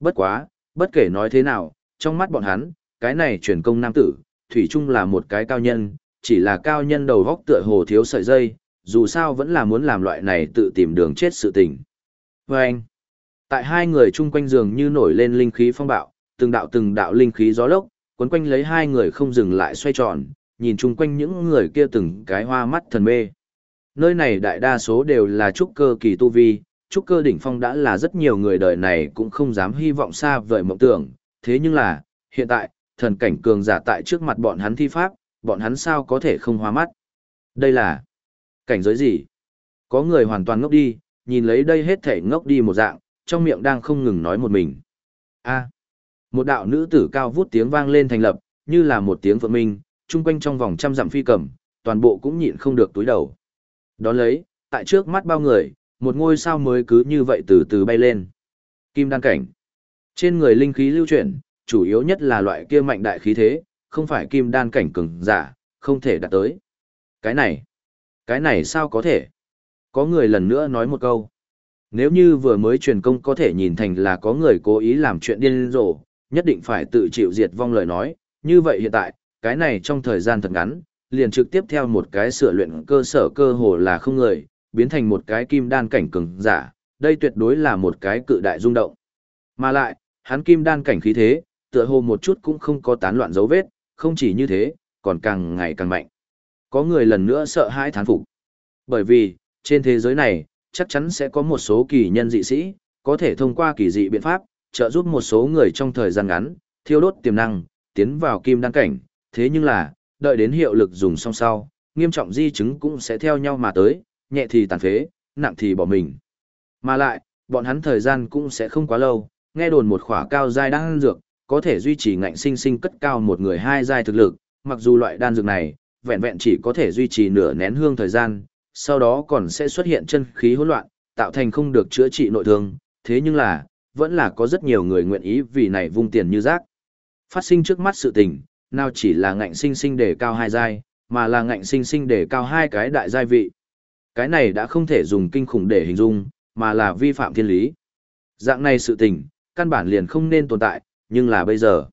Bất quá, bất kể nói thế nào, trong mắt bọn hắn, cái này truyền công nam tử, Thủy chung là một cái cao nhân, chỉ là cao nhân đầu góc tựa hồ thiếu sợi dây, dù sao vẫn là muốn làm loại này tự tìm đường chết sự tình. Và anh, tại hai người chung quanh giường như nổi lên linh khí phong bạo, từng đạo từng đạo linh khí gió lốc, quấn quanh lấy hai người không dừng lại xoay tròn, nhìn chung quanh những người kia từng cái hoa mắt thần mê. Nơi này đại đa số đều là trúc cơ kỳ tu vi, trúc cơ đỉnh phong đã là rất nhiều người đời này cũng không dám hy vọng xa vời mộng tưởng, thế nhưng là, hiện tại, thần cảnh cường giả tại trước mặt bọn hắn thi pháp, bọn hắn sao có thể không hoa mắt. Đây là cảnh giới gì? Có người hoàn toàn ngốc đi, nhìn lấy đây hết thể ngốc đi một dạng, trong miệng đang không ngừng nói một mình. A. một đạo nữ tử cao vút tiếng vang lên thành lập, như là một tiếng vượng minh, chung quanh trong vòng trăm dặm phi cầm, toàn bộ cũng nhịn không được túi đầu. Đón lấy, tại trước mắt bao người, một ngôi sao mới cứ như vậy từ từ bay lên. Kim đan cảnh. Trên người linh khí lưu chuyển, chủ yếu nhất là loại kia mạnh đại khí thế, không phải kim đan cảnh cường giả, không thể đạt tới. Cái này, cái này sao có thể? Có người lần nữa nói một câu. Nếu như vừa mới truyền công có thể nhìn thành là có người cố ý làm chuyện điên rồ, nhất định phải tự chịu diệt vong lời nói, như vậy hiện tại, cái này trong thời gian thật ngắn, liền trực tiếp theo một cái sửa luyện cơ sở cơ hồ là không người, biến thành một cái kim đan cảnh cường giả, đây tuyệt đối là một cái cự đại rung động. Mà lại, hắn kim đan cảnh khí thế, tựa hồ một chút cũng không có tán loạn dấu vết, không chỉ như thế, còn càng ngày càng mạnh. Có người lần nữa sợ hãi thán phục. Bởi vì, trên thế giới này, chắc chắn sẽ có một số kỳ nhân dị sĩ, có thể thông qua kỳ dị biện pháp, trợ giúp một số người trong thời gian ngắn, thiêu đốt tiềm năng, tiến vào kim đan cảnh. Thế nhưng là, đợi đến hiệu lực dùng xong sau, nghiêm trọng di chứng cũng sẽ theo nhau mà tới, nhẹ thì tàn phế, nặng thì bỏ mình. Mà lại, bọn hắn thời gian cũng sẽ không quá lâu, nghe đồn một khỏa cao giai đang dược, có thể duy trì ngạnh sinh sinh cất cao một người hai giai thực lực, mặc dù loại đan dược này, vẹn vẹn chỉ có thể duy trì nửa nén hương thời gian, sau đó còn sẽ xuất hiện chân khí hỗn loạn, tạo thành không được chữa trị nội thương, thế nhưng là, vẫn là có rất nhiều người nguyện ý vì này vung tiền như rác. Phát sinh trước mắt sự tình, nào chỉ là ngạnh sinh sinh để cao hai giai, mà là ngạnh sinh sinh để cao hai cái đại giai vị. Cái này đã không thể dùng kinh khủng để hình dung, mà là vi phạm thiên lý. Dạng này sự tình, căn bản liền không nên tồn tại, nhưng là bây giờ.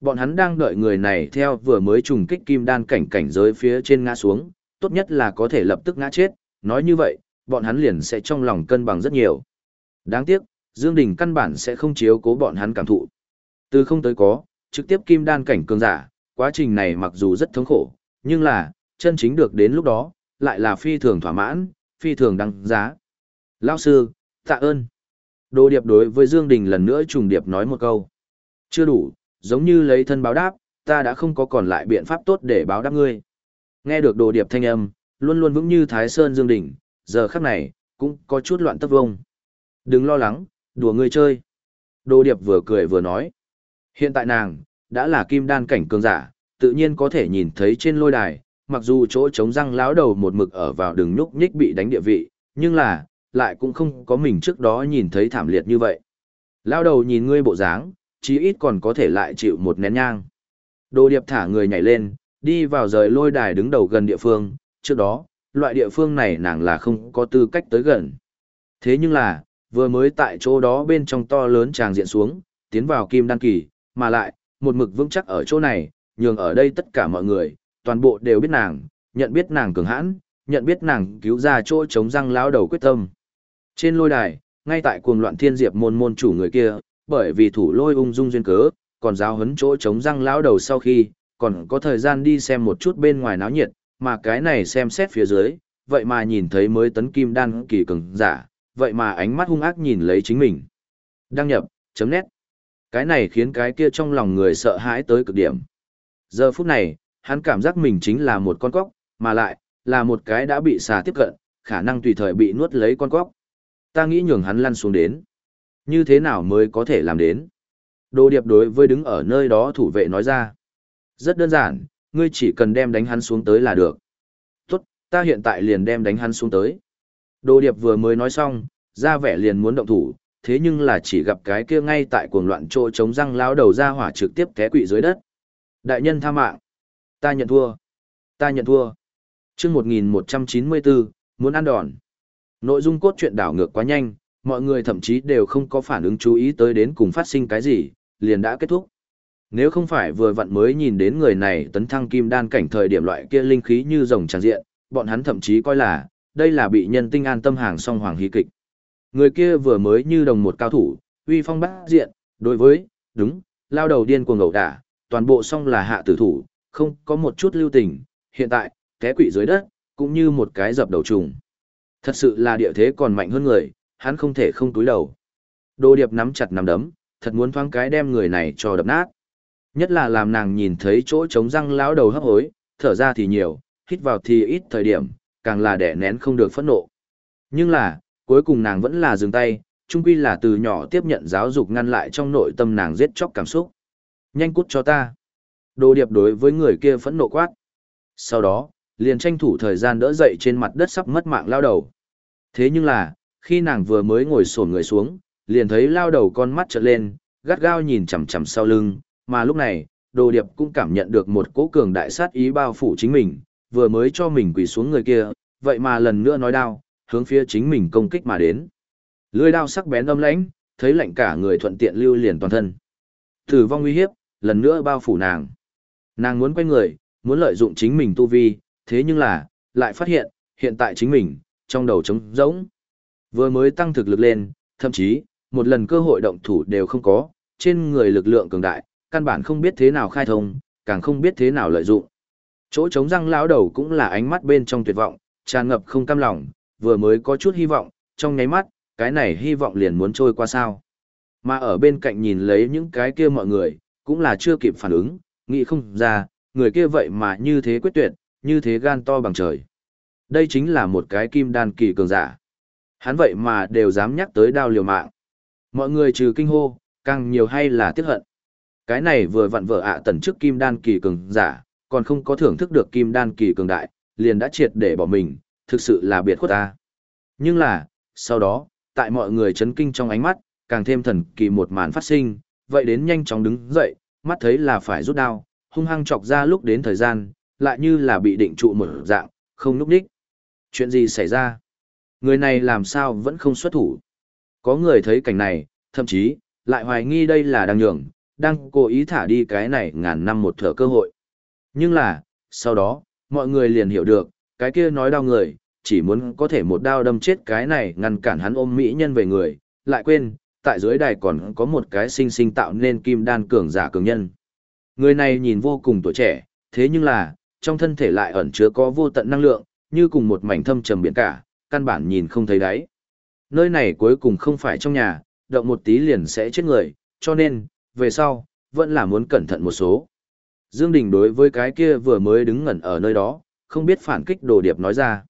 Bọn hắn đang đợi người này theo vừa mới trùng kích kim đan cảnh cảnh giới phía trên ngã xuống, tốt nhất là có thể lập tức ngã chết, nói như vậy, bọn hắn liền sẽ trong lòng cân bằng rất nhiều. Đáng tiếc, Dương Đình căn bản sẽ không chiếu cố bọn hắn cảm thụ. Từ không tới có, trực tiếp kim đan cảnh cường giả, quá trình này mặc dù rất thống khổ, nhưng là, chân chính được đến lúc đó, lại là phi thường thỏa mãn, phi thường đăng giá. Lão sư, tạ ơn. Đồ điệp đối với Dương Đình lần nữa trùng điệp nói một câu. Chưa đủ, giống như lấy thân báo đáp, ta đã không có còn lại biện pháp tốt để báo đáp ngươi. Nghe được đồ điệp thanh âm, luôn luôn vững như Thái Sơn Dương Đình, giờ khắc này, cũng có chút loạn tấp vông. Đừng lo lắng, đùa ngươi chơi. Đồ điệp vừa cười vừa nói. Hiện tại nàng, đã là kim đan cảnh cường giả, tự nhiên có thể nhìn thấy trên lôi đài, mặc dù chỗ chống răng láo đầu một mực ở vào đường nhúc nhích bị đánh địa vị, nhưng là, lại cũng không có mình trước đó nhìn thấy thảm liệt như vậy. Lao đầu nhìn ngươi bộ dáng, chí ít còn có thể lại chịu một nén nhang. Đồ điệp thả người nhảy lên, đi vào rời lôi đài đứng đầu gần địa phương, trước đó, loại địa phương này nàng là không có tư cách tới gần. Thế nhưng là, vừa mới tại chỗ đó bên trong to lớn tràng diện xuống, tiến vào kim đan kỳ, mà lại, một mực vững chắc ở chỗ này, nhường ở đây tất cả mọi người, toàn bộ đều biết nàng, nhận biết nàng cường hãn, nhận biết nàng cứu ra chỗ chống răng lão đầu quyết tâm. Trên lôi đài, ngay tại cuồng loạn thiên diệp môn môn chủ người kia, bởi vì thủ lôi ung dung duyên cớ, còn giáo hấn chỗ chống răng lão đầu sau khi, còn có thời gian đi xem một chút bên ngoài náo nhiệt, mà cái này xem xét phía dưới, vậy mà nhìn thấy mới tấn kim đan kỳ cường giả, vậy mà ánh mắt hung ác nhìn lấy chính mình. Đăng nhập, chấm nét. Cái này khiến cái kia trong lòng người sợ hãi tới cực điểm. Giờ phút này, hắn cảm giác mình chính là một con cóc, mà lại, là một cái đã bị xà tiếp cận, khả năng tùy thời bị nuốt lấy con cóc. Ta nghĩ nhường hắn lăn xuống đến. Như thế nào mới có thể làm đến? Đồ điệp đối với đứng ở nơi đó thủ vệ nói ra. Rất đơn giản, ngươi chỉ cần đem đánh hắn xuống tới là được. Tốt, ta hiện tại liền đem đánh hắn xuống tới. Đồ điệp vừa mới nói xong, ra vẻ liền muốn động thủ, thế nhưng là chỉ gặp cái kia ngay tại cuồng loạn chỗ chống răng lao đầu ra hỏa trực tiếp té quỵ dưới đất. Đại nhân tha mạng. Ta nhận thua. Ta nhận thua. chương 1194, muốn ăn đòn. Nội dung cốt truyện đảo ngược quá nhanh, mọi người thậm chí đều không có phản ứng chú ý tới đến cùng phát sinh cái gì, liền đã kết thúc. Nếu không phải vừa vặn mới nhìn đến người này tấn thăng kim đan cảnh thời điểm loại kia linh khí như rồng tràn diện, bọn hắn thậm chí coi là, đây là bị nhân tinh an tâm hàng song hoàng hí kịch. Người kia vừa mới như đồng một cao thủ, uy phong bát diện, đối với, đúng, lao đầu điên cuồng ngẩu đả, toàn bộ song là hạ tử thủ, không có một chút lưu tình, hiện tại, té quỷ dưới đất, cũng như một cái dập đầu trùng. Thật sự là địa thế còn mạnh hơn người, hắn không thể không túi đầu. Đồ điệp nắm chặt nắm đấm, thật muốn thoáng cái đem người này cho đập nát. Nhất là làm nàng nhìn thấy chỗ trống răng lão đầu hấp hối, thở ra thì nhiều, hít vào thì ít thời điểm, càng là đẻ nén không được phẫn nộ. Nhưng là, cuối cùng nàng vẫn là dừng tay, chung quy là từ nhỏ tiếp nhận giáo dục ngăn lại trong nội tâm nàng giết chóc cảm xúc. Nhanh cút cho ta. Đồ điệp đối với người kia phẫn nộ quát. Sau đó, liền tranh thủ thời gian đỡ dậy trên mặt đất sắp mất mạng lao đầu. Thế nhưng là, khi nàng vừa mới ngồi sổn người xuống, liền thấy lao đầu con mắt trợn lên, gắt gao nhìn chằm chằm sau lưng, mà lúc này, đồ điệp cũng cảm nhận được một cỗ cường đại sát ý bao phủ chính mình, vừa mới cho mình quỳ xuống người kia, vậy mà lần nữa nói đau hướng phía chính mình công kích mà đến. Lưỡi đao sắc bén âm lãnh, thấy lạnh cả người thuận tiện lưu liền toàn thân. Tử vong uy hiếp, lần nữa bao phủ nàng. Nàng muốn quay người, muốn lợi dụng chính mình tu vi, thế nhưng là, lại phát hiện, hiện tại chính mình, trong đầu trống rỗng. Vừa mới tăng thực lực lên, thậm chí, một lần cơ hội động thủ đều không có, trên người lực lượng cường đại, căn bản không biết thế nào khai thông, càng không biết thế nào lợi dụng. Chỗ trống răng lão đầu cũng là ánh mắt bên trong tuyệt vọng, tràn ngập không cam lòng, vừa mới có chút hy vọng, trong nháy mắt, cái này hy vọng liền muốn trôi qua sao. Mà ở bên cạnh nhìn lấy những cái kia mọi người, cũng là chưa kịp phản ứng, nghĩ không ra, người kia vậy mà như thế quyết tuyệt, như thế gan to bằng trời. Đây chính là một cái kim đan kỳ cường giả. Hắn vậy mà đều dám nhắc tới đao liều mạng. Mọi người trừ kinh hô, càng nhiều hay là tiếc hận. Cái này vừa vặn vợ ạ tần trước kim đan kỳ cường giả, còn không có thưởng thức được kim đan kỳ cường đại, liền đã triệt để bỏ mình, thực sự là biệt khuất ta. Nhưng là, sau đó, tại mọi người chấn kinh trong ánh mắt, càng thêm thần kỳ một màn phát sinh, vậy đến nhanh chóng đứng dậy, mắt thấy là phải rút đao, hung hăng chọc ra lúc đến thời gian, lại như là bị định trụ một dạng, không núp đích. Chuyện gì xảy ra? Người này làm sao vẫn không xuất thủ? Có người thấy cảnh này, thậm chí, lại hoài nghi đây là đang nhường, đang cố ý thả đi cái này ngàn năm một thở cơ hội. Nhưng là, sau đó, mọi người liền hiểu được, cái kia nói đau người, chỉ muốn có thể một đao đâm chết cái này ngăn cản hắn ôm mỹ nhân về người, lại quên, tại dưới đài còn có một cái sinh sinh tạo nên kim đan cường giả cường nhân. Người này nhìn vô cùng tuổi trẻ, thế nhưng là, trong thân thể lại ẩn chứa có vô tận năng lượng, như cùng một mảnh thâm trầm biển cả, căn bản nhìn không thấy đáy. Nơi này cuối cùng không phải trong nhà, động một tí liền sẽ chết người, cho nên, về sau, vẫn là muốn cẩn thận một số. Dương Đình đối với cái kia vừa mới đứng ngẩn ở nơi đó, không biết phản kích Đồ Điệp nói ra.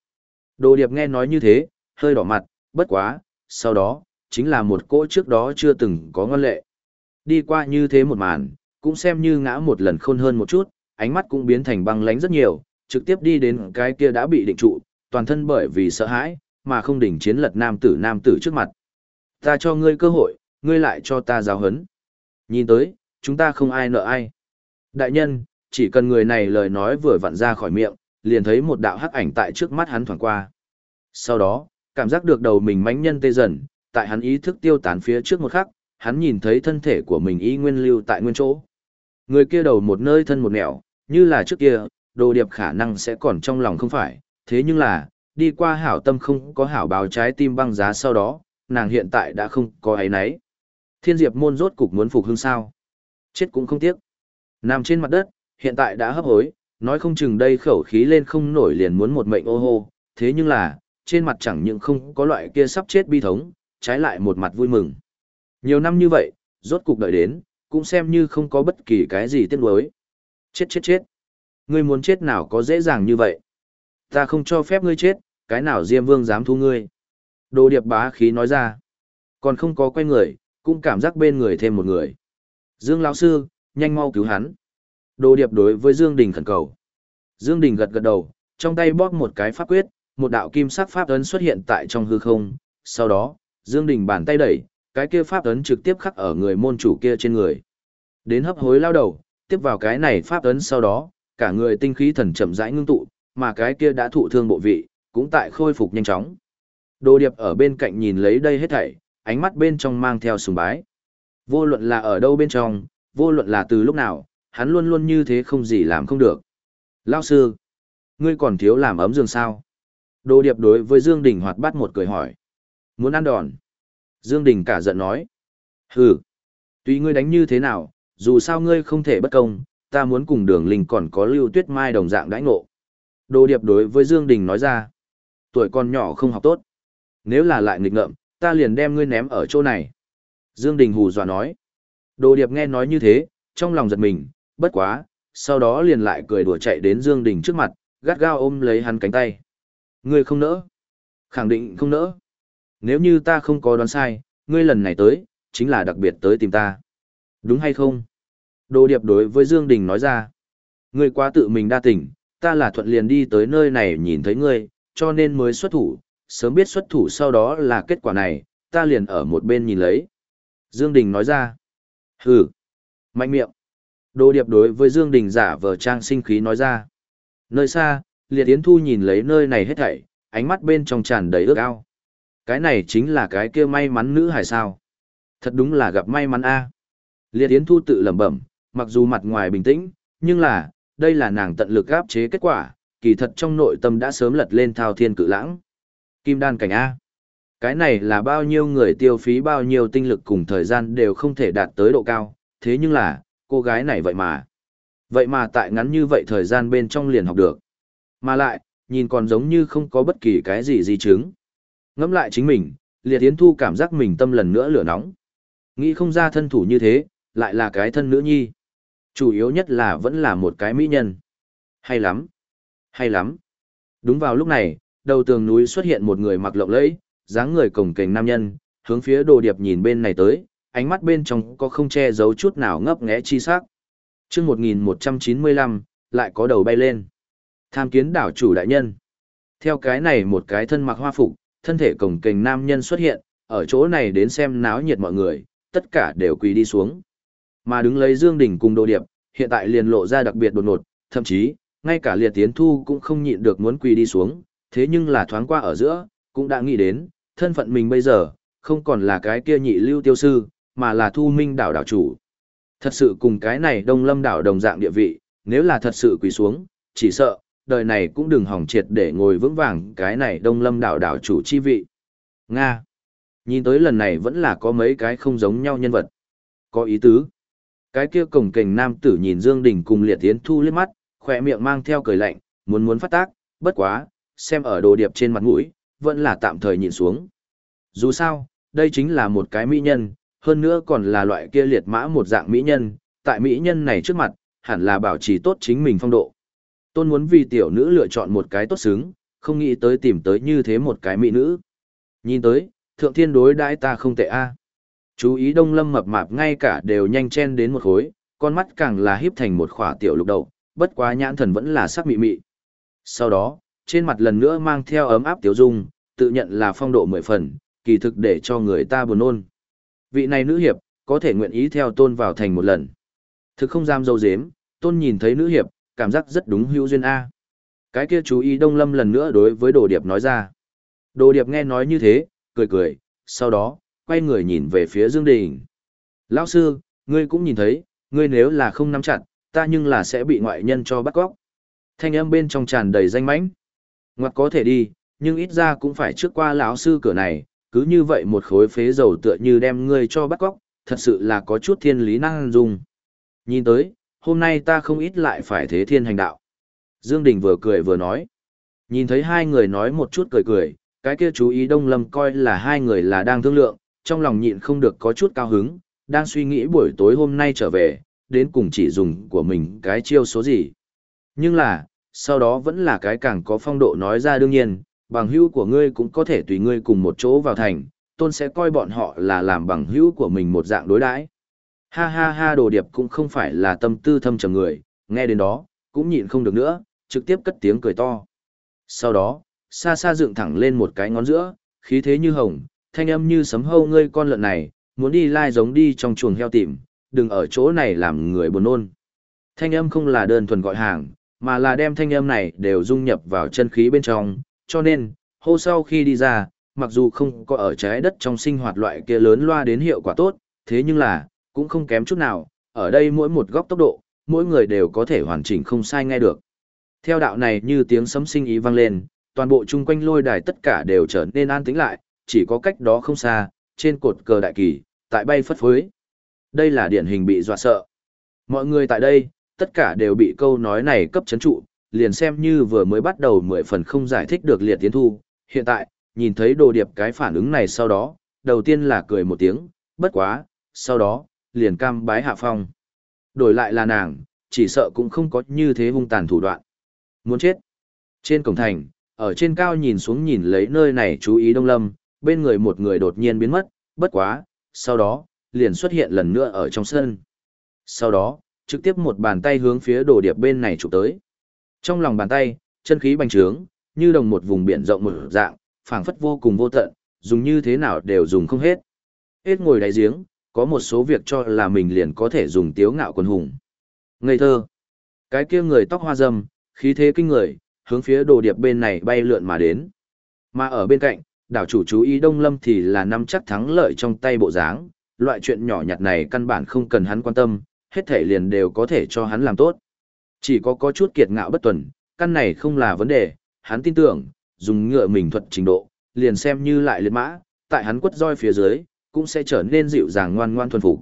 Đồ Điệp nghe nói như thế, hơi đỏ mặt, bất quá, sau đó, chính là một cỗ trước đó chưa từng có ngân lệ. Đi qua như thế một màn, cũng xem như ngã một lần khôn hơn một chút, ánh mắt cũng biến thành băng lánh rất nhiều, trực tiếp đi đến cái kia đã bị định trụ, toàn thân bởi vì sợ hãi, mà không đỉnh chiến lật nam tử nam tử trước mặt. Ta cho ngươi cơ hội, ngươi lại cho ta giáo hấn. Nhìn tới, chúng ta không ai nợ ai. Đại nhân, chỉ cần người này lời nói vừa vặn ra khỏi miệng, liền thấy một đạo hắc ảnh tại trước mắt hắn thoảng qua. Sau đó, cảm giác được đầu mình mãnh nhân tê dần, tại hắn ý thức tiêu tán phía trước một khắc, hắn nhìn thấy thân thể của mình y nguyên lưu tại nguyên chỗ. Người kia đầu một nơi thân một nẻo, như là trước kia, đồ điệp khả năng sẽ còn trong lòng không phải, thế nhưng là, đi qua hảo tâm không có hảo báo trái tim băng giá sau đó, nàng hiện tại đã không có ấy nấy. Thiên diệp môn rốt cục muốn phục hưng sao. Chết cũng không tiếc. Nằm trên mặt đất, hiện tại đã hấp hối, nói không chừng đây khẩu khí lên không nổi liền muốn một mệnh ô hô, thế nhưng là, trên mặt chẳng những không có loại kia sắp chết bi thống, trái lại một mặt vui mừng. Nhiều năm như vậy, rốt cục đợi đến, cũng xem như không có bất kỳ cái gì tiếc nuối. Chết chết chết. Ngươi muốn chết nào có dễ dàng như vậy. Ta không cho phép ngươi chết, cái nào Diêm Vương dám thu ngươi. Đồ điệp bá khí nói ra. Còn không có quay người, cũng cảm giác bên người thêm một người. Dương lão sư, nhanh mau cứu hắn. Đồ điệp đối với Dương Đình khẩn cầu. Dương Đình gật gật đầu, trong tay bóp một cái pháp quyết, một đạo kim sắc pháp ấn xuất hiện tại trong hư không. Sau đó, Dương Đình bàn tay đẩy, cái kia pháp ấn trực tiếp khắc ở người môn chủ kia trên người. Đến hấp hối lao đầu, tiếp vào cái này pháp ấn sau đó, cả người tinh khí thần chậm rãi ngưng tụ, mà cái kia đã thụ thương bộ vị, cũng tại khôi phục nhanh chóng. Đồ điệp ở bên cạnh nhìn lấy đây hết thảy, ánh mắt bên trong mang theo sùng bái. Vô luận là ở đâu bên trong, vô luận là từ lúc nào, hắn luôn luôn như thế không gì làm không được. Lao sư, ngươi còn thiếu làm ấm giường sao? Đồ điệp đối với Dương Đình hoạt bát một cười hỏi. Muốn ăn đòn. Dương Đình cả giận nói. Hừ, tùy ngươi đánh như thế nào, dù sao ngươi không thể bất công, ta muốn cùng đường linh còn có lưu tuyết mai đồng dạng đãi ngộ. Đồ điệp đối với Dương Đình nói ra. Tuổi con nhỏ không học tốt. Nếu là lại nghịch ngợm, ta liền đem ngươi ném ở chỗ này. Dương Đình hù dọa nói. Đồ điệp nghe nói như thế, trong lòng giật mình, bất quá, sau đó liền lại cười đùa chạy đến Dương Đình trước mặt, gắt gao ôm lấy hắn cánh tay. Ngươi không nỡ. Khẳng định không nỡ. Nếu như ta không có đoán sai, ngươi lần này tới, chính là đặc biệt tới tìm ta. Đúng hay không? Đồ điệp đối với Dương Đình nói ra. Ngươi quá tự mình đa tình, ta là thuận liền đi tới nơi này nhìn thấy ngươi, cho nên mới xuất thủ, sớm biết xuất thủ sau đó là kết quả này, ta liền ở một bên nhìn lấy. Dương Đình nói ra. Hừ. Mạnh miệng. Đồ điệp đối với Dương Đình giả vờ trang sinh khí nói ra. Nơi xa, Liệt Yến Thu nhìn lấy nơi này hết thảy, ánh mắt bên trong tràn đầy ước ao. Cái này chính là cái kia may mắn nữ hải sao. Thật đúng là gặp may mắn a. Liệt Yến Thu tự lẩm bẩm, mặc dù mặt ngoài bình tĩnh, nhưng là, đây là nàng tận lực áp chế kết quả, kỳ thật trong nội tâm đã sớm lật lên thao thiên cự lãng. Kim đan cảnh A. Cái này là bao nhiêu người tiêu phí bao nhiêu tinh lực cùng thời gian đều không thể đạt tới độ cao, thế nhưng là, cô gái này vậy mà. Vậy mà tại ngắn như vậy thời gian bên trong liền học được. Mà lại, nhìn còn giống như không có bất kỳ cái gì di chứng. Ngẫm lại chính mình, liệt yến thu cảm giác mình tâm lần nữa lửa nóng. Nghĩ không ra thân thủ như thế, lại là cái thân nữ nhi. Chủ yếu nhất là vẫn là một cái mỹ nhân. Hay lắm. Hay lắm. Đúng vào lúc này, đầu tường núi xuất hiện một người mặc lộng lẫy, dáng người cổng kềnh nam nhân, hướng phía đồ điệp nhìn bên này tới, ánh mắt bên trong có không che giấu chút nào ngấp nghé chi sắc. Chương 1195, lại có đầu bay lên. Tham kiến đảo chủ đại nhân. Theo cái này một cái thân mặc hoa phục, thân thể cổng kềnh nam nhân xuất hiện, ở chỗ này đến xem náo nhiệt mọi người, tất cả đều quỳ đi xuống. Mà đứng lấy Dương Đình cùng đồ điệp, hiện tại liền lộ ra đặc biệt đột ngột, thậm chí, ngay cả liệt tiến thu cũng không nhịn được muốn quỳ đi xuống, thế nhưng là thoáng qua ở giữa, cũng đã nghĩ đến, thân phận mình bây giờ, không còn là cái kia nhị lưu tiêu sư, mà là thu minh đảo đảo chủ. Thật sự cùng cái này đông lâm đảo đồng dạng địa vị, nếu là thật sự quỳ xuống, chỉ sợ, đời này cũng đừng hỏng triệt để ngồi vững vàng cái này đông lâm đảo đảo chủ chi vị. Nga. Nhìn tới lần này vẫn là có mấy cái không giống nhau nhân vật. Có ý tứ. Cái kia cổng kềnh nam tử nhìn Dương Đình cùng liệt tiến thu liếc mắt, khỏe miệng mang theo cười lạnh, muốn muốn phát tác, bất quá, xem ở đồ điệp trên mặt mũi, vẫn là tạm thời nhìn xuống. Dù sao, đây chính là một cái mỹ nhân, hơn nữa còn là loại kia liệt mã một dạng mỹ nhân, tại mỹ nhân này trước mặt, hẳn là bảo trì tốt chính mình phong độ. Tôn muốn vì tiểu nữ lựa chọn một cái tốt xứng, không nghĩ tới tìm tới như thế một cái mỹ nữ. Nhìn tới, thượng thiên đối đãi ta không tệ a. Chú ý đông lâm mập mạp ngay cả đều nhanh chen đến một khối, con mắt càng là híp thành một khỏa tiểu lục đầu, bất quá nhãn thần vẫn là sắc mị mị. Sau đó, trên mặt lần nữa mang theo ấm áp tiểu dung, tự nhận là phong độ mười phần, kỳ thực để cho người ta buồn nôn. Vị này nữ hiệp, có thể nguyện ý theo tôn vào thành một lần. Thực không dám dâu dếm, tôn nhìn thấy nữ hiệp, cảm giác rất đúng hữu duyên A. Cái kia chú ý đông lâm lần nữa đối với đồ điệp nói ra. Đồ điệp nghe nói như thế, cười cười, sau đó, quay người nhìn về phía Dương Đình. Lão sư, ngươi cũng nhìn thấy, ngươi nếu là không nắm chặt, ta nhưng là sẽ bị ngoại nhân cho bắt cóc Thanh âm bên trong tràn đầy danh mãnh. Ngoặt có thể đi, nhưng ít ra cũng phải trước qua lão sư cửa này, cứ như vậy một khối phế dầu tựa như đem ngươi cho bắt cóc, thật sự là có chút thiên lý năng dung. Nhìn tới, hôm nay ta không ít lại phải thế thiên hành đạo. Dương Đình vừa cười vừa nói. Nhìn thấy hai người nói một chút cười cười, cái kia chú ý Đông Lâm coi là hai người là đang thương lượng, trong lòng nhịn không được có chút cao hứng, đang suy nghĩ buổi tối hôm nay trở về, đến cùng chỉ dùng của mình cái chiêu số gì. Nhưng là, sau đó vẫn là cái càng có phong độ nói ra đương nhiên, bằng hữu của ngươi cũng có thể tùy ngươi cùng một chỗ vào thành, tôn sẽ coi bọn họ là làm bằng hữu của mình một dạng đối đãi. Ha ha ha đồ điệp cũng không phải là tâm tư thâm trầm người, nghe đến đó, cũng nhịn không được nữa, trực tiếp cất tiếng cười to. Sau đó, xa xa dựng thẳng lên một cái ngón giữa, khí thế như hồng, thanh âm như sấm hâu ngươi con lợn này, muốn đi lai giống đi trong chuồng heo tìm, đừng ở chỗ này làm người buồn nôn. Thanh âm không là đơn thuần gọi hàng, mà là đem thanh âm này đều dung nhập vào chân khí bên trong, cho nên, hô sau khi đi ra, mặc dù không có ở trái đất trong sinh hoạt loại kia lớn loa đến hiệu quả tốt, thế nhưng là, cũng không kém chút nào, ở đây mỗi một góc tốc độ, mỗi người đều có thể hoàn chỉnh không sai nghe được. Theo đạo này như tiếng sấm sinh ý vang lên, toàn bộ chung quanh lôi đài tất cả đều trở nên an tĩnh lại, chỉ có cách đó không xa, trên cột cờ đại kỳ, tại bay phất phới. Đây là điển hình bị dọa sợ. Mọi người tại đây, tất cả đều bị câu nói này cấp chấn trụ, liền xem như vừa mới bắt đầu mười phần không giải thích được liệt tiến thu. Hiện tại, nhìn thấy đồ điệp cái phản ứng này sau đó, đầu tiên là cười một tiếng, bất quá, sau đó, liền cam bái hạ phong. Đổi lại là nàng, chỉ sợ cũng không có như thế hung tàn thủ đoạn. Muốn chết. Trên cổng thành, ở trên cao nhìn xuống nhìn lấy nơi này chú ý Đông Lâm, bên người một người đột nhiên biến mất, bất quá, sau đó, liền xuất hiện lần nữa ở trong sân. Sau đó, trực tiếp một bàn tay hướng phía đồ điệp bên này chụp tới. Trong lòng bàn tay, chân khí bành trướng, như đồng một vùng biển rộng một dạng, phảng phất vô cùng vô tận, dùng như thế nào đều dùng không hết. Hết ngồi đáy giếng, có một số việc cho là mình liền có thể dùng tiếu ngạo quân hùng. Ngây thơ. Cái kia người tóc hoa râm, khí thế kinh người, hướng phía đồ điệp bên này bay lượn mà đến. Mà ở bên cạnh, đảo chủ chú ý Đông Lâm thì là nắm chắc thắng lợi trong tay bộ dáng, loại chuyện nhỏ nhặt này căn bản không cần hắn quan tâm, hết thể liền đều có thể cho hắn làm tốt. Chỉ có có chút kiệt ngạo bất tuần, căn này không là vấn đề, hắn tin tưởng, dùng ngựa mình thuật trình độ, liền xem như lại liệt mã, tại hắn quất roi phía dưới, cũng sẽ trở nên dịu dàng ngoan ngoan thuần phục.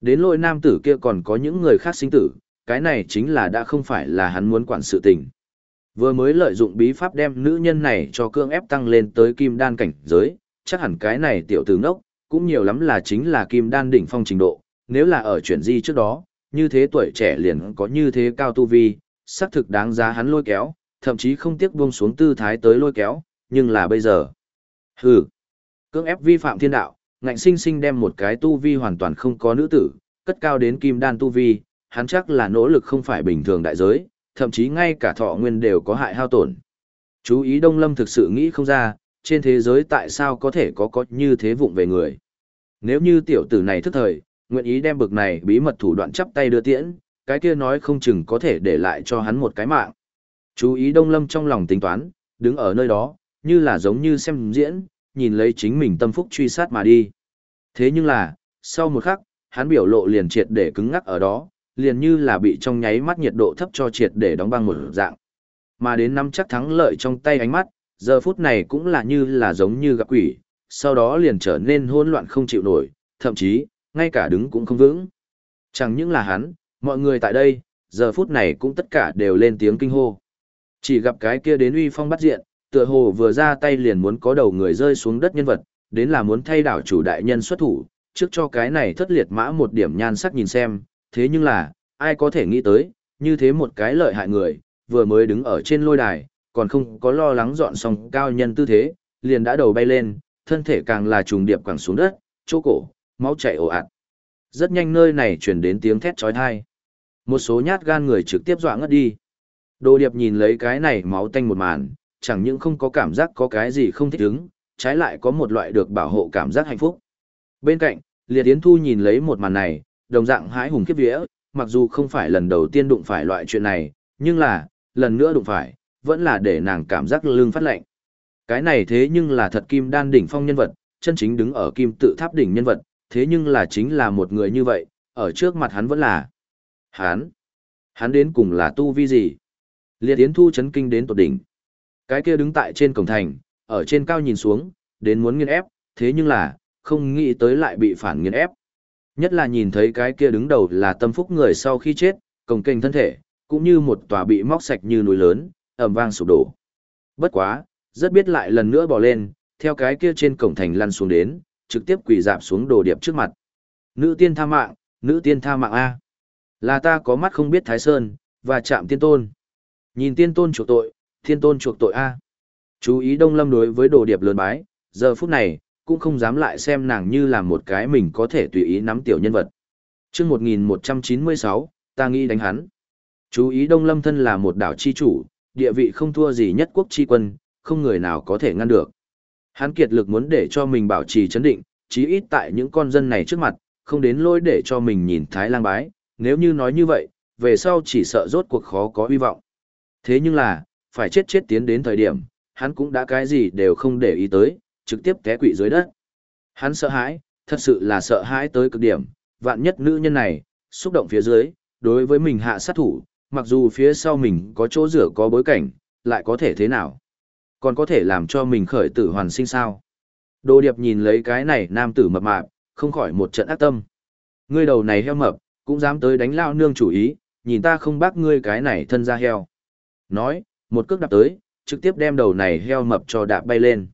Đến lôi nam tử kia còn có những người khác sinh tử, cái này chính là đã không phải là hắn muốn quản sự tình. Vừa mới lợi dụng bí pháp đem nữ nhân này cho cương ép tăng lên tới kim đan cảnh giới, chắc hẳn cái này tiểu tử nốc cũng nhiều lắm là chính là kim đan đỉnh phong trình độ, nếu là ở chuyển di trước đó, như thế tuổi trẻ liền có như thế cao tu vi, xác thực đáng giá hắn lôi kéo, thậm chí không tiếc buông xuống tư thái tới lôi kéo, nhưng là bây giờ. Hừ, cưỡng ép vi phạm thiên đạo, ngạnh sinh sinh đem một cái tu vi hoàn toàn không có nữ tử, cất cao đến kim đan tu vi, hắn chắc là nỗ lực không phải bình thường đại giới, thậm chí ngay cả thọ nguyên đều có hại hao tổn. Chú ý Đông Lâm thực sự nghĩ không ra, trên thế giới tại sao có thể có có như thế vụng về người. Nếu như tiểu tử này thức thời, nguyện ý đem bực này bí mật thủ đoạn chắp tay đưa tiễn, cái kia nói không chừng có thể để lại cho hắn một cái mạng. Chú ý Đông Lâm trong lòng tính toán, đứng ở nơi đó, như là giống như xem diễn, nhìn lấy chính mình tâm phúc truy sát mà đi. Thế nhưng là, sau một khắc, hắn biểu lộ liền triệt để cứng ngắc ở đó, liền như là bị trong nháy mắt nhiệt độ thấp cho triệt để đóng băng một dạng. Mà đến năm chắc thắng lợi trong tay ánh mắt, giờ phút này cũng là như là giống như gặp quỷ, sau đó liền trở nên hỗn loạn không chịu nổi, thậm chí, ngay cả đứng cũng không vững. Chẳng những là hắn, mọi người tại đây, giờ phút này cũng tất cả đều lên tiếng kinh hô. Chỉ gặp cái kia đến uy phong bắt diện, tựa hồ vừa ra tay liền muốn có đầu người rơi xuống đất nhân vật, đến là muốn thay đảo chủ đại nhân xuất thủ, trước cho cái này thất liệt mã một điểm nhan sắc nhìn xem, thế nhưng là, ai có thể nghĩ tới, như thế một cái lợi hại người, vừa mới đứng ở trên lôi đài, còn không có lo lắng dọn xong cao nhân tư thế, liền đã đầu bay lên, thân thể càng là trùng điệp quẳng xuống đất, chỗ cổ, máu chảy ồ ạt. Rất nhanh nơi này truyền đến tiếng thét chói tai. Một số nhát gan người trực tiếp dọa ngất đi. Đồ điệp nhìn lấy cái này máu tanh một màn, chẳng những không có cảm giác có cái gì không thích ứng, trái lại có một loại được bảo hộ cảm giác hạnh phúc. Bên cạnh, Liệt Yến Thu nhìn lấy một màn này, đồng dạng hãi hùng kiếp vía, mặc dù không phải lần đầu tiên đụng phải loại chuyện này, nhưng là, lần nữa đụng phải, vẫn là để nàng cảm giác lưng phát lạnh. Cái này thế nhưng là thật kim đan đỉnh phong nhân vật, chân chính đứng ở kim tự tháp đỉnh nhân vật, thế nhưng là chính là một người như vậy, ở trước mặt hắn vẫn là hắn. Hắn đến cùng là tu vi gì? Liệt Yến Thu chấn kinh đến tột đỉnh. Cái kia đứng tại trên cổng thành, ở trên cao nhìn xuống, đến muốn nghiên ép, thế nhưng là, không nghĩ tới lại bị phản nghiên ép. Nhất là nhìn thấy cái kia đứng đầu là tâm phúc người sau khi chết, cổng kênh thân thể, cũng như một tòa bị móc sạch như núi lớn, ầm vang sụp đổ. Bất quá, rất biết lại lần nữa bỏ lên, theo cái kia trên cổng thành lăn xuống đến, trực tiếp quỳ dạp xuống đồ điệp trước mặt. Nữ tiên tha mạng, nữ tiên tha mạng A. Là ta có mắt không biết Thái Sơn, và chạm tiên tôn. Nhìn tiên tôn chuộc tội, thiên tôn chuộc tội A. Chú ý Đông Lâm đối với đồ điệp lớn bái, giờ phút này, cũng không dám lại xem nàng như là một cái mình có thể tùy ý nắm tiểu nhân vật. chương 1196, ta nghĩ đánh hắn. Chú ý Đông Lâm thân là một đảo chi chủ, địa vị không thua gì nhất quốc chi quân, không người nào có thể ngăn được. Hắn kiệt lực muốn để cho mình bảo trì chấn định, chí ít tại những con dân này trước mặt, không đến lôi để cho mình nhìn Thái lang bái, nếu như nói như vậy, về sau chỉ sợ rốt cuộc khó có hy vọng. Thế nhưng là, phải chết chết tiến đến thời điểm, hắn cũng đã cái gì đều không để ý tới, trực tiếp té quỵ dưới đất. Hắn sợ hãi, thật sự là sợ hãi tới cực điểm, vạn nhất nữ nhân này, xúc động phía dưới, đối với mình hạ sát thủ, mặc dù phía sau mình có chỗ rửa có bối cảnh, lại có thể thế nào? Còn có thể làm cho mình khởi tử hoàn sinh sao? Đồ điệp nhìn lấy cái này nam tử mập mạp, không khỏi một trận ác tâm. Ngươi đầu này heo mập, cũng dám tới đánh lao nương chủ ý, nhìn ta không bác ngươi cái này thân ra heo. Nói, một cước đạp tới, trực tiếp đem đầu này heo mập cho đạp bay lên.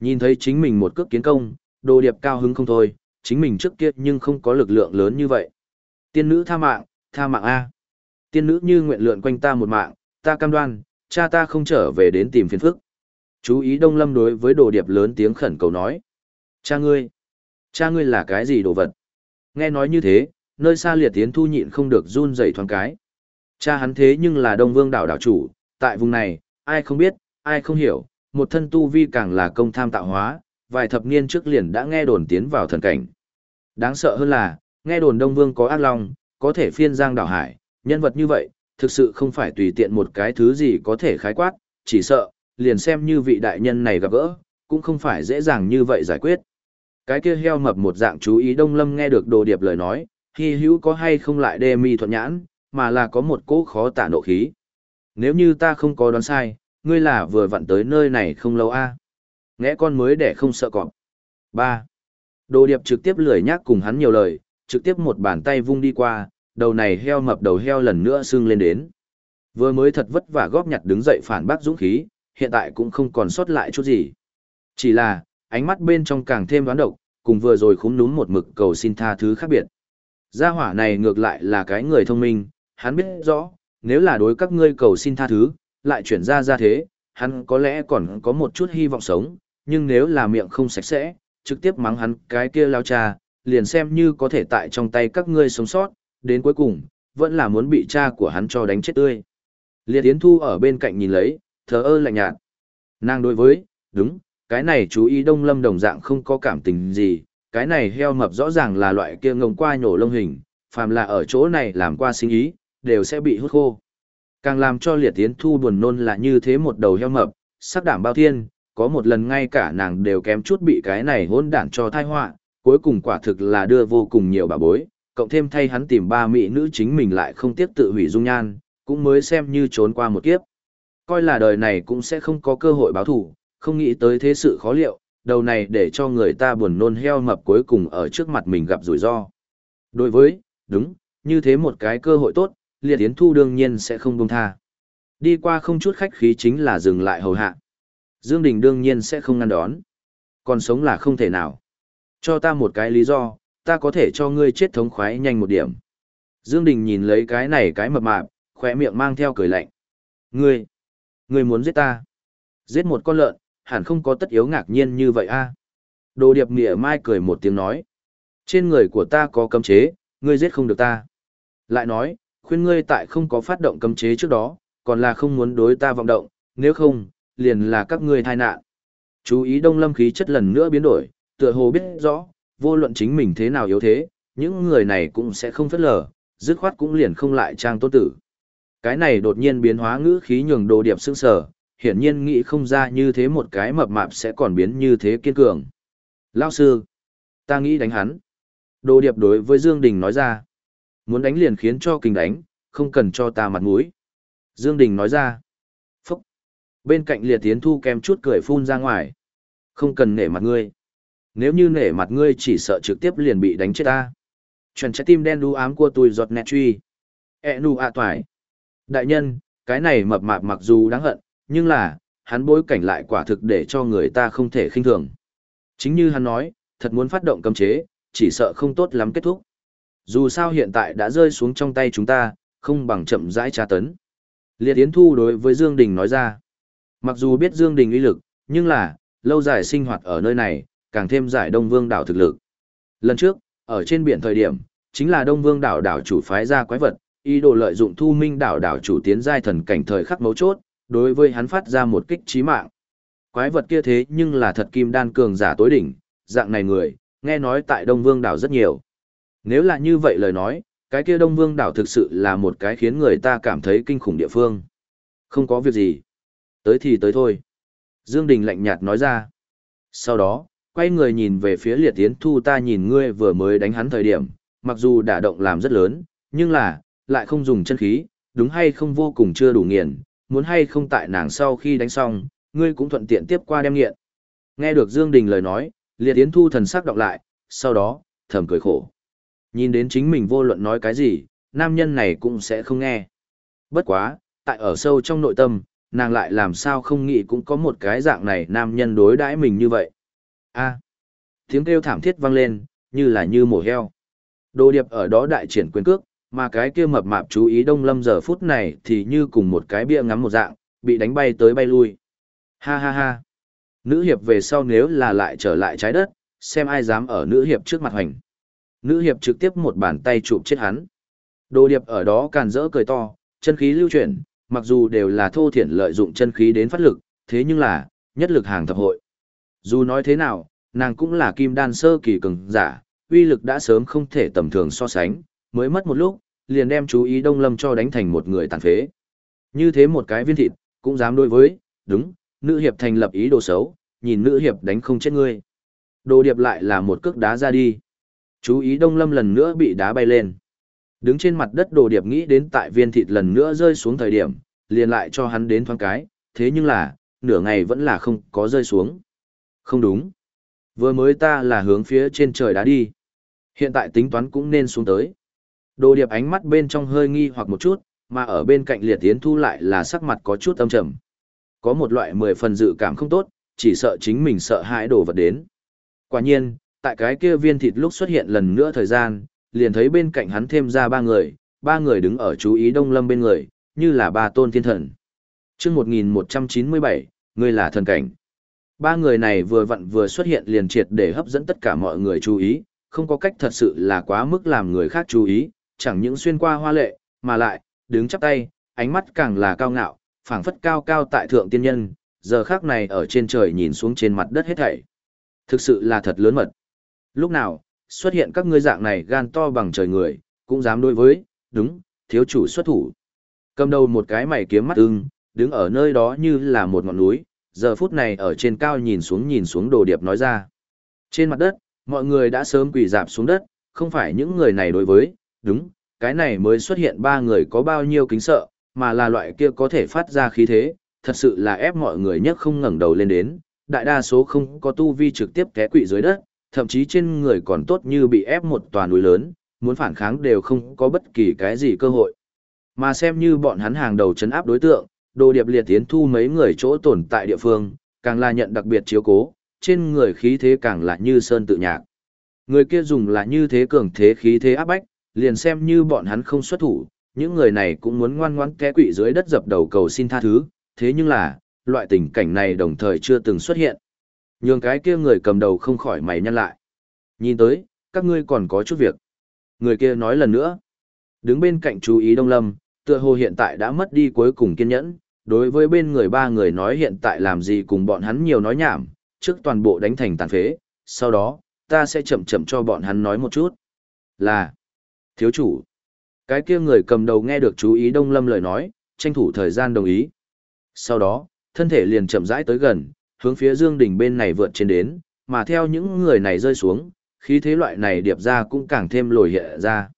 Nhìn thấy chính mình một cước kiến công, đồ điệp cao hứng không thôi, chính mình trước kia nhưng không có lực lượng lớn như vậy. Tiên nữ tha mạng, tha mạng A. Tiên nữ như nguyện lượn quanh ta một mạng, ta cam đoan, cha ta không trở về đến tìm phiền phức. Chú ý Đông Lâm đối với đồ điệp lớn tiếng khẩn cầu nói. Cha ngươi, cha ngươi là cái gì đồ vật? Nghe nói như thế, nơi xa liệt tiến thu nhịn không được run rẩy thoáng cái. Cha hắn thế nhưng là Đông Vương đảo đảo chủ, tại vùng này, ai không biết, ai không hiểu, một thân tu vi càng là công tham tạo hóa, vài thập niên trước liền đã nghe đồn tiến vào thần cảnh. Đáng sợ hơn là, nghe đồn Đông Vương có ác long, có thể phiên giang đảo hải, nhân vật như vậy, thực sự không phải tùy tiện một cái thứ gì có thể khái quát, chỉ sợ, liền xem như vị đại nhân này gặp gỡ, cũng không phải dễ dàng như vậy giải quyết. Cái kia heo mập một dạng chú ý Đông Lâm nghe được đồ điệp lời nói, hi hữu có hay không lại đê mi thuận nhãn, mà là có một cỗ khó tả nộ khí. Nếu như ta không có đoán sai, ngươi là vừa vặn tới nơi này không lâu a à? Nghe con mới để không sợ cọp. 3. Đồ điệp trực tiếp lười nhác cùng hắn nhiều lời, trực tiếp một bàn tay vung đi qua, đầu này heo mập đầu heo lần nữa sưng lên đến. Vừa mới thật vất vả góp nhặt đứng dậy phản bác dũng khí, hiện tại cũng không còn sót lại chút gì. Chỉ là, ánh mắt bên trong càng thêm đoán độc, cùng vừa rồi khúm núm một mực cầu xin tha thứ khác biệt. Gia hỏa này ngược lại là cái người thông minh, hắn biết rõ, nếu là đối các ngươi cầu xin tha thứ, lại chuyển ra ra thế, hắn có lẽ còn có một chút hy vọng sống, nhưng nếu là miệng không sạch sẽ, trực tiếp mắng hắn cái kia lao cha, liền xem như có thể tại trong tay các ngươi sống sót, đến cuối cùng, vẫn là muốn bị cha của hắn cho đánh chết tươi. Liệt Yến Thu ở bên cạnh nhìn lấy, thờ ơ lạnh nhạt. Nàng đối với, đúng, cái này chú ý đông lâm đồng dạng không có cảm tình gì, cái này heo mập rõ ràng là loại kia ngông qua nhổ lông hình, phàm là ở chỗ này làm qua sinh ý, đều sẽ bị hút khô. Càng làm cho liệt tiến thu buồn nôn là như thế một đầu heo mập, sắc đảm bao thiên, có một lần ngay cả nàng đều kém chút bị cái này hôn đản cho thai họa cuối cùng quả thực là đưa vô cùng nhiều bà bối, cộng thêm thay hắn tìm ba mỹ nữ chính mình lại không tiếp tự hủy dung nhan, cũng mới xem như trốn qua một kiếp. Coi là đời này cũng sẽ không có cơ hội báo thủ, không nghĩ tới thế sự khó liệu, đầu này để cho người ta buồn nôn heo mập cuối cùng ở trước mặt mình gặp rủi ro. Đối với, đúng, như thế một cái cơ hội tốt, liệt tiến thu đương nhiên sẽ không buông tha. Đi qua không chút khách khí chính là dừng lại hầu hạ. Dương Đình đương nhiên sẽ không ngăn đón. Còn sống là không thể nào. Cho ta một cái lý do, ta có thể cho ngươi chết thống khoái nhanh một điểm. Dương Đình nhìn lấy cái này cái mập mạp, khỏe miệng mang theo cười lạnh. Ngươi, ngươi muốn giết ta? Giết một con lợn, hẳn không có tất yếu ngạc nhiên như vậy a. Đồ điệp mỉa mai cười một tiếng nói. Trên người của ta có cấm chế, ngươi giết không được ta. Lại nói, khuyên ngươi tại không có phát động cấm chế trước đó, còn là không muốn đối ta vọng động, nếu không, liền là các ngươi tai nạn. Chú ý đông lâm khí chất lần nữa biến đổi, tựa hồ biết rõ, vô luận chính mình thế nào yếu thế, những người này cũng sẽ không phất lờ, dứt khoát cũng liền không lại trang tôn tử. Cái này đột nhiên biến hóa ngữ khí nhường đồ điệp sững sở, hiển nhiên nghĩ không ra như thế một cái mập mạp sẽ còn biến như thế kiên cường. Lao sư, ta nghĩ đánh hắn. Đồ điệp đối với Dương Đình nói ra, muốn đánh liền khiến cho kình đánh, không cần cho ta mặt mũi. Dương Đình nói ra. Phúc. Bên cạnh liệt tiến thu kem chút cười phun ra ngoài. Không cần nể mặt ngươi. Nếu như nể mặt ngươi chỉ sợ trực tiếp liền bị đánh chết ta. Chuẩn trái tim đen đu ám của tôi giọt nẹt truy. E nu ạ toài. Đại nhân, cái này mập mạp mặc dù đáng hận, nhưng là, hắn bối cảnh lại quả thực để cho người ta không thể khinh thường. Chính như hắn nói, thật muốn phát động cấm chế, chỉ sợ không tốt lắm kết thúc. Dù sao hiện tại đã rơi xuống trong tay chúng ta, không bằng chậm rãi tra tấn. Liệt Yến Thu đối với Dương Đình nói ra. Mặc dù biết Dương Đình uy lực, nhưng là, lâu dài sinh hoạt ở nơi này, càng thêm giải Đông Vương đảo thực lực. Lần trước, ở trên biển thời điểm, chính là Đông Vương đảo đảo chủ phái ra quái vật, ý đồ lợi dụng Thu Minh đảo đảo chủ tiến giai thần cảnh thời khắc mấu chốt, đối với hắn phát ra một kích chí mạng. Quái vật kia thế nhưng là thật kim đan cường giả tối đỉnh, dạng này người, nghe nói tại Đông Vương đảo rất nhiều. Nếu là như vậy lời nói, cái kia Đông Vương đảo thực sự là một cái khiến người ta cảm thấy kinh khủng địa phương. Không có việc gì. Tới thì tới thôi. Dương Đình lạnh nhạt nói ra. Sau đó, quay người nhìn về phía liệt tiến thu ta nhìn ngươi vừa mới đánh hắn thời điểm, mặc dù đả động làm rất lớn, nhưng là, lại không dùng chân khí, đúng hay không vô cùng chưa đủ nghiền, muốn hay không tại nàng sau khi đánh xong, ngươi cũng thuận tiện tiếp qua đem nghiện. Nghe được Dương Đình lời nói, liệt Yến thu thần sắc đọc lại, sau đó, thầm cười khổ. Nhìn đến chính mình vô luận nói cái gì, nam nhân này cũng sẽ không nghe. Bất quá, tại ở sâu trong nội tâm, nàng lại làm sao không nghĩ cũng có một cái dạng này nam nhân đối đãi mình như vậy. a tiếng kêu thảm thiết vang lên, như là như mổ heo. Đồ điệp ở đó đại triển quyền cước, mà cái kia mập mạp chú ý đông lâm giờ phút này thì như cùng một cái bia ngắm một dạng, bị đánh bay tới bay lui. Ha ha ha. Nữ hiệp về sau nếu là lại trở lại trái đất, xem ai dám ở nữ hiệp trước mặt hoành. Nữ hiệp trực tiếp một bàn tay chụp chết hắn. Đồ điệp ở đó càn rỡ cười to, chân khí lưu chuyển, mặc dù đều là thô thiển lợi dụng chân khí đến phát lực, thế nhưng là, nhất lực hàng thập hội. Dù nói thế nào, nàng cũng là kim đan sơ kỳ cường giả, uy lực đã sớm không thể tầm thường so sánh, mới mất một lúc, liền đem chú ý Đông Lâm cho đánh thành một người tàn phế. Như thế một cái viên thịt, cũng dám đối với, đúng, nữ hiệp thành lập ý đồ xấu, nhìn nữ hiệp đánh không chết ngươi. Đồ điệp lại là một cước đá ra đi. Chú ý Đông Lâm lần nữa bị đá bay lên. Đứng trên mặt đất đồ điệp nghĩ đến tại viên thịt lần nữa rơi xuống thời điểm, liền lại cho hắn đến thoáng cái, thế nhưng là, nửa ngày vẫn là không có rơi xuống. Không đúng. Vừa mới ta là hướng phía trên trời đá đi. Hiện tại tính toán cũng nên xuống tới. Đồ điệp ánh mắt bên trong hơi nghi hoặc một chút, mà ở bên cạnh liệt tiến thu lại là sắc mặt có chút âm trầm. Có một loại mười phần dự cảm không tốt, chỉ sợ chính mình sợ hãi đồ vật đến. Quả nhiên, tại cái kia viên thịt lúc xuất hiện lần nữa thời gian, liền thấy bên cạnh hắn thêm ra ba người, ba người đứng ở chú ý đông lâm bên người, như là ba tôn thiên thần. chương 1197, người là thần cảnh. Ba người này vừa vặn vừa xuất hiện liền triệt để hấp dẫn tất cả mọi người chú ý, không có cách thật sự là quá mức làm người khác chú ý, chẳng những xuyên qua hoa lệ, mà lại, đứng chắp tay, ánh mắt càng là cao ngạo, phảng phất cao cao tại thượng tiên nhân, giờ khác này ở trên trời nhìn xuống trên mặt đất hết thảy. Thực sự là thật lớn mật. Lúc nào, xuất hiện các ngươi dạng này gan to bằng trời người, cũng dám đối với, đúng, thiếu chủ xuất thủ. Cầm đầu một cái mày kiếm mắt ưng, đứng ở nơi đó như là một ngọn núi, giờ phút này ở trên cao nhìn xuống nhìn xuống đồ điệp nói ra. Trên mặt đất, mọi người đã sớm quỳ dạp xuống đất, không phải những người này đối với, đúng, cái này mới xuất hiện ba người có bao nhiêu kính sợ, mà là loại kia có thể phát ra khí thế, thật sự là ép mọi người nhất không ngẩng đầu lên đến, đại đa số không có tu vi trực tiếp té quỵ dưới đất, thậm chí trên người còn tốt như bị ép một tòa núi lớn, muốn phản kháng đều không có bất kỳ cái gì cơ hội. Mà xem như bọn hắn hàng đầu chấn áp đối tượng, đồ điệp liệt tiến thu mấy người chỗ tồn tại địa phương, càng là nhận đặc biệt chiếu cố, trên người khí thế càng là như sơn tự nhạc. Người kia dùng là như thế cường thế khí thế áp bách, liền xem như bọn hắn không xuất thủ, những người này cũng muốn ngoan ngoãn té quỵ dưới đất dập đầu cầu xin tha thứ, thế nhưng là, loại tình cảnh này đồng thời chưa từng xuất hiện. Nhường cái kia người cầm đầu không khỏi mày nhăn lại. Nhìn tới, các ngươi còn có chút việc. Người kia nói lần nữa. Đứng bên cạnh chú ý Đông Lâm, tựa hồ hiện tại đã mất đi cuối cùng kiên nhẫn. Đối với bên người ba người nói hiện tại làm gì cùng bọn hắn nhiều nói nhảm, trước toàn bộ đánh thành tàn phế, sau đó, ta sẽ chậm chậm cho bọn hắn nói một chút. Là, thiếu chủ. Cái kia người cầm đầu nghe được chú ý Đông Lâm lời nói, tranh thủ thời gian đồng ý. Sau đó, thân thể liền chậm rãi tới gần, hướng phía Dương Đình bên này vượt trên đến, mà theo những người này rơi xuống, khí thế loại này điệp ra cũng càng thêm lồi hiện ra.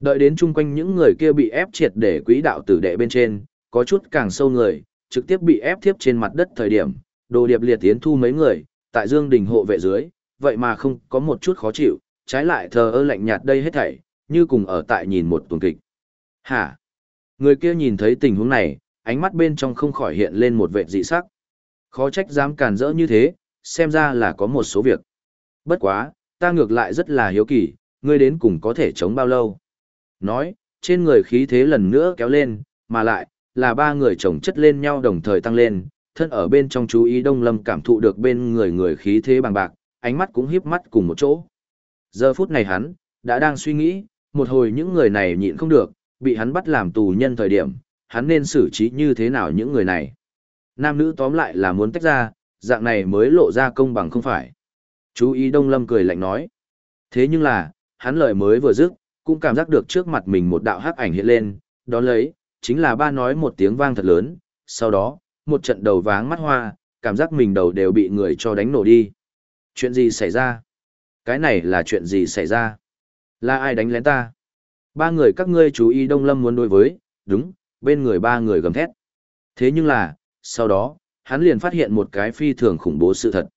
Đợi đến chung quanh những người kia bị ép triệt để quỹ đạo tử đệ bên trên, có chút càng sâu người, trực tiếp bị ép tiếp trên mặt đất thời điểm, đồ điệp liệt tiến thu mấy người, tại Dương Đình hộ vệ dưới, vậy mà không có một chút khó chịu, trái lại thờ ơ lạnh nhạt đây hết thảy, như cùng ở tại nhìn một tuần kịch. Hả? Người kia nhìn thấy tình huống này, ánh mắt bên trong không khỏi hiện lên một vẻ dị sắc. Khó trách dám càn rỡ như thế, xem ra là có một số việc. Bất quá, ta ngược lại rất là hiếu kỳ, ngươi đến cùng có thể chống bao lâu. Nói, trên người khí thế lần nữa kéo lên, mà lại, là ba người chồng chất lên nhau đồng thời tăng lên, thân ở bên trong chú ý đông lâm cảm thụ được bên người người khí thế bằng bạc, ánh mắt cũng híp mắt cùng một chỗ. Giờ phút này hắn, đã đang suy nghĩ, một hồi những người này nhịn không được, bị hắn bắt làm tù nhân thời điểm, hắn nên xử trí như thế nào những người này. Nam nữ tóm lại là muốn tách ra, dạng này mới lộ ra công bằng không phải. Chú ý Đông Lâm cười lạnh nói. Thế nhưng là, hắn lời mới vừa dứt, cũng cảm giác được trước mặt mình một đạo hắc ảnh hiện lên, đó lấy, chính là ba nói một tiếng vang thật lớn, sau đó, một trận đầu váng mắt hoa, cảm giác mình đầu đều bị người cho đánh nổ đi. Chuyện gì xảy ra? Cái này là chuyện gì xảy ra? Là ai đánh lén ta? Ba người các ngươi chú ý Đông Lâm muốn đối với, đúng, bên người ba người gầm thét. Thế nhưng là, sau đó, hắn liền phát hiện một cái phi thường khủng bố sự thật.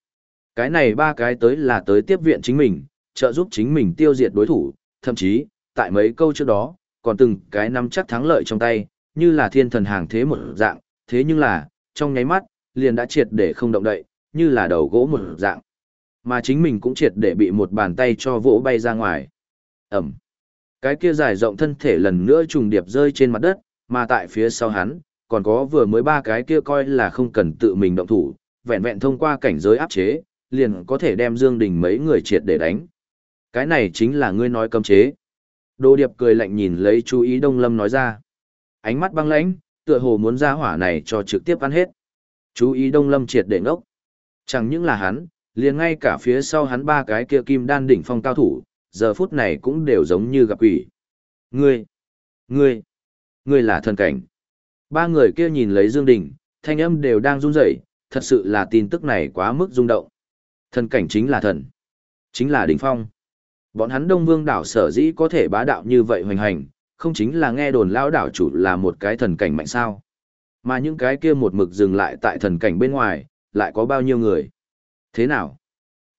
Cái này ba cái tới là tới tiếp viện chính mình, trợ giúp chính mình tiêu diệt đối thủ, thậm chí, tại mấy câu trước đó, còn từng cái nắm chắc thắng lợi trong tay, như là thiên thần hàng thế một dạng, thế nhưng là, trong nháy mắt, liền đã triệt để không động đậy, như là đầu gỗ một dạng. Mà chính mình cũng triệt để bị một bàn tay cho vỗ bay ra ngoài. Ẩm. Cái kia dài rộng thân thể lần nữa trùng điệp rơi trên mặt đất, mà tại phía sau hắn, còn có vừa mới ba cái kia coi là không cần tự mình động thủ, vẹn vẹn thông qua cảnh giới áp chế, liền có thể đem Dương Đình mấy người triệt để đánh. Cái này chính là ngươi nói cấm chế. Đồ Điệp cười lạnh nhìn lấy chú ý Đông Lâm nói ra. Ánh mắt băng lãnh, tựa hồ muốn ra hỏa này cho trực tiếp ăn hết. Chú ý Đông Lâm triệt để ngốc. Chẳng những là hắn, liền ngay cả phía sau hắn ba cái kia kim đan đỉnh phong cao thủ, giờ phút này cũng đều giống như gặp quỷ. Ngươi, ngươi, ngươi là thần cảnh. Ba người kia nhìn lấy Dương Đình, thanh âm đều đang run rẩy, thật sự là tin tức này quá mức rung động. Thần cảnh chính là thần, chính là đỉnh phong. Bọn hắn Đông Vương đảo sở dĩ có thể bá đạo như vậy hoành hành, không chính là nghe đồn lão đảo chủ là một cái thần cảnh mạnh sao. Mà những cái kia một mực dừng lại tại thần cảnh bên ngoài, lại có bao nhiêu người. Thế nào?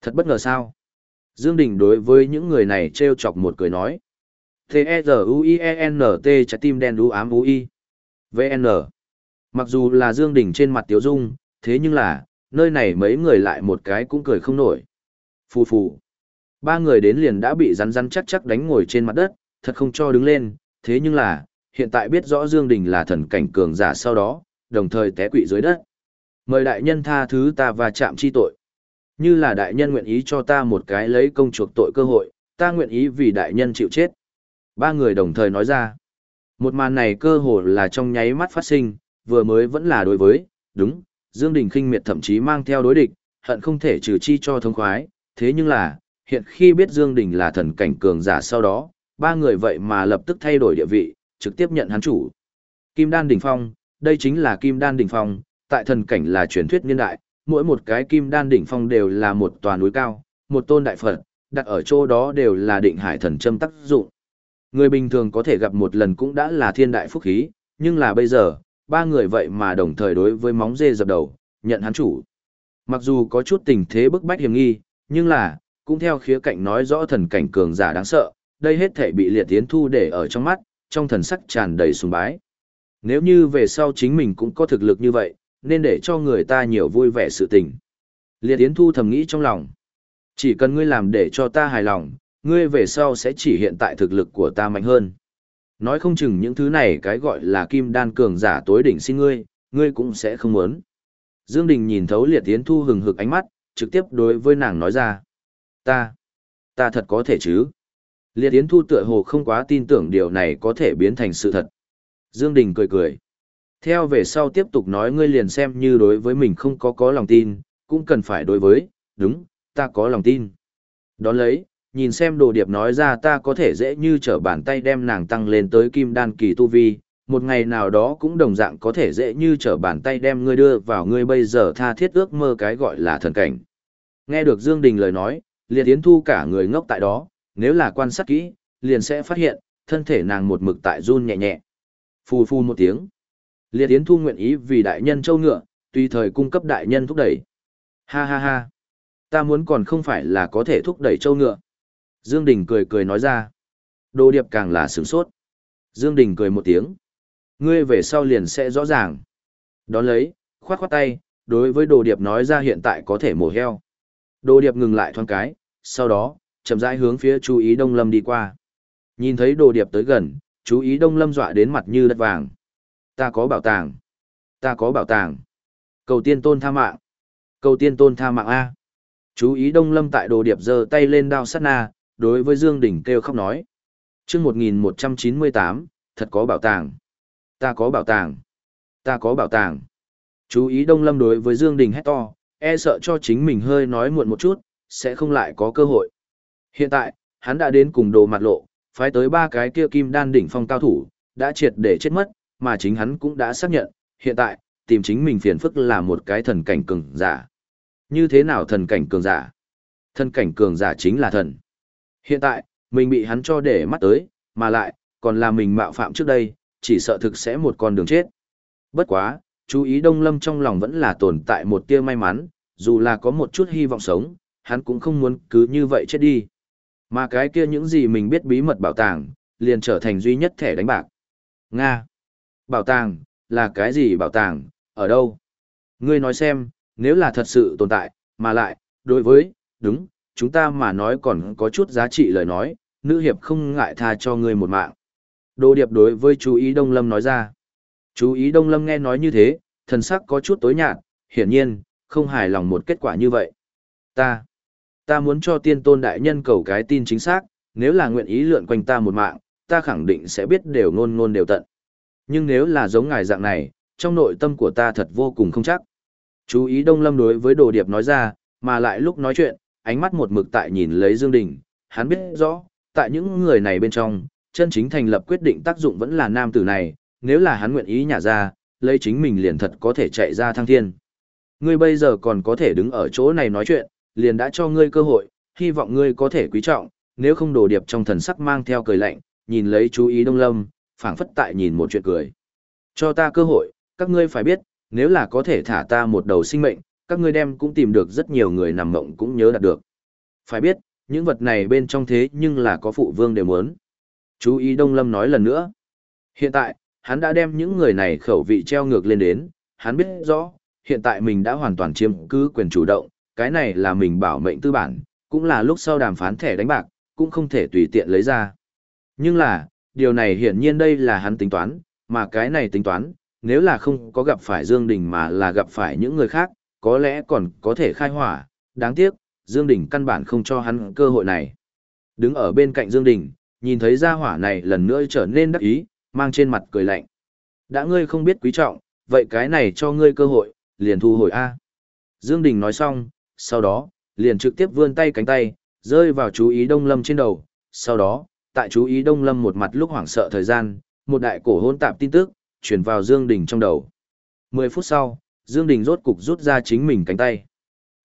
Thật bất ngờ sao? Dương Đình đối với những người này treo chọc một cười nói. T-E-Z-U-I-E-N-T trái tim đen đu ám U-I. VN. Mặc dù là Dương Đình trên mặt tiếu dung, thế nhưng là, nơi này mấy người lại một cái cũng cười không nổi. Phù phù. Ba người đến liền đã bị rắn rắn chắc chắc đánh ngồi trên mặt đất, thật không cho đứng lên, thế nhưng là, hiện tại biết rõ Dương Đình là thần cảnh cường giả sau đó, đồng thời té quỵ dưới đất. Mời đại nhân tha thứ ta và chạm chi tội. Như là đại nhân nguyện ý cho ta một cái lấy công chuộc tội cơ hội, ta nguyện ý vì đại nhân chịu chết. Ba người đồng thời nói ra. Một màn này cơ hồ là trong nháy mắt phát sinh, vừa mới vẫn là đối với, đúng, Dương Đình khinh miệt thậm chí mang theo đối địch, hận không thể trừ chi cho thông khoái, thế nhưng là, hiện khi biết Dương Đình là thần cảnh cường giả sau đó, ba người vậy mà lập tức thay đổi địa vị, trực tiếp nhận hắn chủ. Kim Đan Đỉnh Phong, đây chính là Kim Đan Đỉnh Phong, tại thần cảnh là truyền thuyết niên đại, mỗi một cái Kim Đan Đỉnh Phong đều là một tòa núi cao, một tôn đại Phật, đặt ở chỗ đó đều là định hải thần châm tác dụng. Người bình thường có thể gặp một lần cũng đã là thiên đại phúc khí, nhưng là bây giờ, ba người vậy mà đồng thời đối với móng dê dập đầu, nhận hắn chủ. Mặc dù có chút tình thế bức bách hiểm nghi, nhưng là, cũng theo khía cạnh nói rõ thần cảnh cường giả đáng sợ, đây hết thể bị liệt tiến thu để ở trong mắt, trong thần sắc tràn đầy sùng bái. Nếu như về sau chính mình cũng có thực lực như vậy, nên để cho người ta nhiều vui vẻ sự tình. Liệt tiến thu thầm nghĩ trong lòng. Chỉ cần ngươi làm để cho ta hài lòng, ngươi về sau sẽ chỉ hiện tại thực lực của ta mạnh hơn. Nói không chừng những thứ này cái gọi là kim đan cường giả tối đỉnh xin ngươi, ngươi cũng sẽ không muốn. Dương Đình nhìn thấu liệt tiến thu hừng hực ánh mắt, trực tiếp đối với nàng nói ra. Ta, ta thật có thể chứ. Liệt tiến thu tựa hồ không quá tin tưởng điều này có thể biến thành sự thật. Dương Đình cười cười. Theo về sau tiếp tục nói ngươi liền xem như đối với mình không có có lòng tin, cũng cần phải đối với, đúng, ta có lòng tin. Đón lấy, nhìn xem đồ điệp nói ra ta có thể dễ như trở bàn tay đem nàng tăng lên tới kim đan kỳ tu vi, một ngày nào đó cũng đồng dạng có thể dễ như trở bàn tay đem ngươi đưa vào ngươi bây giờ tha thiết ước mơ cái gọi là thần cảnh. Nghe được Dương Đình lời nói, liệt tiến thu cả người ngốc tại đó, nếu là quan sát kỹ, liền sẽ phát hiện, thân thể nàng một mực tại run nhẹ nhẹ. Phù phu một tiếng. Liệt Yến Thu nguyện ý vì đại nhân châu ngựa, tùy thời cung cấp đại nhân thúc đẩy. Ha ha ha. Ta muốn còn không phải là có thể thúc đẩy châu ngựa. Dương Đình cười cười nói ra. Đồ điệp càng là sướng sốt. Dương Đình cười một tiếng. Ngươi về sau liền sẽ rõ ràng. Đón lấy, khoát khoát tay, đối với đồ điệp nói ra hiện tại có thể mổ heo. Đồ điệp ngừng lại thoáng cái, sau đó, chậm rãi hướng phía chú ý Đông Lâm đi qua. Nhìn thấy đồ điệp tới gần, chú ý Đông Lâm dọa đến mặt như đất vàng. Ta có bảo tàng. Ta có bảo tàng. Cầu tiên tôn tha mạng. Cầu tiên tôn tha mạng A. Chú ý Đông Lâm tại đồ điệp giơ tay lên đao sát na, đối với Dương Đình kêu khóc nói. chương 1198, thật có bảo tàng. Ta có bảo tàng. Ta có bảo tàng. Chú ý Đông Lâm đối với Dương Đình hét to, e sợ cho chính mình hơi nói muộn một chút, sẽ không lại có cơ hội. Hiện tại, hắn đã đến cùng đồ mặt lộ, phái tới ba cái kia kim đan đỉnh phong cao thủ, đã triệt để chết mất, mà chính hắn cũng đã xác nhận, hiện tại, tìm chính mình phiền phức là một cái thần cảnh cường giả. Như thế nào thần cảnh cường giả? Thần cảnh cường giả chính là thần. Hiện tại, mình bị hắn cho để mắt tới, mà lại, còn là mình mạo phạm trước đây, chỉ sợ thực sẽ một con đường chết. Bất quá, chú ý Đông Lâm trong lòng vẫn là tồn tại một tia may mắn, dù là có một chút hy vọng sống, hắn cũng không muốn cứ như vậy chết đi. Mà cái kia những gì mình biết bí mật bảo tàng, liền trở thành duy nhất thẻ đánh bạc. Nga. Bảo tàng, là cái gì bảo tàng, ở đâu? Ngươi nói xem, nếu là thật sự tồn tại, mà lại, đối với, đúng, chúng ta mà nói còn có chút giá trị lời nói, nữ hiệp không ngại tha cho ngươi một mạng. Đồ điệp đối với chú ý Đông Lâm nói ra. Chú ý Đông Lâm nghe nói như thế, thần sắc có chút tối nhạt, hiển nhiên, không hài lòng một kết quả như vậy. Ta, ta muốn cho tiên tôn đại nhân cầu cái tin chính xác, nếu là nguyện ý lượn quanh ta một mạng, ta khẳng định sẽ biết đều ngôn ngôn đều tận. Nhưng nếu là giống ngài dạng này, trong nội tâm của ta thật vô cùng không chắc. Chú ý Đông Lâm đối với Đồ Điệp nói ra, mà lại lúc nói chuyện, ánh mắt một mực tại nhìn lấy Dương Đình, hắn biết rõ, tại những người này bên trong, chân chính thành lập quyết định tác dụng vẫn là nam tử này, nếu là hắn nguyện ý nhả ra, lấy chính mình liền thật có thể chạy ra thăng thiên. Ngươi bây giờ còn có thể đứng ở chỗ này nói chuyện, liền đã cho ngươi cơ hội, hy vọng ngươi có thể quý trọng, nếu không đồ điệp trong thần sắc mang theo cười lạnh, nhìn lấy chú ý Đông Lâm, phảng phất tại nhìn một chuyện cười. Cho ta cơ hội, các ngươi phải biết, nếu là có thể thả ta một đầu sinh mệnh, các ngươi đem cũng tìm được rất nhiều người nằm mộng cũng nhớ đạt được. Phải biết, những vật này bên trong thế nhưng là có phụ vương đều muốn. Chú ý Đông Lâm nói lần nữa. Hiện tại, hắn đã đem những người này khẩu vị treo ngược lên đến, hắn biết rõ, hiện tại mình đã hoàn toàn chiếm cứ quyền chủ động, cái này là mình bảo mệnh tư bản, cũng là lúc sau đàm phán thẻ đánh bạc, cũng không thể tùy tiện lấy ra. Nhưng là, điều này hiển nhiên đây là hắn tính toán, mà cái này tính toán, nếu là không có gặp phải Dương Đình mà là gặp phải những người khác, có lẽ còn có thể khai hỏa, đáng tiếc, Dương Đình căn bản không cho hắn cơ hội này. Đứng ở bên cạnh Dương Đình, nhìn thấy gia hỏa này lần nữa trở nên đắc ý, mang trên mặt cười lạnh. Đã ngươi không biết quý trọng, vậy cái này cho ngươi cơ hội, liền thu hồi A. Dương Đình nói xong, sau đó, liền trực tiếp vươn tay cánh tay, rơi vào chú ý Đông Lâm trên đầu, sau đó, tại chú ý Đông Lâm một mặt lúc hoảng sợ thời gian, một đại cổ hôn tạp tin tức, truyền vào Dương Đình trong đầu. Mười phút sau, Dương Đình rốt cục rút ra chính mình cánh tay.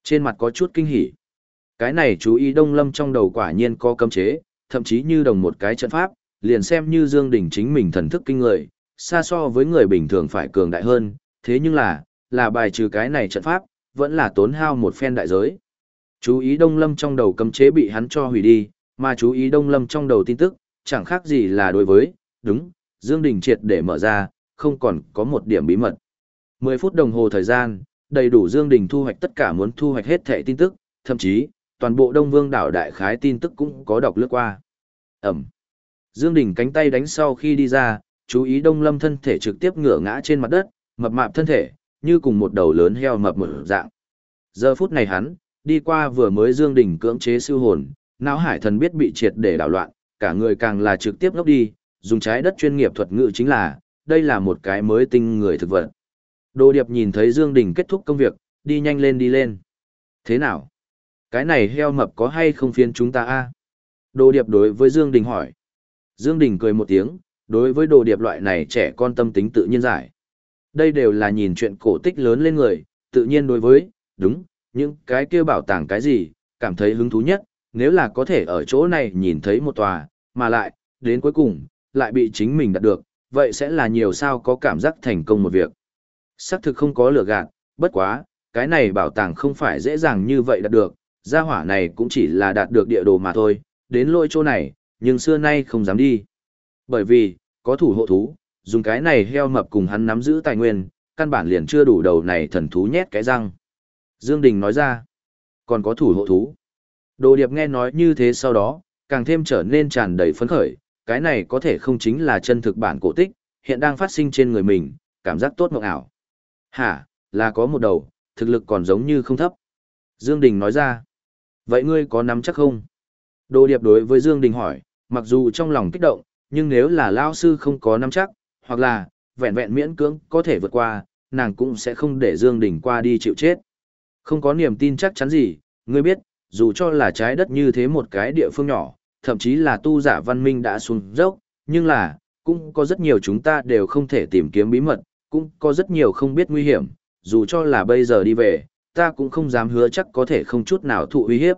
Trên mặt có chút kinh hỉ. Cái này chú ý Đông Lâm trong đầu quả nhiên có cấm chế, thậm chí như đồng một cái trận pháp, liền xem như Dương Đình chính mình thần thức kinh người, xa so với người bình thường phải cường đại hơn, thế nhưng là, là bài trừ cái này trận pháp, vẫn là tốn hao một phen đại giới. Chú ý Đông Lâm trong đầu cấm chế bị hắn cho hủy đi, mà chú ý Đông Lâm trong đầu tin tức, chẳng khác gì là đối với, đúng, Dương Đình triệt để mở ra, không còn có một điểm bí mật. 10 phút đồng hồ thời gian, đầy đủ Dương Đình thu hoạch tất cả muốn thu hoạch hết thẻ tin tức, thậm chí, toàn bộ Đông Vương đảo đại khái tin tức cũng có đọc lướt qua. Ẩm. Dương Đình cánh tay đánh sau khi đi ra, chú ý Đông Lâm thân thể trực tiếp ngửa ngã trên mặt đất, mập mạp thân thể, như cùng một đầu lớn heo mập mở dạng. Giờ phút này hắn, đi qua vừa mới Dương Đình cưỡng chế siêu hồn, não hải thần biết bị triệt để đảo loạn, cả người càng là trực tiếp ngốc đi, dùng trái đất chuyên nghiệp thuật ngữ chính là, đây là một cái mới tinh người thực vật. Đồ Điệp nhìn thấy Dương Đình kết thúc công việc, đi nhanh lên đi lên. Thế nào? Cái này heo mập có hay không phiền chúng ta a? Đồ Điệp đối với Dương Đình hỏi. Dương Đình cười một tiếng, đối với Đồ Điệp loại này trẻ con tâm tính tự nhiên giải. Đây đều là nhìn chuyện cổ tích lớn lên người, tự nhiên đối với, đúng, những cái kia bảo tàng cái gì, cảm thấy hứng thú nhất, nếu là có thể ở chỗ này nhìn thấy một tòa, mà lại, đến cuối cùng, lại bị chính mình đạt được, vậy sẽ là nhiều sao có cảm giác thành công một việc. Xác thực không có lửa gạt, bất quá, cái này bảo tàng không phải dễ dàng như vậy đạt được, gia hỏa này cũng chỉ là đạt được địa đồ mà thôi, đến lôi chỗ này, nhưng xưa nay không dám đi. Bởi vì, có thủ hộ thú, dùng cái này heo mập cùng hắn nắm giữ tài nguyên, căn bản liền chưa đủ đầu này thần thú nhét cái răng. Dương Đình nói ra, còn có thủ hộ thú. Đồ điệp nghe nói như thế sau đó, càng thêm trở nên tràn đầy phấn khởi, cái này có thể không chính là chân thực bản cổ tích, hiện đang phát sinh trên người mình, cảm giác tốt mộng ảo. Hả, là có một đầu, thực lực còn giống như không thấp. Dương Đình nói ra, vậy ngươi có nắm chắc không? Đồ điệp đối với Dương Đình hỏi, mặc dù trong lòng kích động, nhưng nếu là Lão sư không có nắm chắc, hoặc là, vẹn vẹn miễn cưỡng có thể vượt qua, nàng cũng sẽ không để Dương Đình qua đi chịu chết. Không có niềm tin chắc chắn gì, ngươi biết, dù cho là trái đất như thế một cái địa phương nhỏ, thậm chí là tu giả văn minh đã xuống dốc, nhưng là, cũng có rất nhiều chúng ta đều không thể tìm kiếm bí mật, cũng có rất nhiều không biết nguy hiểm, dù cho là bây giờ đi về, ta cũng không dám hứa chắc có thể không chút nào thụ uy hiếp.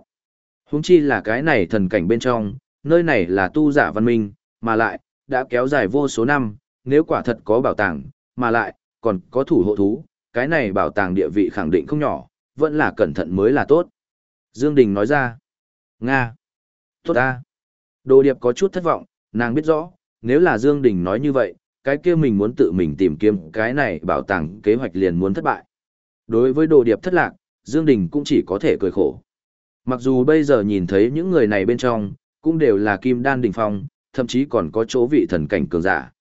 Huống chi là cái này thần cảnh bên trong, nơi này là tu giả văn minh, mà lại, đã kéo dài vô số năm, nếu quả thật có bảo tàng, mà lại, còn có thủ hộ thú, cái này bảo tàng địa vị khẳng định không nhỏ, vẫn là cẩn thận mới là tốt. Dương Đình nói ra, Nga, tốt ta. Đồ điệp có chút thất vọng, nàng biết rõ, nếu là Dương Đình nói như vậy, cái kia mình muốn tự mình tìm kiếm cái này bảo tàng kế hoạch liền muốn thất bại. Đối với đồ điệp thất lạc, Dương Đình cũng chỉ có thể cười khổ. Mặc dù bây giờ nhìn thấy những người này bên trong, cũng đều là kim đan đỉnh phong, thậm chí còn có chỗ vị thần cảnh cường giả.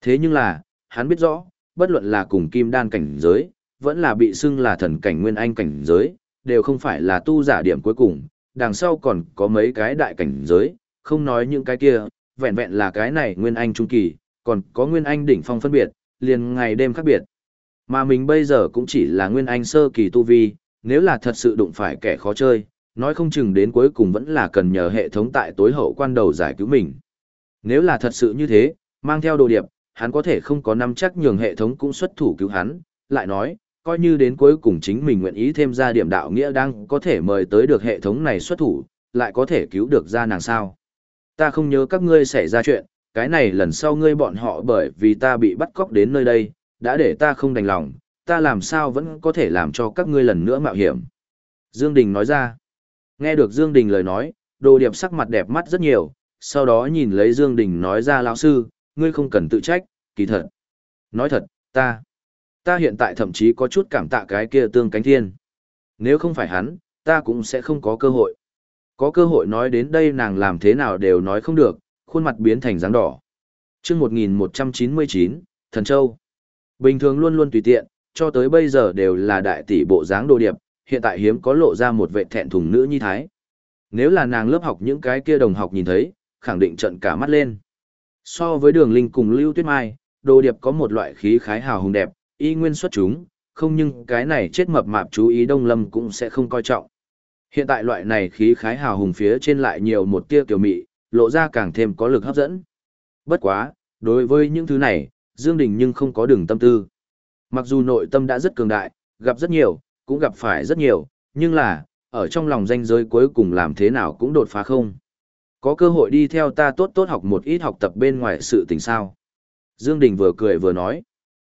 Thế nhưng là, hắn biết rõ, bất luận là cùng kim đan cảnh giới, vẫn là bị xưng là thần cảnh nguyên anh cảnh giới, đều không phải là tu giả điểm cuối cùng, đằng sau còn có mấy cái đại cảnh giới, không nói những cái kia, vẹn vẹn là cái này nguyên anh trung kỳ, còn có nguyên anh đỉnh phong phân biệt, liền ngày đêm khác biệt. Mà mình bây giờ cũng chỉ là nguyên anh sơ kỳ tu vi, nếu là thật sự đụng phải kẻ khó chơi, nói không chừng đến cuối cùng vẫn là cần nhờ hệ thống tại tối hậu quan đầu giải cứu mình. Nếu là thật sự như thế, mang theo đồ điệp, hắn có thể không có nắm chắc nhường hệ thống cũng xuất thủ cứu hắn, lại nói, coi như đến cuối cùng chính mình nguyện ý thêm ra điểm đạo nghĩa đang có thể mời tới được hệ thống này xuất thủ, lại có thể cứu được ra nàng sao. Ta không nhớ các ngươi xảy ra chuyện, cái này lần sau ngươi bọn họ bởi vì ta bị bắt cóc đến nơi đây, đã để ta không đành lòng, ta làm sao vẫn có thể làm cho các ngươi lần nữa mạo hiểm. Dương Đình nói ra. Nghe được Dương Đình lời nói, đồ điệp sắc mặt đẹp mắt rất nhiều, sau đó nhìn lấy Dương Đình nói ra lão sư, ngươi không cần tự trách, kỳ thật. Nói thật, ta, ta hiện tại thậm chí có chút cảm tạ cái kia tương cánh thiên. Nếu không phải hắn, ta cũng sẽ không có cơ hội. Có cơ hội nói đến đây nàng làm thế nào đều nói không được, khuôn mặt biến thành dáng đỏ. Chương 1199, Thần Châu. Bình thường luôn luôn tùy tiện, cho tới bây giờ đều là đại tỷ bộ dáng đồ điệp, hiện tại hiếm có lộ ra một vệ thẹn thùng nữ như thái. Nếu là nàng lớp học những cái kia đồng học nhìn thấy, khẳng định trận cả mắt lên. So với đường linh cùng Lưu Tuyết Mai, đồ điệp có một loại khí khái hào hùng đẹp, y nguyên xuất chúng, không nhưng cái này chết mập mạp chú ý Đông Lâm cũng sẽ không coi trọng. Hiện tại loại này khí khái hào hùng phía trên lại nhiều một tia kiểu mị, lộ ra càng thêm có lực hấp dẫn. Bất quá, đối với những thứ này, Dương Đình nhưng không có đường tâm tư. Mặc dù nội tâm đã rất cường đại, gặp rất nhiều, cũng gặp phải rất nhiều, nhưng là, ở trong lòng danh giới cuối cùng làm thế nào cũng đột phá không. Có cơ hội đi theo ta tốt tốt học một ít học tập bên ngoài sự tình sao. Dương Đình vừa cười vừa nói.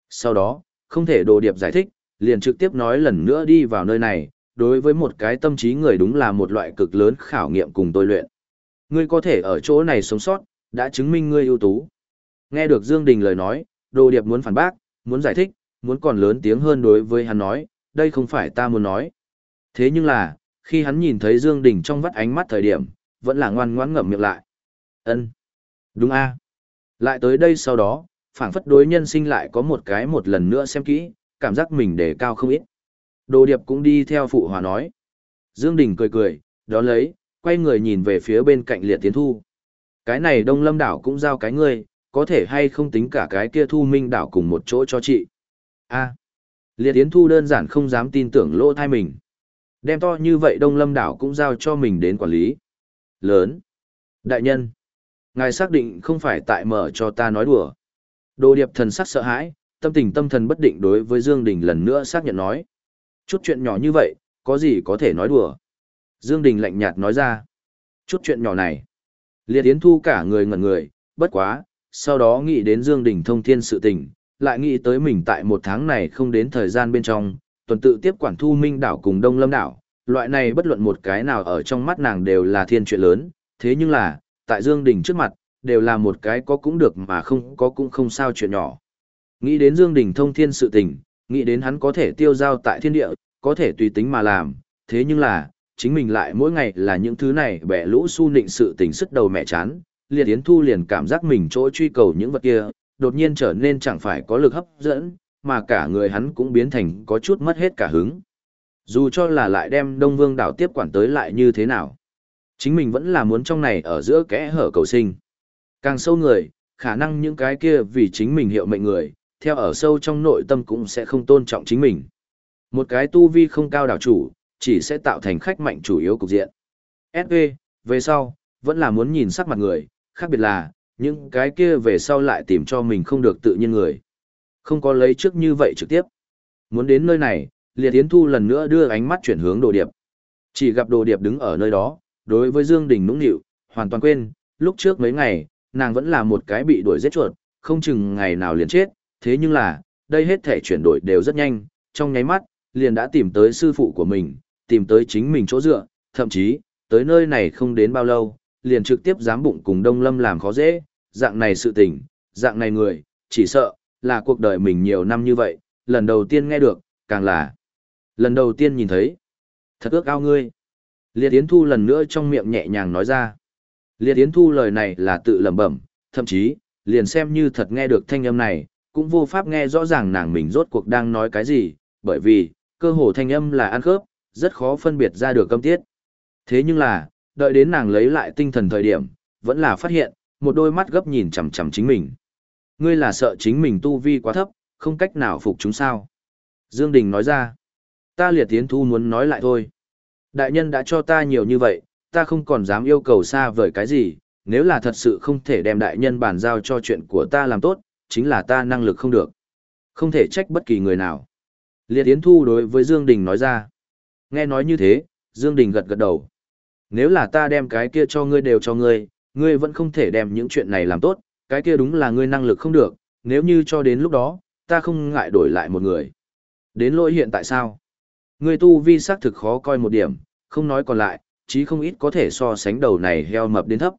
Sau đó, không thể đồ điệp giải thích, liền trực tiếp nói lần nữa đi vào nơi này, đối với một cái tâm trí người đúng là một loại cực lớn khảo nghiệm cùng tôi luyện. Ngươi có thể ở chỗ này sống sót, đã chứng minh ngươi ưu tú. Nghe được Dương Đình lời nói, đồ điệp muốn phản bác, muốn giải thích, muốn còn lớn tiếng hơn đối với hắn nói, đây không phải ta muốn nói. Thế nhưng là, khi hắn nhìn thấy Dương Đình trong vắt ánh mắt thời điểm, vẫn là ngoan ngoãn ngậm miệng lại. Ân, Đúng a. Lại tới đây sau đó, phảng phất đối nhân sinh lại có một cái một lần nữa xem kỹ, cảm giác mình đề cao không ít. Đồ điệp cũng đi theo phụ hòa nói. Dương Đình cười cười, đó lấy, quay người nhìn về phía bên cạnh liệt tiến thu. Cái này đông lâm đảo cũng giao cái ngươi, có thể hay không tính cả cái kia thu minh đảo cùng một chỗ cho chị. a liệt tiến thu đơn giản không dám tin tưởng lỗ thai mình. Đem to như vậy đông lâm đảo cũng giao cho mình đến quản lý. Lớn. Đại nhân. Ngài xác định không phải tại mở cho ta nói đùa. Đồ điệp thần sắc sợ hãi, tâm tình tâm thần bất định đối với Dương Đình lần nữa xác nhận nói. Chút chuyện nhỏ như vậy, có gì có thể nói đùa. Dương Đình lạnh nhạt nói ra. Chút chuyện nhỏ này. Liệt Yến Thu cả người ngẩn người, bất quá, sau đó nghĩ đến Dương Đình thông thiên sự tình, lại nghĩ tới mình tại một tháng này không đến thời gian bên trong, tuần tự tiếp quản thu minh đảo cùng Đông Lâm đảo, loại này bất luận một cái nào ở trong mắt nàng đều là thiên chuyện lớn, thế nhưng là, tại Dương Đình trước mặt, đều là một cái có cũng được mà không có cũng không sao chuyện nhỏ. Nghĩ đến Dương Đình thông thiên sự tình, nghĩ đến hắn có thể tiêu giao tại thiên địa, có thể tùy tính mà làm, thế nhưng là, chính mình lại mỗi ngày là những thứ này bẻ lũ su nịnh sự tình sức đầu mẹ chán, liệt yến thu liền cảm giác mình chỗ truy cầu những vật kia, đột nhiên trở nên chẳng phải có lực hấp dẫn, mà cả người hắn cũng biến thành có chút mất hết cả hứng. Dù cho là lại đem Đông Vương đảo tiếp quản tới lại như thế nào, chính mình vẫn là muốn trong này ở giữa kẽ hở cầu sinh. Càng sâu người, khả năng những cái kia vì chính mình hiệu mệnh người, theo ở sâu trong nội tâm cũng sẽ không tôn trọng chính mình. Một cái tu vi không cao đảo chủ, chỉ sẽ tạo thành khách mạnh chủ yếu cục diện. SV, về sau, vẫn là muốn nhìn sắc mặt người, khác biệt là, những cái kia về sau lại tìm cho mình không được tự nhiên người. Không có lấy trước như vậy trực tiếp. Muốn đến nơi này, Liệt Yến Thu lần nữa đưa ánh mắt chuyển hướng Đồ Điệp. Chỉ gặp Đồ Điệp đứng ở nơi đó, đối với Dương Đình nũng nịu, hoàn toàn quên, lúc trước mấy ngày, nàng vẫn là một cái bị đuổi giết chuột, không chừng ngày nào liền chết, thế nhưng là, đây hết thể chuyển đổi đều rất nhanh, trong nháy mắt, liền đã tìm tới sư phụ của mình, tìm tới chính mình chỗ dựa, thậm chí, tới nơi này không đến bao lâu, liền trực tiếp dám bụng cùng Đông Lâm làm khó dễ, dạng này sự tình, dạng này người, chỉ sợ, là cuộc đời mình nhiều năm như vậy, lần đầu tiên nghe được, càng là lần đầu tiên nhìn thấy. Thật ước ao ngươi. Liệt Yến Thu lần nữa trong miệng nhẹ nhàng nói ra. Liệt Yến Thu lời này là tự lẩm bẩm, thậm chí, liền xem như thật nghe được thanh âm này, cũng vô pháp nghe rõ ràng nàng mình rốt cuộc đang nói cái gì, bởi vì, cơ hồ thanh âm là ăn khớp, rất khó phân biệt ra được âm tiết. Thế nhưng là, đợi đến nàng lấy lại tinh thần thời điểm, vẫn là phát hiện, một đôi mắt gấp nhìn chằm chằm chính mình. Ngươi là sợ chính mình tu vi quá thấp, không cách nào phục chúng sao. Dương Đình nói ra, ta liệt tiến thu muốn nói lại thôi. Đại nhân đã cho ta nhiều như vậy, ta không còn dám yêu cầu xa vời cái gì, nếu là thật sự không thể đem đại nhân bàn giao cho chuyện của ta làm tốt, chính là ta năng lực không được. Không thể trách bất kỳ người nào. Liệt Yến Thu đối với Dương Đình nói ra. Nghe nói như thế, Dương Đình gật gật đầu. Nếu là ta đem cái kia cho ngươi đều cho ngươi, ngươi vẫn không thể đem những chuyện này làm tốt, cái kia đúng là ngươi năng lực không được, nếu như cho đến lúc đó, ta không ngại đổi lại một người. Đến lỗi hiện tại sao? Ngươi tu vi xác thực khó coi một điểm, không nói còn lại, chí không ít có thể so sánh đầu này heo mập đến thấp.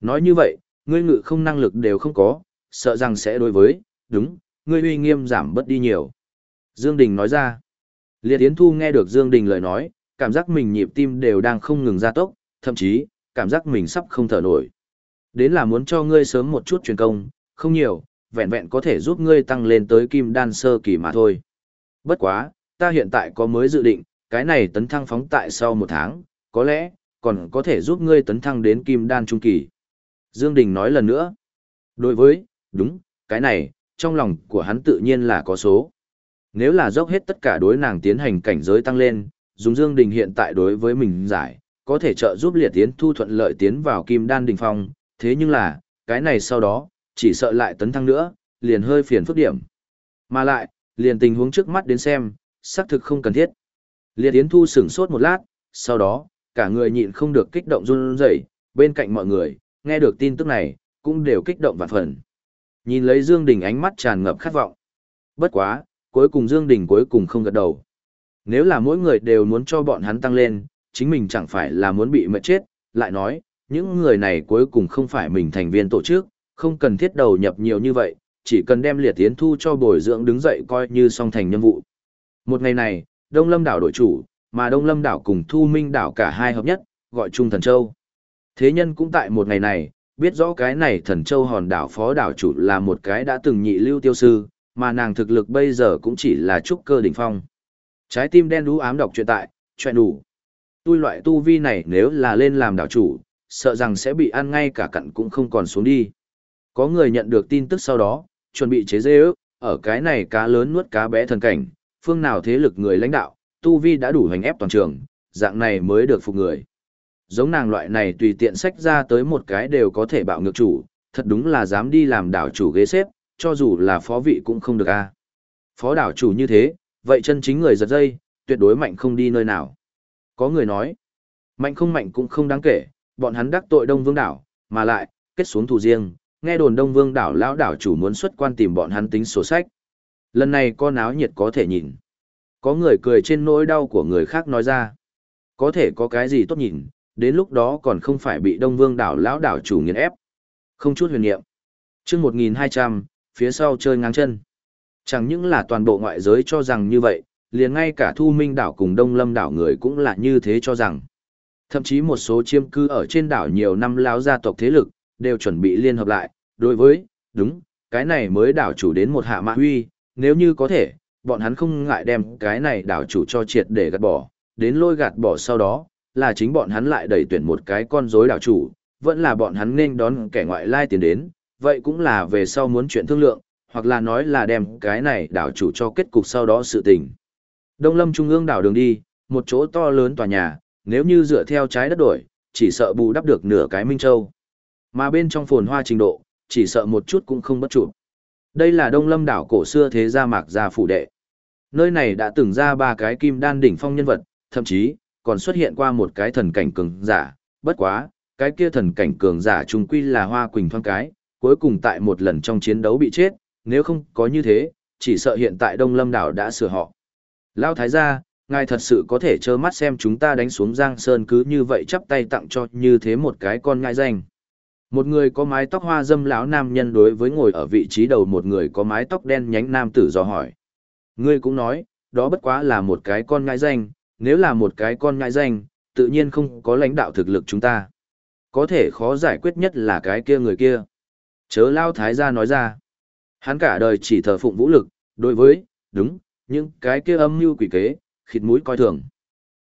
Nói như vậy, ngươi ngự không năng lực đều không có, sợ rằng sẽ đối với, đúng, ngươi uy nghiêm giảm bớt đi nhiều. Dương Đình nói ra. Liệt Yến Thu nghe được Dương Đình lời nói, cảm giác mình nhịp tim đều đang không ngừng gia tốc, thậm chí, cảm giác mình sắp không thở nổi. Đến là muốn cho ngươi sớm một chút truyền công, không nhiều, vẹn vẹn có thể giúp ngươi tăng lên tới kim đan sơ kỳ mà thôi. Bất quá, ta hiện tại có mới dự định, cái này tấn thăng phóng tại sau một tháng, có lẽ, còn có thể giúp ngươi tấn thăng đến kim đan trung kỳ. Dương Đình nói lần nữa. Đối với, đúng, cái này, trong lòng của hắn tự nhiên là có số. Nếu là dốc hết tất cả đối nàng tiến hành cảnh giới tăng lên, dùng Dương Đình hiện tại đối với mình giải, có thể trợ giúp liệt tiến thu thuận lợi tiến vào kim đan đỉnh phong, thế nhưng là, cái này sau đó, chỉ sợ lại tấn thăng nữa, liền hơi phiền phức điểm. Mà lại, liền tình huống trước mắt đến xem, xác thực không cần thiết. Liệt tiến thu sửng sốt một lát, sau đó, cả người nhịn không được kích động run rẩy, bên cạnh mọi người, nghe được tin tức này, cũng đều kích động vạn phần. Nhìn lấy Dương Đình ánh mắt tràn ngập khát vọng. Bất quá, cuối cùng Dương Đình cuối cùng không gật đầu. Nếu là mỗi người đều muốn cho bọn hắn tăng lên, chính mình chẳng phải là muốn bị mệt chết, lại nói, những người này cuối cùng không phải mình thành viên tổ chức, không cần thiết đầu nhập nhiều như vậy, chỉ cần đem liệt tiến thu cho bồi dưỡng đứng dậy coi như xong thành nhiệm vụ. Một ngày này, Đông Lâm đảo đội chủ, mà Đông Lâm đảo cùng Thu Minh đảo cả hai hợp nhất, gọi chung Thần Châu. Thế nhân cũng tại một ngày này, biết rõ cái này Thần Châu hòn đảo phó đảo chủ là một cái đã từng nhị lưu tiêu sư, mà nàng thực lực bây giờ cũng chỉ là trúc cơ đỉnh phong. Trái tim đen đú ám đọc truyện tại, chuyện đủ. tôi loại tu vi này nếu là lên làm đảo chủ, sợ rằng sẽ bị ăn ngay cả cặn cũng không còn xuống đi. Có người nhận được tin tức sau đó, chuẩn bị chế dê ước, ở cái này cá lớn nuốt cá bé thần cảnh, phương nào thế lực người lãnh đạo, tu vi đã đủ hành ép toàn trường, dạng này mới được phục người. Giống nàng loại này tùy tiện sách ra tới một cái đều có thể bạo ngược chủ, thật đúng là dám đi làm đảo chủ ghế xếp, cho dù là phó vị cũng không được a. Phó đảo chủ như thế, vậy chân chính người giật dây, tuyệt đối mạnh không đi nơi nào. Có người nói, mạnh không mạnh cũng không đáng kể, bọn hắn đắc tội Đông Vương đảo, mà lại, kết xuống thù riêng, nghe đồn Đông Vương đảo lão đảo chủ muốn xuất quan tìm bọn hắn tính sổ sách. Lần này có náo nhiệt có thể nhìn. Có người cười trên nỗi đau của người khác nói ra. Có thể có cái gì tốt nhìn, đến lúc đó còn không phải bị Đông Vương đảo lão đảo chủ nghiền ép. Không chút huyền niệm. chương 1200, phía sau chơi ngang chân. Chẳng những là toàn bộ ngoại giới cho rằng như vậy, liền ngay cả Thu Minh đảo cùng Đông Lâm đảo người cũng là như thế cho rằng. Thậm chí một số chiêm cư ở trên đảo nhiều năm lão gia tộc thế lực, đều chuẩn bị liên hợp lại, đối với, đúng, cái này mới đảo chủ đến một hạ mã huy, nếu như có thể, bọn hắn không ngại đem cái này đảo chủ cho triệt để gạt bỏ, đến lôi gạt bỏ sau đó, là chính bọn hắn lại đẩy tuyển một cái con rối đảo chủ, vẫn là bọn hắn nên đón kẻ ngoại lai tiền đến, vậy cũng là về sau muốn chuyện thương lượng, hoặc là nói là đem cái này đảo chủ cho kết cục sau đó sự tình. Đông Lâm Trung ương đảo đường đi, một chỗ to lớn tòa nhà, nếu như dựa theo trái đất đổi, chỉ sợ bù đắp được nửa cái Minh Châu. Mà bên trong phồn hoa trình độ, chỉ sợ một chút cũng không bất chủ. Đây là Đông Lâm đảo cổ xưa thế gia mạc gia phủ đệ. Nơi này đã từng ra ba cái kim đan đỉnh phong nhân vật, thậm chí, còn xuất hiện qua một cái thần cảnh cường giả, bất quá, cái kia thần cảnh cường giả trung quy là hoa quỳnh thoáng cái, cuối cùng tại một lần trong chiến đấu bị chết, nếu không có như thế, chỉ sợ hiện tại Đông Lâm đảo đã sửa họ. Lao Thái gia, ngài thật sự có thể trơ mắt xem chúng ta đánh xuống Giang Sơn cứ như vậy chắp tay tặng cho như thế một cái con ngại danh. Một người có mái tóc hoa dâm lão nam nhân đối với ngồi ở vị trí đầu một người có mái tóc đen nhánh nam tử dò hỏi. Ngươi cũng nói, đó bất quá là một cái con ngại danh, nếu là một cái con ngại danh, tự nhiên không có lãnh đạo thực lực chúng ta. Có thể khó giải quyết nhất là cái kia người kia. Chớ lao thái gia nói ra. Hắn cả đời chỉ thờ phụng vũ lực, đối với, đúng, những cái kia âm mưu quỷ kế, khịt mũi coi thường.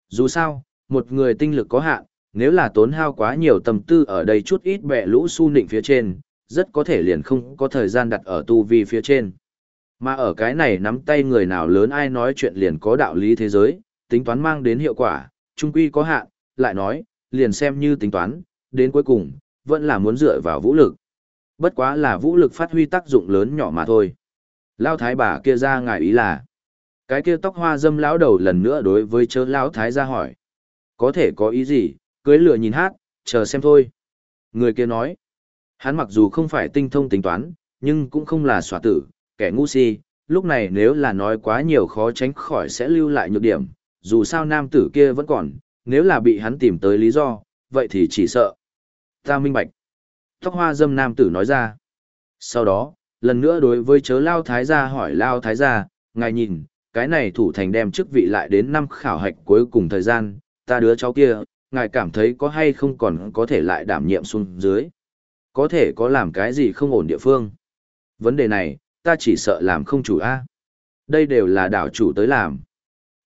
Dù sao, một người tinh lực có hạn, nếu là tốn hao quá nhiều tâm tư ở đây chút ít bẹ lũ su nịnh phía trên, rất có thể liền không có thời gian đặt ở tu vi phía trên. Mà ở cái này nắm tay người nào lớn ai nói chuyện liền có đạo lý thế giới, tính toán mang đến hiệu quả, trung quy có hạn, lại nói, liền xem như tính toán, đến cuối cùng, vẫn là muốn dựa vào vũ lực. Bất quá là vũ lực phát huy tác dụng lớn nhỏ mà thôi. Lao thái bà kia ra ngài ý là, cái kia tóc hoa dâm lão đầu lần nữa đối với chớ lão thái ra hỏi. Có thể có ý gì, cưới lửa nhìn hát, chờ xem thôi. Người kia nói, hắn mặc dù không phải tinh thông tính toán, nhưng cũng không là xóa tử, kẻ ngu si, lúc này nếu là nói quá nhiều khó tránh khỏi sẽ lưu lại nhược điểm, dù sao nam tử kia vẫn còn, nếu là bị hắn tìm tới lý do, vậy thì chỉ sợ. Ta minh bạch. Tóc hoa dâm nam tử nói ra. Sau đó, lần nữa đối với chớ Lao Thái gia hỏi Lao Thái gia, ngài nhìn, cái này thủ thành đem chức vị lại đến năm khảo hạch cuối cùng thời gian, ta đứa cháu kia, ngài cảm thấy có hay không còn có thể lại đảm nhiệm xuống dưới. Có thể có làm cái gì không ổn địa phương. Vấn đề này, ta chỉ sợ làm không chủ A. Đây đều là đảo chủ tới làm.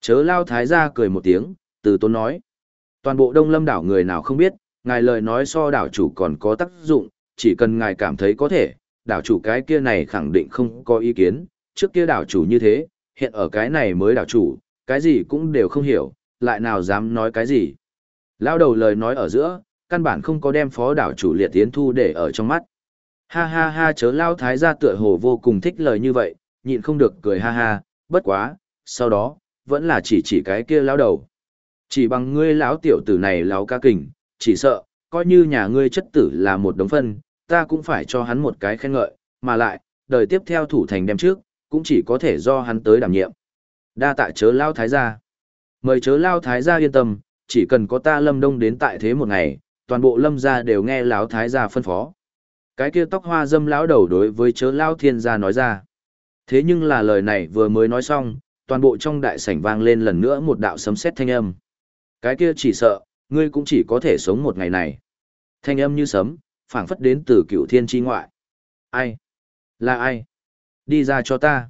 Chớ lao thái gia cười một tiếng, từ tôn nói. Toàn bộ đông lâm đảo người nào không biết, ngài lời nói so đảo chủ còn có tác dụng, chỉ cần ngài cảm thấy có thể, đảo chủ cái kia này khẳng định không có ý kiến, trước kia đảo chủ như thế, hiện ở cái này mới đảo chủ, cái gì cũng đều không hiểu, lại nào dám nói cái gì. Lao đầu lời nói ở giữa, căn bản không có đem phó đảo chủ liệt tiến thu để ở trong mắt. Ha ha ha chớ lao thái gia tựa hồ vô cùng thích lời như vậy, nhịn không được cười ha ha, bất quá, sau đó, vẫn là chỉ chỉ cái kia lao đầu. Chỉ bằng ngươi lão tiểu tử này láo ca kình, chỉ sợ, coi như nhà ngươi chất tử là một đống phân, ta cũng phải cho hắn một cái khen ngợi, mà lại, đời tiếp theo thủ thành đem trước, cũng chỉ có thể do hắn tới đảm nhiệm. Đa tạ chớ lao thái gia. Mời chớ lao thái gia yên tâm, chỉ cần có ta lâm đông đến tại thế một ngày, toàn bộ lâm gia đều nghe lão thái gia phân phó. Cái kia tóc hoa dâm lão đầu đối với chớ Lão thiên gia nói ra. Thế nhưng là lời này vừa mới nói xong, toàn bộ trong đại sảnh vang lên lần nữa một đạo sấm sét thanh âm. Cái kia chỉ sợ, ngươi cũng chỉ có thể sống một ngày này. Thanh âm như sấm, phảng phất đến từ cựu thiên chi ngoại. Ai? Là ai? Đi ra cho ta.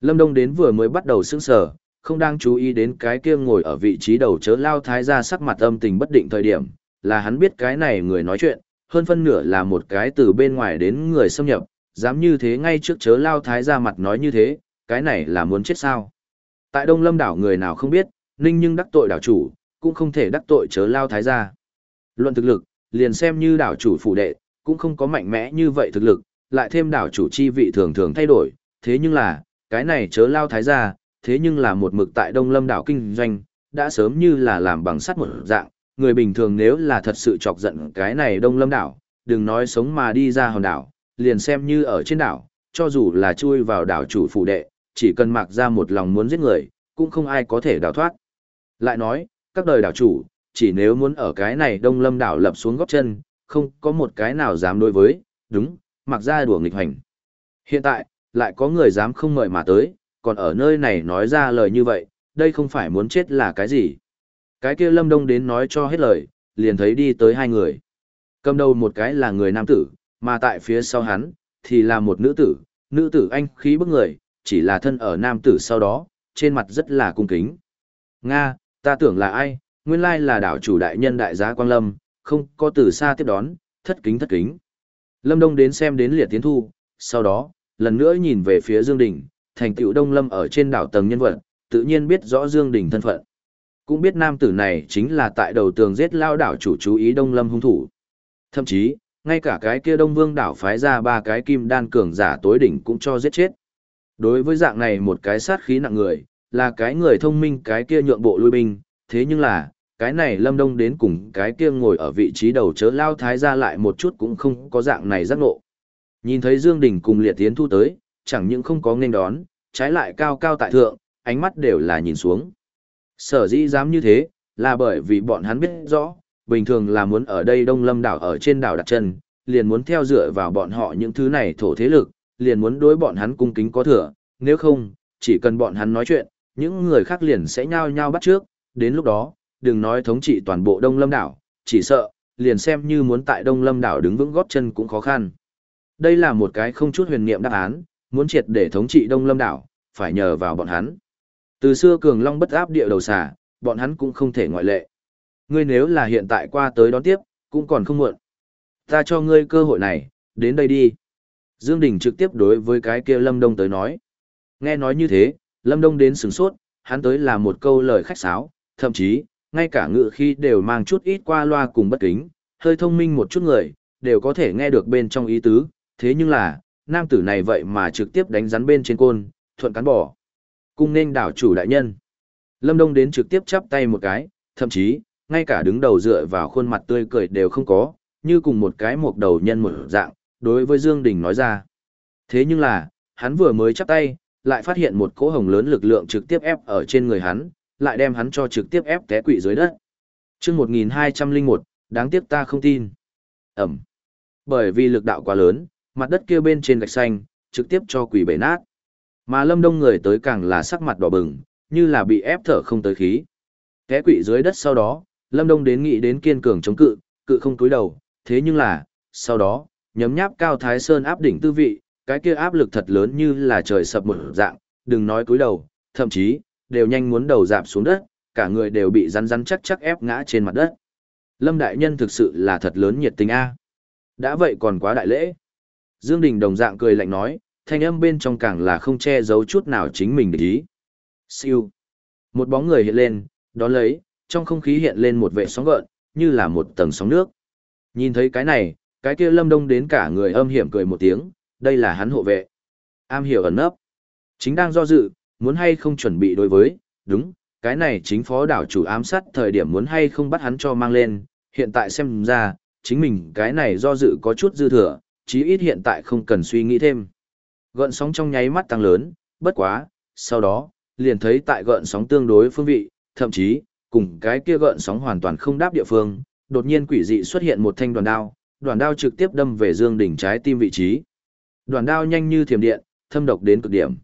Lâm Đông đến vừa mới bắt đầu sững sờ, không đang chú ý đến cái kia ngồi ở vị trí đầu chớ lao thái ra sắc mặt âm tình bất định thời điểm, là hắn biết cái này người nói chuyện, hơn phân nửa là một cái từ bên ngoài đến người xâm nhập, dám như thế ngay trước chớ lao thái ra mặt nói như thế, cái này là muốn chết sao. Tại Đông Lâm đảo người nào không biết, ninh nhưng đắc tội đảo chủ, cũng không thể đắc tội chớ lao thái ra. Luận thực lực, liền xem như đảo chủ phủ đệ, cũng không có mạnh mẽ như vậy thực lực, lại thêm đảo chủ chi vị thường thường thay đổi, thế nhưng là, cái này chớ lao thái ra, thế nhưng là một mực tại Đông Lâm đảo kinh doanh, đã sớm như là làm bằng sắt một dạng, người bình thường nếu là thật sự chọc giận cái này Đông Lâm đảo, đừng nói sống mà đi ra hòn đảo, liền xem như ở trên đảo, cho dù là chui vào đảo chủ phủ đệ, chỉ cần mặc ra một lòng muốn giết người, cũng không ai có thể đào thoát. Lại nói, các đời đảo chủ, chỉ nếu muốn ở cái này đông lâm đảo lập xuống góp chân, không có một cái nào dám đối với, đúng, mặc ra đùa nghịch hành. Hiện tại, lại có người dám không mời mà tới, còn ở nơi này nói ra lời như vậy, đây không phải muốn chết là cái gì. Cái kia lâm đông đến nói cho hết lời, liền thấy đi tới hai người. Cầm đầu một cái là người nam tử, mà tại phía sau hắn, thì là một nữ tử, nữ tử anh khí bức người, chỉ là thân ở nam tử sau đó, trên mặt rất là cung kính. Nga, ta tưởng là ai, nguyên lai là đảo chủ đại nhân đại giá Quang Lâm, không có từ xa tiếp đón, thất kính thất kính. Lâm Đông đến xem đến liệt tiến thu, sau đó, lần nữa nhìn về phía Dương Đình, thành tựu Đông Lâm ở trên đảo tầng nhân vật, tự nhiên biết rõ Dương Đình thân phận. Cũng biết nam tử này chính là tại đầu tường giết lao đảo chủ chú ý Đông Lâm hung thủ. Thậm chí, ngay cả cái kia Đông Vương đảo phái ra ba cái kim đan cường giả tối đỉnh cũng cho giết chết. Đối với dạng này một cái sát khí nặng người, là cái người thông minh cái kia nhượng bộ lui binh, thế nhưng là, cái này lâm đông đến cùng cái kia ngồi ở vị trí đầu chớ lao thái ra lại một chút cũng không có dạng này giác ngộ. Nhìn thấy Dương Đình cùng liệt tiến thu tới, chẳng những không có nên đón, trái lại cao cao tại thượng, ánh mắt đều là nhìn xuống. Sở dĩ dám như thế, là bởi vì bọn hắn biết rõ, bình thường là muốn ở đây Đông Lâm đảo ở trên đảo đặt chân, liền muốn theo dựa vào bọn họ những thứ này thổ thế lực, liền muốn đối bọn hắn cung kính có thừa, nếu không, chỉ cần bọn hắn nói chuyện, những người khác liền sẽ nhao nhao bắt trước, đến lúc đó, đừng nói thống trị toàn bộ Đông Lâm đảo, chỉ sợ, liền xem như muốn tại Đông Lâm đảo đứng vững gót chân cũng khó khăn. Đây là một cái không chút huyền niệm đáp án, muốn triệt để thống trị Đông Lâm đảo, phải nhờ vào bọn hắn. Từ xưa cường long bất áp địa đầu xà, bọn hắn cũng không thể ngoại lệ. Ngươi nếu là hiện tại qua tới đón tiếp, cũng còn không muộn. Ta cho ngươi cơ hội này, đến đây đi. Dương Đình trực tiếp đối với cái kia Lâm Đông tới nói. Nghe nói như thế, Lâm Đông đến sừng sốt, hắn tới là một câu lời khách sáo, thậm chí, ngay cả ngựa khi đều mang chút ít qua loa cùng bất kính, hơi thông minh một chút người, đều có thể nghe được bên trong ý tứ, thế nhưng là, nam tử này vậy mà trực tiếp đánh rắn bên trên côn, thuận cán bỏ. Cung nên đảo chủ đại nhân. Lâm Đông đến trực tiếp chắp tay một cái, thậm chí, ngay cả đứng đầu dựa vào khuôn mặt tươi cười đều không có, như cùng một cái mộc đầu nhân một dạng, đối với Dương Đình nói ra. Thế nhưng là, hắn vừa mới chắp tay, lại phát hiện một cỗ hồng lớn lực lượng trực tiếp ép ở trên người hắn, lại đem hắn cho trực tiếp ép té quỵ dưới đất. Trước 1201, đáng tiếc ta không tin. Ẩm. Bởi vì lực đạo quá lớn, mặt đất kia bên trên gạch xanh, trực tiếp cho quỷ bể nát. Mà lâm đông người tới càng là sắc mặt đỏ bừng, như là bị ép thở không tới khí. Té quỵ dưới đất sau đó, lâm đông đến nghĩ đến kiên cường chống cự, cự không túi đầu, thế nhưng là, sau đó, nhấm nháp cao thái sơn áp đỉnh tư vị, cái kia áp lực thật lớn như là trời sập một dạng, đừng nói cúi đầu, thậm chí, đều nhanh muốn đầu dạp xuống đất, cả người đều bị rắn rắn chắc chắc ép ngã trên mặt đất. Lâm Đại Nhân thực sự là thật lớn nhiệt tình A. Đã vậy còn quá đại lễ. Dương Đình đồng dạng cười lạnh nói, thanh âm bên trong càng là không che giấu chút nào chính mình để ý. Siêu. Một bóng người hiện lên, đón lấy, trong không khí hiện lên một vệ sóng gợn, như là một tầng sóng nước. Nhìn thấy cái này, cái kia lâm đông đến cả người âm hiểm cười một tiếng, đây là hắn hộ vệ. Am hiểu ẩn nấp. Chính đang do dự, muốn hay không chuẩn bị đối với, đúng, cái này chính phó đảo chủ ám sát thời điểm muốn hay không bắt hắn cho mang lên, hiện tại xem ra, chính mình cái này do dự có chút dư thừa, chí ít hiện tại không cần suy nghĩ thêm. Gợn sóng trong nháy mắt tăng lớn, bất quá, sau đó, liền thấy tại gợn sóng tương đối phương vị, thậm chí, cùng cái kia gợn sóng hoàn toàn không đáp địa phương, đột nhiên quỷ dị xuất hiện một thanh đoàn đao, đoàn đao trực tiếp đâm về Dương đỉnh trái tim vị trí. Đoàn đao nhanh như thiểm điện, thâm độc đến cực điểm.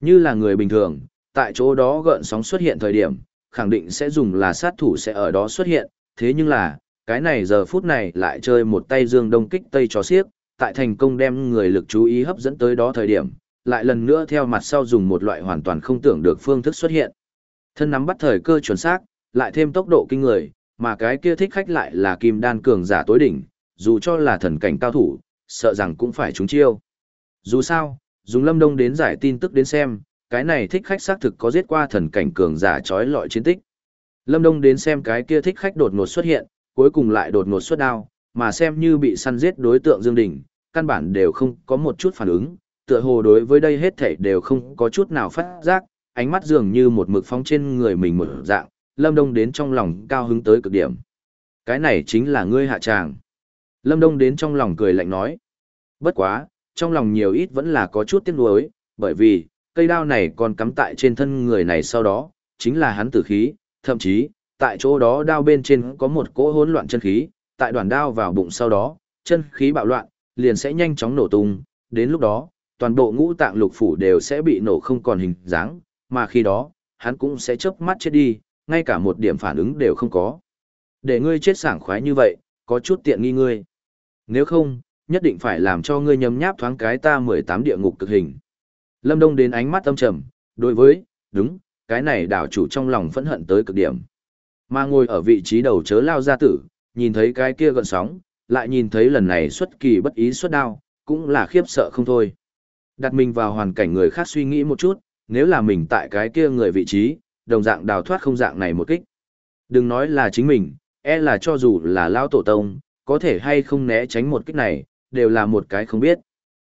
Như là người bình thường, tại chỗ đó gợn sóng xuất hiện thời điểm, khẳng định sẽ dùng là sát thủ sẽ ở đó xuất hiện, thế nhưng là, cái này giờ phút này lại chơi một tay dương đông kích tây cho xiếc, tại thành công đem người lực chú ý hấp dẫn tới đó thời điểm, lại lần nữa theo mặt sau dùng một loại hoàn toàn không tưởng được phương thức xuất hiện. Thân nắm bắt thời cơ chuẩn xác, lại thêm tốc độ kinh người, mà cái kia thích khách lại là kim đan cường giả tối đỉnh, dù cho là thần cảnh cao thủ, sợ rằng cũng phải trúng chiêu. Dù sao, dùng lâm đông đến giải tin tức đến xem, cái này thích khách xác thực có giết qua thần cảnh cường giả trói lọi chiến tích. Lâm Đông đến xem cái kia thích khách đột ngột xuất hiện, cuối cùng lại đột ngột xuất đao, mà xem như bị săn giết đối tượng Dương Đình, căn bản đều không có một chút phản ứng, tựa hồ đối với đây hết thảy đều không có chút nào phát giác, ánh mắt dường như một mực phóng trên người mình một dạng, Lâm Đông đến trong lòng cao hứng tới cực điểm. Cái này chính là ngươi hạ tràng. Lâm Đông đến trong lòng cười lạnh nói. Bất quá, trong lòng nhiều ít vẫn là có chút tiếc nuối, bởi vì, cây đao này còn cắm tại trên thân người này sau đó, chính là hắn tử khí, thậm chí, tại chỗ đó đao bên trên có một cỗ hỗn loạn chân khí, tại đoàn đao vào bụng sau đó, chân khí bạo loạn, liền sẽ nhanh chóng nổ tung, đến lúc đó, toàn bộ ngũ tạng lục phủ đều sẽ bị nổ không còn hình dáng, mà khi đó, hắn cũng sẽ chớp mắt chết đi, ngay cả một điểm phản ứng đều không có. Để ngươi chết sảng khoái như vậy, có chút tiện nghi ngươi. Nếu không, nhất định phải làm cho ngươi nhấm nháp thoáng cái ta 18 địa ngục cực hình. Lâm Đông đến ánh mắt âm trầm, đối với, đúng, cái này đảo chủ trong lòng phẫn hận tới cực điểm. Mà ngồi ở vị trí đầu chớ lao ra tử, nhìn thấy cái kia gần sóng, lại nhìn thấy lần này xuất kỳ bất ý xuất đao, cũng là khiếp sợ không thôi. Đặt mình vào hoàn cảnh người khác suy nghĩ một chút, nếu là mình tại cái kia người vị trí, đồng dạng đào thoát không dạng này một kích. Đừng nói là chính mình, e là cho dù là lao tổ tông, có thể hay không né tránh một kích này, đều là một cái không biết.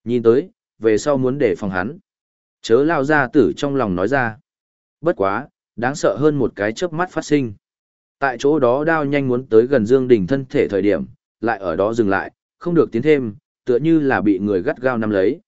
Nhìn tới, về sau muốn để phòng hắn. Chớ lao ra tử trong lòng nói ra. Bất quá, đáng sợ hơn một cái chớp mắt phát sinh. Tại chỗ đó đao nhanh muốn tới gần Dương Đình thân thể thời điểm, lại ở đó dừng lại, không được tiến thêm, tựa như là bị người gắt gao nắm lấy.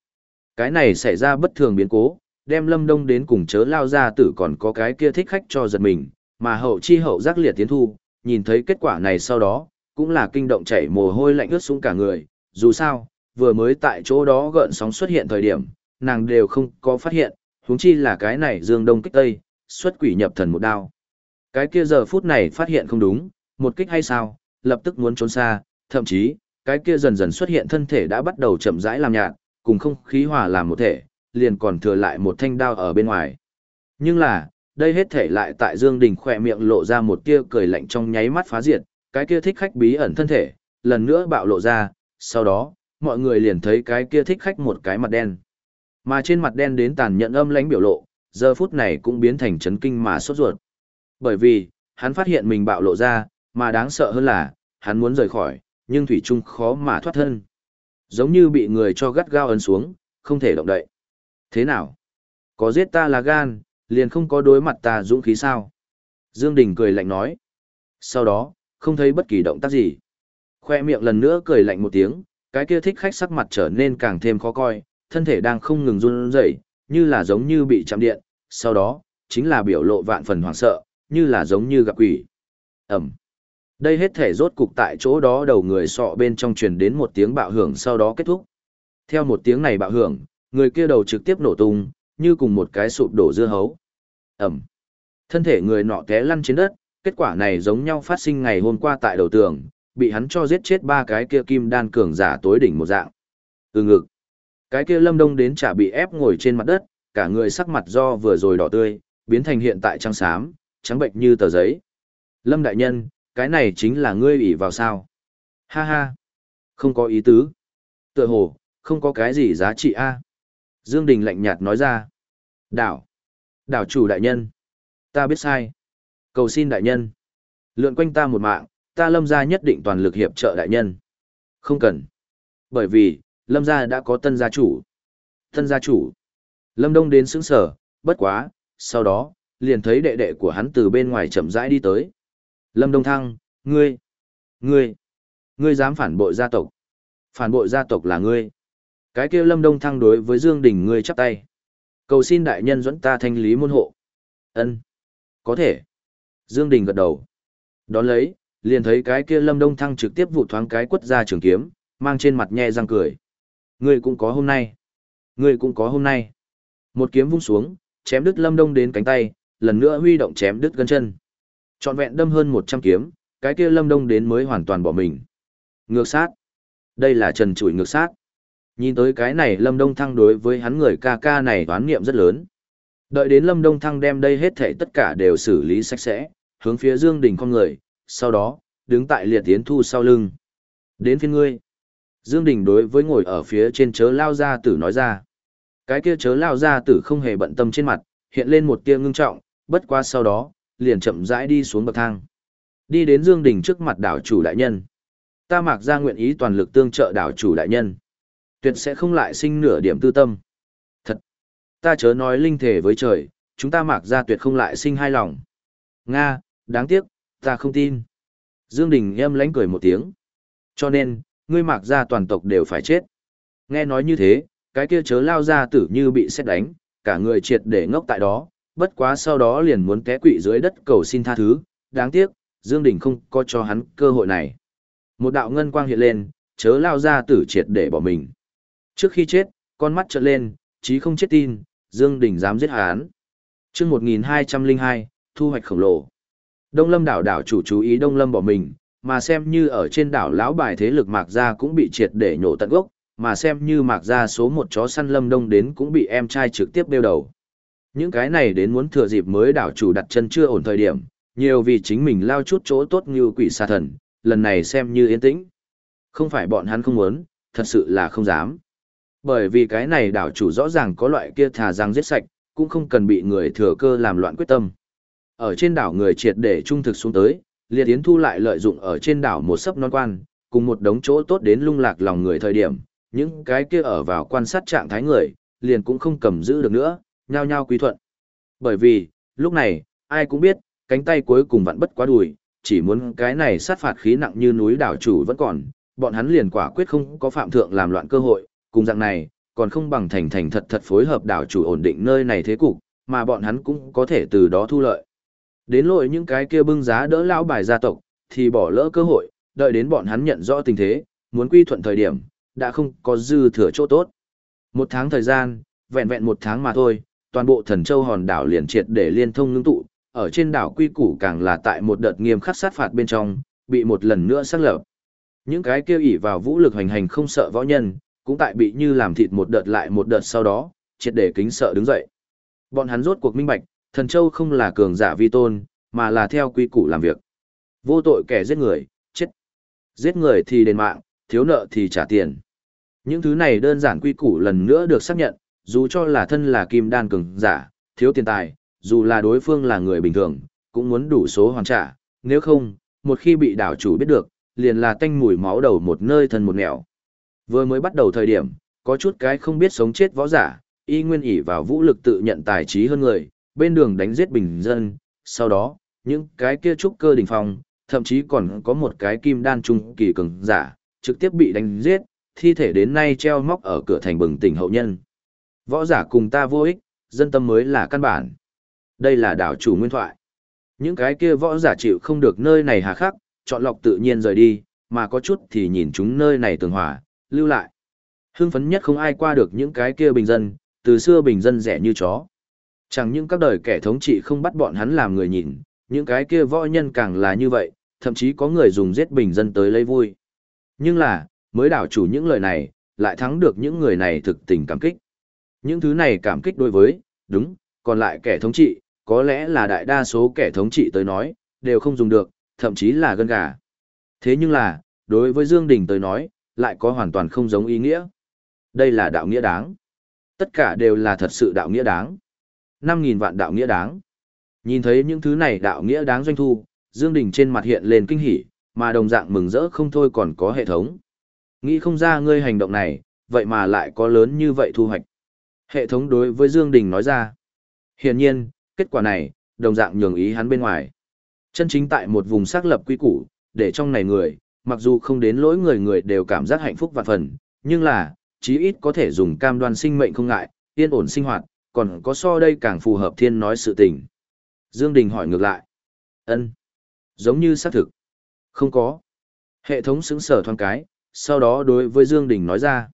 Cái này xảy ra bất thường biến cố, đem Lâm Đông đến cùng chớ lao ra tử còn có cái kia thích khách cho giật mình, mà hậu chi hậu giác liệt tiến thu, nhìn thấy kết quả này sau đó, cũng là kinh động chảy mồ hôi lạnh ướt xuống cả người, dù sao, vừa mới tại chỗ đó gợn sóng xuất hiện thời điểm, nàng đều không có phát hiện, huống chi là cái này dương đông kích tây, xuất quỷ nhập thần một đao. Cái kia giờ phút này phát hiện không đúng, một kích hay sao, lập tức muốn trốn xa, thậm chí, cái kia dần dần xuất hiện thân thể đã bắt đầu chậm rãi làm nhạt, cùng không khí hòa làm một thể, liền còn thừa lại một thanh đao ở bên ngoài. Nhưng là, đây hết thể lại tại Dương Đình khỏe miệng lộ ra một tia cười lạnh trong nháy mắt phá diệt, cái kia thích khách bí ẩn thân thể, lần nữa bạo lộ ra, sau đó, mọi người liền thấy cái kia thích khách một cái mặt đen. Mà trên mặt đen đến tàn nhẫn âm lãnh biểu lộ, giờ phút này cũng biến thành chấn kinh mà sốt ruột. Bởi vì, hắn phát hiện mình bạo lộ ra, mà đáng sợ hơn là, hắn muốn rời khỏi, nhưng Thủy Trung khó mà thoát thân. Giống như bị người cho gắt gao ấn xuống, không thể động đậy. Thế nào? Có giết ta là gan, liền không có đối mặt ta dũng khí sao? Dương Đình cười lạnh nói. Sau đó, không thấy bất kỳ động tác gì. Khoe miệng lần nữa cười lạnh một tiếng, cái kia thích khách sắc mặt trở nên càng thêm khó coi, thân thể đang không ngừng run rẩy, như là giống như bị chạm điện, sau đó, chính là biểu lộ vạn phần hoảng sợ, như là giống như gặp quỷ. Ẩm. Đây hết thể rốt cục tại chỗ đó đầu người sọ bên trong truyền đến một tiếng bạo hưởng sau đó kết thúc. Theo một tiếng này bạo hưởng, người kia đầu trực tiếp nổ tung, như cùng một cái sụp đổ dưa hấu. Ẩm. Thân thể người nọ té lăn trên đất, kết quả này giống nhau phát sinh ngày hôm qua tại đầu tường, bị hắn cho giết chết ba cái kia kim đan cường giả tối đỉnh một dạng. Từ ngực. Cái kia lâm đông đến chả bị ép ngồi trên mặt đất, cả người sắc mặt do vừa rồi đỏ tươi, biến thành hiện tại trắng xám, trắng bệnh như tờ giấy. Lâm đại nhân, cái này chính là ngươi ủy vào sao? Ha ha. Không có ý tứ. Tựa hồ, không có cái gì giá trị a. Dương Đình lạnh nhạt nói ra. Đảo. Đảo chủ đại nhân. Ta biết sai. Cầu xin đại nhân. Lượn quanh ta một mạng, ta lâm gia nhất định toàn lực hiệp trợ đại nhân. Không cần. Bởi vì, lâm gia đã có tân gia chủ. Tân gia chủ. Lâm Đông đến sững sở, bất quá, sau đó, liền thấy đệ đệ của hắn từ bên ngoài chậm rãi đi tới. Lâm Đông Thăng, ngươi, ngươi, ngươi dám phản bội gia tộc. Phản bội gia tộc là ngươi. Cái kia Lâm Đông Thăng đối với Dương Đình ngươi chắp tay. Cầu xin đại nhân dẫn ta thanh lý môn hộ. Ân, Có thể. Dương Đình gật đầu. Đón lấy, liền thấy cái kia Lâm Đông Thăng trực tiếp vụ thoáng cái quất ra trường kiếm, mang trên mặt nhe răng cười. Ngươi cũng có hôm nay. Ngươi cũng có hôm nay. Một kiếm vung xuống, chém đứt Lâm Đông đến cánh tay, lần nữa huy động chém đứt gân chân. Trọn vẹn đâm hơn 100 kiếm, cái kia Lâm Đông đến mới hoàn toàn bỏ mình. Ngược sát. Đây là trần chủi ngược sát. Nhìn tới cái này Lâm Đông Thăng đối với hắn người ca ca này toán niệm rất lớn. Đợi đến Lâm Đông Thăng đem đây hết thảy tất cả đều xử lý sạch sẽ, hướng phía Dương Đình con người, sau đó, đứng tại liệt tiến thu sau lưng. Đến phiên ngươi. Dương Đình đối với ngồi ở phía trên chớ lao gia tử nói ra. Cái kia chớ lao gia tử không hề bận tâm trên mặt, hiện lên một tia ngưng trọng, bất qua sau đó, liền chậm rãi đi xuống bậc thang. Đi đến Dương Đình trước mặt đảo chủ đại nhân. Ta mặc ra nguyện ý toàn lực tương trợ đảo chủ đại nhân. Tuyệt sẽ không lại sinh nửa điểm tư tâm. Thật. Ta chớ nói linh thể với trời, chúng ta mặc ra tuyệt không lại sinh hai lòng. Nga, đáng tiếc, ta không tin. Dương Đình em lánh cười một tiếng. Cho nên, ngươi mặc ra toàn tộc đều phải chết. Nghe nói như thế, cái kia chớ lao ra tử như bị xét đánh, cả người triệt để ngốc tại đó, bất quá sau đó liền muốn té quỵ dưới đất cầu xin tha thứ, đáng tiếc, Dương Đình không có cho hắn cơ hội này. Một đạo ngân quang hiện lên, chớ lao ra tử triệt để bỏ mình. Trước khi chết, con mắt trợn lên, chí không chết tin, Dương Đình dám giết hắn. Chương 1202, thu hoạch khổng lồ. Đông Lâm đảo đảo chủ chú ý Đông Lâm bỏ mình, mà xem như ở trên đảo lão bài thế lực Mạc Gia cũng bị triệt để nhổ tận gốc, mà xem như Mạc Gia số một chó săn Lâm Đông đến cũng bị em trai trực tiếp đeo đầu. Những cái này đến muốn thừa dịp mới đảo chủ đặt chân chưa ổn thời điểm, nhiều vì chính mình lao chút chỗ tốt như quỷ xa thần, lần này xem như yên tĩnh. Không phải bọn hắn không muốn, thật sự là không dám. Bởi vì cái này đảo chủ rõ ràng có loại kia thà răng giết sạch, cũng không cần bị người thừa cơ làm loạn quyết tâm. Ở trên đảo người triệt để trung thực xuống tới, liệt tiến thu lại lợi dụng ở trên đảo một sấp non quan, cùng một đống chỗ tốt đến lung lạc lòng người thời điểm, những cái kia ở vào quan sát trạng thái người, liền cũng không cầm giữ được nữa, nhao nhao quý thuận. Bởi vì, lúc này, ai cũng biết, cánh tay cuối cùng vẫn bất quá đùi, chỉ muốn cái này sát phạt khí nặng như núi đảo chủ vẫn còn, bọn hắn liền quả quyết không có phạm thượng làm loạn cơ hội, cùng dạng này, còn không bằng thành thành thật thật phối hợp đảo chủ ổn định nơi này thế cục, mà bọn hắn cũng có thể từ đó thu lợi. Đến lội những cái kia bưng giá đỡ lão bài gia tộc, thì bỏ lỡ cơ hội, đợi đến bọn hắn nhận rõ tình thế, muốn quy thuận thời điểm, đã không có dư thừa chỗ tốt. Một tháng thời gian, vẹn vẹn một tháng mà thôi, toàn bộ thần châu hòn đảo liền triệt để liên thông ngưng tụ, ở trên đảo quy củ càng là tại một đợt nghiêm khắc sát phạt bên trong, bị một lần nữa xác lập. Những cái kia ỷ vào vũ lực hành hành không sợ võ nhân, cũng tại bị như làm thịt một đợt lại một đợt sau đó, triệt để kính sợ đứng dậy. Bọn hắn rốt cuộc minh bạch, thần châu không là cường giả vi tôn, mà là theo quy củ làm việc. Vô tội kẻ giết người, chết. Giết người thì đền mạng, thiếu nợ thì trả tiền. Những thứ này đơn giản quy củ lần nữa được xác nhận, dù cho là thân là kim đan cường giả, thiếu tiền tài, dù là đối phương là người bình thường, cũng muốn đủ số hoàn trả, nếu không, một khi bị đảo chủ biết được, liền là tanh mùi máu đầu một nơi thân một nẻo. Vừa mới bắt đầu thời điểm, có chút cái không biết sống chết võ giả, y nguyên ỷ vào vũ lực tự nhận tài trí hơn người, bên đường đánh giết bình dân, sau đó, những cái kia trúc cơ đỉnh phong, thậm chí còn có một cái kim đan trung kỳ cường giả, trực tiếp bị đánh giết, thi thể đến nay treo móc ở cửa thành bừng tỉnh hậu nhân. Võ giả cùng ta vô ích, dân tâm mới là căn bản. Đây là đảo chủ nguyên thoại. Những cái kia võ giả chịu không được nơi này hà khắc, chọn lọc tự nhiên rời đi, mà có chút thì nhìn chúng nơi này tường hòa, lưu lại. Hưng phấn nhất không ai qua được những cái kia bình dân, từ xưa bình dân rẻ như chó. Chẳng những các đời kẻ thống trị không bắt bọn hắn làm người nhìn, những cái kia võ nhân càng là như vậy, thậm chí có người dùng giết bình dân tới lấy vui. Nhưng là, mới đảo chủ những lời này, lại thắng được những người này thực tình cảm kích. Những thứ này cảm kích đối với, đúng, còn lại kẻ thống trị, có lẽ là đại đa số kẻ thống trị tới nói, đều không dùng được, thậm chí là gân gà. Thế nhưng là, đối với Dương Đình tới nói, lại có hoàn toàn không giống ý nghĩa. Đây là đạo nghĩa đáng. Tất cả đều là thật sự đạo nghĩa đáng. 5.000 vạn đạo nghĩa đáng. Nhìn thấy những thứ này đạo nghĩa đáng doanh thu, Dương Đình trên mặt hiện lên kinh hỉ, mà đồng dạng mừng rỡ không thôi còn có hệ thống. Nghĩ không ra ngươi hành động này, vậy mà lại có lớn như vậy thu hoạch. Hệ thống đối với Dương Đình nói ra. Hiển nhiên, kết quả này, đồng dạng nhường ý hắn bên ngoài. Chân chính tại một vùng xác lập quy củ, để trong này người, mặc dù không đến lỗi người người đều cảm giác hạnh phúc vạn phần, nhưng là, chí ít có thể dùng cam đoan sinh mệnh không ngại, yên ổn sinh hoạt, còn có so đây càng phù hợp thiên nói sự tình. Dương Đình hỏi ngược lại. ân Giống như xác thực. Không có. Hệ thống xứng sở thoáng cái, sau đó đối với Dương Đình nói ra.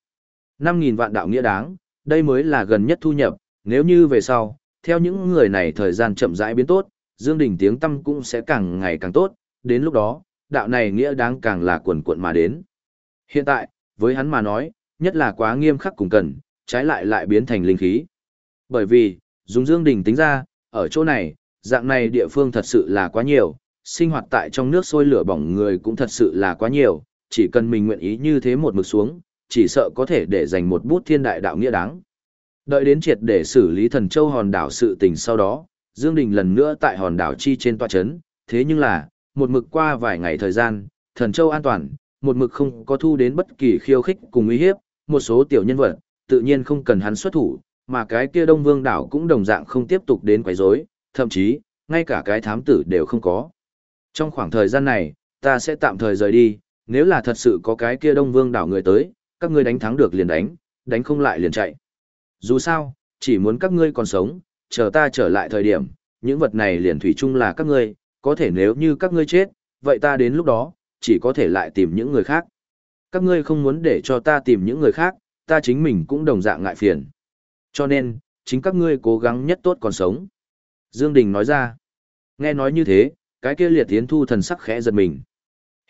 5.000 vạn đạo nghĩa đáng, đây mới là gần nhất thu nhập, nếu như về sau, theo những người này thời gian chậm rãi biến tốt, Dương Đình tiếng tâm cũng sẽ càng ngày càng tốt, đến lúc đó, đạo này nghĩa đáng càng là quần cuộn mà đến. Hiện tại, với hắn mà nói, nhất là quá nghiêm khắc cùng cần, trái lại lại biến thành linh khí. Bởi vì, dùng Dương Đình tính ra, ở chỗ này, dạng này địa phương thật sự là quá nhiều, sinh hoạt tại trong nước sôi lửa bỏng người cũng thật sự là quá nhiều, chỉ cần mình nguyện ý như thế một mực xuống, chỉ sợ có thể để dành một bút thiên đại đạo nghĩa đáng. Đợi đến triệt để xử lý thần châu hòn đảo sự tình sau đó, Dương Đình lần nữa tại hòn đảo chi trên tòa chấn, thế nhưng là, một mực qua vài ngày thời gian, thần châu an toàn, một mực không có thu đến bất kỳ khiêu khích cùng uy hiếp, một số tiểu nhân vật, tự nhiên không cần hắn xuất thủ, mà cái kia Đông Vương đảo cũng đồng dạng không tiếp tục đến quấy rối, thậm chí, ngay cả cái thám tử đều không có. Trong khoảng thời gian này, ta sẽ tạm thời rời đi, nếu là thật sự có cái kia Đông Vương đảo người tới, các ngươi đánh thắng được liền đánh, đánh không lại liền chạy. Dù sao, chỉ muốn các ngươi còn sống, chờ ta trở lại thời điểm, những vật này liền thủy chung là các ngươi, có thể nếu như các ngươi chết, vậy ta đến lúc đó, chỉ có thể lại tìm những người khác. Các ngươi không muốn để cho ta tìm những người khác, ta chính mình cũng đồng dạng ngại phiền. Cho nên, chính các ngươi cố gắng nhất tốt còn sống. Dương Đình nói ra. Nghe nói như thế, cái kia liệt tiến thu thần sắc khẽ giật mình.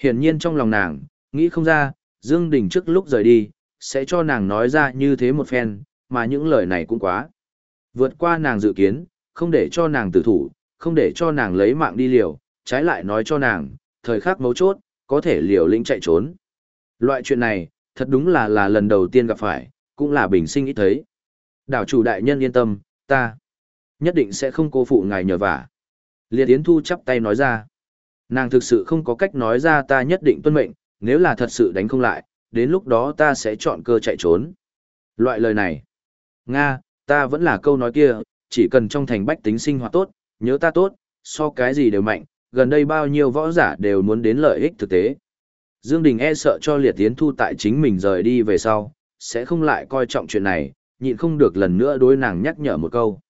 Hiển nhiên trong lòng nàng, nghĩ không ra, Dương Đình trước lúc rời đi, sẽ cho nàng nói ra như thế một phen, mà những lời này cũng quá. Vượt qua nàng dự kiến, không để cho nàng tử thủ, không để cho nàng lấy mạng đi liều, trái lại nói cho nàng, thời khắc mấu chốt, có thể liều lĩnh chạy trốn. Loại chuyện này, thật đúng là là lần đầu tiên gặp phải, cũng là bình sinh ít thấy. Đảo chủ đại nhân yên tâm, ta nhất định sẽ không cô phụ ngài nhờ vả. Liệt Yến Thu chắp tay nói ra. Nàng thực sự không có cách nói ra ta nhất định tuân mệnh, nếu là thật sự đánh không lại, đến lúc đó ta sẽ chọn cơ chạy trốn. Loại lời này. Nga, ta vẫn là câu nói kia, chỉ cần trong thành bách tính sinh hoạt tốt, nhớ ta tốt, so cái gì đều mạnh, gần đây bao nhiêu võ giả đều muốn đến lợi ích thực tế. Dương Đình e sợ cho liệt tiến thu tại chính mình rời đi về sau, sẽ không lại coi trọng chuyện này, nhịn không được lần nữa đối nàng nhắc nhở một câu.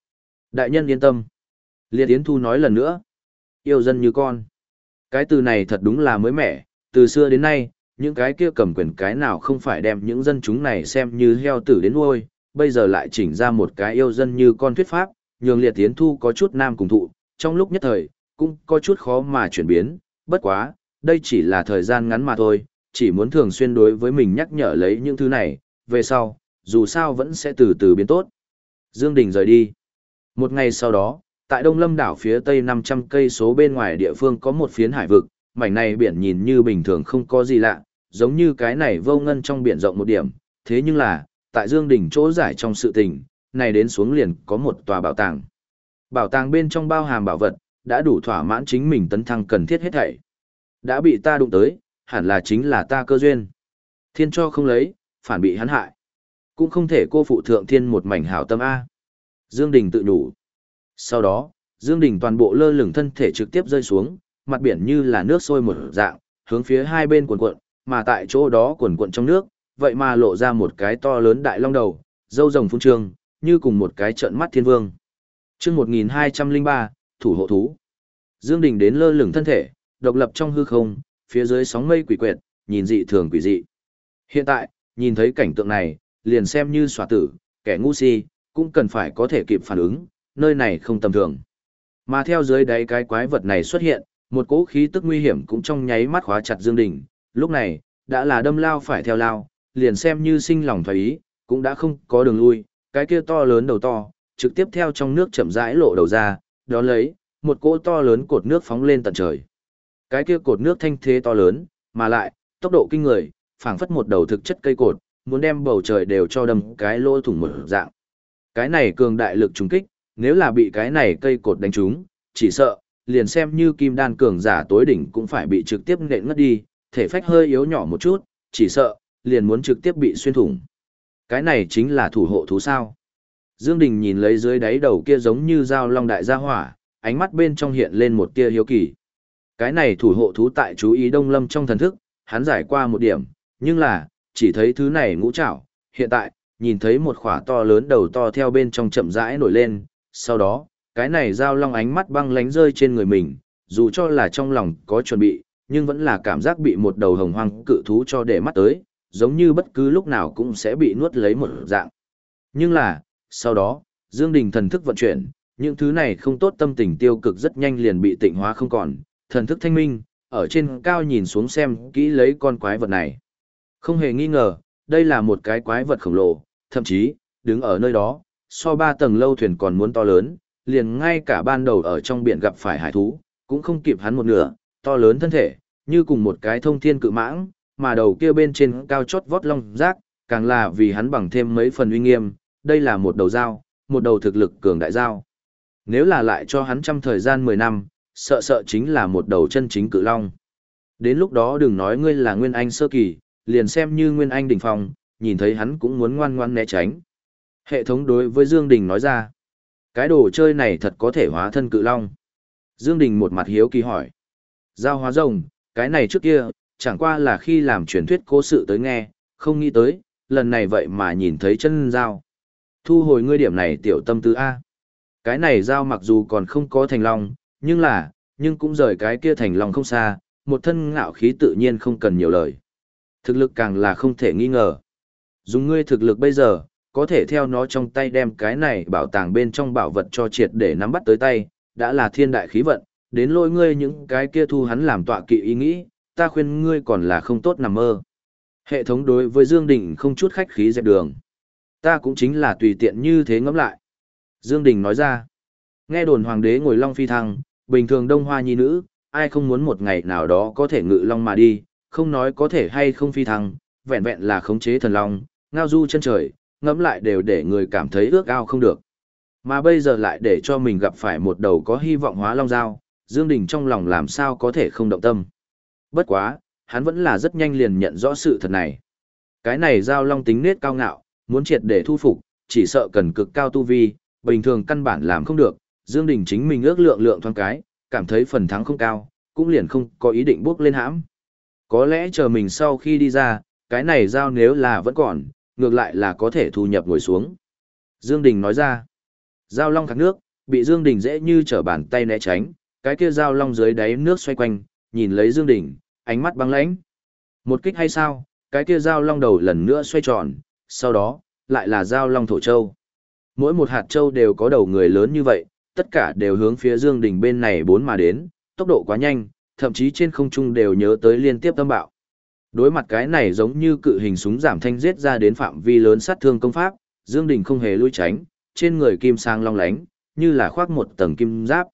Đại nhân yên tâm. Liệt tiến thu nói lần nữa. Yêu dân như con. Cái từ này thật đúng là mới mẻ, từ xưa đến nay, những cái kia cầm quyền cái nào không phải đem những dân chúng này xem như heo tử đến nuôi, bây giờ lại chỉnh ra một cái yêu dân như con thuyết pháp, nhường liệt tiến thu có chút nam cùng thụ, trong lúc nhất thời, cũng có chút khó mà chuyển biến, bất quá, đây chỉ là thời gian ngắn mà thôi, chỉ muốn thường xuyên đối với mình nhắc nhở lấy những thứ này, về sau, dù sao vẫn sẽ từ từ biến tốt. Dương Đình rời đi. Một ngày sau đó, tại Đông Lâm đảo phía tây 500 cây số bên ngoài địa phương có một phiến hải vực, mảnh này biển nhìn như bình thường không có gì lạ, giống như cái này vô ngân trong biển rộng một điểm, thế nhưng là, tại Dương Đình chỗ giải trong sự tình, này đến xuống liền có một tòa bảo tàng. Bảo tàng bên trong bao hàm bảo vật, đã đủ thỏa mãn chính mình tấn thăng cần thiết hết thảy. Đã bị ta đụng tới, hẳn là chính là ta cơ duyên. Thiên cho không lấy, phản bị hắn hại. Cũng không thể cô phụ thượng thiên một mảnh hảo tâm A. Dương Đình tự nhủ. Sau đó, Dương Đình toàn bộ lơ lửng thân thể trực tiếp rơi xuống, mặt biển như là nước sôi một dạng, hướng phía hai bên cuộn cuộn, mà tại chỗ đó cuộn cuộn trong nước, vậy mà lộ ra một cái to lớn đại long đầu, dâu rồng phun trương, như cùng một cái trợn mắt thiên vương. Chương 1203, thủ hộ thú. Dương Đình đến lơ lửng thân thể, độc lập trong hư không, phía dưới sóng mây quỷ quyệt, nhìn dị thường quỷ dị. Hiện tại, nhìn thấy cảnh tượng này, liền xem như xòa tử, kẻ ngu si, cũng cần phải có thể kịp phản ứng, nơi này không tầm thường. Mà theo dưới đáy cái quái vật này xuất hiện, một cỗ khí tức nguy hiểm cũng trong nháy mắt khóa chặt Dương Đình, lúc này, đã là đâm lao phải theo lao, liền xem như sinh lòng thoái ý, cũng đã không có đường lui, cái kia to lớn đầu to, trực tiếp theo trong nước chậm rãi lộ đầu ra, đó lấy, một cỗ to lớn cột nước phóng lên tận trời. Cái kia cột nước thanh thế to lớn, mà lại, tốc độ kinh người, phảng phất một đầu thực chất cây cột, muốn đem bầu trời đều cho đâm cái lỗ thủng một dạng. Cái này cường đại lực trùng kích, nếu là bị cái này cây cột đánh trúng, chỉ sợ, liền xem như kim đan cường giả tối đỉnh cũng phải bị trực tiếp nện ngất đi, thể phách hơi yếu nhỏ một chút, chỉ sợ, liền muốn trực tiếp bị xuyên thủng. Cái này chính là thủ hộ thú sao. Dương Đình nhìn lấy dưới đáy đầu kia giống như dao long đại gia hỏa, ánh mắt bên trong hiện lên một tia hiếu kỳ. Cái này thủ hộ thú tại chú ý đông lâm trong thần thức, hắn giải qua một điểm, nhưng là, chỉ thấy thứ này ngũ trảo, hiện tại, nhìn thấy một khỏa to lớn đầu to theo bên trong chậm rãi nổi lên, sau đó, cái này giao long ánh mắt băng lánh rơi trên người mình, dù cho là trong lòng có chuẩn bị, nhưng vẫn là cảm giác bị một đầu hồng hoang cự thú cho để mắt tới, giống như bất cứ lúc nào cũng sẽ bị nuốt lấy một dạng. Nhưng là, sau đó, Dương Đình thần thức vận chuyển, những thứ này không tốt tâm tình tiêu cực rất nhanh liền bị tịnh hóa không còn, thần thức thanh minh, ở trên cao nhìn xuống xem kỹ lấy con quái vật này. Không hề nghi ngờ, đây là một cái quái vật khổng lồ, thậm chí, đứng ở nơi đó, so ba tầng lâu thuyền còn muốn to lớn, liền ngay cả ban đầu ở trong biển gặp phải hải thú, cũng không kịp hắn một nửa, to lớn thân thể, như cùng một cái thông thiên cự mãng, mà đầu kia bên trên cao chót vót long rác, càng là vì hắn bằng thêm mấy phần uy nghiêm, đây là một đầu dao, một đầu thực lực cường đại dao. Nếu là lại cho hắn trăm thời gian 10 năm, sợ sợ chính là một đầu chân chính cự long. Đến lúc đó đừng nói ngươi là Nguyên Anh sơ kỳ, liền xem như Nguyên Anh đỉnh phong, nhìn thấy hắn cũng muốn ngoan ngoan né tránh. Hệ thống đối với Dương Đình nói ra, cái đồ chơi này thật có thể hóa thân cự long. Dương Đình một mặt hiếu kỳ hỏi, giao hóa rồng, cái này trước kia, chẳng qua là khi làm truyền thuyết cố sự tới nghe, không nghĩ tới, lần này vậy mà nhìn thấy chân giao. Thu hồi ngươi điểm này tiểu tâm tư A. Cái này dao mặc dù còn không có thành long, nhưng là, nhưng cũng rời cái kia thành long không xa, một thân ngạo khí tự nhiên không cần nhiều lời. Thực lực càng là không thể nghi ngờ. Dùng ngươi thực lực bây giờ, có thể theo nó trong tay đem cái này bảo tàng bên trong bảo vật cho triệt để nắm bắt tới tay, đã là thiên đại khí vận, đến lôi ngươi những cái kia thu hắn làm tọa kỵ ý nghĩ, ta khuyên ngươi còn là không tốt nằm mơ. Hệ thống đối với Dương Đình không chút khách khí dẹp đường. Ta cũng chính là tùy tiện như thế ngẫm lại. Dương Đình nói ra, nghe đồn hoàng đế ngồi long phi thăng, bình thường đông hoa nhi nữ, ai không muốn một ngày nào đó có thể ngự long mà đi, không nói có thể hay không phi thăng, vẹn vẹn là khống chế thần long, ngao du chân trời, ngẫm lại đều để người cảm thấy ước ao không được. Mà bây giờ lại để cho mình gặp phải một đầu có hy vọng hóa long dao, Dương Đình trong lòng làm sao có thể không động tâm. Bất quá, hắn vẫn là rất nhanh liền nhận rõ sự thật này. Cái này giao long tính nết cao ngạo, muốn triệt để thu phục, chỉ sợ cần cực cao tu vi, bình thường căn bản làm không được. Dương Đình chính mình ước lượng lượng thoáng cái, cảm thấy phần thắng không cao, cũng liền không có ý định bước lên hãm. Có lẽ chờ mình sau khi đi ra, cái này giao nếu là vẫn còn, ngược lại là có thể thu nhập ngồi xuống. Dương Đình nói ra, giao long khắc nước, bị Dương Đình dễ như trở bàn tay né tránh, cái kia giao long dưới đáy nước xoay quanh, nhìn lấy Dương Đình, ánh mắt băng lãnh. Một kích hay sao, cái kia giao long đầu lần nữa xoay tròn, sau đó, lại là giao long thổ châu. Mỗi một hạt châu đều có đầu người lớn như vậy, tất cả đều hướng phía Dương Đình bên này bốn mà đến, tốc độ quá nhanh, thậm chí trên không trung đều nhớ tới liên tiếp tâm bạo. Đối mặt cái này giống như cự hình súng giảm thanh giết ra đến phạm vi lớn sát thương công pháp, Dương Đình không hề lui tránh, trên người kim sang long lánh, như là khoác một tầng kim giáp.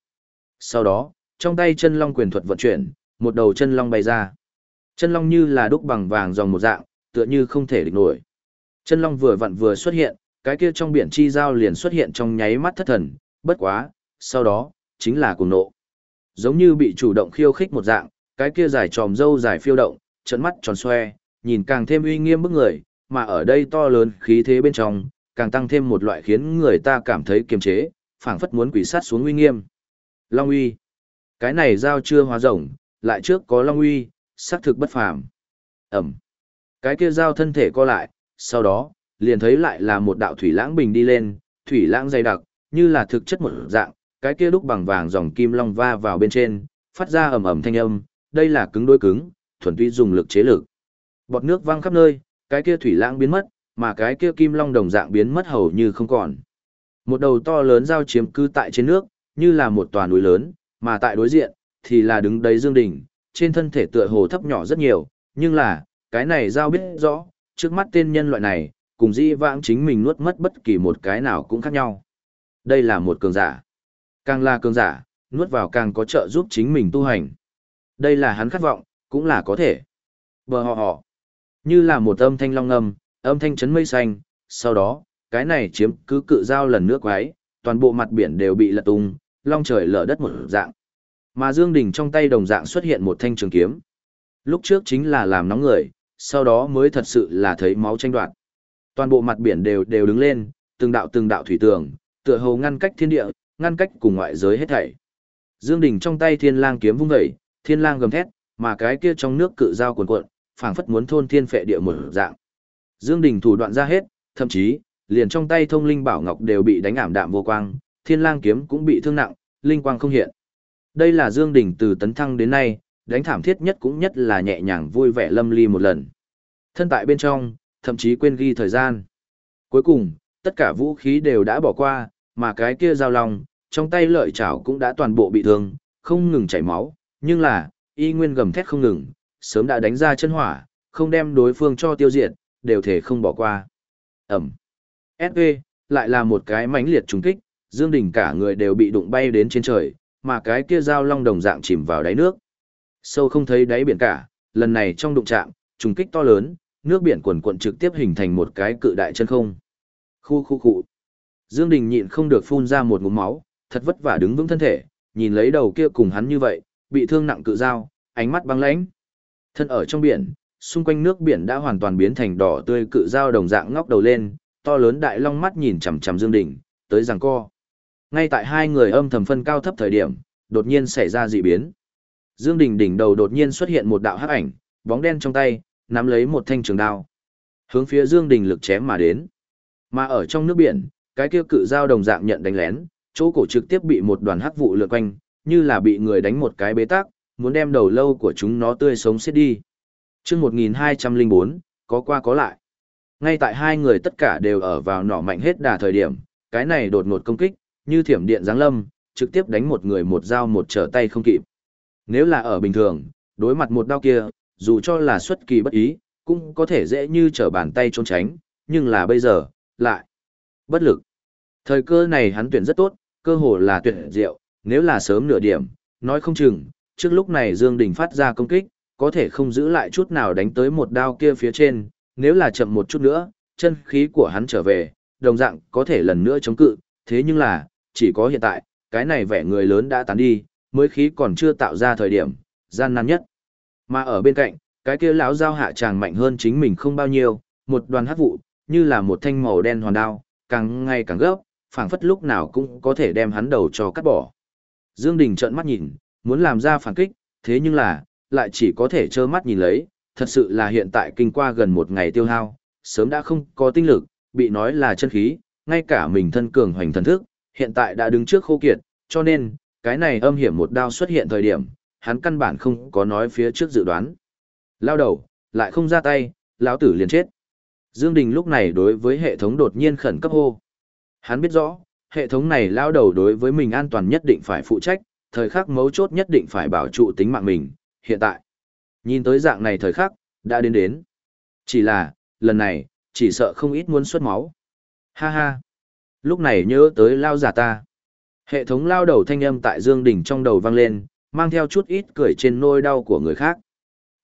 Sau đó, trong tay chân long quyền thuật vận chuyển, một đầu chân long bay ra. Chân long như là đúc bằng vàng dòng một dạng, tựa như không thể địch nổi. Chân long vừa vặn vừa xuất hiện, cái kia trong biển chi giao liền xuất hiện trong nháy mắt thất thần, bất quá, sau đó, chính là cuồng nộ. Giống như bị chủ động khiêu khích một dạng, cái kia dài tròm dâu dài phiêu động, trận mắt tròn xoe, nhìn càng thêm uy nghiêm bức người, mà ở đây to lớn khí thế bên trong, càng tăng thêm một loại khiến người ta cảm thấy kiềm chế, phảng phất muốn quỷ sát xuống uy nghiêm. Long uy. Cái này giao chưa hóa rồng, lại trước có long uy, xác thực bất phàm. Ẩm. Cái kia giao thân thể co lại, sau đó, liền thấy lại là một đạo thủy lãng bình đi lên, thủy lãng dày đặc, như là thực chất một dạng, cái kia đúc bằng vàng dòng kim long va vào bên trên, phát ra ầm ầm thanh âm, đây là cứng đối cứng, thuần túy dùng lực chế lực. Bọt nước văng khắp nơi, cái kia thủy lãng biến mất, mà cái kia kim long đồng dạng biến mất hầu như không còn. Một đầu to lớn giao chiếm cư tại trên nước, như là một tòa núi lớn, mà tại đối diện, thì là đứng đấy Dương Đình, trên thân thể tựa hồ thấp nhỏ rất nhiều, nhưng là, cái này giao biết rõ, trước mắt tên nhân loại này, cùng di vãng chính mình nuốt mất bất kỳ một cái nào cũng khác nhau. Đây là một cường giả. Càng là cường giả, nuốt vào càng có trợ giúp chính mình tu hành. Đây là hắn khát vọng, cũng là có thể. Bờ họ hò. Như là một âm thanh long ngâm, âm thanh chấn mây xanh, sau đó, cái này chiếm cứ cự giao lần nước quái, toàn bộ mặt biển đều bị lật tung, long trời lở đất một dạng. Mà Dương Đình trong tay đồng dạng xuất hiện một thanh trường kiếm. Lúc trước chính là làm nóng người, sau đó mới thật sự là thấy máu tranh đoạt. Toàn bộ mặt biển đều đều đứng lên, từng đạo từng đạo thủy tường, tựa hồ ngăn cách thiên địa, ngăn cách cùng ngoại giới hết thảy. Dương Đình trong tay thiên lang kiếm vung dậy, thiên lang gầm thét, mà cái kia trong nước cự giao cuồn cuộn, phảng phất muốn thôn thiên phệ địa một dạng. Dương Đình thủ đoạn ra hết, thậm chí, liền trong tay thông linh bảo ngọc đều bị đánh ảm đạm vô quang, thiên lang kiếm cũng bị thương nặng, linh quang không hiện. Đây là Dương Đình từ tấn thăng đến nay, đánh thảm thiết nhất cũng nhất là nhẹ nhàng vui vẻ lâm ly một lần. Thân tại bên trong, thậm chí quên ghi thời gian. Cuối cùng, tất cả vũ khí đều đã bỏ qua, mà cái kia giao long, trong tay lợi chảo cũng đã toàn bộ bị thương, không ngừng chảy máu, nhưng là, y nguyên gầm thét không ngừng, sớm đã đánh ra chân hỏa, không đem đối phương cho tiêu diệt, đều thể không bỏ qua. Ẩm. SV, lại là một cái mãnh liệt trùng kích, Dương Đình cả người đều bị đụng bay đến trên trời, mà cái kia dao long đồng dạng chìm vào đáy nước. Sâu không thấy đáy biển cả, lần này trong đụng chạm, trùng kích to lớn, nước biển cuồn cuộn trực tiếp hình thành một cái cự đại chân không. Khu khu khu. Dương Đình nhịn không được phun ra một ngụm máu, thật vất vả đứng vững thân thể, nhìn lấy đầu kia cùng hắn như vậy, bị thương nặng cự dao, ánh mắt băng lãnh. Thân ở trong biển, xung quanh nước biển đã hoàn toàn biến thành đỏ tươi cự dao đồng dạng ngóc đầu lên, to lớn đại long mắt nhìn chằm chằm Dương Đình, tới giằng co. Ngay tại hai người âm thầm phân cao thấp thời điểm, đột nhiên xảy ra dị biến. Dương Đình đỉnh đầu đột nhiên xuất hiện một đạo hắc ảnh, bóng đen trong tay, nắm lấy một thanh trường đao. Hướng phía Dương Đình lực chém mà đến. Mà ở trong nước biển, cái kia cự dao đồng dạng nhận đánh lén, chỗ cổ trực tiếp bị một đoàn hắc vụ lượn quanh, như là bị người đánh một cái bế tắc, muốn đem đầu lâu của chúng nó tươi sống xiết đi. Chương 1204, có qua có lại. Ngay tại hai người tất cả đều ở vào nỏ mạnh hết đà thời điểm, cái này đột ngột công kích, như thiểm điện giáng lâm, trực tiếp đánh một người một dao một trở tay không kịp. Nếu là ở bình thường, đối mặt một đao kia, dù cho là xuất kỳ bất ý, cũng có thể dễ như trở bàn tay trốn tránh, nhưng là bây giờ, lại bất lực. Thời cơ này hắn tuyển rất tốt, cơ hồ là tuyển diệu, nếu là sớm nửa điểm, nói không chừng, trước lúc này Dương Đình phát ra công kích, có thể không giữ lại chút nào đánh tới một đao kia phía trên, nếu là chậm một chút nữa, chân khí của hắn trở về, đồng dạng có thể lần nữa chống cự, thế nhưng là, chỉ có hiện tại, cái này vẻ người lớn đã tán đi, mới khí còn chưa tạo ra thời điểm, gian nan nhất. Mà ở bên cạnh, cái kia lão giao hạ tràng mạnh hơn chính mình không bao nhiêu, một đoàn hắc vụ, như là một thanh màu đen hoàn đao, càng ngày càng gấp, phảng phất lúc nào cũng có thể đem hắn đầu cho cắt bỏ. Dương Đình trợn mắt nhìn, muốn làm ra phản kích, thế nhưng là, lại chỉ có thể trơ mắt nhìn lấy, thật sự là hiện tại kinh qua gần một ngày tiêu hao, sớm đã không có tinh lực, bị nói là chân khí, ngay cả mình thân cường hoành thần thức, hiện tại đã đứng trước khô kiệt, cho nên, cái này âm hiểm một đao xuất hiện thời điểm, hắn căn bản không có nói phía trước dự đoán. Lao đầu, lại không ra tay, lão tử liền chết. Dương Đình lúc này đối với hệ thống đột nhiên khẩn cấp hô. Hắn biết rõ, hệ thống này lao đầu đối với mình an toàn nhất định phải phụ trách, thời khắc mấu chốt nhất định phải bảo trụ tính mạng mình, hiện tại. Nhìn tới dạng này thời khắc, đã đến đến. Chỉ là, lần này, chỉ sợ không ít muốn xuất máu. Ha ha. Lúc này nhớ tới lao giả ta. Hệ thống lao đầu thanh âm tại Dương Đình trong đầu vang lên, mang theo chút ít cười trên nôi đau của người khác.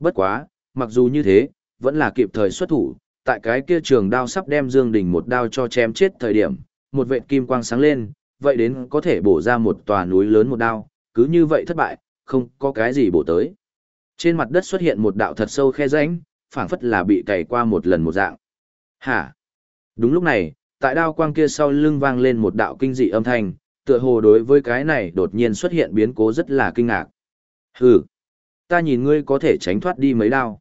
Bất quá, mặc dù như thế, vẫn là kịp thời xuất thủ, tại cái kia trường đao sắp đem Dương Đình một đao cho chém chết thời điểm, một vệt kim quang sáng lên, vậy đến có thể bổ ra một tòa núi lớn một đao, cứ như vậy thất bại, không có cái gì bổ tới. Trên mặt đất xuất hiện một đạo thật sâu khe rãnh, phảng phất là bị cày qua một lần một dạng. Hả? Đúng lúc này, tại đao quang kia sau lưng vang lên một đạo kinh dị âm thanh, tựa hồ đối với cái này đột nhiên xuất hiện biến cố rất là kinh ngạc. Hừ, ta nhìn ngươi có thể tránh thoát đi mấy đao.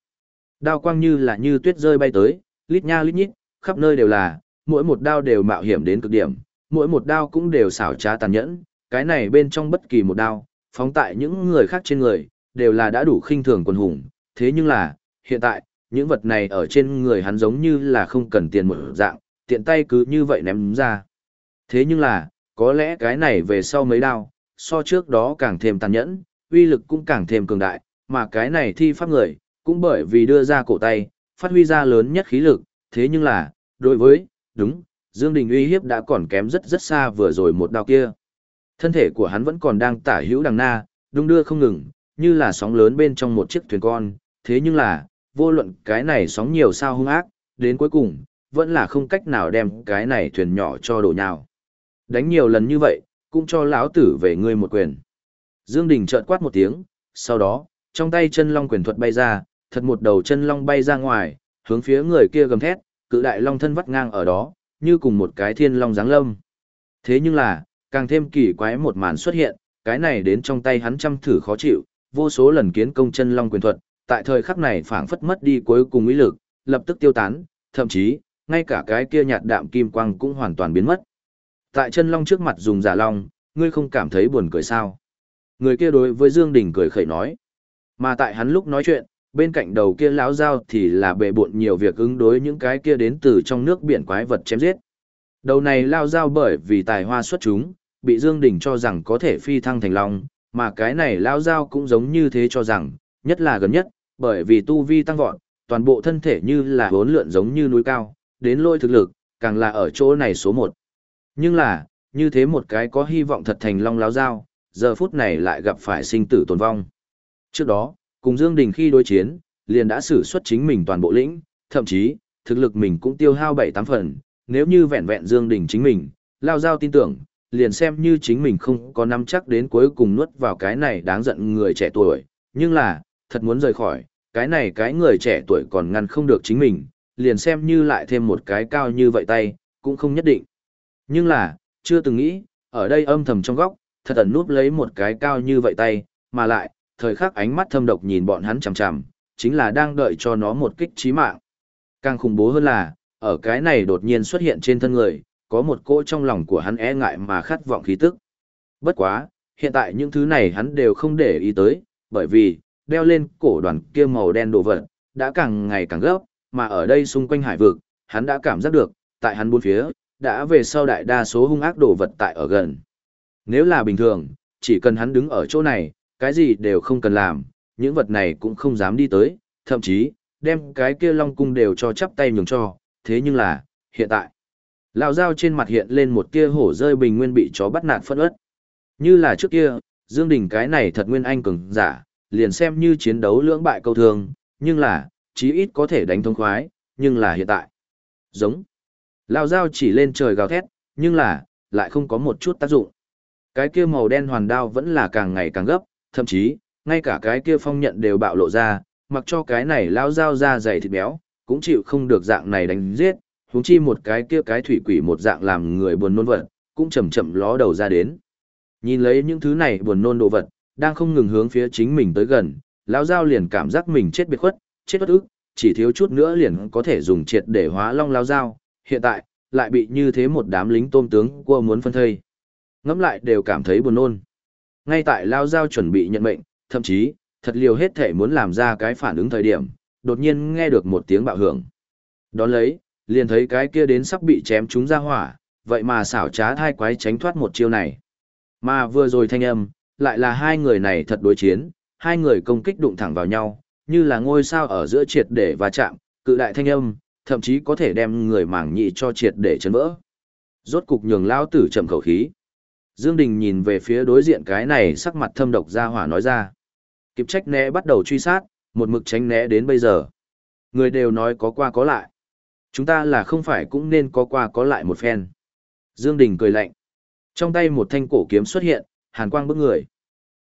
Đao quang như là như tuyết rơi bay tới, lít nha lít nhít, khắp nơi đều là, mỗi một đao đều mạo hiểm đến cực điểm, mỗi một đao cũng đều xảo trá tàn nhẫn, cái này bên trong bất kỳ một đao, phóng tại những người khác trên người, đều là đã đủ khinh thường quần hùng, thế nhưng là, hiện tại, những vật này ở trên người hắn giống như là không cần tiền một dạng, tiện tay cứ như vậy ném ra. Thế nhưng là, có lẽ cái này về sau mấy đao, so trước đó càng thêm tàn nhẫn, uy lực cũng càng thêm cường đại, mà cái này thi pháp người, cũng bởi vì đưa ra cổ tay, phát huy ra lớn nhất khí lực, thế nhưng là, đối với, đúng, Dương Đình uy hiếp đã còn kém rất rất xa vừa rồi một đao kia. Thân thể của hắn vẫn còn đang tả hữu đằng na, đung đưa không ngừng, như là sóng lớn bên trong một chiếc thuyền con, thế nhưng là, vô luận cái này sóng nhiều sao hung ác, đến cuối cùng, vẫn là không cách nào đem cái này thuyền nhỏ cho đổ nhào. Đánh nhiều lần như vậy, cũng cho lão tử về ngươi một quyền. Dương Đình chợt quát một tiếng, sau đó, trong tay chân long quyền thuật bay ra, thật một đầu chân long bay ra ngoài, hướng phía người kia gầm thét, cự đại long thân vắt ngang ở đó, như cùng một cái thiên long giáng lâm. Thế nhưng là, càng thêm kỳ quái một màn xuất hiện, cái này đến trong tay hắn chăm thử khó chịu, vô số lần kiến công chân long quyền thuật, tại thời khắc này phảng phất mất đi cuối cùng ý lực, lập tức tiêu tán, thậm chí, ngay cả cái kia nhạt đạm kim quang cũng hoàn toàn biến mất. Tại chân long trước mặt dùng giả long, ngươi không cảm thấy buồn cười sao? Người kia đối với Dương Đình cười khẩy nói. Mà tại hắn lúc nói chuyện, bên cạnh đầu kia lão dao thì là bệ bộn nhiều việc ứng đối những cái kia đến từ trong nước biển quái vật chém giết. Đầu này lao dao bởi vì tài hoa xuất chúng, bị Dương Đình cho rằng có thể phi thăng thành long, mà cái này lao dao cũng giống như thế cho rằng, nhất là gần nhất, bởi vì tu vi tăng vọt, toàn bộ thân thể như là hốn lượn giống như núi cao, đến lôi thực lực, càng là ở chỗ này số một. Nhưng là, như thế một cái có hy vọng thật thành long lão dao, giờ phút này lại gặp phải sinh tử tồn vong. Trước đó, cùng Dương Đình khi đối chiến, liền đã sử xuất chính mình toàn bộ lĩnh, thậm chí, thực lực mình cũng tiêu hao bảy tám phần, nếu như vẹn vẹn Dương Đình chính mình, lao giao tin tưởng, liền xem như chính mình không có nắm chắc đến cuối cùng nuốt vào cái này đáng giận người trẻ tuổi, nhưng là, thật muốn rời khỏi, cái này cái người trẻ tuổi còn ngăn không được chính mình, liền xem như lại thêm một cái cao như vậy tay, cũng không nhất định. Nhưng là, chưa từng nghĩ, ở đây âm thầm trong góc, thật ẩn núp lấy một cái cao như vậy tay, mà lại, thời khắc ánh mắt thâm độc nhìn bọn hắn chằm chằm, chính là đang đợi cho nó một kích chí mạng. Càng khủng bố hơn là, ở cái này đột nhiên xuất hiện trên thân người, có một cỗ trong lòng của hắn e ngại mà khát vọng khí tức. Bất quá, hiện tại những thứ này hắn đều không để ý tới, bởi vì, đeo lên cổ đoàn kia màu đen đồ vật, đã càng ngày càng gấp, mà ở đây xung quanh hải vực, hắn đã cảm giác được, tại hắn bốn phía, đã về sau đại đa số hung ác đồ vật tại ở gần. Nếu là bình thường, chỉ cần hắn đứng ở chỗ này, cái gì đều không cần làm, những vật này cũng không dám đi tới, thậm chí, đem cái kia long cung đều cho chắp tay nhường cho, thế nhưng là, hiện tại, lão dao trên mặt hiện lên một tia hổ rơi bình nguyên bị chó bắt nạt phân ớt. Như là trước kia, Dương Đình cái này thật nguyên anh cường giả, liền xem như chiến đấu lưỡng bại câu thường, nhưng là, chí ít có thể đánh thông khoái, nhưng là hiện tại. Giống. Lao dao chỉ lên trời gào thét, nhưng là, lại không có một chút tác dụng. Cái kia màu đen hoàn đao vẫn là càng ngày càng gấp, thậm chí, ngay cả cái kia phong nhận đều bạo lộ ra, mặc cho cái này lao dao ra dày thịt béo, cũng chịu không được dạng này đánh giết, huống chi một cái kia cái thủy quỷ một dạng làm người buồn nôn vật, cũng chậm chậm ló đầu ra đến. Nhìn lấy những thứ này buồn nôn đồ vật, đang không ngừng hướng phía chính mình tới gần, lão dao liền cảm giác mình chết biệt khuất, chết bất ức, chỉ thiếu chút nữa liền có thể dùng triệt để hóa long lão dao, hiện tại lại bị như thế một đám lính tôm tướng cua muốn phân thây. Ngẫm lại đều cảm thấy buồn nôn. Ngay tại lao dao chuẩn bị nhận mệnh, thậm chí thật liều hết thể muốn làm ra cái phản ứng thời điểm, đột nhiên nghe được một tiếng bạo hưởng. Đón lấy, liền thấy cái kia đến sắp bị chém chúng ra hỏa, vậy mà xảo trá thai quái tránh thoát một chiêu này. Mà vừa rồi thanh âm, lại là hai người này thật đối chiến, hai người công kích đụng thẳng vào nhau, như là ngôi sao ở giữa triệt để va chạm, cự đại thanh âm, thậm chí có thể đem người mảng nhị cho triệt để chấn vỡ. Rốt cục nhường lao tử chậm khẩu khí. Dương Đình nhìn về phía đối diện cái này sắc mặt thâm độc ra hỏa nói ra. Kịp trách né bắt đầu truy sát, một mực tránh né đến bây giờ. Người đều nói có qua có lại. Chúng ta là không phải cũng nên có qua có lại một phen. Dương Đình cười lạnh. Trong tay một thanh cổ kiếm xuất hiện, hàn quang bức người.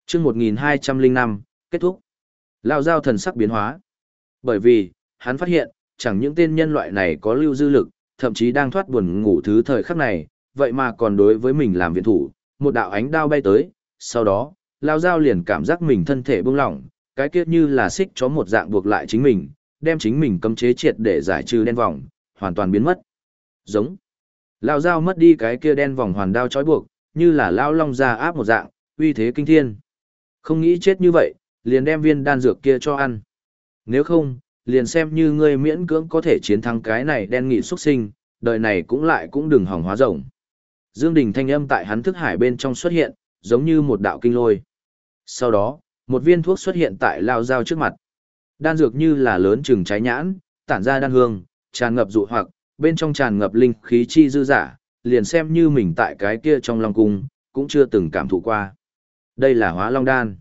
chương 1205, kết thúc. Lao giao thần sắc biến hóa. Bởi vì, hắn phát hiện, chẳng những tên nhân loại này có lưu dư lực, thậm chí đang thoát buồn ngủ thứ thời khắc này, vậy mà còn đối với mình làm viện thủ, một đạo ánh đao bay tới, sau đó, Lao giao liền cảm giác mình thân thể bông lỏng, cái kiết như là xích chó một dạng buộc lại chính mình, đem chính mình cấm chế triệt để giải trừ đen vòng, hoàn toàn biến mất. Giống. Lao dao mất đi cái kia đen vòng hoàn đao trói buộc, như là lao long ra áp một dạng, uy thế kinh thiên. Không nghĩ chết như vậy, liền đem viên đan dược kia cho ăn. Nếu không, liền xem như ngươi miễn cưỡng có thể chiến thắng cái này đen nghị xuất sinh, đời này cũng lại cũng đừng hỏng hóa rồng. Dương Đình thanh âm tại hắn thức hải bên trong xuất hiện, giống như một đạo kinh lôi. Sau đó, một viên thuốc xuất hiện tại lao dao trước mặt. Đan dược như là lớn chừng trái nhãn, tản ra đan hương, tràn ngập dụ hoặc, bên trong tràn ngập linh khí chi dư giả, liền xem như mình tại cái kia trong long cung, cũng chưa từng cảm thụ qua. Đây là hóa long đan.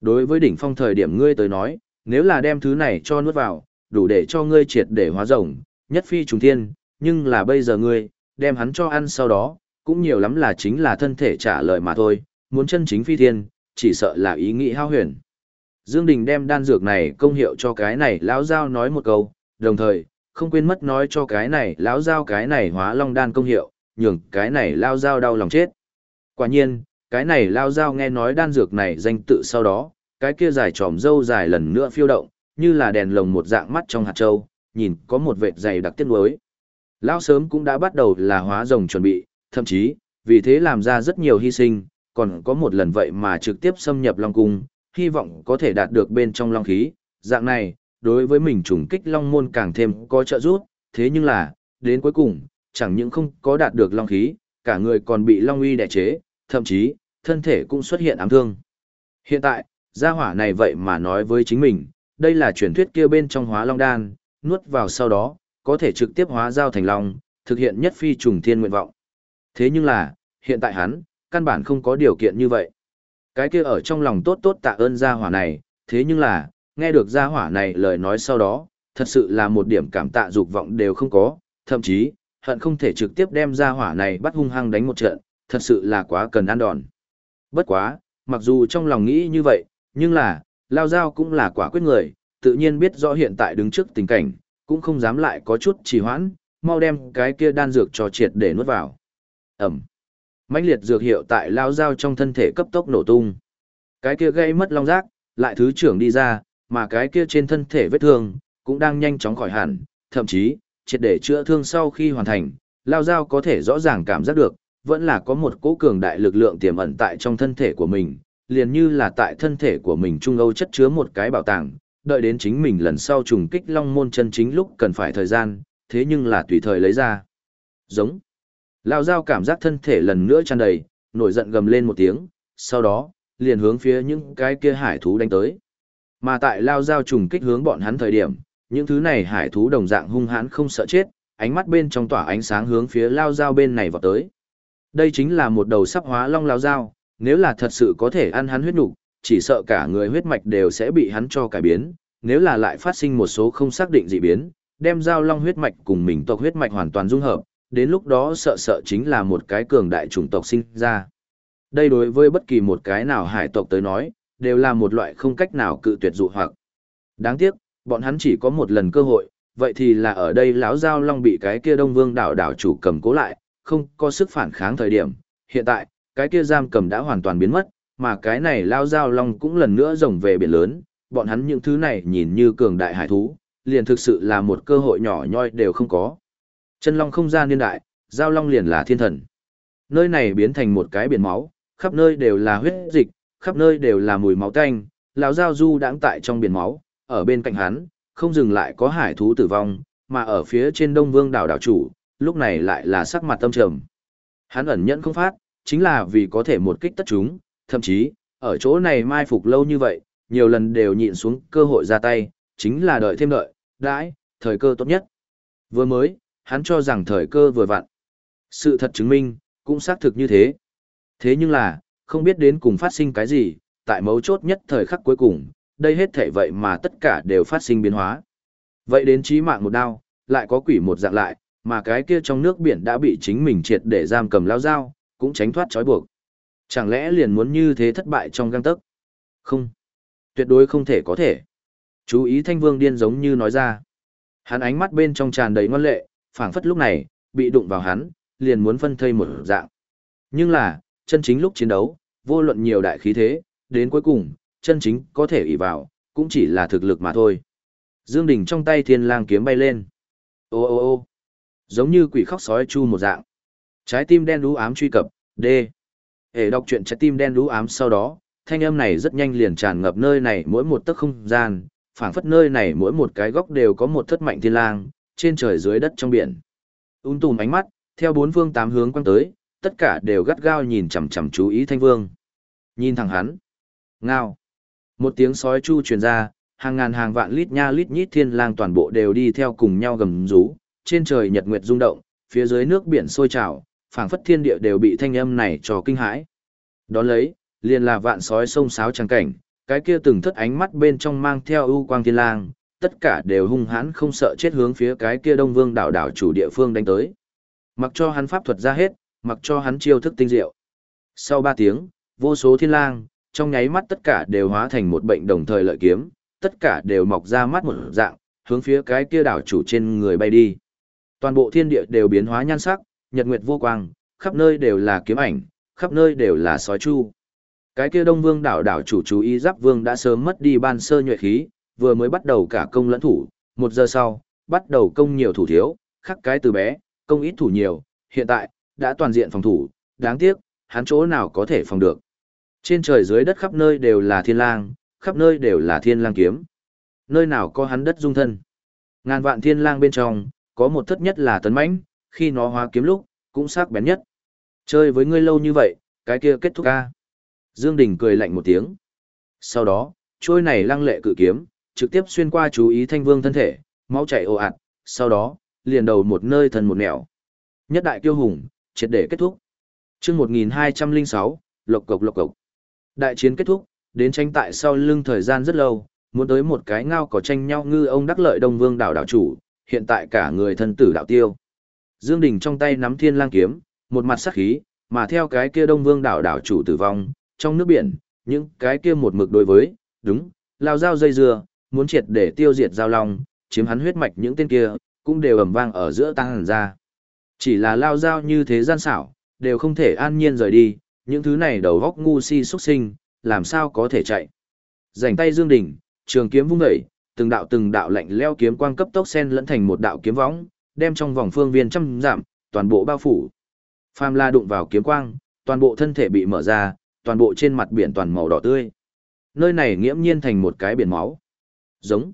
Đối với đỉnh phong thời điểm ngươi tới nói, nếu là đem thứ này cho nuốt vào, đủ để cho ngươi triệt để hóa rồng, nhất phi trùng thiên, nhưng là bây giờ ngươi, đem hắn cho ăn sau đó, cũng nhiều lắm là chính là thân thể trả lời mà thôi, muốn chân chính phi thiên, chỉ sợ là ý nghĩ hao huyền. Dương Đình đem đan dược này công hiệu cho cái này lão giao nói một câu, đồng thời, không quên mất nói cho cái này lão giao cái này hóa long đan công hiệu, nhường cái này lão giao đau lòng chết. Quả nhiên, cái này lão giao nghe nói đan dược này danh tự sau đó, cái kia dài tròm dâu dài lần nữa phiêu động, như là đèn lồng một dạng mắt trong hạt châu, nhìn có một vệt dày đặc tiết nuối. lão sớm cũng đã bắt đầu là hóa rồng chuẩn bị, thậm chí, vì thế làm ra rất nhiều hy sinh, còn có một lần vậy mà trực tiếp xâm nhập Long Cung, hy vọng có thể đạt được bên trong Long khí, dạng này, đối với mình trùng kích Long Môn càng thêm có trợ giúp, thế nhưng là, đến cuối cùng, chẳng những không có đạt được long khí, cả người còn bị long uy đè chế, thậm chí, thân thể cũng xuất hiện ám thương. Hiện tại, gia hỏa này vậy mà nói với chính mình, đây là truyền thuyết kia bên trong hóa long đan, nuốt vào sau đó, có thể trực tiếp hóa giao thành long, thực hiện nhất phi trùng thiên nguyện vọng. Thế nhưng là, hiện tại hắn, căn bản không có điều kiện như vậy. Cái kia ở trong lòng tốt tốt tạ ơn gia hỏa này, thế nhưng là, nghe được gia hỏa này lời nói sau đó, thật sự là một điểm cảm tạ dục vọng đều không có, thậm chí, hận không thể trực tiếp đem gia hỏa này bắt hung hăng đánh một trận, thật sự là quá cần ăn đòn. Bất quá, mặc dù trong lòng nghĩ như vậy, nhưng là, Lao Giao cũng là quả quyết người, tự nhiên biết rõ hiện tại đứng trước tình cảnh, cũng không dám lại có chút trì hoãn, mau đem cái kia đan dược cho triệt để nuốt vào. Ẩm. mãnh liệt dược hiệu tại Lao Giao trong thân thể cấp tốc nổ tung. Cái kia gây mất long giác, lại thứ trưởng đi ra, mà cái kia trên thân thể vết thương, cũng đang nhanh chóng khỏi hẳn, thậm chí, triệt để chữa thương sau khi hoàn thành, Lao Giao có thể rõ ràng cảm giác được, vẫn là có một cỗ cường đại lực lượng tiềm ẩn tại trong thân thể của mình, liền như là tại thân thể của mình trung âu chất chứa một cái bảo tàng, đợi đến chính mình lần sau trùng kích long môn chân chính lúc cần phải thời gian, thế nhưng là tùy thời lấy ra. Giống. Lao Giao cảm giác thân thể lần nữa tràn đầy, nổi giận gầm lên một tiếng, sau đó, liền hướng phía những cái kia hải thú đánh tới. Mà tại Lao Giao trùng kích hướng bọn hắn thời điểm, những thứ này hải thú đồng dạng hung hãn không sợ chết, ánh mắt bên trong tỏa ánh sáng hướng phía Lao Giao bên này vào tới. Đây chính là một đầu sắp hóa long Lao Giao, nếu là thật sự có thể ăn hắn huyết nục, chỉ sợ cả người huyết mạch đều sẽ bị hắn cho cải biến, nếu là lại phát sinh một số không xác định dị biến, đem giao long huyết mạch cùng mình tộc huyết mạch hoàn toàn dung hợp, đến lúc đó sợ sợ chính là một cái cường đại chủng tộc sinh ra. Đây đối với bất kỳ một cái nào hải tộc tới nói, đều là một loại không cách nào cự tuyệt dụ hoặc. Đáng tiếc, bọn hắn chỉ có một lần cơ hội, vậy thì là ở đây lão giao long bị cái kia đông vương đảo đảo chủ cầm cố lại, không có sức phản kháng thời điểm. Hiện tại, cái kia giam cầm đã hoàn toàn biến mất, mà cái này lao giao long cũng lần nữa rồng về biển lớn, bọn hắn những thứ này nhìn như cường đại hải thú, liền thực sự là một cơ hội nhỏ nhoi đều không có. Chân long không gian niên đại, giao long liền là thiên thần. Nơi này biến thành một cái biển máu, khắp nơi đều là huyết dịch, khắp nơi đều là mùi máu tanh, lão giao du đãng tại trong biển máu, ở bên cạnh hắn, không dừng lại có hải thú tử vong, mà ở phía trên Đông Vương đảo đảo chủ, lúc này lại là sắc mặt tâm trầm. Hắn ẩn nhẫn không phát, chính là vì có thể một kích tất chúng, thậm chí, ở chỗ này mai phục lâu như vậy, nhiều lần đều nhịn xuống cơ hội ra tay, chính là đợi thêm đợi, đãi, thời cơ tốt nhất. Vừa mới, hắn cho rằng thời cơ vừa vặn. Sự thật chứng minh, cũng xác thực như thế. Thế nhưng là, không biết đến cùng phát sinh cái gì, tại mấu chốt nhất thời khắc cuối cùng, đây hết thể vậy mà tất cả đều phát sinh biến hóa. Vậy đến chí mạng một đao, lại có quỷ một dạng lại, mà cái kia trong nước biển đã bị chính mình triệt để giam cầm lao dao, cũng tránh thoát trói buộc. Chẳng lẽ liền muốn như thế thất bại trong găng tấc? Không. Tuyệt đối không thể có thể. Chú ý thanh vương điên giống như nói ra. Hắn ánh mắt bên trong tràn đầy ngoan lệ, phảng phất lúc này, bị đụng vào hắn, liền muốn phân thây một dạng. Nhưng là, chân chính lúc chiến đấu, vô luận nhiều đại khí thế, đến cuối cùng, chân chính có thể ỷ vào, cũng chỉ là thực lực mà thôi. Dương Đình trong tay thiên lang kiếm bay lên. Ô ô ô giống như quỷ khóc sói chu một dạng. Trái tim đen đú ám truy cập, D. Hệ đọc truyện trái tim đen đú ám sau đó, thanh âm này rất nhanh liền tràn ngập nơi này mỗi một tấc không gian, phảng phất nơi này mỗi một cái góc đều có một thất mạnh thiên lang, trên trời dưới đất trong biển. Ún tùm ánh mắt, theo bốn phương tám hướng quăng tới, tất cả đều gắt gao nhìn chằm chằm chú ý thanh vương. Nhìn thẳng hắn. Ngao. Một tiếng sói chu truyền ra, hàng ngàn hàng vạn lít nha lít nhít thiên lang toàn bộ đều đi theo cùng nhau gầm rú, trên trời nhật nguyệt rung động, phía dưới nước biển sôi trào, phảng phất thiên địa đều bị thanh âm này cho kinh hãi. Đón lấy, liền là vạn sói sông sáo trắng cảnh, cái kia từng thất ánh mắt bên trong mang theo ưu quang thiên lang, tất cả đều hung hãn không sợ chết hướng phía cái kia Đông Vương đảo đảo chủ địa phương đánh tới. Mặc cho hắn pháp thuật ra hết, mặc cho hắn chiêu thức tinh diệu. Sau ba tiếng, vô số thiên lang, trong nháy mắt tất cả đều hóa thành một bệnh đồng thời lợi kiếm, tất cả đều mọc ra mắt một dạng, hướng phía cái kia đảo chủ trên người bay đi. Toàn bộ thiên địa đều biến hóa nhan sắc, nhật nguyệt vô quang, khắp nơi đều là kiếm ảnh, khắp nơi đều là sói chu. Cái kia Đông Vương đảo đảo chủ chú ý Giáp Vương đã sớm mất đi ban sơ nhuệ khí, vừa mới bắt đầu cả công lẫn thủ, một giờ sau, bắt đầu công nhiều thủ thiếu, khắc cái từ bé, công ít thủ nhiều, hiện tại, đã toàn diện phòng thủ, đáng tiếc, hắn chỗ nào có thể phòng được. Trên trời dưới đất khắp nơi đều là thiên lang, khắp nơi đều là thiên lang kiếm. Nơi nào có hắn đất dung thân. Ngàn vạn thiên lang bên trong, có một thất nhất là tấn mãnh, khi nó hóa kiếm lúc, cũng sắc bén nhất. Chơi với ngươi lâu như vậy, cái kia kết thúc ca. Dương Đình cười lạnh một tiếng. Sau đó, trôi này lăng lệ cự kiếm, trực tiếp xuyên qua chú ý thanh vương thân thể, máu chảy ồ ạt, sau đó, liền đầu một nơi thần một nẻo. Nhất đại kiêu hùng, triệt để kết thúc. Chương 1206, lộc cộc lộc cộc. Đại chiến kết thúc, đến tranh tại sau lưng thời gian rất lâu, muốn tới một cái ngao có tranh nhau ngư ông đắc lợi đông vương đảo đảo chủ, hiện tại cả người thân tử đạo tiêu. Dương Đình trong tay nắm thiên lang kiếm, một mặt sắc khí, mà theo cái kia đông vương đảo đảo chủ tử vong, trong nước biển, những cái kia một mực đối với, đúng, lao dao dây dưa, muốn triệt để tiêu diệt giao long, chiếm hắn huyết mạch những tên kia, cũng đều ầm vang ở giữa tăng hẳn ra. Chỉ là lao dao như thế gian xảo, đều không thể an nhiên rời đi, những thứ này đầu góc ngu si xuất sinh, làm sao có thể chạy. Rảnh tay Dương Đình, trường kiếm vung dậy, từng đạo từng đạo lạnh leo kiếm quang cấp tốc sen lẫn thành một đạo kiếm võng, đem trong vòng phương viên trăm giảm, toàn bộ bao phủ. Phàm La đụng vào kiếm quang, toàn bộ thân thể bị mở ra, toàn bộ trên mặt biển toàn màu đỏ tươi. Nơi này nghiễm nhiên thành một cái biển máu. Giống.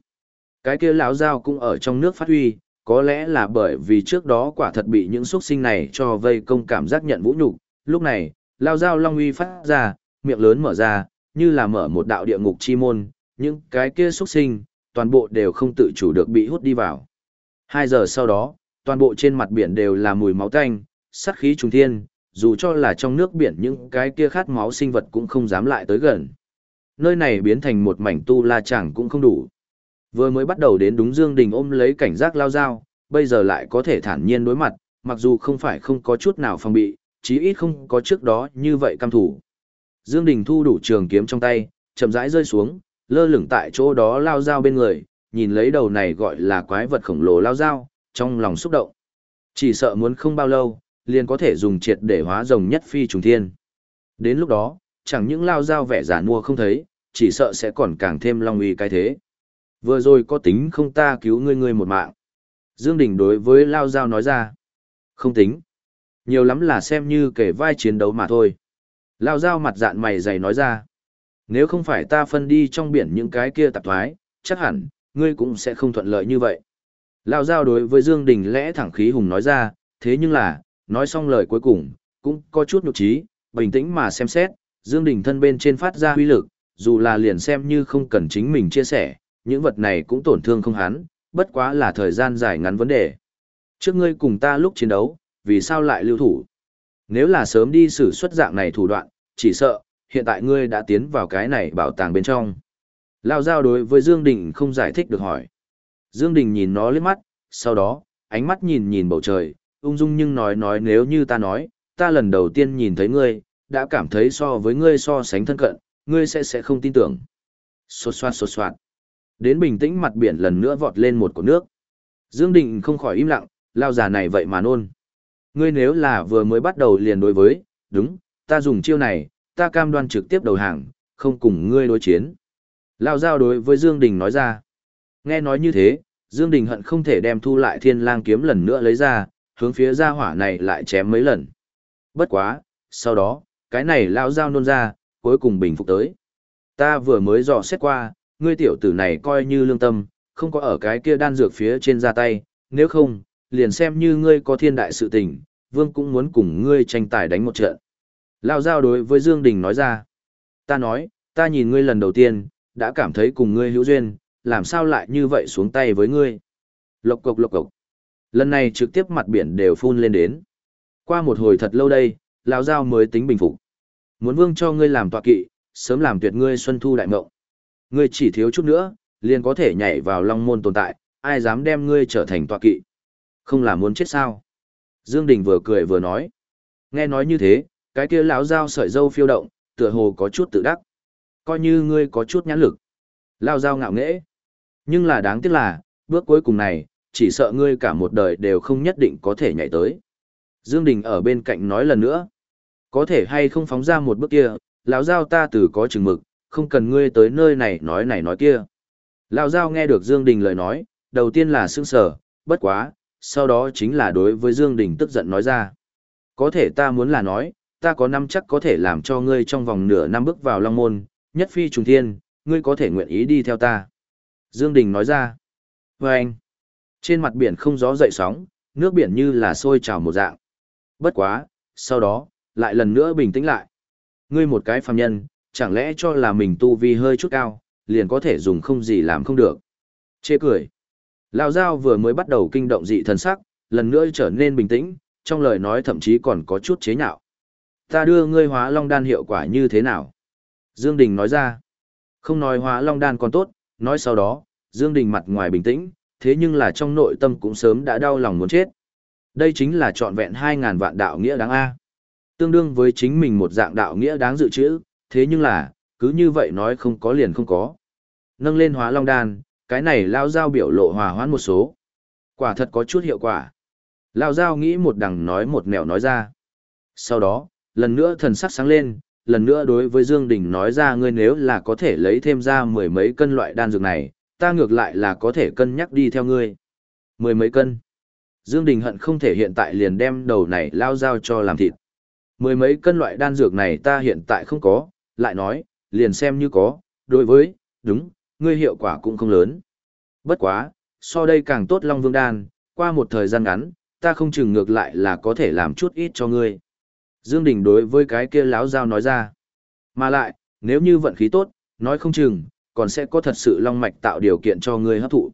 Cái kia lão dao cũng ở trong nước phát huy, có lẽ là bởi vì trước đó quả thật bị những xuất sinh này cho vây công cảm giác nhận vũ nhục. Lúc này, lao dao long uy phát ra, miệng lớn mở ra, như là mở một đạo địa ngục chi môn, những cái kia xuất sinh, toàn bộ đều không tự chủ được bị hút đi vào. Hai giờ sau đó, toàn bộ trên mặt biển đều là mùi máu tanh, sát khí trùng thiên, dù cho là trong nước biển những cái kia khát máu sinh vật cũng không dám lại tới gần. Nơi này biến thành một mảnh tu la chẳng cũng không đủ. Vừa mới bắt đầu đến đúng Dương Đình ôm lấy cảnh giác lao dao, bây giờ lại có thể thản nhiên đối mặt, mặc dù không phải không có chút nào phòng bị, chí ít không có trước đó như vậy cam thủ. Dương Đình thu đủ trường kiếm trong tay, chậm rãi rơi xuống, lơ lửng tại chỗ đó lao dao bên người, nhìn lấy đầu này gọi là quái vật khổng lồ lao dao, trong lòng xúc động. Chỉ sợ muốn không bao lâu, liền có thể dùng triệt để hóa rồng nhất phi trùng thiên. Đến lúc đó, chẳng những lao dao vẻ giả mua không thấy, chỉ sợ sẽ còn càng thêm long uy cái thế. Vừa rồi có tính không ta cứu ngươi ngươi một mạng. Dương Đình đối với lao giao nói ra. Không tính. Nhiều lắm là xem như kể vai chiến đấu mà thôi. Lao giao mặt dạn mày dày nói ra. Nếu không phải ta phân đi trong biển những cái kia tạp thoái, chắc hẳn, ngươi cũng sẽ không thuận lợi như vậy. Lao giao đối với Dương Đình lẽ thẳng khí hùng nói ra, thế nhưng là, nói xong lời cuối cùng, cũng có chút nhục trí, bình tĩnh mà xem xét, Dương Đình thân bên trên phát ra huy lực, dù là liền xem như không cần chính mình chia sẻ, những vật này cũng tổn thương không hắn, bất quá là thời gian dài ngắn vấn đề. Trước ngươi cùng ta lúc chiến đấu, vì sao lại lưu thủ? Nếu là sớm đi xử xuất dạng này thủ đoạn, chỉ sợ, hiện tại ngươi đã tiến vào cái này bảo tàng bên trong. Lao giao đối với Dương Đình không giải thích được hỏi. Dương Đình nhìn nó liếc mắt, sau đó, ánh mắt nhìn nhìn bầu trời, ung dung nhưng nói nói nếu như ta nói, ta lần đầu tiên nhìn thấy ngươi, đã cảm thấy so với ngươi so sánh thân cận, ngươi sẽ sẽ không tin tưởng. Xột xoạt xột xoạt. Đến bình tĩnh mặt biển lần nữa vọt lên một cột nước. Dương Đình không khỏi im lặng, lao già này vậy mà nôn. Ngươi nếu là vừa mới bắt đầu liền đối với, đúng, ta dùng chiêu này, ta cam đoan trực tiếp đầu hàng, không cùng ngươi đối chiến. Lao giao đối với Dương Đình nói ra. Nghe nói như thế, Dương Đình hận không thể đem thu lại thiên lang kiếm lần nữa lấy ra, hướng phía gia hỏa này lại chém mấy lần. Bất quá, sau đó, cái này lao giao nôn ra, cuối cùng bình phục tới. Ta vừa mới dò xét qua, ngươi tiểu tử này coi như lương tâm, không có ở cái kia đan dược phía trên ra tay, nếu không, liền xem như ngươi có thiên đại sự tình, vương cũng muốn cùng ngươi tranh tài đánh một trận. Lao giao đối với Dương Đình nói ra. Ta nói, ta nhìn ngươi lần đầu tiên, đã cảm thấy cùng ngươi hữu duyên, làm sao lại như vậy xuống tay với ngươi. Lộc cộc lộc cộc. Lần này trực tiếp mặt biển đều phun lên đến. Qua một hồi thật lâu đây, Lao giao mới tính bình phục. Muốn vương cho ngươi làm tọa kỵ, sớm làm tuyệt ngươi xuân thu đại mộng. Ngươi chỉ thiếu chút nữa, liền có thể nhảy vào long môn tồn tại, ai dám đem ngươi trở thành tọa kỵ. Không là muốn chết sao? Dương Đình vừa cười vừa nói. Nghe nói như thế, cái kia lão dao sợi dâu phiêu động, tựa hồ có chút tự đắc. Coi như ngươi có chút nhãn lực. Lão dao ngạo nghễ. Nhưng là đáng tiếc là, bước cuối cùng này, chỉ sợ ngươi cả một đời đều không nhất định có thể nhảy tới. Dương Đình ở bên cạnh nói lần nữa. Có thể hay không phóng ra một bước kia, lão giao ta từ có chừng mực, không cần ngươi tới nơi này nói này nói kia. Lão giao nghe được Dương Đình lời nói, đầu tiên là sững sờ, bất quá, sau đó chính là đối với Dương Đình tức giận nói ra. Có thể ta muốn là nói, ta có năm chắc có thể làm cho ngươi trong vòng nửa năm bước vào Long Môn, nhất phi trùng thiên, ngươi có thể nguyện ý đi theo ta. Dương Đình nói ra. Và anh, trên mặt biển không gió dậy sóng, nước biển như là sôi trào một dạng. Bất quá, sau đó, lại lần nữa bình tĩnh lại. Ngươi một cái phàm nhân, chẳng lẽ cho là mình tu vi hơi chút cao, liền có thể dùng không gì làm không được. Chê cười. Lão Giao vừa mới bắt đầu kinh động dị thần sắc, lần nữa trở nên bình tĩnh, trong lời nói thậm chí còn có chút chế nhạo. Ta đưa ngươi hóa long đan hiệu quả như thế nào? Dương Đình nói ra. Không nói hóa long đan còn tốt, nói sau đó, Dương Đình mặt ngoài bình tĩnh, thế nhưng là trong nội tâm cũng sớm đã đau lòng muốn chết. Đây chính là trọn vẹn 2.000 vạn đạo nghĩa đáng A. Tương đương với chính mình một dạng đạo nghĩa đáng dự trữ, thế nhưng là, cứ như vậy nói không có liền không có. Nâng lên hóa long đan, cái này lao giao biểu lộ hòa hoãn một số. Quả thật có chút hiệu quả. Lao giao nghĩ một đằng nói một nẻo nói ra. Sau đó, lần nữa thần sắc sáng lên, lần nữa đối với Dương Đình nói ra ngươi nếu là có thể lấy thêm ra mười mấy cân loại đan dược này, ta ngược lại là có thể cân nhắc đi theo ngươi. Mười mấy cân. Dương Đình hận không thể hiện tại liền đem đầu này lao giao cho làm thịt. Mười mấy cân loại đan dược này ta hiện tại không có, lại nói, liền xem như có, đối với, đúng, ngươi hiệu quả cũng không lớn. Bất quá, so đây càng tốt Long Vương đan, qua một thời gian ngắn, ta không chừng ngược lại là có thể làm chút ít cho ngươi. Dương Đình đối với cái kia láo giao nói ra. Mà lại, nếu như vận khí tốt, nói không chừng, còn sẽ có thật sự long mạch tạo điều kiện cho ngươi hấp thụ.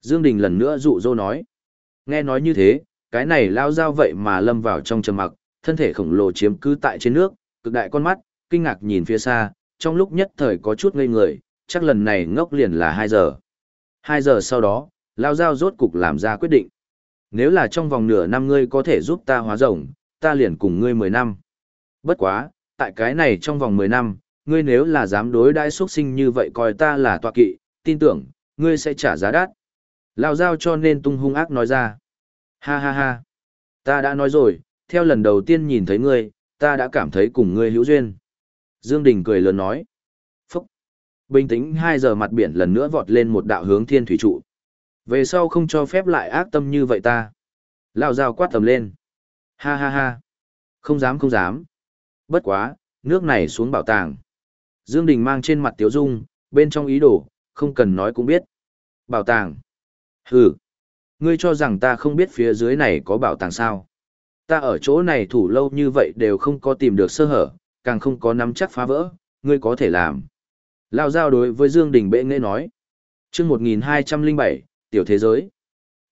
Dương Đình lần nữa dụ dỗ nói. Nghe nói như thế, cái này lao dao vậy mà lâm vào trong trầm mặc, thân thể khổng lồ chiếm cứ tại trên nước, cực đại con mắt, kinh ngạc nhìn phía xa, trong lúc nhất thời có chút ngây người, chắc lần này ngốc liền là 2 giờ. 2 giờ sau đó, lao Giao rốt cục làm ra quyết định. Nếu là trong vòng nửa năm ngươi có thể giúp ta hóa rồng, ta liền cùng ngươi 10 năm. Bất quá, tại cái này trong vòng 10 năm, ngươi nếu là dám đối đãi xuất sinh như vậy coi ta là tọa kỵ, tin tưởng, ngươi sẽ trả giá đắt. Lao giao cho nên tung hung ác nói ra. Ha ha ha. Ta đã nói rồi, theo lần đầu tiên nhìn thấy ngươi, ta đã cảm thấy cùng ngươi hữu duyên. Dương Đình cười lớn nói. Phúc. Bình tĩnh 2 giờ mặt biển lần nữa vọt lên một đạo hướng thiên thủy trụ. Về sau không cho phép lại ác tâm như vậy ta. Lao giao quát tầm lên. Ha ha ha. Không dám không dám. Bất quá, nước này xuống bảo tàng. Dương Đình mang trên mặt tiếu dung, bên trong ý đồ, không cần nói cũng biết. Bảo tàng. Hừ. Ngươi cho rằng ta không biết phía dưới này có bảo tàng sao. Ta ở chỗ này thủ lâu như vậy đều không có tìm được sơ hở, càng không có nắm chắc phá vỡ, ngươi có thể làm. Lao giao đối với Dương Đình bệ nghệ nói. Trước 1207, tiểu thế giới.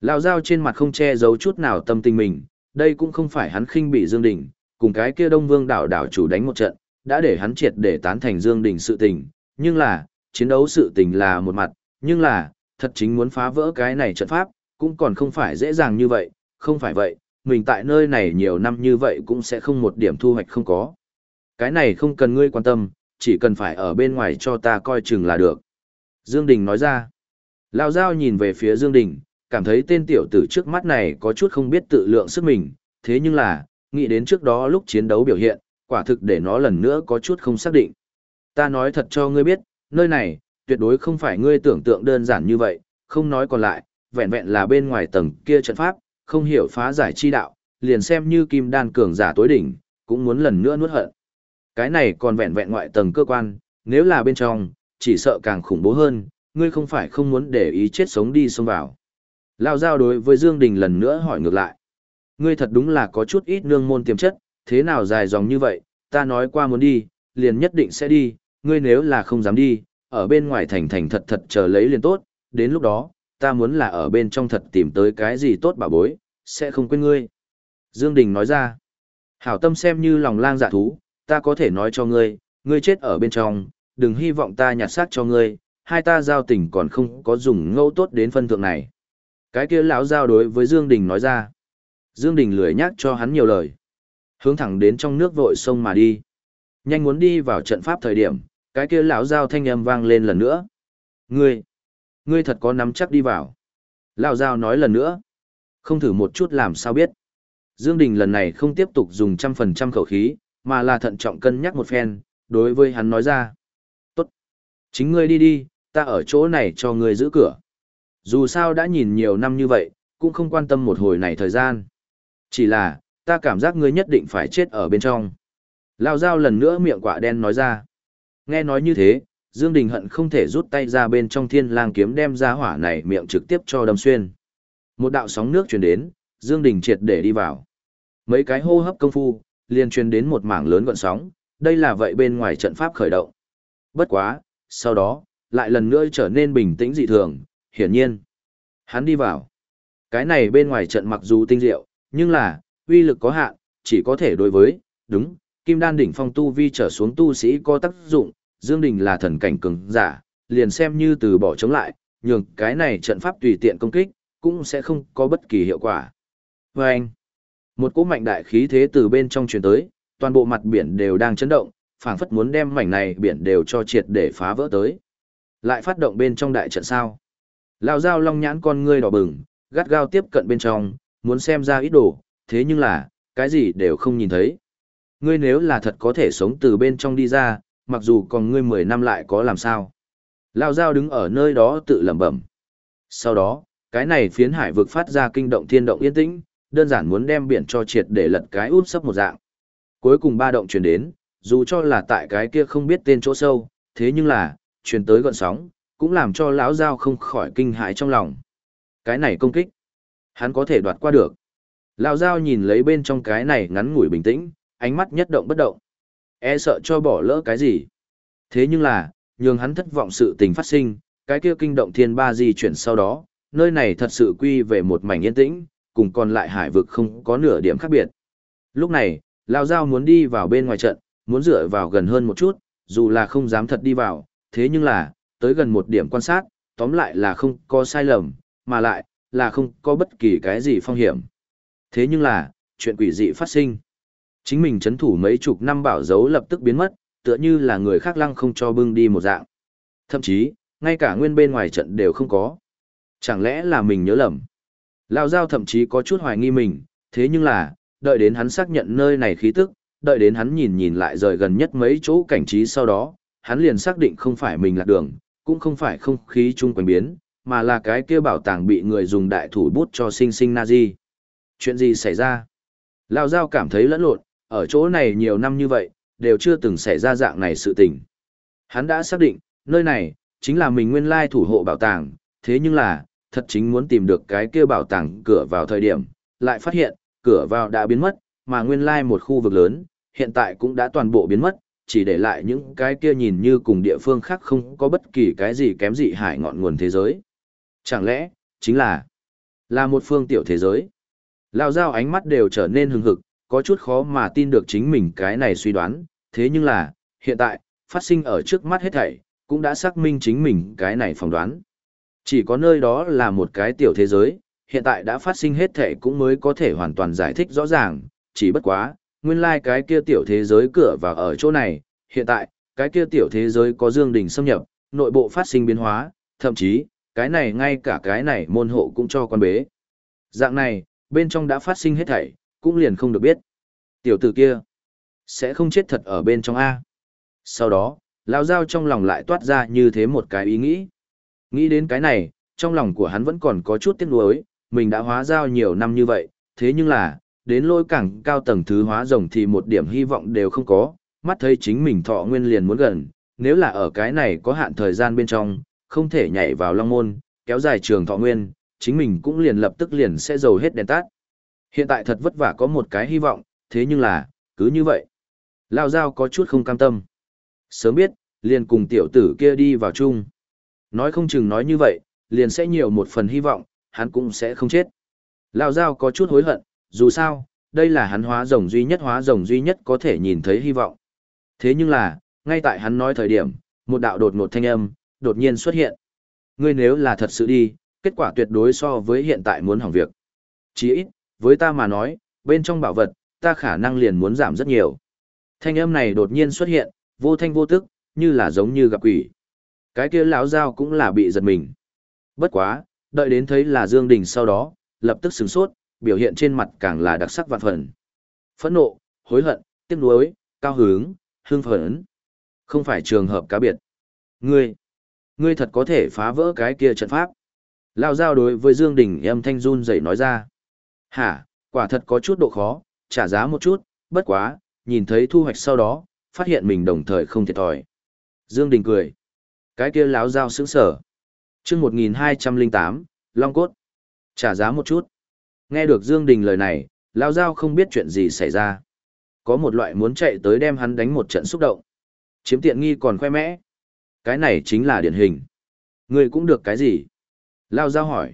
Lao giao trên mặt không che giấu chút nào tâm tình mình, đây cũng không phải hắn khinh bị Dương Đình, cùng cái kia Đông Vương đảo đảo chủ đánh một trận, đã để hắn triệt để tán thành Dương Đình sự tình, nhưng là, chiến đấu sự tình là một mặt, nhưng là, thật chính muốn phá vỡ cái này trận pháp, cũng còn không phải dễ dàng như vậy, không phải vậy, mình tại nơi này nhiều năm như vậy cũng sẽ không một điểm thu hoạch không có. Cái này không cần ngươi quan tâm, chỉ cần phải ở bên ngoài cho ta coi chừng là được. Dương Đình nói ra. Lao Giao nhìn về phía Dương Đình, cảm thấy tên tiểu tử trước mắt này có chút không biết tự lượng sức mình, thế nhưng là, nghĩ đến trước đó lúc chiến đấu biểu hiện, quả thực để nó lần nữa có chút không xác định. Ta nói thật cho ngươi biết, nơi này, tuyệt đối không phải ngươi tưởng tượng đơn giản như vậy, không nói còn lại, vẹn vẹn là bên ngoài tầng kia trận pháp, không hiểu phá giải chi đạo, liền xem như kim đan cường giả tối đỉnh, cũng muốn lần nữa nuốt hận. Cái này còn vẹn vẹn ngoại tầng cơ quan, nếu là bên trong, chỉ sợ càng khủng bố hơn, ngươi không phải không muốn để ý chết sống đi xông vào. Lao giao đối với Dương Đình lần nữa hỏi ngược lại. Ngươi thật đúng là có chút ít nương môn tiềm chất, thế nào dài dòng như vậy, ta nói qua muốn đi, liền nhất định sẽ đi, ngươi nếu là không dám đi, ở bên ngoài thành thành thật thật chờ lấy liền tốt, đến lúc đó, ta muốn là ở bên trong thật tìm tới cái gì tốt bảo bối, sẽ không quên ngươi. Dương Đình nói ra, hảo tâm xem như lòng lang dạ thú, ta có thể nói cho ngươi, ngươi chết ở bên trong, đừng hy vọng ta nhặt xác cho ngươi, hai ta giao tình còn không có dùng ngẫu tốt đến phân thượng này. Cái kia lão giao đối với Dương Đình nói ra. Dương Đình lười nhắc cho hắn nhiều lời. Hướng thẳng đến trong nước vội sông mà đi. Nhanh muốn đi vào trận pháp thời điểm, cái kia lão giao thanh âm vang lên lần nữa. Ngươi, ngươi thật có nắm chắc đi vào. Lão giao nói lần nữa. Không thử một chút làm sao biết. Dương Đình lần này không tiếp tục dùng trăm phần trăm khẩu khí, mà là thận trọng cân nhắc một phen, đối với hắn nói ra. Tốt. Chính ngươi đi đi, ta ở chỗ này cho ngươi giữ cửa. Dù sao đã nhìn nhiều năm như vậy, cũng không quan tâm một hồi này thời gian. Chỉ là, ta cảm giác ngươi nhất định phải chết ở bên trong. Lao dao lần nữa miệng quả đen nói ra. Nghe nói như thế, Dương Đình hận không thể rút tay ra bên trong thiên lang kiếm đem ra hỏa này miệng trực tiếp cho đâm xuyên. Một đạo sóng nước truyền đến, Dương Đình triệt để đi vào. Mấy cái hô hấp công phu, liền truyền đến một mảng lớn gọn sóng, đây là vậy bên ngoài trận pháp khởi động. Bất quá, sau đó, lại lần nữa trở nên bình tĩnh dị thường, hiển nhiên. Hắn đi vào. Cái này bên ngoài trận mặc dù tinh diệu, nhưng là, uy lực có hạn, chỉ có thể đối với, đúng, kim đan đỉnh phong tu vi trở xuống tu sĩ có tác dụng, Dương Đình là thần cảnh cường giả, liền xem như từ bỏ chống lại, nhường cái này trận pháp tùy tiện công kích, cũng sẽ không có bất kỳ hiệu quả. Và anh, một cỗ mạnh đại khí thế từ bên trong truyền tới, toàn bộ mặt biển đều đang chấn động, phảng phất muốn đem mảnh này biển đều cho triệt để phá vỡ tới. Lại phát động bên trong đại trận sao? Lão giao long nhãn con ngươi đỏ bừng, gắt gao tiếp cận bên trong, muốn xem ra ít đồ, thế nhưng là, cái gì đều không nhìn thấy. Ngươi nếu là thật có thể sống từ bên trong đi ra, mặc dù còn ngươi 10 năm lại có làm sao. Lao Giao đứng ở nơi đó tự lẩm bẩm. Sau đó, cái này phiến hải vực phát ra kinh động thiên động yên tĩnh, đơn giản muốn đem biển cho triệt để lật cái út sấp một dạng. Cuối cùng ba động truyền đến, dù cho là tại cái kia không biết tên chỗ sâu, thế nhưng là, truyền tới gọn sóng, cũng làm cho lão giao không khỏi kinh hãi trong lòng. Cái này công kích, hắn có thể đoạt qua được. Lão giao nhìn lấy bên trong cái này ngắn ngủi bình tĩnh, ánh mắt nhất động bất động. E sợ cho bỏ lỡ cái gì. Thế nhưng là, nhường hắn thất vọng sự tình phát sinh, cái kia kinh động thiên ba di chuyển sau đó, nơi này thật sự quy về một mảnh yên tĩnh, cùng còn lại hải vực không có nửa điểm khác biệt. Lúc này, Lão Giao muốn đi vào bên ngoài trận, muốn dựa vào gần hơn một chút, dù là không dám thật đi vào, thế nhưng là, tới gần một điểm quan sát, tóm lại là không có sai lầm, mà lại, là không có bất kỳ cái gì phong hiểm. Thế nhưng là, chuyện quỷ dị phát sinh. Chính mình chấn thủ mấy chục năm bảo dấu lập tức biến mất, tựa như là người khác lăng không cho bưng đi một dạng. Thậm chí, ngay cả nguyên bên ngoài trận đều không có. Chẳng lẽ là mình nhớ lầm? Lao Giao thậm chí có chút hoài nghi mình, thế nhưng là, đợi đến hắn xác nhận nơi này khí tức, đợi đến hắn nhìn nhìn lại rời gần nhất mấy chỗ cảnh trí sau đó, hắn liền xác định không phải mình lạc đường, cũng không phải không khí chung quanh biến, mà là cái kia bảo tàng bị người dùng đại thủ bút cho sinh sinh Nazi. Chuyện gì xảy ra? Lao Giao cảm thấy lẫn lộn, ở chỗ này nhiều năm như vậy, đều chưa từng xảy ra dạng này sự tình. Hắn đã xác định, nơi này, chính là mình nguyên lai thủ hộ bảo tàng, thế nhưng là, thật chính muốn tìm được cái kia bảo tàng cửa vào thời điểm, lại phát hiện, cửa vào đã biến mất, mà nguyên lai một khu vực lớn, hiện tại cũng đã toàn bộ biến mất, chỉ để lại những cái kia nhìn như cùng địa phương khác không có bất kỳ cái gì kém dị hải ngọn nguồn thế giới. Chẳng lẽ, chính là, là một phương tiểu thế giới. Lao dao ánh mắt đều trở nên hừng hực, có chút khó mà tin được chính mình cái này suy đoán, thế nhưng là, hiện tại, phát sinh ở trước mắt hết thảy, cũng đã xác minh chính mình cái này phỏng đoán. Chỉ có nơi đó là một cái tiểu thế giới, hiện tại đã phát sinh hết thể cũng mới có thể hoàn toàn giải thích rõ ràng, chỉ bất quá, nguyên lai like cái kia tiểu thế giới cửa vào ở chỗ này, hiện tại, cái kia tiểu thế giới có dương đình xâm nhập, nội bộ phát sinh biến hóa, thậm chí, cái này ngay cả cái này môn hộ cũng cho con bế. Dạng này, bên trong đã phát sinh hết thảy, cũng liền không được biết. Tiểu tử kia, sẽ không chết thật ở bên trong A. Sau đó, lão dao trong lòng lại toát ra như thế một cái ý nghĩ. Nghĩ đến cái này, trong lòng của hắn vẫn còn có chút tiếc nuối, mình đã hóa giao nhiều năm như vậy, thế nhưng là, đến lôi cảng cao tầng thứ hóa rồng thì một điểm hy vọng đều không có, mắt thấy chính mình thọ nguyên liền muốn gần, nếu là ở cái này có hạn thời gian bên trong, không thể nhảy vào long môn, kéo dài trường thọ nguyên, chính mình cũng liền lập tức liền sẽ dầu hết đèn tắt. Hiện tại thật vất vả có một cái hy vọng, thế nhưng là, cứ như vậy. Lao Giao có chút không cam tâm. Sớm biết, liền cùng tiểu tử kia đi vào chung. Nói không chừng nói như vậy, liền sẽ nhiều một phần hy vọng, hắn cũng sẽ không chết. Lao Giao có chút hối hận, dù sao, đây là hắn hóa rồng duy nhất hóa rồng duy nhất có thể nhìn thấy hy vọng. Thế nhưng là, ngay tại hắn nói thời điểm, một đạo đột ngột thanh âm, đột nhiên xuất hiện. Ngươi nếu là thật sự đi, kết quả tuyệt đối so với hiện tại muốn hỏng việc. Chỉ ít, với ta mà nói, bên trong bảo vật, ta khả năng liền muốn giảm rất nhiều. Thanh âm này đột nhiên xuất hiện, vô thanh vô tức, như là giống như gặp quỷ. Cái kia lão giao cũng là bị giật mình. Bất quá, đợi đến thấy là Dương Đình sau đó, lập tức sửng sốt, biểu hiện trên mặt càng là đặc sắc vạn phần. Phẫn nộ, hối hận, tiếc nuối, cao hứng, hưng phấn. Không phải trường hợp cá biệt. Ngươi, ngươi thật có thể phá vỡ cái kia trận pháp. Lao giao đối với Dương Đình âm thanh run rẩy nói ra. Hả, quả thật có chút độ khó, trả giá một chút, bất quá, nhìn thấy thu hoạch sau đó, phát hiện mình đồng thời không thiệt thòi. Dương Đình cười. Cái kia láo giao sững sở. chương 1208, Long Cốt. Trả giá một chút. Nghe được Dương Đình lời này, Lao Giao không biết chuyện gì xảy ra. Có một loại muốn chạy tới đem hắn đánh một trận xúc động. Chiếm tiện nghi còn khoe mẽ. Cái này chính là điển hình. Người cũng được cái gì? Lao Giao hỏi.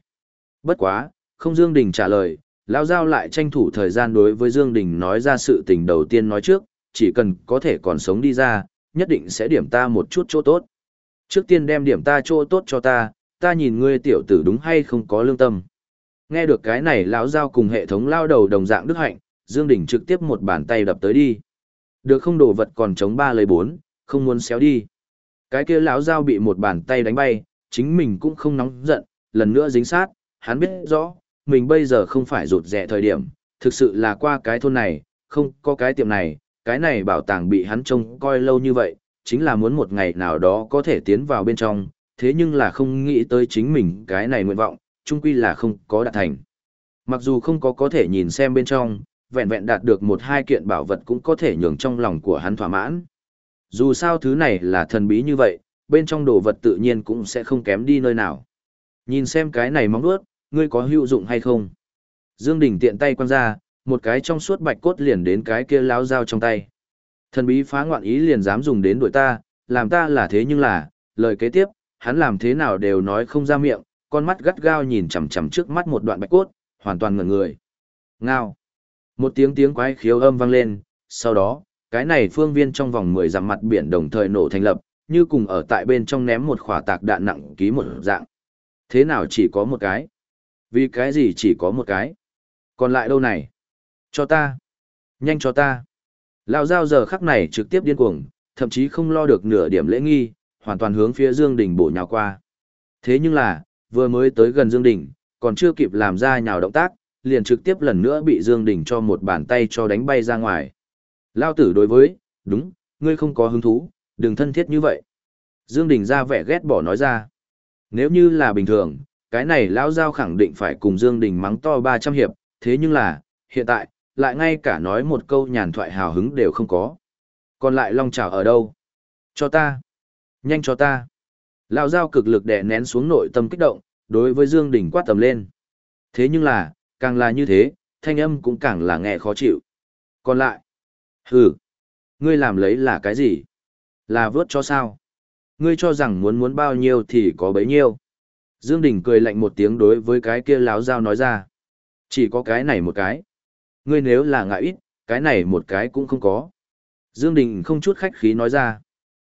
Bất quá, không Dương Đình trả lời, Lao Giao lại tranh thủ thời gian đối với Dương Đình nói ra sự tình đầu tiên nói trước, chỉ cần có thể còn sống đi ra, nhất định sẽ điểm ta một chút chỗ tốt. Trước tiên đem điểm ta chỗ tốt cho ta, ta nhìn ngươi tiểu tử đúng hay không có lương tâm. Nghe được cái này lão giao cùng hệ thống lao đầu đồng dạng đức hạnh, Dương Đình trực tiếp một bàn tay đập tới đi. Được không đồ vật còn chống ba lấy bốn, không muốn xéo đi. Cái kia lão giao bị một bàn tay đánh bay, chính mình cũng không nóng giận, lần nữa dính sát, hắn biết rõ, mình bây giờ không phải rụt rẻ thời điểm, thực sự là qua cái thôn này, không có cái tiệm này, cái này bảo tàng bị hắn trông coi lâu như vậy, chính là muốn một ngày nào đó có thể tiến vào bên trong, thế nhưng là không nghĩ tới chính mình cái này nguyện vọng, chung quy là không có đạt thành. Mặc dù không có có thể nhìn xem bên trong, vẹn vẹn đạt được một hai kiện bảo vật cũng có thể nhường trong lòng của hắn thỏa mãn. Dù sao thứ này là thần bí như vậy, bên trong đồ vật tự nhiên cũng sẽ không kém đi nơi nào. Nhìn xem cái này móng đuốt, ngươi có hữu dụng hay không? Dương Đình tiện tay quăng ra, một cái trong suốt bạch cốt liền đến cái kia láo dao trong tay. Thần bí phá ngoạn ý liền dám dùng đến đuổi ta, làm ta là thế nhưng là, lời kế tiếp, hắn làm thế nào đều nói không ra miệng, con mắt gắt gao nhìn chằm chằm trước mắt một đoạn bạch cốt, hoàn toàn ngẩn người. Ngao. Một tiếng tiếng quái khiếu âm vang lên, sau đó, cái này phương viên trong vòng 10 dặm mặt biển đồng thời nổ thành lập, như cùng ở tại bên trong ném một khỏa tạc đạn nặng ký một dạng. Thế nào chỉ có một cái? Vì cái gì chỉ có một cái? Còn lại đâu này? Cho ta. Nhanh cho ta. Lão giao giờ khắc này trực tiếp điên cuồng, thậm chí không lo được nửa điểm lễ nghi, hoàn toàn hướng phía Dương Đình bổ nhào qua. Thế nhưng là, vừa mới tới gần Dương Đình, còn chưa kịp làm ra nhào động tác, liền trực tiếp lần nữa bị Dương Đình cho một bàn tay cho đánh bay ra ngoài. Lao tử đối với, đúng, ngươi không có hứng thú, đừng thân thiết như vậy. Dương Đình ra vẻ ghét bỏ nói ra. Nếu như là bình thường, cái này Lão Giao khẳng định phải cùng Dương Đình mắng to 300 hiệp, thế nhưng là, hiện tại, lại ngay cả nói một câu nhàn thoại hào hứng đều không có. Còn lại Long Trào ở đâu? Cho ta. Nhanh cho ta. Lão Giao cực lực đè nén xuống nội tâm kích động, đối với Dương Đình quát tầm lên. Thế nhưng là, càng là như thế, thanh âm cũng càng là nghe khó chịu. Còn lại, hừ, ngươi làm lấy là cái gì? Là vớt cho sao? Ngươi cho rằng muốn muốn bao nhiêu thì có bấy nhiêu. Dương Đình cười lạnh một tiếng đối với cái kia láo dao nói ra. Chỉ có cái này một cái. Ngươi nếu là ngại ít, cái này một cái cũng không có. Dương Đình không chút khách khí nói ra.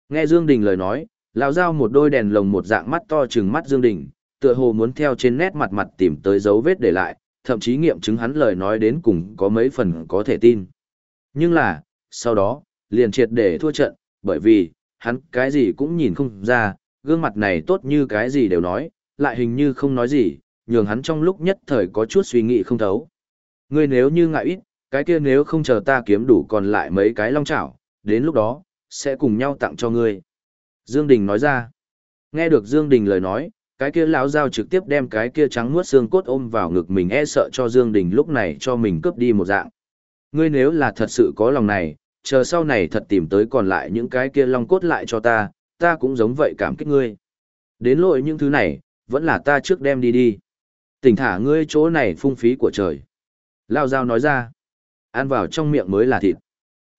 Nghe Dương Đình lời nói, lão Giao một đôi đèn lồng một dạng mắt to trừng mắt Dương Đình, tựa hồ muốn theo trên nét mặt mặt tìm tới dấu vết để lại, thậm chí nghiệm chứng hắn lời nói đến cùng có mấy phần có thể tin. Nhưng là, sau đó, liền triệt để thua trận, bởi vì, hắn cái gì cũng nhìn không ra, gương mặt này tốt như cái gì đều nói, lại hình như không nói gì, nhường hắn trong lúc nhất thời có chút suy nghĩ không thấu. Ngươi nếu như ngại ít, cái kia nếu không chờ ta kiếm đủ còn lại mấy cái long chảo, đến lúc đó, sẽ cùng nhau tặng cho ngươi. Dương Đình nói ra. Nghe được Dương Đình lời nói, cái kia lão giao trực tiếp đem cái kia trắng muốt xương cốt ôm vào ngực mình e sợ cho Dương Đình lúc này cho mình cướp đi một dạng. Ngươi nếu là thật sự có lòng này, chờ sau này thật tìm tới còn lại những cái kia long cốt lại cho ta, ta cũng giống vậy cảm kích ngươi. Đến lỗi những thứ này, vẫn là ta trước đem đi đi. Tỉnh thả ngươi chỗ này phung phí của trời. Lao dao nói ra, ăn vào trong miệng mới là thịt.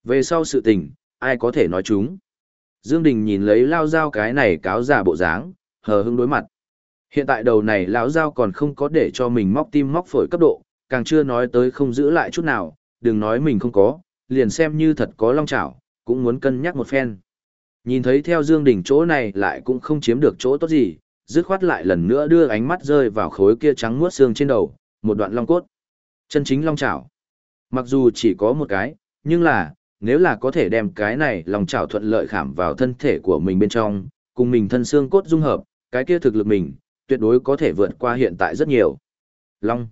Về sau sự tình, ai có thể nói chúng. Dương Đình nhìn lấy lao dao cái này cáo giả bộ dáng, hờ hững đối mặt. Hiện tại đầu này lão giao còn không có để cho mình móc tim móc phổi cấp độ, càng chưa nói tới không giữ lại chút nào, đừng nói mình không có, liền xem như thật có long chảo, cũng muốn cân nhắc một phen. Nhìn thấy theo Dương Đình chỗ này lại cũng không chiếm được chỗ tốt gì, dứt khoát lại lần nữa đưa ánh mắt rơi vào khối kia trắng muốt xương trên đầu, một đoạn long cốt. Chân chính long chảo. Mặc dù chỉ có một cái, nhưng là, nếu là có thể đem cái này long chảo thuận lợi khảm vào thân thể của mình bên trong, cùng mình thân xương cốt dung hợp, cái kia thực lực mình, tuyệt đối có thể vượt qua hiện tại rất nhiều. Long.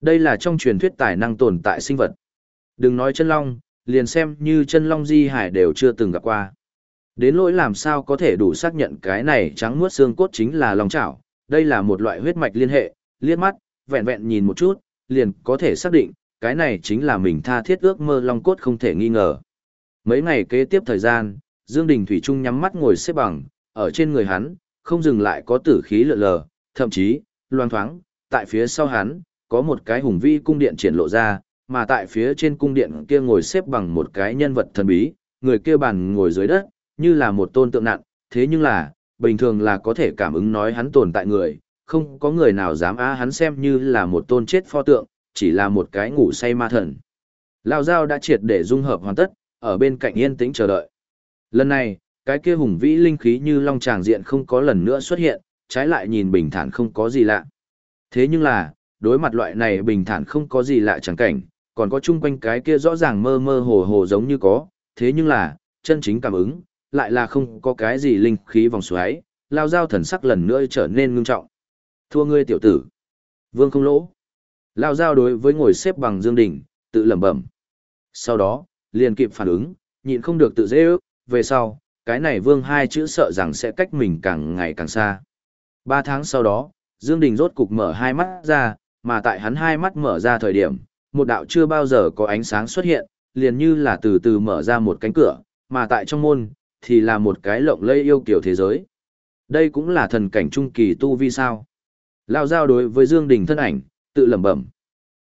Đây là trong truyền thuyết tài năng tồn tại sinh vật. Đừng nói chân long, liền xem như chân long di hải đều chưa từng gặp qua. Đến lỗi làm sao có thể đủ xác nhận cái này trắng muốt xương cốt chính là long chảo, đây là một loại huyết mạch liên hệ, liếc mắt, vẹn vẹn nhìn một chút, liền có thể xác định, cái này chính là mình tha thiết ước mơ long cốt không thể nghi ngờ. Mấy ngày kế tiếp thời gian, Dương Đình Thủy Trung nhắm mắt ngồi xếp bằng, ở trên người hắn, không dừng lại có tử khí lượn lờ, thậm chí, loang thoáng, tại phía sau hắn, có một cái hùng vi cung điện triển lộ ra, mà tại phía trên cung điện kia ngồi xếp bằng một cái nhân vật thần bí, người kia bàn ngồi dưới đất, như là một tôn tượng nặng, thế nhưng là, bình thường là có thể cảm ứng nói hắn tồn tại người, không có người nào dám á hắn xem như là một tôn chết pho tượng, chỉ là một cái ngủ say ma thần. Lao Giao đã triệt để dung hợp hoàn tất, ở bên cạnh yên tĩnh chờ đợi. Lần này, cái kia hùng vĩ linh khí như long tràng diện không có lần nữa xuất hiện, trái lại nhìn bình thản không có gì lạ. Thế nhưng là, đối mặt loại này bình thản không có gì lạ chẳng cảnh, còn có chung quanh cái kia rõ ràng mơ mơ hồ hồ giống như có, thế nhưng là, chân chính cảm ứng, lại là không có cái gì linh khí vòng xoáy, lao dao thần sắc lần nữa trở nên ngưng trọng. Thua ngươi tiểu tử. Vương không lỗ. Lao dao đối với ngồi xếp bằng dương đỉnh, tự lẩm bẩm. Sau đó, liền kịp phản ứng, nhịn không được tự dễ ước, về sau, cái này vương hai chữ sợ rằng sẽ cách mình càng ngày càng xa. Ba tháng sau đó, Dương Đình rốt cục mở hai mắt ra, mà tại hắn hai mắt mở ra thời điểm, một đạo chưa bao giờ có ánh sáng xuất hiện, liền như là từ từ mở ra một cánh cửa, mà tại trong môn, thì là một cái lộng lây yêu kiểu thế giới. Đây cũng là thần cảnh trung kỳ tu vi sao. Lao giao đối với Dương Đình thân ảnh, tự lẩm bẩm.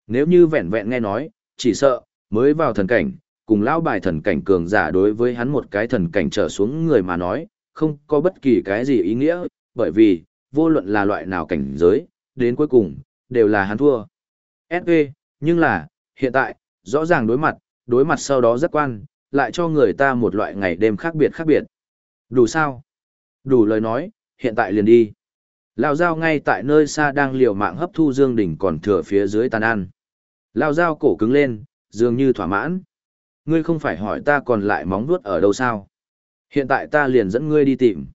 Nếu như vẹn vẹn nghe nói, chỉ sợ, mới vào thần cảnh, cùng lão bài thần cảnh cường giả đối với hắn một cái thần cảnh trở xuống người mà nói, không có bất kỳ cái gì ý nghĩa, bởi vì, vô luận là loại nào cảnh giới, đến cuối cùng, đều là hắn thua. SP, nhưng là, hiện tại, rõ ràng đối mặt, đối mặt sau đó rất quan, lại cho người ta một loại ngày đêm khác biệt khác biệt. Đủ sao? Đủ lời nói, hiện tại liền đi. Lao dao ngay tại nơi xa đang liều mạng hấp thu dương đỉnh còn thừa phía dưới tàn ăn. Lao dao cổ cứng lên, dường như thỏa mãn. Ngươi không phải hỏi ta còn lại móng vuốt ở đâu sao? Hiện tại ta liền dẫn ngươi đi tìm.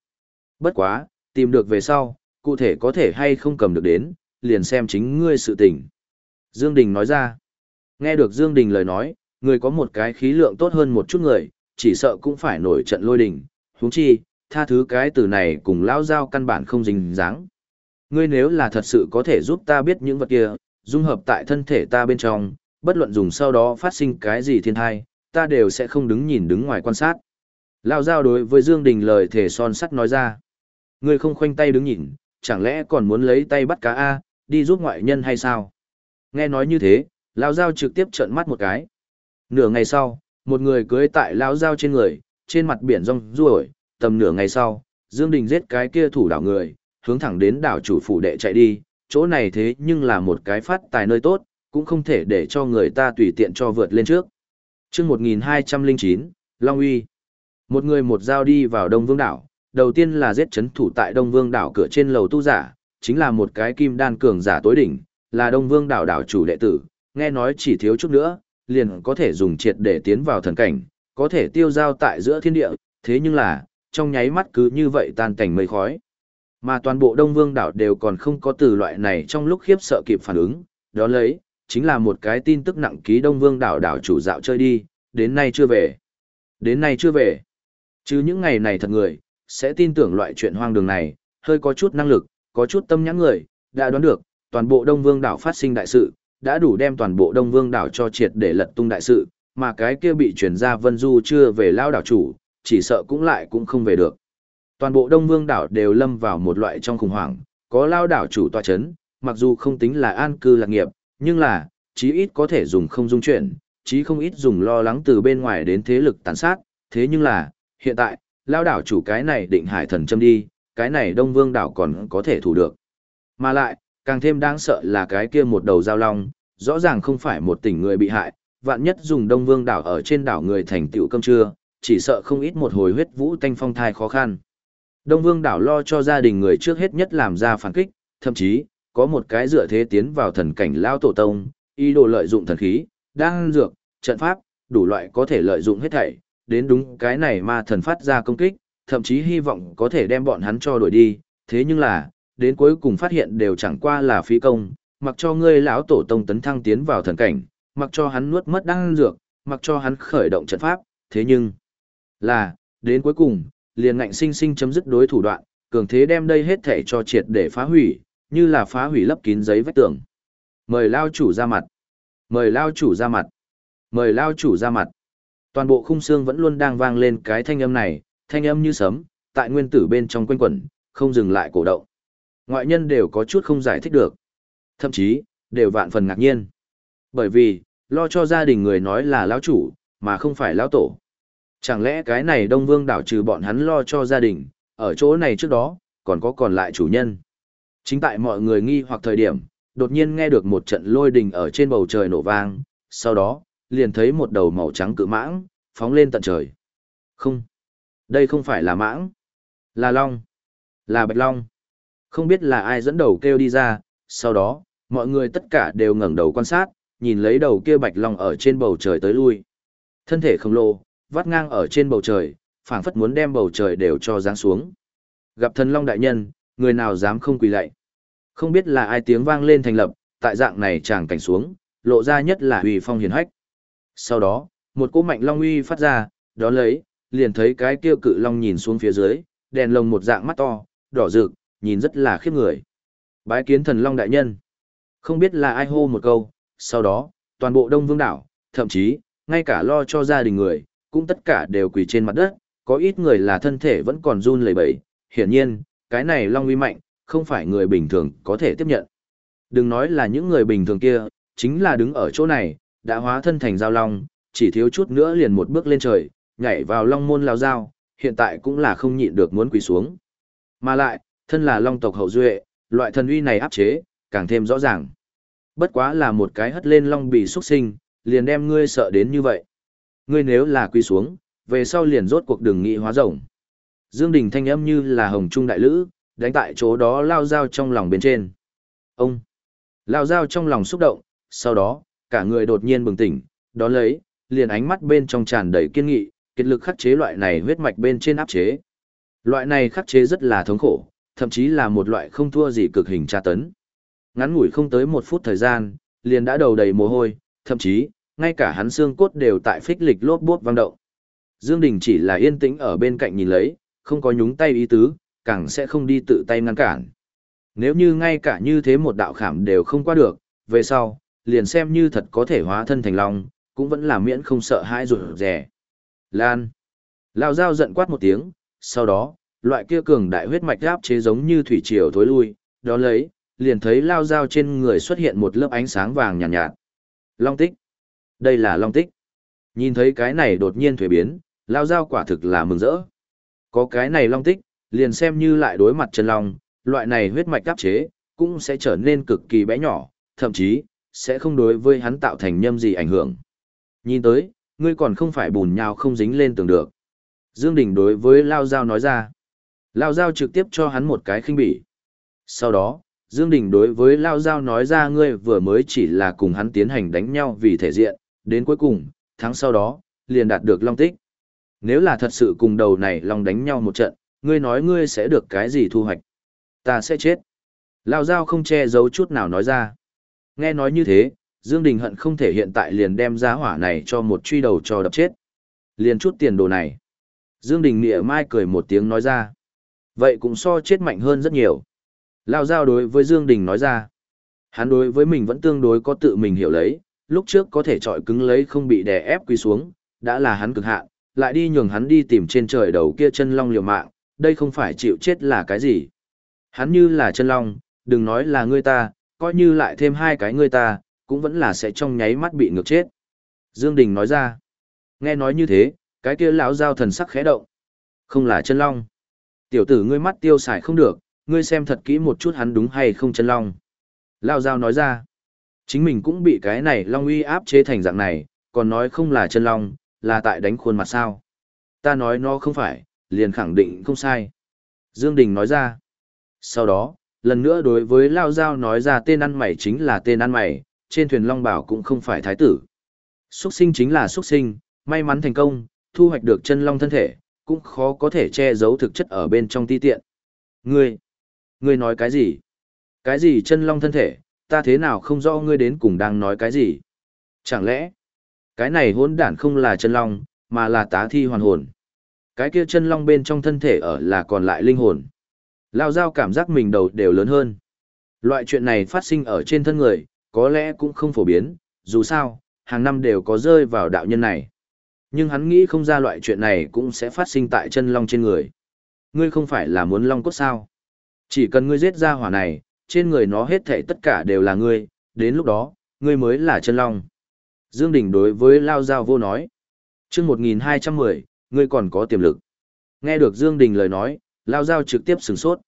Bất quá, tìm được về sau, cụ thể có thể hay không cầm được đến, liền xem chính ngươi sự tình. Dương Đình nói ra. Nghe được Dương Đình lời nói, người có một cái khí lượng tốt hơn một chút người, chỉ sợ cũng phải nổi trận lôi đình. Huống chi, tha thứ cái từ này cùng lão giao căn bản không dính dáng. Ngươi nếu là thật sự có thể giúp ta biết những vật kia, dung hợp tại thân thể ta bên trong, bất luận dùng sau đó phát sinh cái gì thiên thai, ta đều sẽ không đứng nhìn đứng ngoài quan sát. Lão giao đối với Dương Đình lời thể son sắt nói ra. Ngươi không khoanh tay đứng nhìn, chẳng lẽ còn muốn lấy tay bắt cá A, đi giúp ngoại nhân hay sao? Nghe nói như thế, Lão giao trực tiếp trợn mắt một cái. Nửa ngày sau, một người cưỡi tại Lão giao trên người, trên mặt biển rong ruổi, tầm nửa ngày sau, Dương Đình giết cái kia thủ đảo người, hướng thẳng đến đảo chủ phủ đệ chạy đi, chỗ này thế nhưng là một cái phát tài nơi tốt, cũng không thể để cho người ta tùy tiện cho vượt lên trước. Trước 1209, Long Uy. Một người một dao đi vào Đông Vương đảo, đầu tiên là giết chấn thủ tại Đông Vương đảo cửa trên lầu tu giả, chính là một cái kim đan cường giả tối đỉnh, là Đông Vương đảo đảo chủ đệ tử, nghe nói chỉ thiếu chút nữa, liền có thể dùng triệt để tiến vào thần cảnh, có thể tiêu giao tại giữa thiên địa, thế nhưng là, trong nháy mắt cứ như vậy tan cảnh mây khói. Mà toàn bộ Đông Vương đảo đều còn không có từ loại này trong lúc khiếp sợ kịp phản ứng, đó lấy, chính là một cái tin tức nặng ký Đông Vương đảo đảo chủ dạo chơi đi, đến nay chưa về. Đến nay chưa về. Chứ những ngày này thật người, sẽ tin tưởng loại chuyện hoang đường này, hơi có chút năng lực, có chút tâm nhãn người, đã đoán được, toàn bộ Đông Vương đảo phát sinh đại sự, đã đủ đem toàn bộ Đông Vương đảo cho triệt để lật tung đại sự, mà cái kia bị chuyển ra Vân Du chưa về lao đảo chủ, chỉ sợ cũng lại cũng không về được. Toàn bộ Đông Vương đảo đều lâm vào một loại trong khủng hoảng, có lao đảo chủ tòa chấn, mặc dù không tính là an cư lạc nghiệp, nhưng là, chí ít có thể dùng không dung chuyển, chí không ít dùng lo lắng từ bên ngoài đến thế lực tàn sát, thế nhưng là, hiện tại, lao đảo chủ cái này định hải thần châm đi, cái này Đông Vương đảo còn có thể thủ được. Mà lại, càng thêm đáng sợ là cái kia một đầu giao long, rõ ràng không phải một tỉnh người bị hại, vạn nhất dùng Đông Vương đảo ở trên đảo người thành tựu cơm trưa, chỉ sợ không ít một hồi huyết vũ tanh phong thai khó khăn. Đông Vương đảo lo cho gia đình người trước hết nhất làm ra phản kích, thậm chí, có một cái dựa thế tiến vào thần cảnh lao tổ tông, ý đồ lợi dụng thần khí, đan dược, trận pháp, đủ loại có thể lợi dụng hết thảy, đến đúng cái này mà thần phát ra công kích, thậm chí hy vọng có thể đem bọn hắn cho đuổi đi, thế nhưng là, đến cuối cùng phát hiện đều chẳng qua là phí công, mặc cho ngươi lão tổ tông tấn thăng tiến vào thần cảnh, mặc cho hắn nuốt mất đan dược, mặc cho hắn khởi động trận pháp, thế nhưng là, đến cuối cùng, liền ngạnh sinh sinh chấm dứt đối thủ đoạn, cường thế đem đây hết thể cho triệt để phá hủy, như là phá hủy lấp kín giấy vách tường. Mời lao chủ ra mặt. Mời lao chủ ra mặt. Mời lao chủ ra mặt. Toàn bộ khung xương vẫn luôn đang vang lên cái thanh âm này, thanh âm như sấm, tại nguyên tử bên trong quanh quẩn, không dừng lại cổ động. Ngoại nhân đều có chút không giải thích được. Thậm chí, đều vạn phần ngạc nhiên. Bởi vì, lo cho gia đình người nói là lão chủ, mà không phải lão tổ. Chẳng lẽ cái này Đông Vương đảo trừ bọn hắn lo cho gia đình, ở chỗ này trước đó, còn có còn lại chủ nhân. Chính tại mọi người nghi hoặc thời điểm, đột nhiên nghe được một trận lôi đình ở trên bầu trời nổ vang, sau đó, liền thấy một đầu màu trắng cự mãng, phóng lên tận trời. Không, đây không phải là mãng, là long, là bạch long. Không biết là ai dẫn đầu kêu đi ra, sau đó, mọi người tất cả đều ngẩng đầu quan sát, nhìn lấy đầu kia bạch long ở trên bầu trời tới lui. Thân thể khổng lồ, vắt ngang ở trên bầu trời, phảng phất muốn đem bầu trời đều cho giáng xuống. Gặp thần long đại nhân, người nào dám không quỳ lạy. Không biết là ai tiếng vang lên thành lập, tại dạng này chàng cảnh xuống, lộ ra nhất là uy phong hiền hách. Sau đó, một cỗ mạnh long uy phát ra, đó lấy, liền thấy cái kia cự long nhìn xuống phía dưới, đèn lồng một dạng mắt to, đỏ rực, nhìn rất là khiếp người. Bái kiến thần long đại nhân. Không biết là ai hô một câu, sau đó, toàn bộ Đông Vương đảo, thậm chí, ngay cả lo cho gia đình người, cũng tất cả đều quỳ trên mặt đất, có ít người là thân thể vẫn còn run lẩy bẩy, hiển nhiên, cái này long uy mạnh, không phải người bình thường có thể tiếp nhận. Đừng nói là những người bình thường kia, chính là đứng ở chỗ này, đã hóa thân thành giao long, chỉ thiếu chút nữa liền một bước lên trời, nhảy vào long môn lao dao, hiện tại cũng là không nhịn được muốn quỳ xuống. Mà lại, thân là long tộc hậu duệ, loại thần uy này áp chế, càng thêm rõ ràng. Bất quá là một cái hất lên long bì xuất sinh, liền đem ngươi sợ đến như vậy. Ngươi nếu là quỳ xuống, về sau liền rốt cuộc đừng nghị hóa rồng. Dương Đình thanh âm như là hồng trung đại lữ, đánh tại chỗ đó lao dao trong lòng bên trên. Ông! Lao dao trong lòng xúc động, sau đó, cả người đột nhiên bừng tỉnh, đó lấy, liền ánh mắt bên trong tràn đầy kiên nghị, kết lực khắc chế loại này huyết mạch bên trên áp chế. Loại này khắc chế rất là thống khổ, thậm chí là một loại không thua gì cực hình tra tấn. Ngắn ngủi không tới một phút thời gian, liền đã đầu đầy mồ hôi, thậm chí, ngay cả hắn xương cốt đều tại phích lịch lốp bốt vang động. Dương Đình chỉ là yên tĩnh ở bên cạnh nhìn lấy, không có nhúng tay ý tứ, càng sẽ không đi tự tay ngăn cản. Nếu như ngay cả như thế một đạo khảm đều không qua được, về sau, liền xem như thật có thể hóa thân thành long, cũng vẫn là miễn không sợ hãi rụt rẻ. Lan. Lao dao giận quát một tiếng, sau đó, loại kia cường đại huyết mạch áp chế giống như thủy triều thối lui, đó lấy, liền thấy lao dao trên người xuất hiện một lớp ánh sáng vàng nhàn nhạt, nhạt. Long tích. Đây là long tích. Nhìn thấy cái này đột nhiên thuế biến, lao dao quả thực là mừng rỡ. Có cái này long tích, liền xem như lại đối mặt chân long, loại này huyết mạch đáp chế, cũng sẽ trở nên cực kỳ bé nhỏ, thậm chí, sẽ không đối với hắn tạo thành nhâm gì ảnh hưởng. Nhìn tới, ngươi còn không phải bùn nhào không dính lên tường được. Dương Đình đối với Lao Giao nói ra. Lao Giao trực tiếp cho hắn một cái khinh bỉ. Sau đó, Dương Đình đối với Lao Giao nói ra ngươi vừa mới chỉ là cùng hắn tiến hành đánh nhau vì thể diện, đến cuối cùng, tháng sau đó, liền đạt được Long Tích. Nếu là thật sự cùng đầu này Long đánh nhau một trận, ngươi nói ngươi sẽ được cái gì thu hoạch? Ta sẽ chết. Lao Giao không che giấu chút nào nói ra. Nghe nói như thế, Dương Đình hận không thể hiện tại liền đem giá hỏa này cho một truy đầu cho đập chết. Liền chút tiền đồ này. Dương Đình nịa mai cười một tiếng nói ra. Vậy cũng so chết mạnh hơn rất nhiều. Lao giao đối với Dương Đình nói ra. Hắn đối với mình vẫn tương đối có tự mình hiểu lấy, lúc trước có thể trọi cứng lấy không bị đè ép quy xuống, đã là hắn cực hạn, lại đi nhường hắn đi tìm trên trời đầu kia chân long liều mạng, đây không phải chịu chết là cái gì. Hắn như là chân long, đừng nói là ngươi ta, coi như lại thêm hai cái ngươi ta, cũng vẫn là sẽ trong nháy mắt bị ngược chết. Dương Đình nói ra. Nghe nói như thế, cái kia lão giao thần sắc khẽ động. Không là chân long. Tiểu tử ngươi mắt tiêu xài không được, ngươi xem thật kỹ một chút hắn đúng hay không chân long. Lão giao nói ra. Chính mình cũng bị cái này long uy áp chế thành dạng này, còn nói không là chân long, là tại đánh khuôn mặt sao. Ta nói nó không phải, liền khẳng định không sai. Dương Đình nói ra. Sau đó, lần nữa đối với Lao Giao nói ra tên ăn mày chính là tên ăn mày, trên thuyền Long Bảo cũng không phải thái tử. Xuất sinh chính là xuất sinh, may mắn thành công, thu hoạch được chân long thân thể, cũng khó có thể che giấu thực chất ở bên trong ti tiện. Ngươi, ngươi nói cái gì? Cái gì chân long thân thể, ta thế nào không rõ ngươi đến cùng đang nói cái gì? Chẳng lẽ, cái này hỗn đản không là chân long, mà là tá thi hoàn hồn? Cái kia chân long bên trong thân thể ở là còn lại linh hồn. Lao giao cảm giác mình đầu đều lớn hơn. Loại chuyện này phát sinh ở trên thân người, có lẽ cũng không phổ biến, dù sao, hàng năm đều có rơi vào đạo nhân này. Nhưng hắn nghĩ không ra loại chuyện này cũng sẽ phát sinh tại chân long trên người. Ngươi không phải là muốn long cốt sao? Chỉ cần ngươi giết ra hỏa này, trên người nó hết thảy tất cả đều là ngươi, đến lúc đó, ngươi mới là chân long. Dương Đình đối với Lao Giao vô nói. Trước 1210, ngươi còn có tiềm lực. Nghe được Dương Đình lời nói, Lao Giao trực tiếp sừng sốt.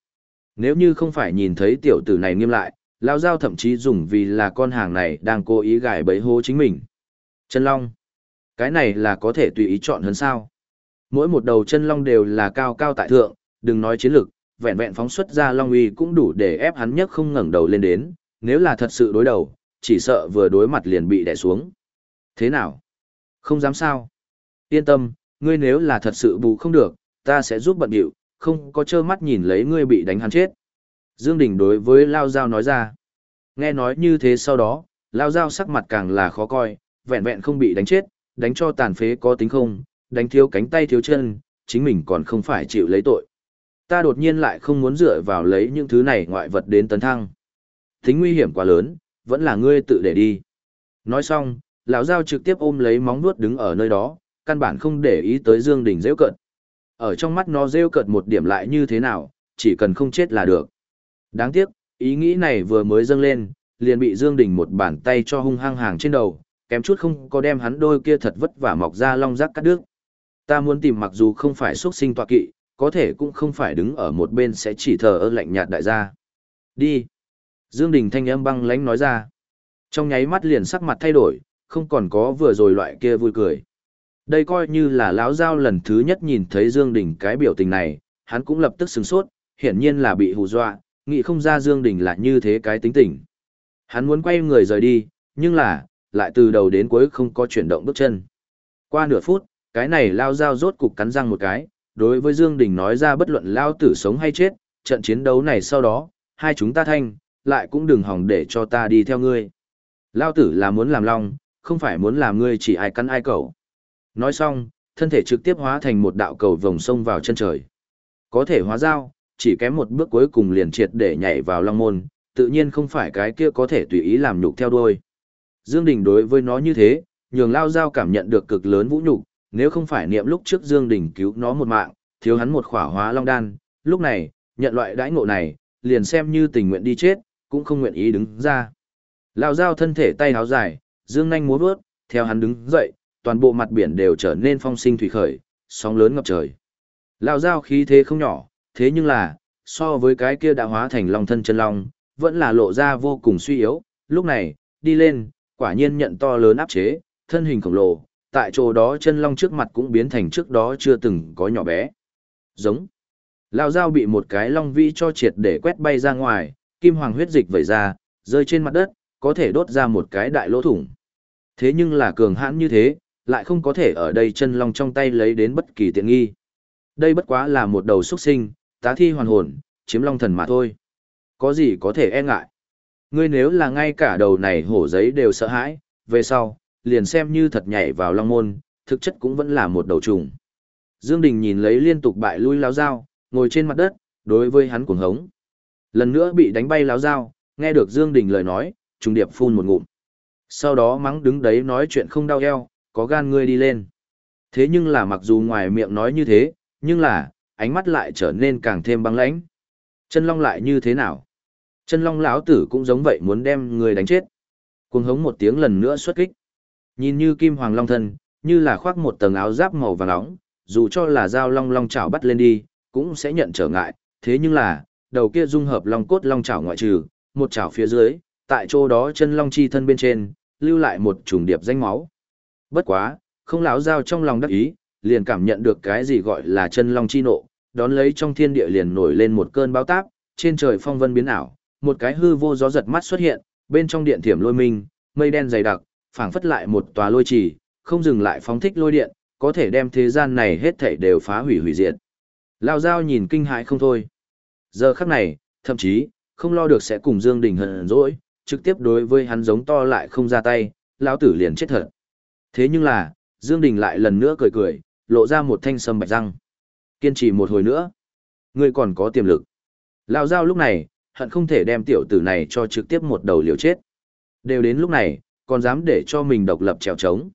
Nếu như không phải nhìn thấy tiểu tử này nghiêm lại, Lao Giao thậm chí dùng vì là con hàng này đang cố ý gài bẫy hố chính mình. Chân Long. Cái này là có thể tùy ý chọn hơn sao. Mỗi một đầu chân Long đều là cao cao tại thượng, đừng nói chiến lực, vẹn vẹn phóng xuất ra Long uy cũng đủ để ép hắn nhất không ngẩng đầu lên đến, nếu là thật sự đối đầu, chỉ sợ vừa đối mặt liền bị đè xuống. Thế nào? Không dám sao? Yên tâm, ngươi nếu là thật sự bù không được, ta sẽ giúp bận điệu, không có trơ mắt nhìn lấy ngươi bị đánh hắn chết. Dương Đình đối với Lao Giao nói ra. Nghe nói như thế sau đó, Lao Giao sắc mặt càng là khó coi, vẹn vẹn không bị đánh chết, đánh cho tàn phế có tính không, đánh thiếu cánh tay thiếu chân, chính mình còn không phải chịu lấy tội. Ta đột nhiên lại không muốn dựa vào lấy những thứ này ngoại vật đến tấn thăng. Tính nguy hiểm quá lớn, vẫn là ngươi tự để đi. Nói xong, lão giao trực tiếp ôm lấy móng vuốt đứng ở nơi đó, căn bản không để ý tới Dương Đình rêu cận. Ở trong mắt nó rêu cận một điểm lại như thế nào, chỉ cần không chết là được. Đáng tiếc, ý nghĩ này vừa mới dâng lên, liền bị Dương Đình một bàn tay cho hung hăng hàng trên đầu, kém chút không có đem hắn đôi kia thật vất vả mọc ra long rắc cắt đứt. Ta muốn tìm mặc dù không phải xuất sinh tọa kỵ, có thể cũng không phải đứng ở một bên sẽ chỉ thờ ơ lạnh nhạt đại gia. Đi. Dương Đình thanh âm băng lãnh nói ra. Trong nháy mắt liền sắc mặt thay đổi, không còn có vừa rồi loại kia vui cười. Đây coi như là lão giao lần thứ nhất nhìn thấy Dương Đình cái biểu tình này, hắn cũng lập tức sừng sốt, hiển nhiên là bị hù dọa, nghĩ không ra Dương Đình là như thế cái tính tình. Hắn muốn quay người rời đi, nhưng là, lại từ đầu đến cuối không có chuyển động bước chân. Qua nửa phút, cái này lao dao rốt cục cắn răng một cái, đối với Dương Đình nói ra bất luận lao tử sống hay chết, trận chiến đấu này sau đó, hai chúng ta thanh, lại cũng đừng hỏng để cho ta đi theo ngươi. Lao tử là muốn làm long, không phải muốn làm ngươi chỉ ai cắn ai cầu. Nói xong, thân thể trực tiếp hóa thành một đạo cầu vòng sông vào chân trời. Có thể hóa dao, chỉ kém một bước cuối cùng liền triệt để nhảy vào long môn, tự nhiên không phải cái kia có thể tùy ý làm nhục theo đuôi. Dương Đình đối với nó như thế, nhường lao dao cảm nhận được cực lớn vũ nhục, nếu không phải niệm lúc trước Dương Đình cứu nó một mạng, thiếu hắn một khỏa hóa long đan, lúc này, nhận loại đãi ngộ này, liền xem như tình nguyện đi chết, cũng không nguyện ý đứng ra. lão giao thân thể tay háo dài, dương nhanh múa bước, theo hắn đứng dậy, toàn bộ mặt biển đều trở nên phong sinh thủy khởi, sóng lớn ngập trời. lão giao khí thế không nhỏ, thế nhưng là, so với cái kia đã hóa thành long thân chân long, vẫn là lộ ra vô cùng suy yếu, lúc này, đi lên, quả nhiên nhận to lớn áp chế, thân hình khổng lồ, tại chỗ đó chân long trước mặt cũng biến thành trước đó chưa từng có nhỏ bé. Giống. Lao dao bị một cái long vi cho triệt để quét bay ra ngoài, kim hoàng huyết dịch vẩy ra, rơi trên mặt đất, có thể đốt ra một cái đại lỗ thủng. Thế nhưng là cường hãn như thế, lại không có thể ở đây chân long trong tay lấy đến bất kỳ tiện nghi. Đây bất quá là một đầu xuất sinh, tá thi hoàn hồn, chiếm long thần mà thôi. Có gì có thể e ngại. Ngươi nếu là ngay cả đầu này hổ giấy đều sợ hãi, về sau, liền xem như thật nhảy vào long môn, thực chất cũng vẫn là một đầu trùng. Dương Đình nhìn lấy liên tục bại lui láo dao, ngồi trên mặt đất, đối với hắn cuồng hống. Lần nữa bị đánh bay láo dao, nghe được Dương Đình lời nói, trùng điệp phun một ngụm. Sau đó mắng đứng đấy nói chuyện không đau eo, có gan ngươi đi lên. Thế nhưng là mặc dù ngoài miệng nói như thế, nhưng là, ánh mắt lại trở nên càng thêm băng lãnh. Chân long lại như thế nào? Chân long lão tử cũng giống vậy muốn đem người đánh chết. Cuồng hống một tiếng lần nữa xuất kích. Nhìn như kim hoàng long thân, như là khoác một tầng áo giáp màu vàng nóng, dù cho là dao long long chảo bắt lên đi, cũng sẽ nhận trở ngại. Thế nhưng là, đầu kia dung hợp long cốt long chảo ngoại trừ, một chảo phía dưới, tại chỗ đó chân long chi thân bên trên, lưu lại một trùng điệp danh máu. Bất quá, không lão dao trong lòng đắc ý, liền cảm nhận được cái gì gọi là chân long chi nộ, đón lấy trong thiên địa liền nổi lên một cơn bão táp, trên trời phong vân biến ảo, một cái hư vô gió giật mắt xuất hiện, bên trong điện thiểm lôi minh, mây đen dày đặc, phảng phất lại một tòa lôi trì, không dừng lại phóng thích lôi điện, có thể đem thế gian này hết thảy đều phá hủy hủy diệt. Lao Giao nhìn kinh hãi không thôi. Giờ khắc này, thậm chí, không lo được sẽ cùng Dương Đình hận dỗi, trực tiếp đối với hắn giống to lại không ra tay, lão tử liền chết thật. Thế nhưng là, Dương Đình lại lần nữa cười cười, lộ ra một thanh sâm bạch răng. Kiên trì một hồi nữa, ngươi còn có tiềm lực. Lão Giao lúc này, hận không thể đem tiểu tử này cho trực tiếp một đầu liều chết. Đều đến lúc này, còn dám để cho mình độc lập trèo trống.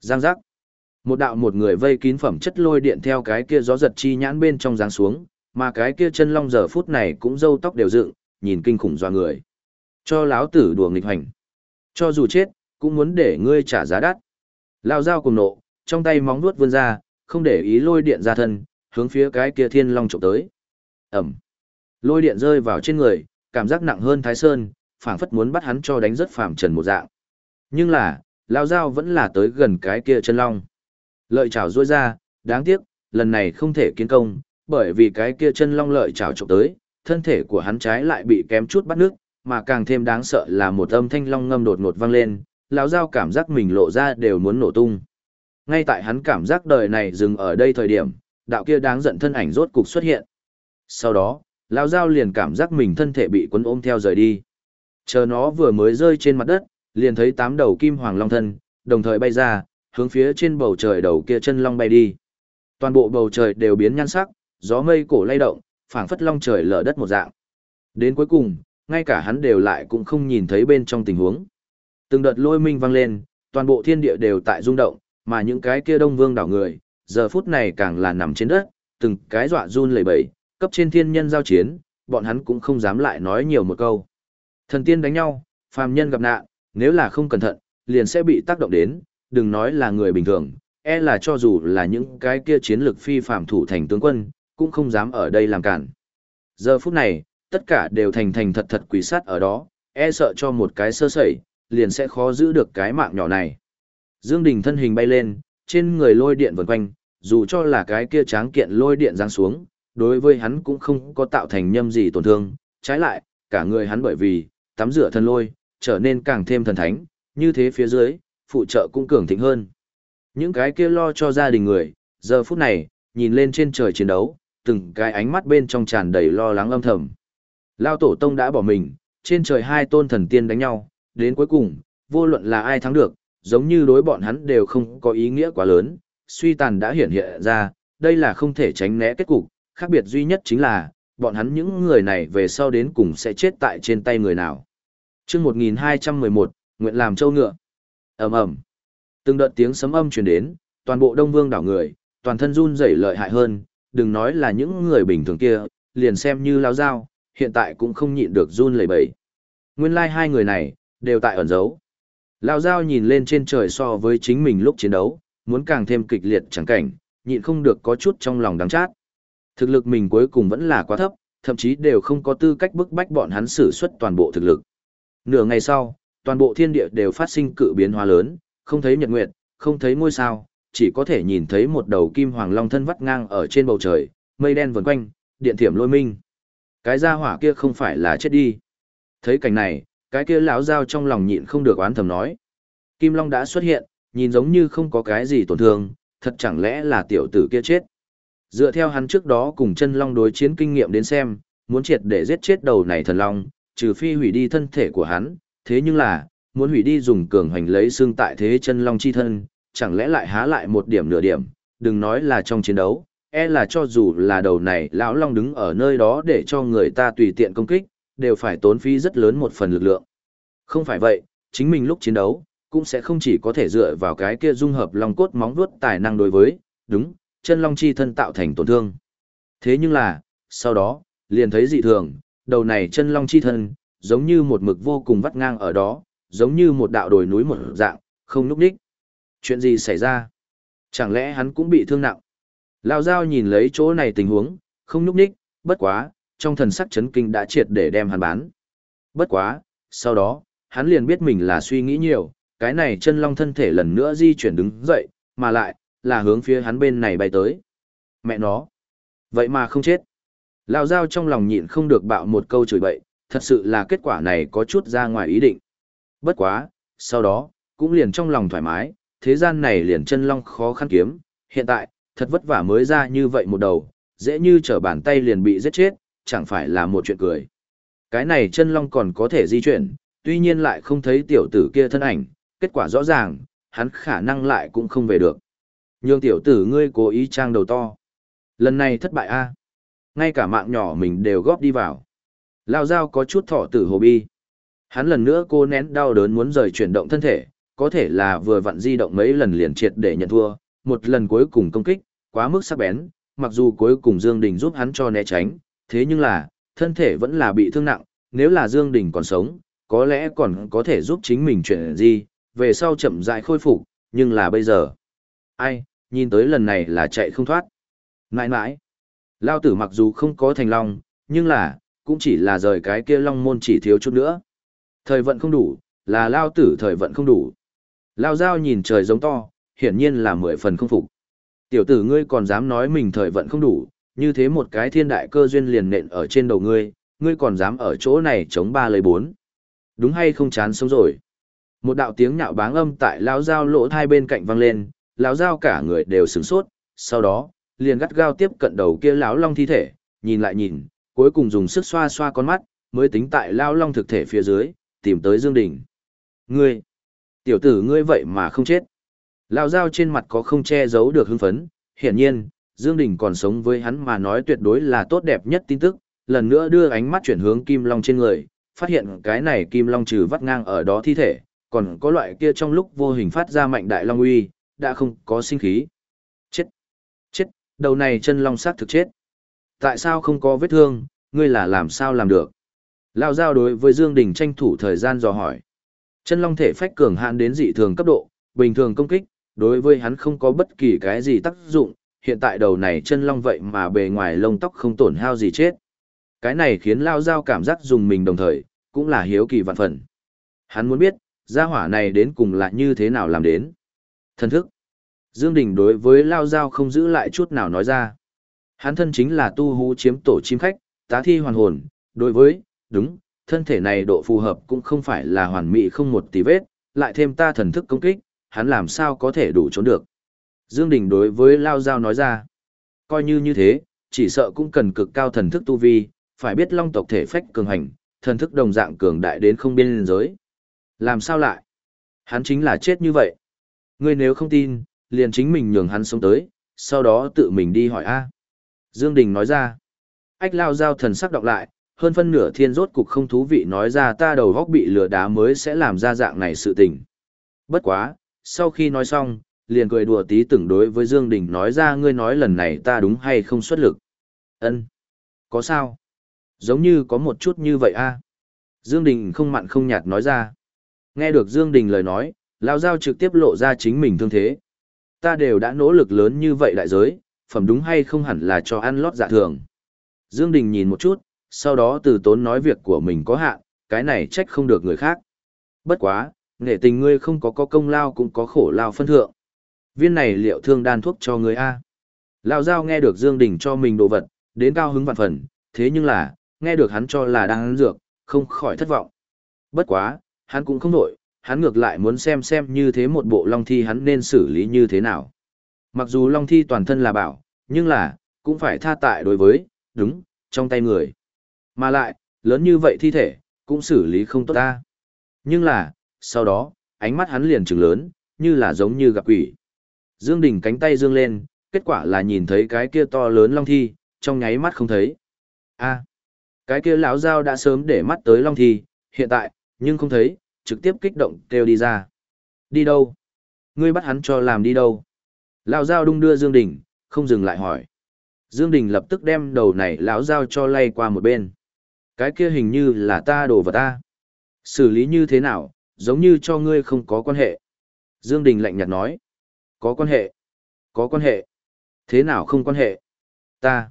Giang giác. Một đạo một người vây kín phẩm chất lôi điện theo cái kia gió giật chi nhãn bên trong giáng xuống, mà cái kia chân long giờ phút này cũng râu tóc đều dựng, nhìn kinh khủng doa người. Cho láo tử đùa nghịch hành. Cho dù chết, cũng muốn để ngươi trả giá đắt. Lao dao cùng nộ, trong tay móng vuốt vươn ra, không để ý lôi điện ra thân, hướng phía cái kia thiên long trộm tới. Ẩm. Lôi điện rơi vào trên người, cảm giác nặng hơn Thái Sơn, phảng phất muốn bắt hắn cho đánh rất phàm trần một dạng. Nhưng là, Lao dao vẫn là tới gần cái kia chân long. Lợi chảo ruôi ra, đáng tiếc, lần này không thể kiến công, bởi vì cái kia chân long lợi chảo trộm tới, thân thể của hắn trái lại bị kém chút bắt nước, mà càng thêm đáng sợ là một âm thanh long ngâm đột ngột vang lên, lão giao cảm giác mình lộ ra đều muốn nổ tung. Ngay tại hắn cảm giác đời này dừng ở đây thời điểm, đạo kia đáng giận thân ảnh rốt cục xuất hiện. Sau đó, lão giao liền cảm giác mình thân thể bị cuốn ôm theo rời đi. Chờ nó vừa mới rơi trên mặt đất, liền thấy tám đầu kim hoàng long thân, đồng thời bay ra, hướng phía trên bầu trời đầu kia chân long bay đi. Toàn bộ bầu trời đều biến nhan sắc, gió mây cổ lay động, phảng phất long trời lở đất một dạng. Đến cuối cùng, ngay cả hắn đều lại cũng không nhìn thấy bên trong tình huống. Từng đợt lôi minh vang lên, toàn bộ thiên địa đều tại rung động, mà những cái kia đông vương đảo người, giờ phút này càng là nằm trên đất, từng cái dọa run lẩy bẩy, cấp trên thiên nhân giao chiến, bọn hắn cũng không dám lại nói nhiều một câu. Thần tiên đánh nhau, phàm nhân gặp nạn, nếu là không cẩn thận, liền sẽ bị tác động đến, đừng nói là người bình thường, e là cho dù là những cái kia chiến lược phi phàm thủ thành tướng quân, cũng không dám ở đây làm cản. Giờ phút này, tất cả đều thành thành thật thật quỷ sát ở đó, e sợ cho một cái sơ sẩy, liền sẽ khó giữ được cái mạng nhỏ này. Dương Đình thân hình bay lên, trên người lôi điện vần quanh, dù cho là cái kia tráng kiện lôi điện giáng xuống, đối với hắn cũng không có tạo thành nhâm gì tổn thương, trái lại, cả người hắn bởi vì tắm rửa thân lôi, trở nên càng thêm thần thánh, như thế phía dưới, phụ trợ cũng cường thịnh hơn. Những cái kia lo cho gia đình người, giờ phút này, nhìn lên trên trời chiến đấu, từng cái ánh mắt bên trong tràn đầy lo lắng âm thầm. Lao tổ tông đã bỏ mình, trên trời hai tôn thần tiên đánh nhau, đến cuối cùng, vô luận là ai thắng được, giống như đối bọn hắn đều không có ý nghĩa quá lớn, suy tàn đã hiển hiện ra, đây là không thể tránh né kết cục, khác biệt duy nhất chính là, bọn hắn những người này về sau đến cùng sẽ chết tại trên tay người nào. Trước 1211, nguyện làm châu ngựa. ầm ầm Từng đợt tiếng sấm âm truyền đến, toàn bộ Đông Vương đảo người, toàn thân run rẩy lợi hại hơn, đừng nói là những người bình thường kia, liền xem như lao dao, hiện tại cũng không nhịn được run lẩy bẩy. Nguyên lai like hai người này, đều tại ẩn giấu. Lao dao nhìn lên trên trời so với chính mình lúc chiến đấu, muốn càng thêm kịch liệt chẳng cảnh, nhịn không được có chút trong lòng đắng chát. Thực lực mình cuối cùng vẫn là quá thấp, thậm chí đều không có tư cách bức bách bọn hắn sử xuất toàn bộ thực lực. Nửa ngày sau, toàn bộ thiên địa đều phát sinh cự biến hóa lớn, không thấy nhật nguyệt, không thấy ngôi sao, chỉ có thể nhìn thấy một đầu kim hoàng long thân vắt ngang ở trên bầu trời, mây đen vần quanh, điện thiểm lôi minh. Cái gia hỏa kia không phải là chết đi. Thấy cảnh này, cái kia lão giao trong lòng nhịn không được oán thầm nói. Kim Long đã xuất hiện, nhìn giống như không có cái gì tổn thương, thật chẳng lẽ là tiểu tử kia chết. Dựa theo hắn trước đó cùng chân Long đối chiến kinh nghiệm đến xem, muốn triệt để giết chết đầu này thần Long, trừ phi hủy đi thân thể của hắn, thế nhưng là, muốn hủy đi dùng cường hành lấy xương tại thế chân Long chi thân, chẳng lẽ lại há lại một điểm nửa điểm, đừng nói là trong chiến đấu, e là cho dù là đầu này lão Long đứng ở nơi đó để cho người ta tùy tiện công kích, đều phải tốn phí rất lớn một phần lực lượng. Không phải vậy, chính mình lúc chiến đấu, cũng sẽ không chỉ có thể dựa vào cái kia dung hợp long cốt móng vuốt tài năng đối với, đúng, chân long chi thân tạo thành tổn thương. Thế nhưng là, sau đó, liền thấy dị thường, đầu này chân long chi thân, giống như một mực vô cùng vắt ngang ở đó, giống như một đạo đồi núi một dạng, không núp đích. Chuyện gì xảy ra? Chẳng lẽ hắn cũng bị thương nặng? Lao Giao nhìn lấy chỗ này tình huống, không núp đích, bất quá, trong thần sắc chấn kinh đã triệt để đem hắn bán. Bất quá, sau đó, hắn liền biết mình là suy nghĩ nhiều, cái này chân long thân thể lần nữa di chuyển đứng dậy, mà lại, là hướng phía hắn bên này bay tới. Mẹ nó! Vậy mà không chết. Lão Giao trong lòng nhịn không được bạo một câu chửi bậy, thật sự là kết quả này có chút ra ngoài ý định. Bất quá, sau đó, cũng liền trong lòng thoải mái, thế gian này liền chân long khó khăn kiếm, hiện tại, thật vất vả mới ra như vậy một đầu, dễ như trở bàn tay liền bị giết chết, chẳng phải là một chuyện cười. Cái này chân long còn có thể di chuyển, tuy nhiên lại không thấy tiểu tử kia thân ảnh, kết quả rõ ràng, hắn khả năng lại cũng không về được. Nhưng tiểu tử ngươi cố ý trang đầu to. Lần này thất bại a ngay cả mạng nhỏ mình đều góp đi vào. Lao dao có chút thọ tử hồ bi. Hắn lần nữa cô nén đau đớn muốn rời chuyển động thân thể, có thể là vừa vặn di động mấy lần liền triệt để nhận thua, một lần cuối cùng công kích, quá mức sắc bén, mặc dù cuối cùng Dương Đình giúp hắn cho né tránh, thế nhưng là, thân thể vẫn là bị thương nặng, nếu là Dương Đình còn sống, có lẽ còn có thể giúp chính mình chuyển gì, về sau chậm rãi khôi phục, nhưng là bây giờ. Ai, nhìn tới lần này là chạy không thoát. Nãi nãi, Lao tử mặc dù không có thành long, nhưng là, cũng chỉ là rời cái kia long môn chỉ thiếu chút nữa. Thời vận không đủ, là Lao tử thời vận không đủ. Lao Giao nhìn trời giống to, hiển nhiên là mười phần không phục. Tiểu tử ngươi còn dám nói mình thời vận không đủ, như thế một cái thiên đại cơ duyên liền nện ở trên đầu ngươi, ngươi còn dám ở chỗ này chống ba lấy bốn. Đúng hay không chán sống rồi. Một đạo tiếng nhạo báng âm tại lão dao lỗ thai bên cạnh vang lên, lão dao cả người đều sửng sốt, sau đó, liền gắt gao tiếp cận đầu kia lão long thi thể, nhìn lại nhìn, cuối cùng dùng sức xoa xoa con mắt, mới tính tại lão long thực thể phía dưới, tìm tới Dương Đình. Ngươi, tiểu tử ngươi vậy mà không chết. lão dao trên mặt có không che giấu được hưng phấn, hiển nhiên, Dương Đình còn sống với hắn mà nói tuyệt đối là tốt đẹp nhất tin tức, lần nữa đưa ánh mắt chuyển hướng Kim Long trên người, phát hiện cái này Kim Long trừ vắt ngang ở đó thi thể, còn có loại kia trong lúc vô hình phát ra mạnh đại long uy, đã không có sinh khí. Đầu này chân long sát thực chết. Tại sao không có vết thương, ngươi là làm sao làm được? Lao giao đối với Dương Đình tranh thủ thời gian dò hỏi. Chân long thể phách cường hạn đến dị thường cấp độ, bình thường công kích, đối với hắn không có bất kỳ cái gì tác dụng, hiện tại đầu này chân long vậy mà bề ngoài lông tóc không tổn hao gì chết. Cái này khiến Lao Giao cảm giác dùng mình đồng thời, cũng là hiếu kỳ vạn phần. Hắn muốn biết, gia hỏa này đến cùng là như thế nào làm đến. Thần thức. Dương Đình đối với Lao Giao không giữ lại chút nào nói ra. Hắn thân chính là tu hú chiếm tổ chim khách, tá thi hoàn hồn, đối với, đúng, thân thể này độ phù hợp cũng không phải là hoàn mỹ không một tí vết, lại thêm ta thần thức công kích, hắn làm sao có thể đủ trốn được. Dương Đình đối với Lao Giao nói ra, coi như như thế, chỉ sợ cũng cần cực cao thần thức tu vi, phải biết long tộc thể phách cường hành, thần thức đồng dạng cường đại đến không biên giới. Làm sao lại? Hắn chính là chết như vậy. Ngươi nếu không tin, liền chính mình nhường hắn sống tới, sau đó tự mình đi hỏi A. Dương Đình nói ra. Ách lao giao thần sắc đọc lại, hơn phân nửa thiên rốt cục không thú vị nói ra ta đầu góc bị lừa đá mới sẽ làm ra dạng này sự tình. Bất quá, sau khi nói xong, liền cười đùa tí từng đối với Dương Đình nói ra ngươi nói lần này ta đúng hay không xuất lực. Ân, Có sao? Giống như có một chút như vậy a. Dương Đình không mặn không nhạt nói ra. Nghe được Dương Đình lời nói, Lao Giao trực tiếp lộ ra chính mình thương thế. Ta đều đã nỗ lực lớn như vậy đại giới, phẩm đúng hay không hẳn là cho ăn lót dạ thường. Dương Đình nhìn một chút, sau đó từ tốn nói việc của mình có hạn, cái này trách không được người khác. Bất quá, nghệ tình ngươi không có có công lao cũng có khổ lao phân thượng. Viên này liệu thương đan thuốc cho ngươi A. Lão Giao nghe được Dương Đình cho mình đồ vật, đến cao hứng vạn phần, thế nhưng là, nghe được hắn cho là đang ăn dược, không khỏi thất vọng. Bất quá, hắn cũng không nổi, hắn ngược lại muốn xem xem như thế một bộ long thi hắn nên xử lý như thế nào. Mặc dù long thi toàn thân là bảo, nhưng là, cũng phải tha tại đối với, đúng, trong tay người. Mà lại, lớn như vậy thi thể, cũng xử lý không tốt ta. Nhưng là, sau đó, ánh mắt hắn liền trừng lớn, như là giống như gặp quỷ. Dương Đình cánh tay dương lên, kết quả là nhìn thấy cái kia to lớn long thi, trong nháy mắt không thấy. A. Cái kia lão dao đã sớm để mắt tới Long Thi, hiện tại, nhưng không thấy, trực tiếp kích động kêu đi ra. Đi đâu? Ngươi bắt hắn cho làm đi đâu? Lão giao đung đưa Dương Đình, không dừng lại hỏi. Dương Đình lập tức đem đầu này lão giao cho lay qua một bên. Cái kia hình như là ta đổ vào ta. Xử lý như thế nào, giống như cho ngươi không có quan hệ. Dương Đình lạnh nhạt nói. Có quan hệ. Có quan hệ. Thế nào không quan hệ? Ta.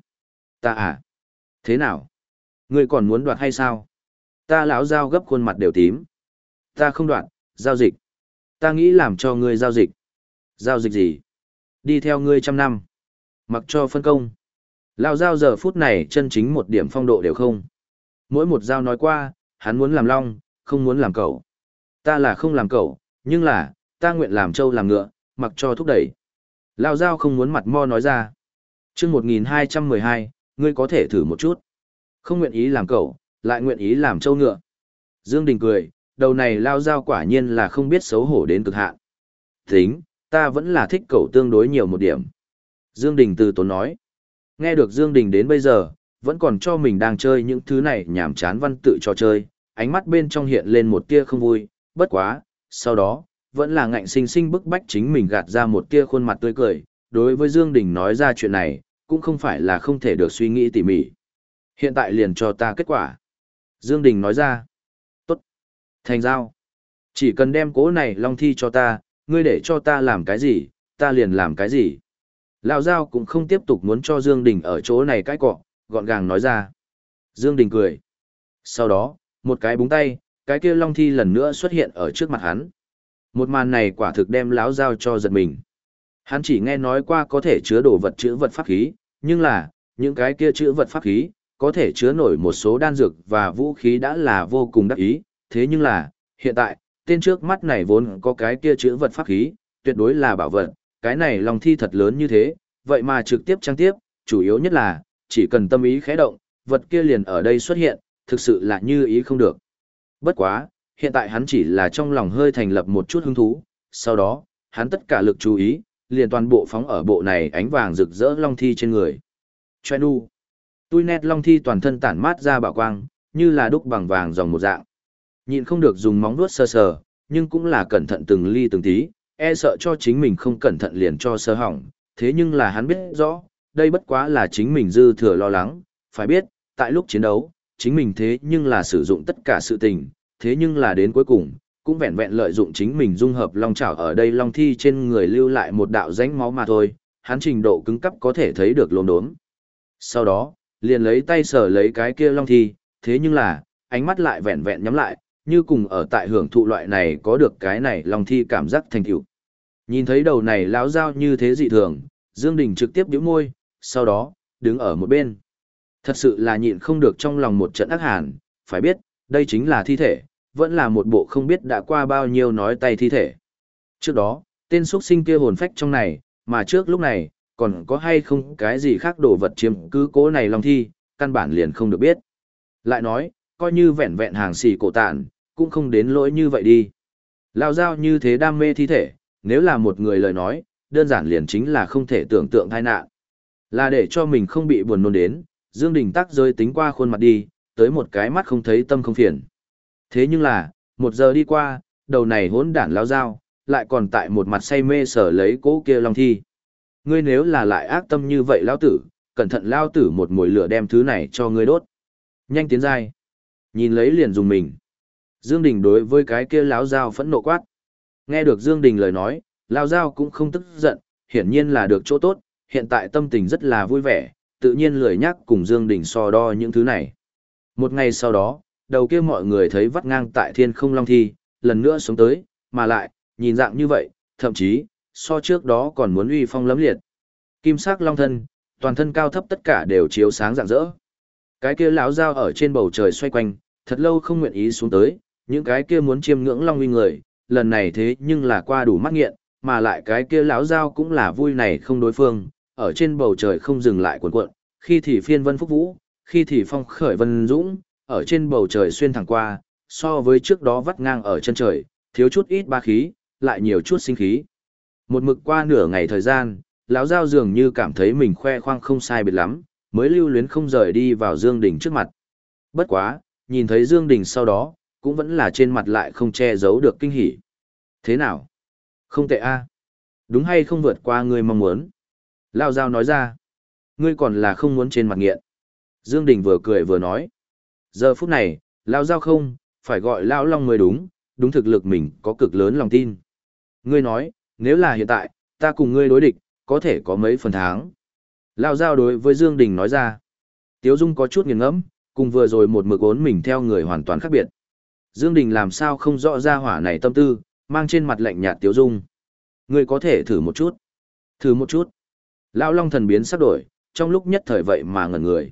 Ta à? Thế nào? Ngươi còn muốn đoạt hay sao? Ta lão giao gấp khuôn mặt đều tím. Ta không đoạn giao dịch. Ta nghĩ làm cho ngươi giao dịch. Giao dịch gì? Đi theo ngươi trăm năm. Mặc cho phân công. lao giao giờ phút này chân chính một điểm phong độ đều không. Mỗi một giao nói qua, hắn muốn làm long, không muốn làm cậu. Ta là không làm cậu, nhưng là, ta nguyện làm trâu làm ngựa, mặc cho thúc đẩy. lao giao không muốn mặt mo nói ra. chương 1212, ngươi có thể thử một chút. Không nguyện ý làm cậu, lại nguyện ý làm trâu ngựa. Dương Đình cười, đầu này lao dao quả nhiên là không biết xấu hổ đến cực hạn. Tính, ta vẫn là thích cậu tương đối nhiều một điểm. Dương Đình từ tốn nói. Nghe được Dương Đình đến bây giờ, vẫn còn cho mình đang chơi những thứ này nhảm chán văn tự trò chơi, ánh mắt bên trong hiện lên một tia không vui, bất quá, sau đó, vẫn là ngạnh sinh sinh bức bách chính mình gạt ra một tia khuôn mặt tươi cười, đối với Dương Đình nói ra chuyện này, cũng không phải là không thể được suy nghĩ tỉ mỉ. Hiện tại liền cho ta kết quả. Dương Đình nói ra. Thành giao. Chỉ cần đem cố này long thi cho ta, ngươi để cho ta làm cái gì, ta liền làm cái gì. Lão Giao cũng không tiếp tục muốn cho Dương Đình ở chỗ này cái cọ, gọn gàng nói ra. Dương Đình cười. Sau đó, một cái búng tay, cái kia long thi lần nữa xuất hiện ở trước mặt hắn. Một màn này quả thực đem lão Giao cho giật mình. Hắn chỉ nghe nói qua có thể chứa đồ vật chữ vật pháp khí, nhưng là, những cái kia chữ vật pháp khí, có thể chứa nổi một số đan dược và vũ khí đã là vô cùng đắc ý, thế nhưng là, hiện tại, tên trước mắt này vốn có cái kia chữ vật pháp khí, tuyệt đối là bảo vật, cái này lòng thi thật lớn như thế, vậy mà trực tiếp trang tiếp, chủ yếu nhất là, chỉ cần tâm ý khẽ động, vật kia liền ở đây xuất hiện, thực sự là như ý không được. Bất quá, hiện tại hắn chỉ là trong lòng hơi thành lập một chút hứng thú, sau đó, hắn tất cả lực chú ý, liền toàn bộ phóng ở bộ này ánh vàng rực rỡ long thi trên người. Choe nu. Tui nét long thi toàn thân tản mát ra bảo quang, như là đúc bằng vàng dòng một dạng. Nhịn không được dùng móng vuốt sờ sờ, nhưng cũng là cẩn thận từng ly từng tí, e sợ cho chính mình không cẩn thận liền cho sơ hỏng. Thế nhưng là hắn biết rõ, đây bất quá là chính mình dư thừa lo lắng, phải biết, tại lúc chiến đấu, chính mình thế nhưng là sử dụng tất cả sự tình, thế nhưng là đến cuối cùng, cũng vẹn vẹn lợi dụng chính mình dung hợp long chảo ở đây long thi trên người lưu lại một đạo rãnh máu mà thôi, hắn trình độ cứng cấp có thể thấy được lốm đốm. Sau đó, liền lấy tay sờ lấy cái kia long thi, thế nhưng là, ánh mắt lại vẹn vẹn nhắm lại, như cùng ở tại hưởng thụ loại này có được cái này lòng thi cảm giác thành tựu. Nhìn thấy đầu này lão dao như thế dị thường, Dương Đình trực tiếp nhíu môi, sau đó, đứng ở một bên. Thật sự là nhịn không được trong lòng một trận ác hàn, phải biết, đây chính là thi thể, vẫn là một bộ không biết đã qua bao nhiêu nói tay thi thể. Trước đó, tên xuất sinh kia hồn phách trong này, mà trước lúc này, còn có hay không cái gì khác đồ vật chiếm cứ cố này lòng thi, căn bản liền không được biết. Lại nói, coi như vẹn vẹn hàng xì cổ tản cũng không đến lỗi như vậy đi. Lao giao như thế đam mê thi thể, nếu là một người lời nói, đơn giản liền chính là không thể tưởng tượng tai nạn. Là để cho mình không bị buồn nôn đến, Dương Đình tắc rơi tính qua khuôn mặt đi, tới một cái mắt không thấy tâm không phiền. Thế nhưng là, một giờ đi qua, đầu này hỗn đản lao dao, lại còn tại một mặt say mê sở lấy cố kia long thi. Ngươi nếu là lại ác tâm như vậy lao tử, cẩn thận lao tử một mùi lửa đem thứ này cho ngươi đốt. Nhanh tiến dai. Nhìn lấy liền dùng mình. Dương Đình đối với cái kia lão Giao phẫn nộ quát. Nghe được Dương Đình lời nói, lão Giao cũng không tức giận, hiển nhiên là được chỗ tốt, hiện tại tâm tình rất là vui vẻ, tự nhiên lười nhắc cùng Dương Đình so đo những thứ này. Một ngày sau đó, đầu kia mọi người thấy vắt ngang tại thiên không long thi, lần nữa xuống tới, mà lại, nhìn dạng như vậy, thậm chí, so trước đó còn muốn uy phong lấm liệt. Kim sắc long thân, toàn thân cao thấp tất cả đều chiếu sáng rạng rỡ. Cái kia lão Giao ở trên bầu trời xoay quanh, thật lâu không nguyện ý xuống tới, những cái kia muốn chiêm ngưỡng long uy người, lần này thế nhưng là qua đủ mắt nghiện, mà lại cái kia lão giao cũng là vui này không đối phương, ở trên bầu trời không dừng lại cuộn cuộn, khi thì phiên vân phúc vũ, khi thì phong khởi vân dũng, ở trên bầu trời xuyên thẳng qua, so với trước đó vắt ngang ở chân trời, thiếu chút ít ba khí, lại nhiều chút sinh khí. Một mực qua nửa ngày thời gian, lão giao dường như cảm thấy mình khoe khoang không sai biệt lắm, mới lưu luyến không rời đi vào Dương Đình trước mặt. Bất quá, nhìn thấy Dương Đình sau đó, cũng vẫn là trên mặt lại không che giấu được kinh hỉ. Thế nào? Không tệ a. Đúng hay không vượt qua ngươi mong muốn? Lao Giao nói ra. Ngươi còn là không muốn trên mặt nghiện. Dương Đình vừa cười vừa nói. Giờ phút này, Lao Giao không, phải gọi Lao Long mới đúng, đúng thực lực mình có cực lớn lòng tin. Ngươi nói, nếu là hiện tại, ta cùng ngươi đối địch, có thể có mấy phần tháng. Lao Giao đối với Dương Đình nói ra. Tiếu Dung có chút nghiền ngẫm, cùng vừa rồi một mực ốn mình theo người hoàn toàn khác biệt. Dương Đình làm sao không rõ ra hỏa này tâm tư, mang trên mặt lạnh nhạt Tiếu Dung. Ngươi có thể thử một chút. Thử một chút. Lão Long thần biến sắc đổi, trong lúc nhất thời vậy mà ngẩn người.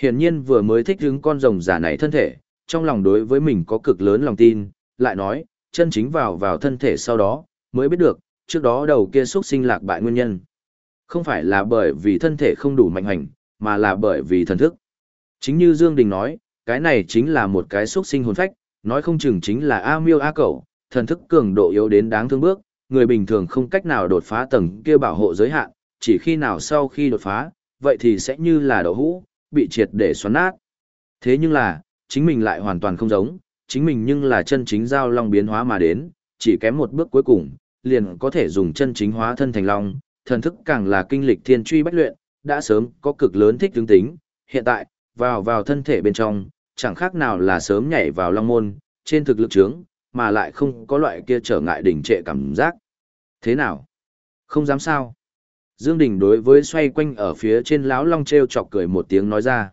Hiển nhiên vừa mới thích hứng con rồng giả này thân thể, trong lòng đối với mình có cực lớn lòng tin, lại nói, chân chính vào vào thân thể sau đó, mới biết được, trước đó đầu kia xuất sinh lạc bại nguyên nhân. Không phải là bởi vì thân thể không đủ mạnh hành, mà là bởi vì thần thức. Chính như Dương Đình nói, cái này chính là một cái xuất sinh hồn phách, nói không chừng chính là A miêu A cẩu, thần thức cường độ yếu đến đáng thương bước, người bình thường không cách nào đột phá tầng kia bảo hộ giới hạn, chỉ khi nào sau khi đột phá, vậy thì sẽ như là đậu hũ, bị triệt để xoắn nát. Thế nhưng là, chính mình lại hoàn toàn không giống, chính mình nhưng là chân chính giao long biến hóa mà đến, chỉ kém một bước cuối cùng, liền có thể dùng chân chính hóa thân thành long, thần thức càng là kinh lịch thiên truy bách luyện, đã sớm có cực lớn thích tướng tính, hiện tại, vào vào thân thể bên trong, chẳng khác nào là sớm nhảy vào long môn, trên thực lực trướng, mà lại không có loại kia trở ngại đỉnh trệ cảm giác. Thế nào? Không dám sao? Dương Đình đối với xoay quanh ở phía trên lão long treo chọc cười một tiếng nói ra.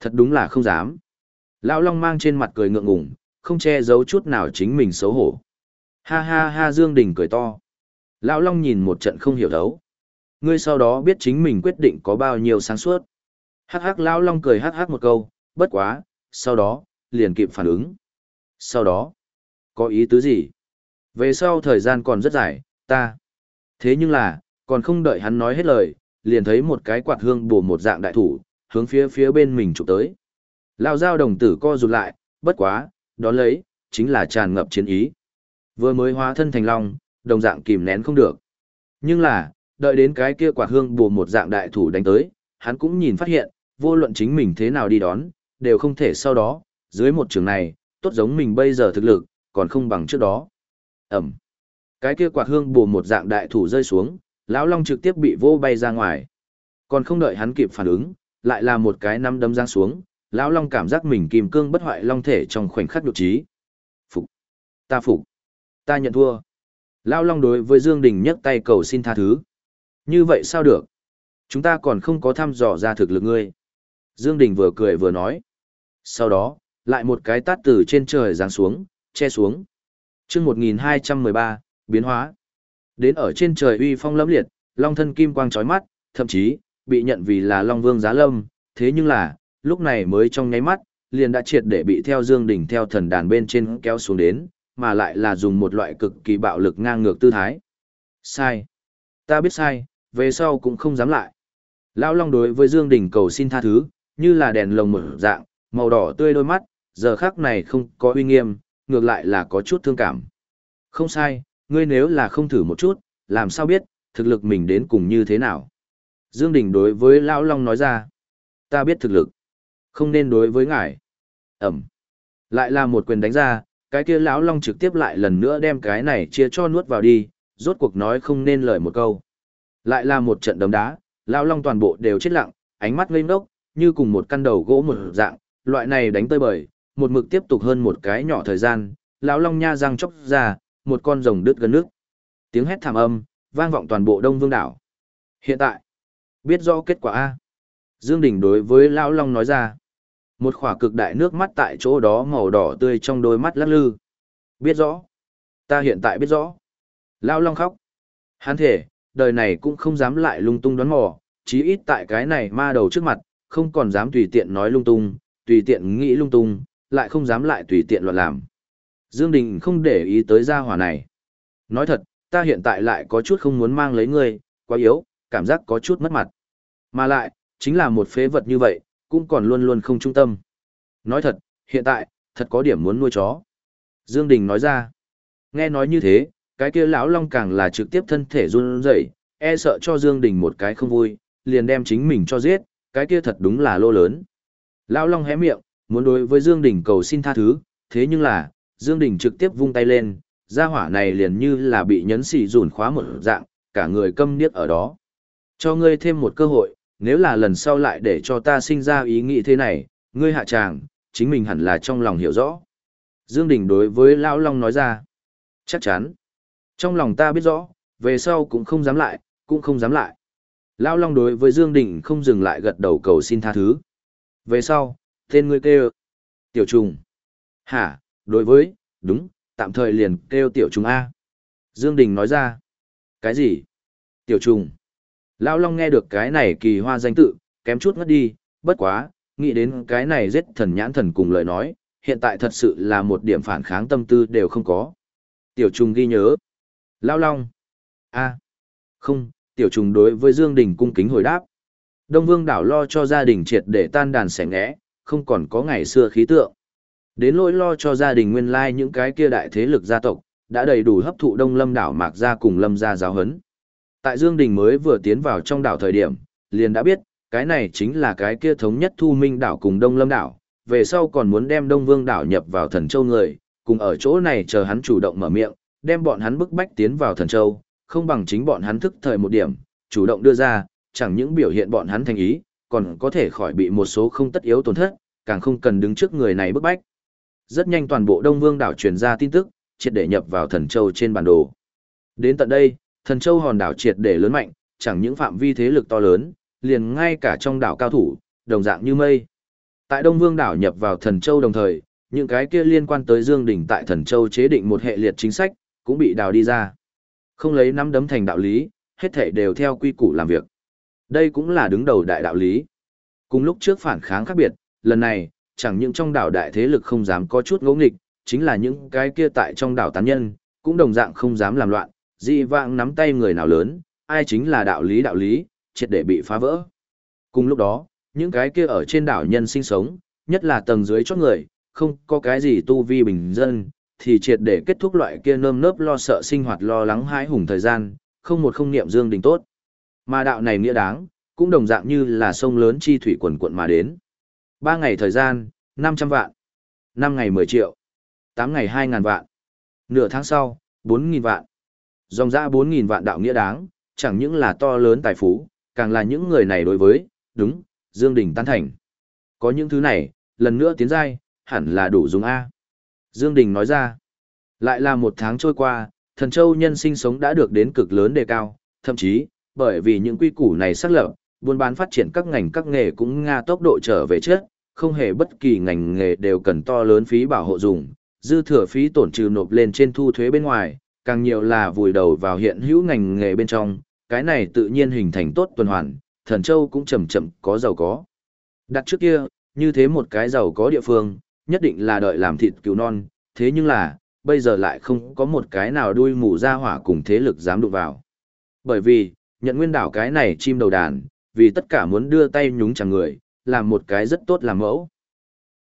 Thật đúng là không dám. Lão long mang trên mặt cười ngượng ngùng, không che giấu chút nào chính mình xấu hổ. Ha ha ha Dương Đình cười to. Lão long nhìn một trận không hiểu đấu. Ngươi sau đó biết chính mình quyết định có bao nhiêu sáng suốt. Hắc hắc lão long cười hắc hắc một câu, bất quá, sau đó, liền kịp phản ứng. Sau đó, có ý tứ gì? Về sau thời gian còn rất dài, ta. Thế nhưng là, còn không đợi hắn nói hết lời, liền thấy một cái quạt hương bổ một dạng đại thủ, hướng phía phía bên mình chụp tới. Lao dao đồng tử co rụt lại, bất quá, đón lấy, chính là tràn ngập chiến ý. Vừa mới hóa thân thành long, đồng dạng kìm nén không được. Nhưng là, đợi đến cái kia quạt hương bù một dạng đại thủ đánh tới, hắn cũng nhìn phát hiện, vô luận chính mình thế nào đi đón, đều không thể sau đó, dưới một trường này, tốt giống mình bây giờ thực lực, còn không bằng trước đó. Ẩm. Cái kia quạt hương bù một dạng đại thủ rơi xuống, lão long trực tiếp bị vô bay ra ngoài. Còn không đợi hắn kịp phản ứng, lại là một cái nắm đấm giáng xuống, lão long cảm giác mình kìm cương bất hoại long thể trong khoảnh khắc đột trí. Phục. Ta phục. Ta nhận thua. Lão long đối với Dương Đình nhấc tay cầu xin tha thứ. Như vậy sao được? Chúng ta còn không có thăm dò ra thực lực ngươi. Dương Đình vừa cười vừa nói. Sau đó, lại một cái tát từ trên trời giáng xuống, che xuống. Chương 1213, biến hóa. Đến ở trên trời uy phong lẫm liệt, long thân kim quang chói mắt, thậm chí bị nhận vì là long vương giá lâm, thế nhưng là, lúc này mới trong nháy mắt, liền đã triệt để bị theo Dương đỉnh theo thần đàn bên trên kéo xuống đến, mà lại là dùng một loại cực kỳ bạo lực ngang ngược tư thái. Sai. Ta biết sai, về sau cũng không dám lại. Lão Long đối với Dương đỉnh cầu xin tha thứ, như là đèn lồng mở dạng, màu đỏ tươi đôi mắt, giờ khắc này không có uy nghiêm, ngược lại là có chút thương cảm. Không sai, ngươi nếu là không thử một chút, làm sao biết, thực lực mình đến cùng như thế nào. Dương Đình đối với Lão Long nói ra, ta biết thực lực, không nên đối với ngài. Ẩm. Lại là một quyền đánh ra, cái kia Lão Long trực tiếp lại lần nữa đem cái này chia cho nuốt vào đi, rốt cuộc nói không nên lời một câu. Lại là một trận đấm đá, Lão Long toàn bộ đều chết lặng, ánh mắt ngây ngốc, như cùng một căn đầu gỗ một dạng, loại này đánh tơi bời, một mực tiếp tục hơn một cái nhỏ thời gian, lão long nha răng chốc ra, một con rồng đứt gần nước. Tiếng hét thảm âm, vang vọng toàn bộ Đông Vương đảo. Hiện tại, biết rõ kết quả A. Dương Đình đối với lão long nói ra. Một khỏa cực đại nước mắt tại chỗ đó màu đỏ tươi trong đôi mắt lắc lư. Biết rõ. Ta hiện tại biết rõ. Lão long khóc. Hắn thể, đời này cũng không dám lại lung tung đoán mò, chí ít tại cái này ma đầu trước mặt, không còn dám tùy tiện nói lung tung, tùy tiện nghĩ lung tung, lại không dám lại tùy tiện loạn làm. Dương Đình không để ý tới gia hỏa này. Nói thật, ta hiện tại lại có chút không muốn mang lấy ngươi, quá yếu, cảm giác có chút mất mặt. Mà lại, chính là một phế vật như vậy, cũng còn luôn luôn không trung tâm. Nói thật, hiện tại, thật có điểm muốn nuôi chó. Dương Đình nói ra. Nghe nói như thế, cái kia lão long càng là trực tiếp thân thể run rẩy, e sợ cho Dương Đình một cái không vui, liền đem chính mình cho giết, cái kia thật đúng là lô lớn. Lão Long hé miệng, muốn đối với Dương Đình cầu xin tha thứ, thế nhưng là, Dương Đình trực tiếp vung tay lên, gia hỏa này liền như là bị nhấn xì rùn khóa một dạng, cả người câm điếc ở đó. Cho ngươi thêm một cơ hội, nếu là lần sau lại để cho ta sinh ra ý nghĩ thế này, ngươi hạ tràng, chính mình hẳn là trong lòng hiểu rõ. Dương Đình đối với Lão Long nói ra, chắc chắn. Trong lòng ta biết rõ, về sau cũng không dám lại, cũng không dám lại. Lão Long đối với Dương Đình không dừng lại gật đầu cầu xin tha thứ. Về sau, tên ngươi kêu Tiểu Trùng. Hả, đối với, đúng, tạm thời liền kêu Tiểu Trùng A. Dương Đình nói ra. Cái gì? Tiểu Trùng. Lão Long nghe được cái này kỳ hoa danh tự, kém chút ngất đi, bất quá, nghĩ đến cái này giết thần nhãn thần cùng lời nói, hiện tại thật sự là một điểm phản kháng tâm tư đều không có. Tiểu Trùng ghi nhớ. Lão Long. A. Không, Tiểu Trùng đối với Dương Đình cung kính hồi đáp. Đông Vương đảo lo cho gia đình triệt để tan đàn xẻ ngẽ, không còn có ngày xưa khí tượng. Đến lỗi lo cho gia đình nguyên lai những cái kia đại thế lực gia tộc, đã đầy đủ hấp thụ Đông Lâm đảo mạc gia cùng Lâm gia giáo hấn. Tại Dương Đình mới vừa tiến vào trong đảo thời điểm, liền đã biết, cái này chính là cái kia thống nhất thu minh đảo cùng Đông Lâm đảo, về sau còn muốn đem Đông Vương đảo nhập vào thần châu người, cùng ở chỗ này chờ hắn chủ động mở miệng, đem bọn hắn bức bách tiến vào thần châu, không bằng chính bọn hắn thức thời một điểm, chủ động đưa ra, chẳng những biểu hiện bọn hắn thành ý, còn có thể khỏi bị một số không tất yếu tổn thất, càng không cần đứng trước người này bức bách. Rất nhanh toàn bộ Đông Vương đảo truyền ra tin tức, triệt để nhập vào Thần Châu trên bản đồ. Đến tận đây, Thần Châu hòn đảo triệt để lớn mạnh, chẳng những phạm vi thế lực to lớn, liền ngay cả trong đảo cao thủ, đồng dạng như mây. Tại Đông Vương đảo nhập vào Thần Châu đồng thời, những cái kia liên quan tới Dương Đình tại Thần Châu chế định một hệ liệt chính sách, cũng bị đào đi ra. Không lấy nắm đấm thành đạo lý, hết thảy đều theo quy củ làm việc. Đây cũng là đứng đầu đại đạo lý. Cùng lúc trước phản kháng khác biệt, lần này, chẳng những trong đảo đại thế lực không dám có chút ngỗ nghịch, chính là những cái kia tại trong đảo tán nhân, cũng đồng dạng không dám làm loạn, dị vãng nắm tay người nào lớn, ai chính là đạo lý đạo lý, triệt để bị phá vỡ. Cùng lúc đó, những cái kia ở trên đảo nhân sinh sống, nhất là tầng dưới chót người, không có cái gì tu vi bình dân, thì triệt để kết thúc loại kia nơm nớp lo sợ sinh hoạt lo lắng hãi hùng thời gian, không một không niệm Dương Đình tốt. Mà đạo này nghĩa đáng, cũng đồng dạng như là sông lớn chi thủy quần quận mà đến. Ba ngày thời gian, 500 vạn. năm ngày 10 triệu. tám ngày hai ngàn vạn. Nửa tháng sau, 4.000 vạn. Dòng ra 4.000 vạn đạo nghĩa đáng, chẳng những là to lớn tài phú, càng là những người này đối với, đúng, Dương Đình tán thành. Có những thứ này, lần nữa tiến giai, hẳn là đủ dùng A. Dương Đình nói ra, lại là một tháng trôi qua, thần châu nhân sinh sống đã được đến cực lớn đề cao, thậm chí, bởi vì những quy củ này xác lập, buôn bán phát triển các ngành các nghề cũng nga tốc độ trở về trước, không hề bất kỳ ngành nghề đều cần to lớn phí bảo hộ dùng, dư thừa phí tổn trừ nộp lên trên thu thuế bên ngoài, càng nhiều là vùi đầu vào hiện hữu ngành nghề bên trong, cái này tự nhiên hình thành tốt tuần hoàn, thần châu cũng chậm chậm có giàu có. Đặt trước kia, như thế một cái giàu có địa phương, nhất định là đợi làm thịt cứu non, thế nhưng là, bây giờ lại không có một cái nào đuôi mù ra hỏa cùng thế lực dám đụng vào. Bởi vì, nhận nguyên đảo cái này chim đầu đàn, vì tất cả muốn đưa tay nhúng chẳng người, làm một cái rất tốt làm mẫu.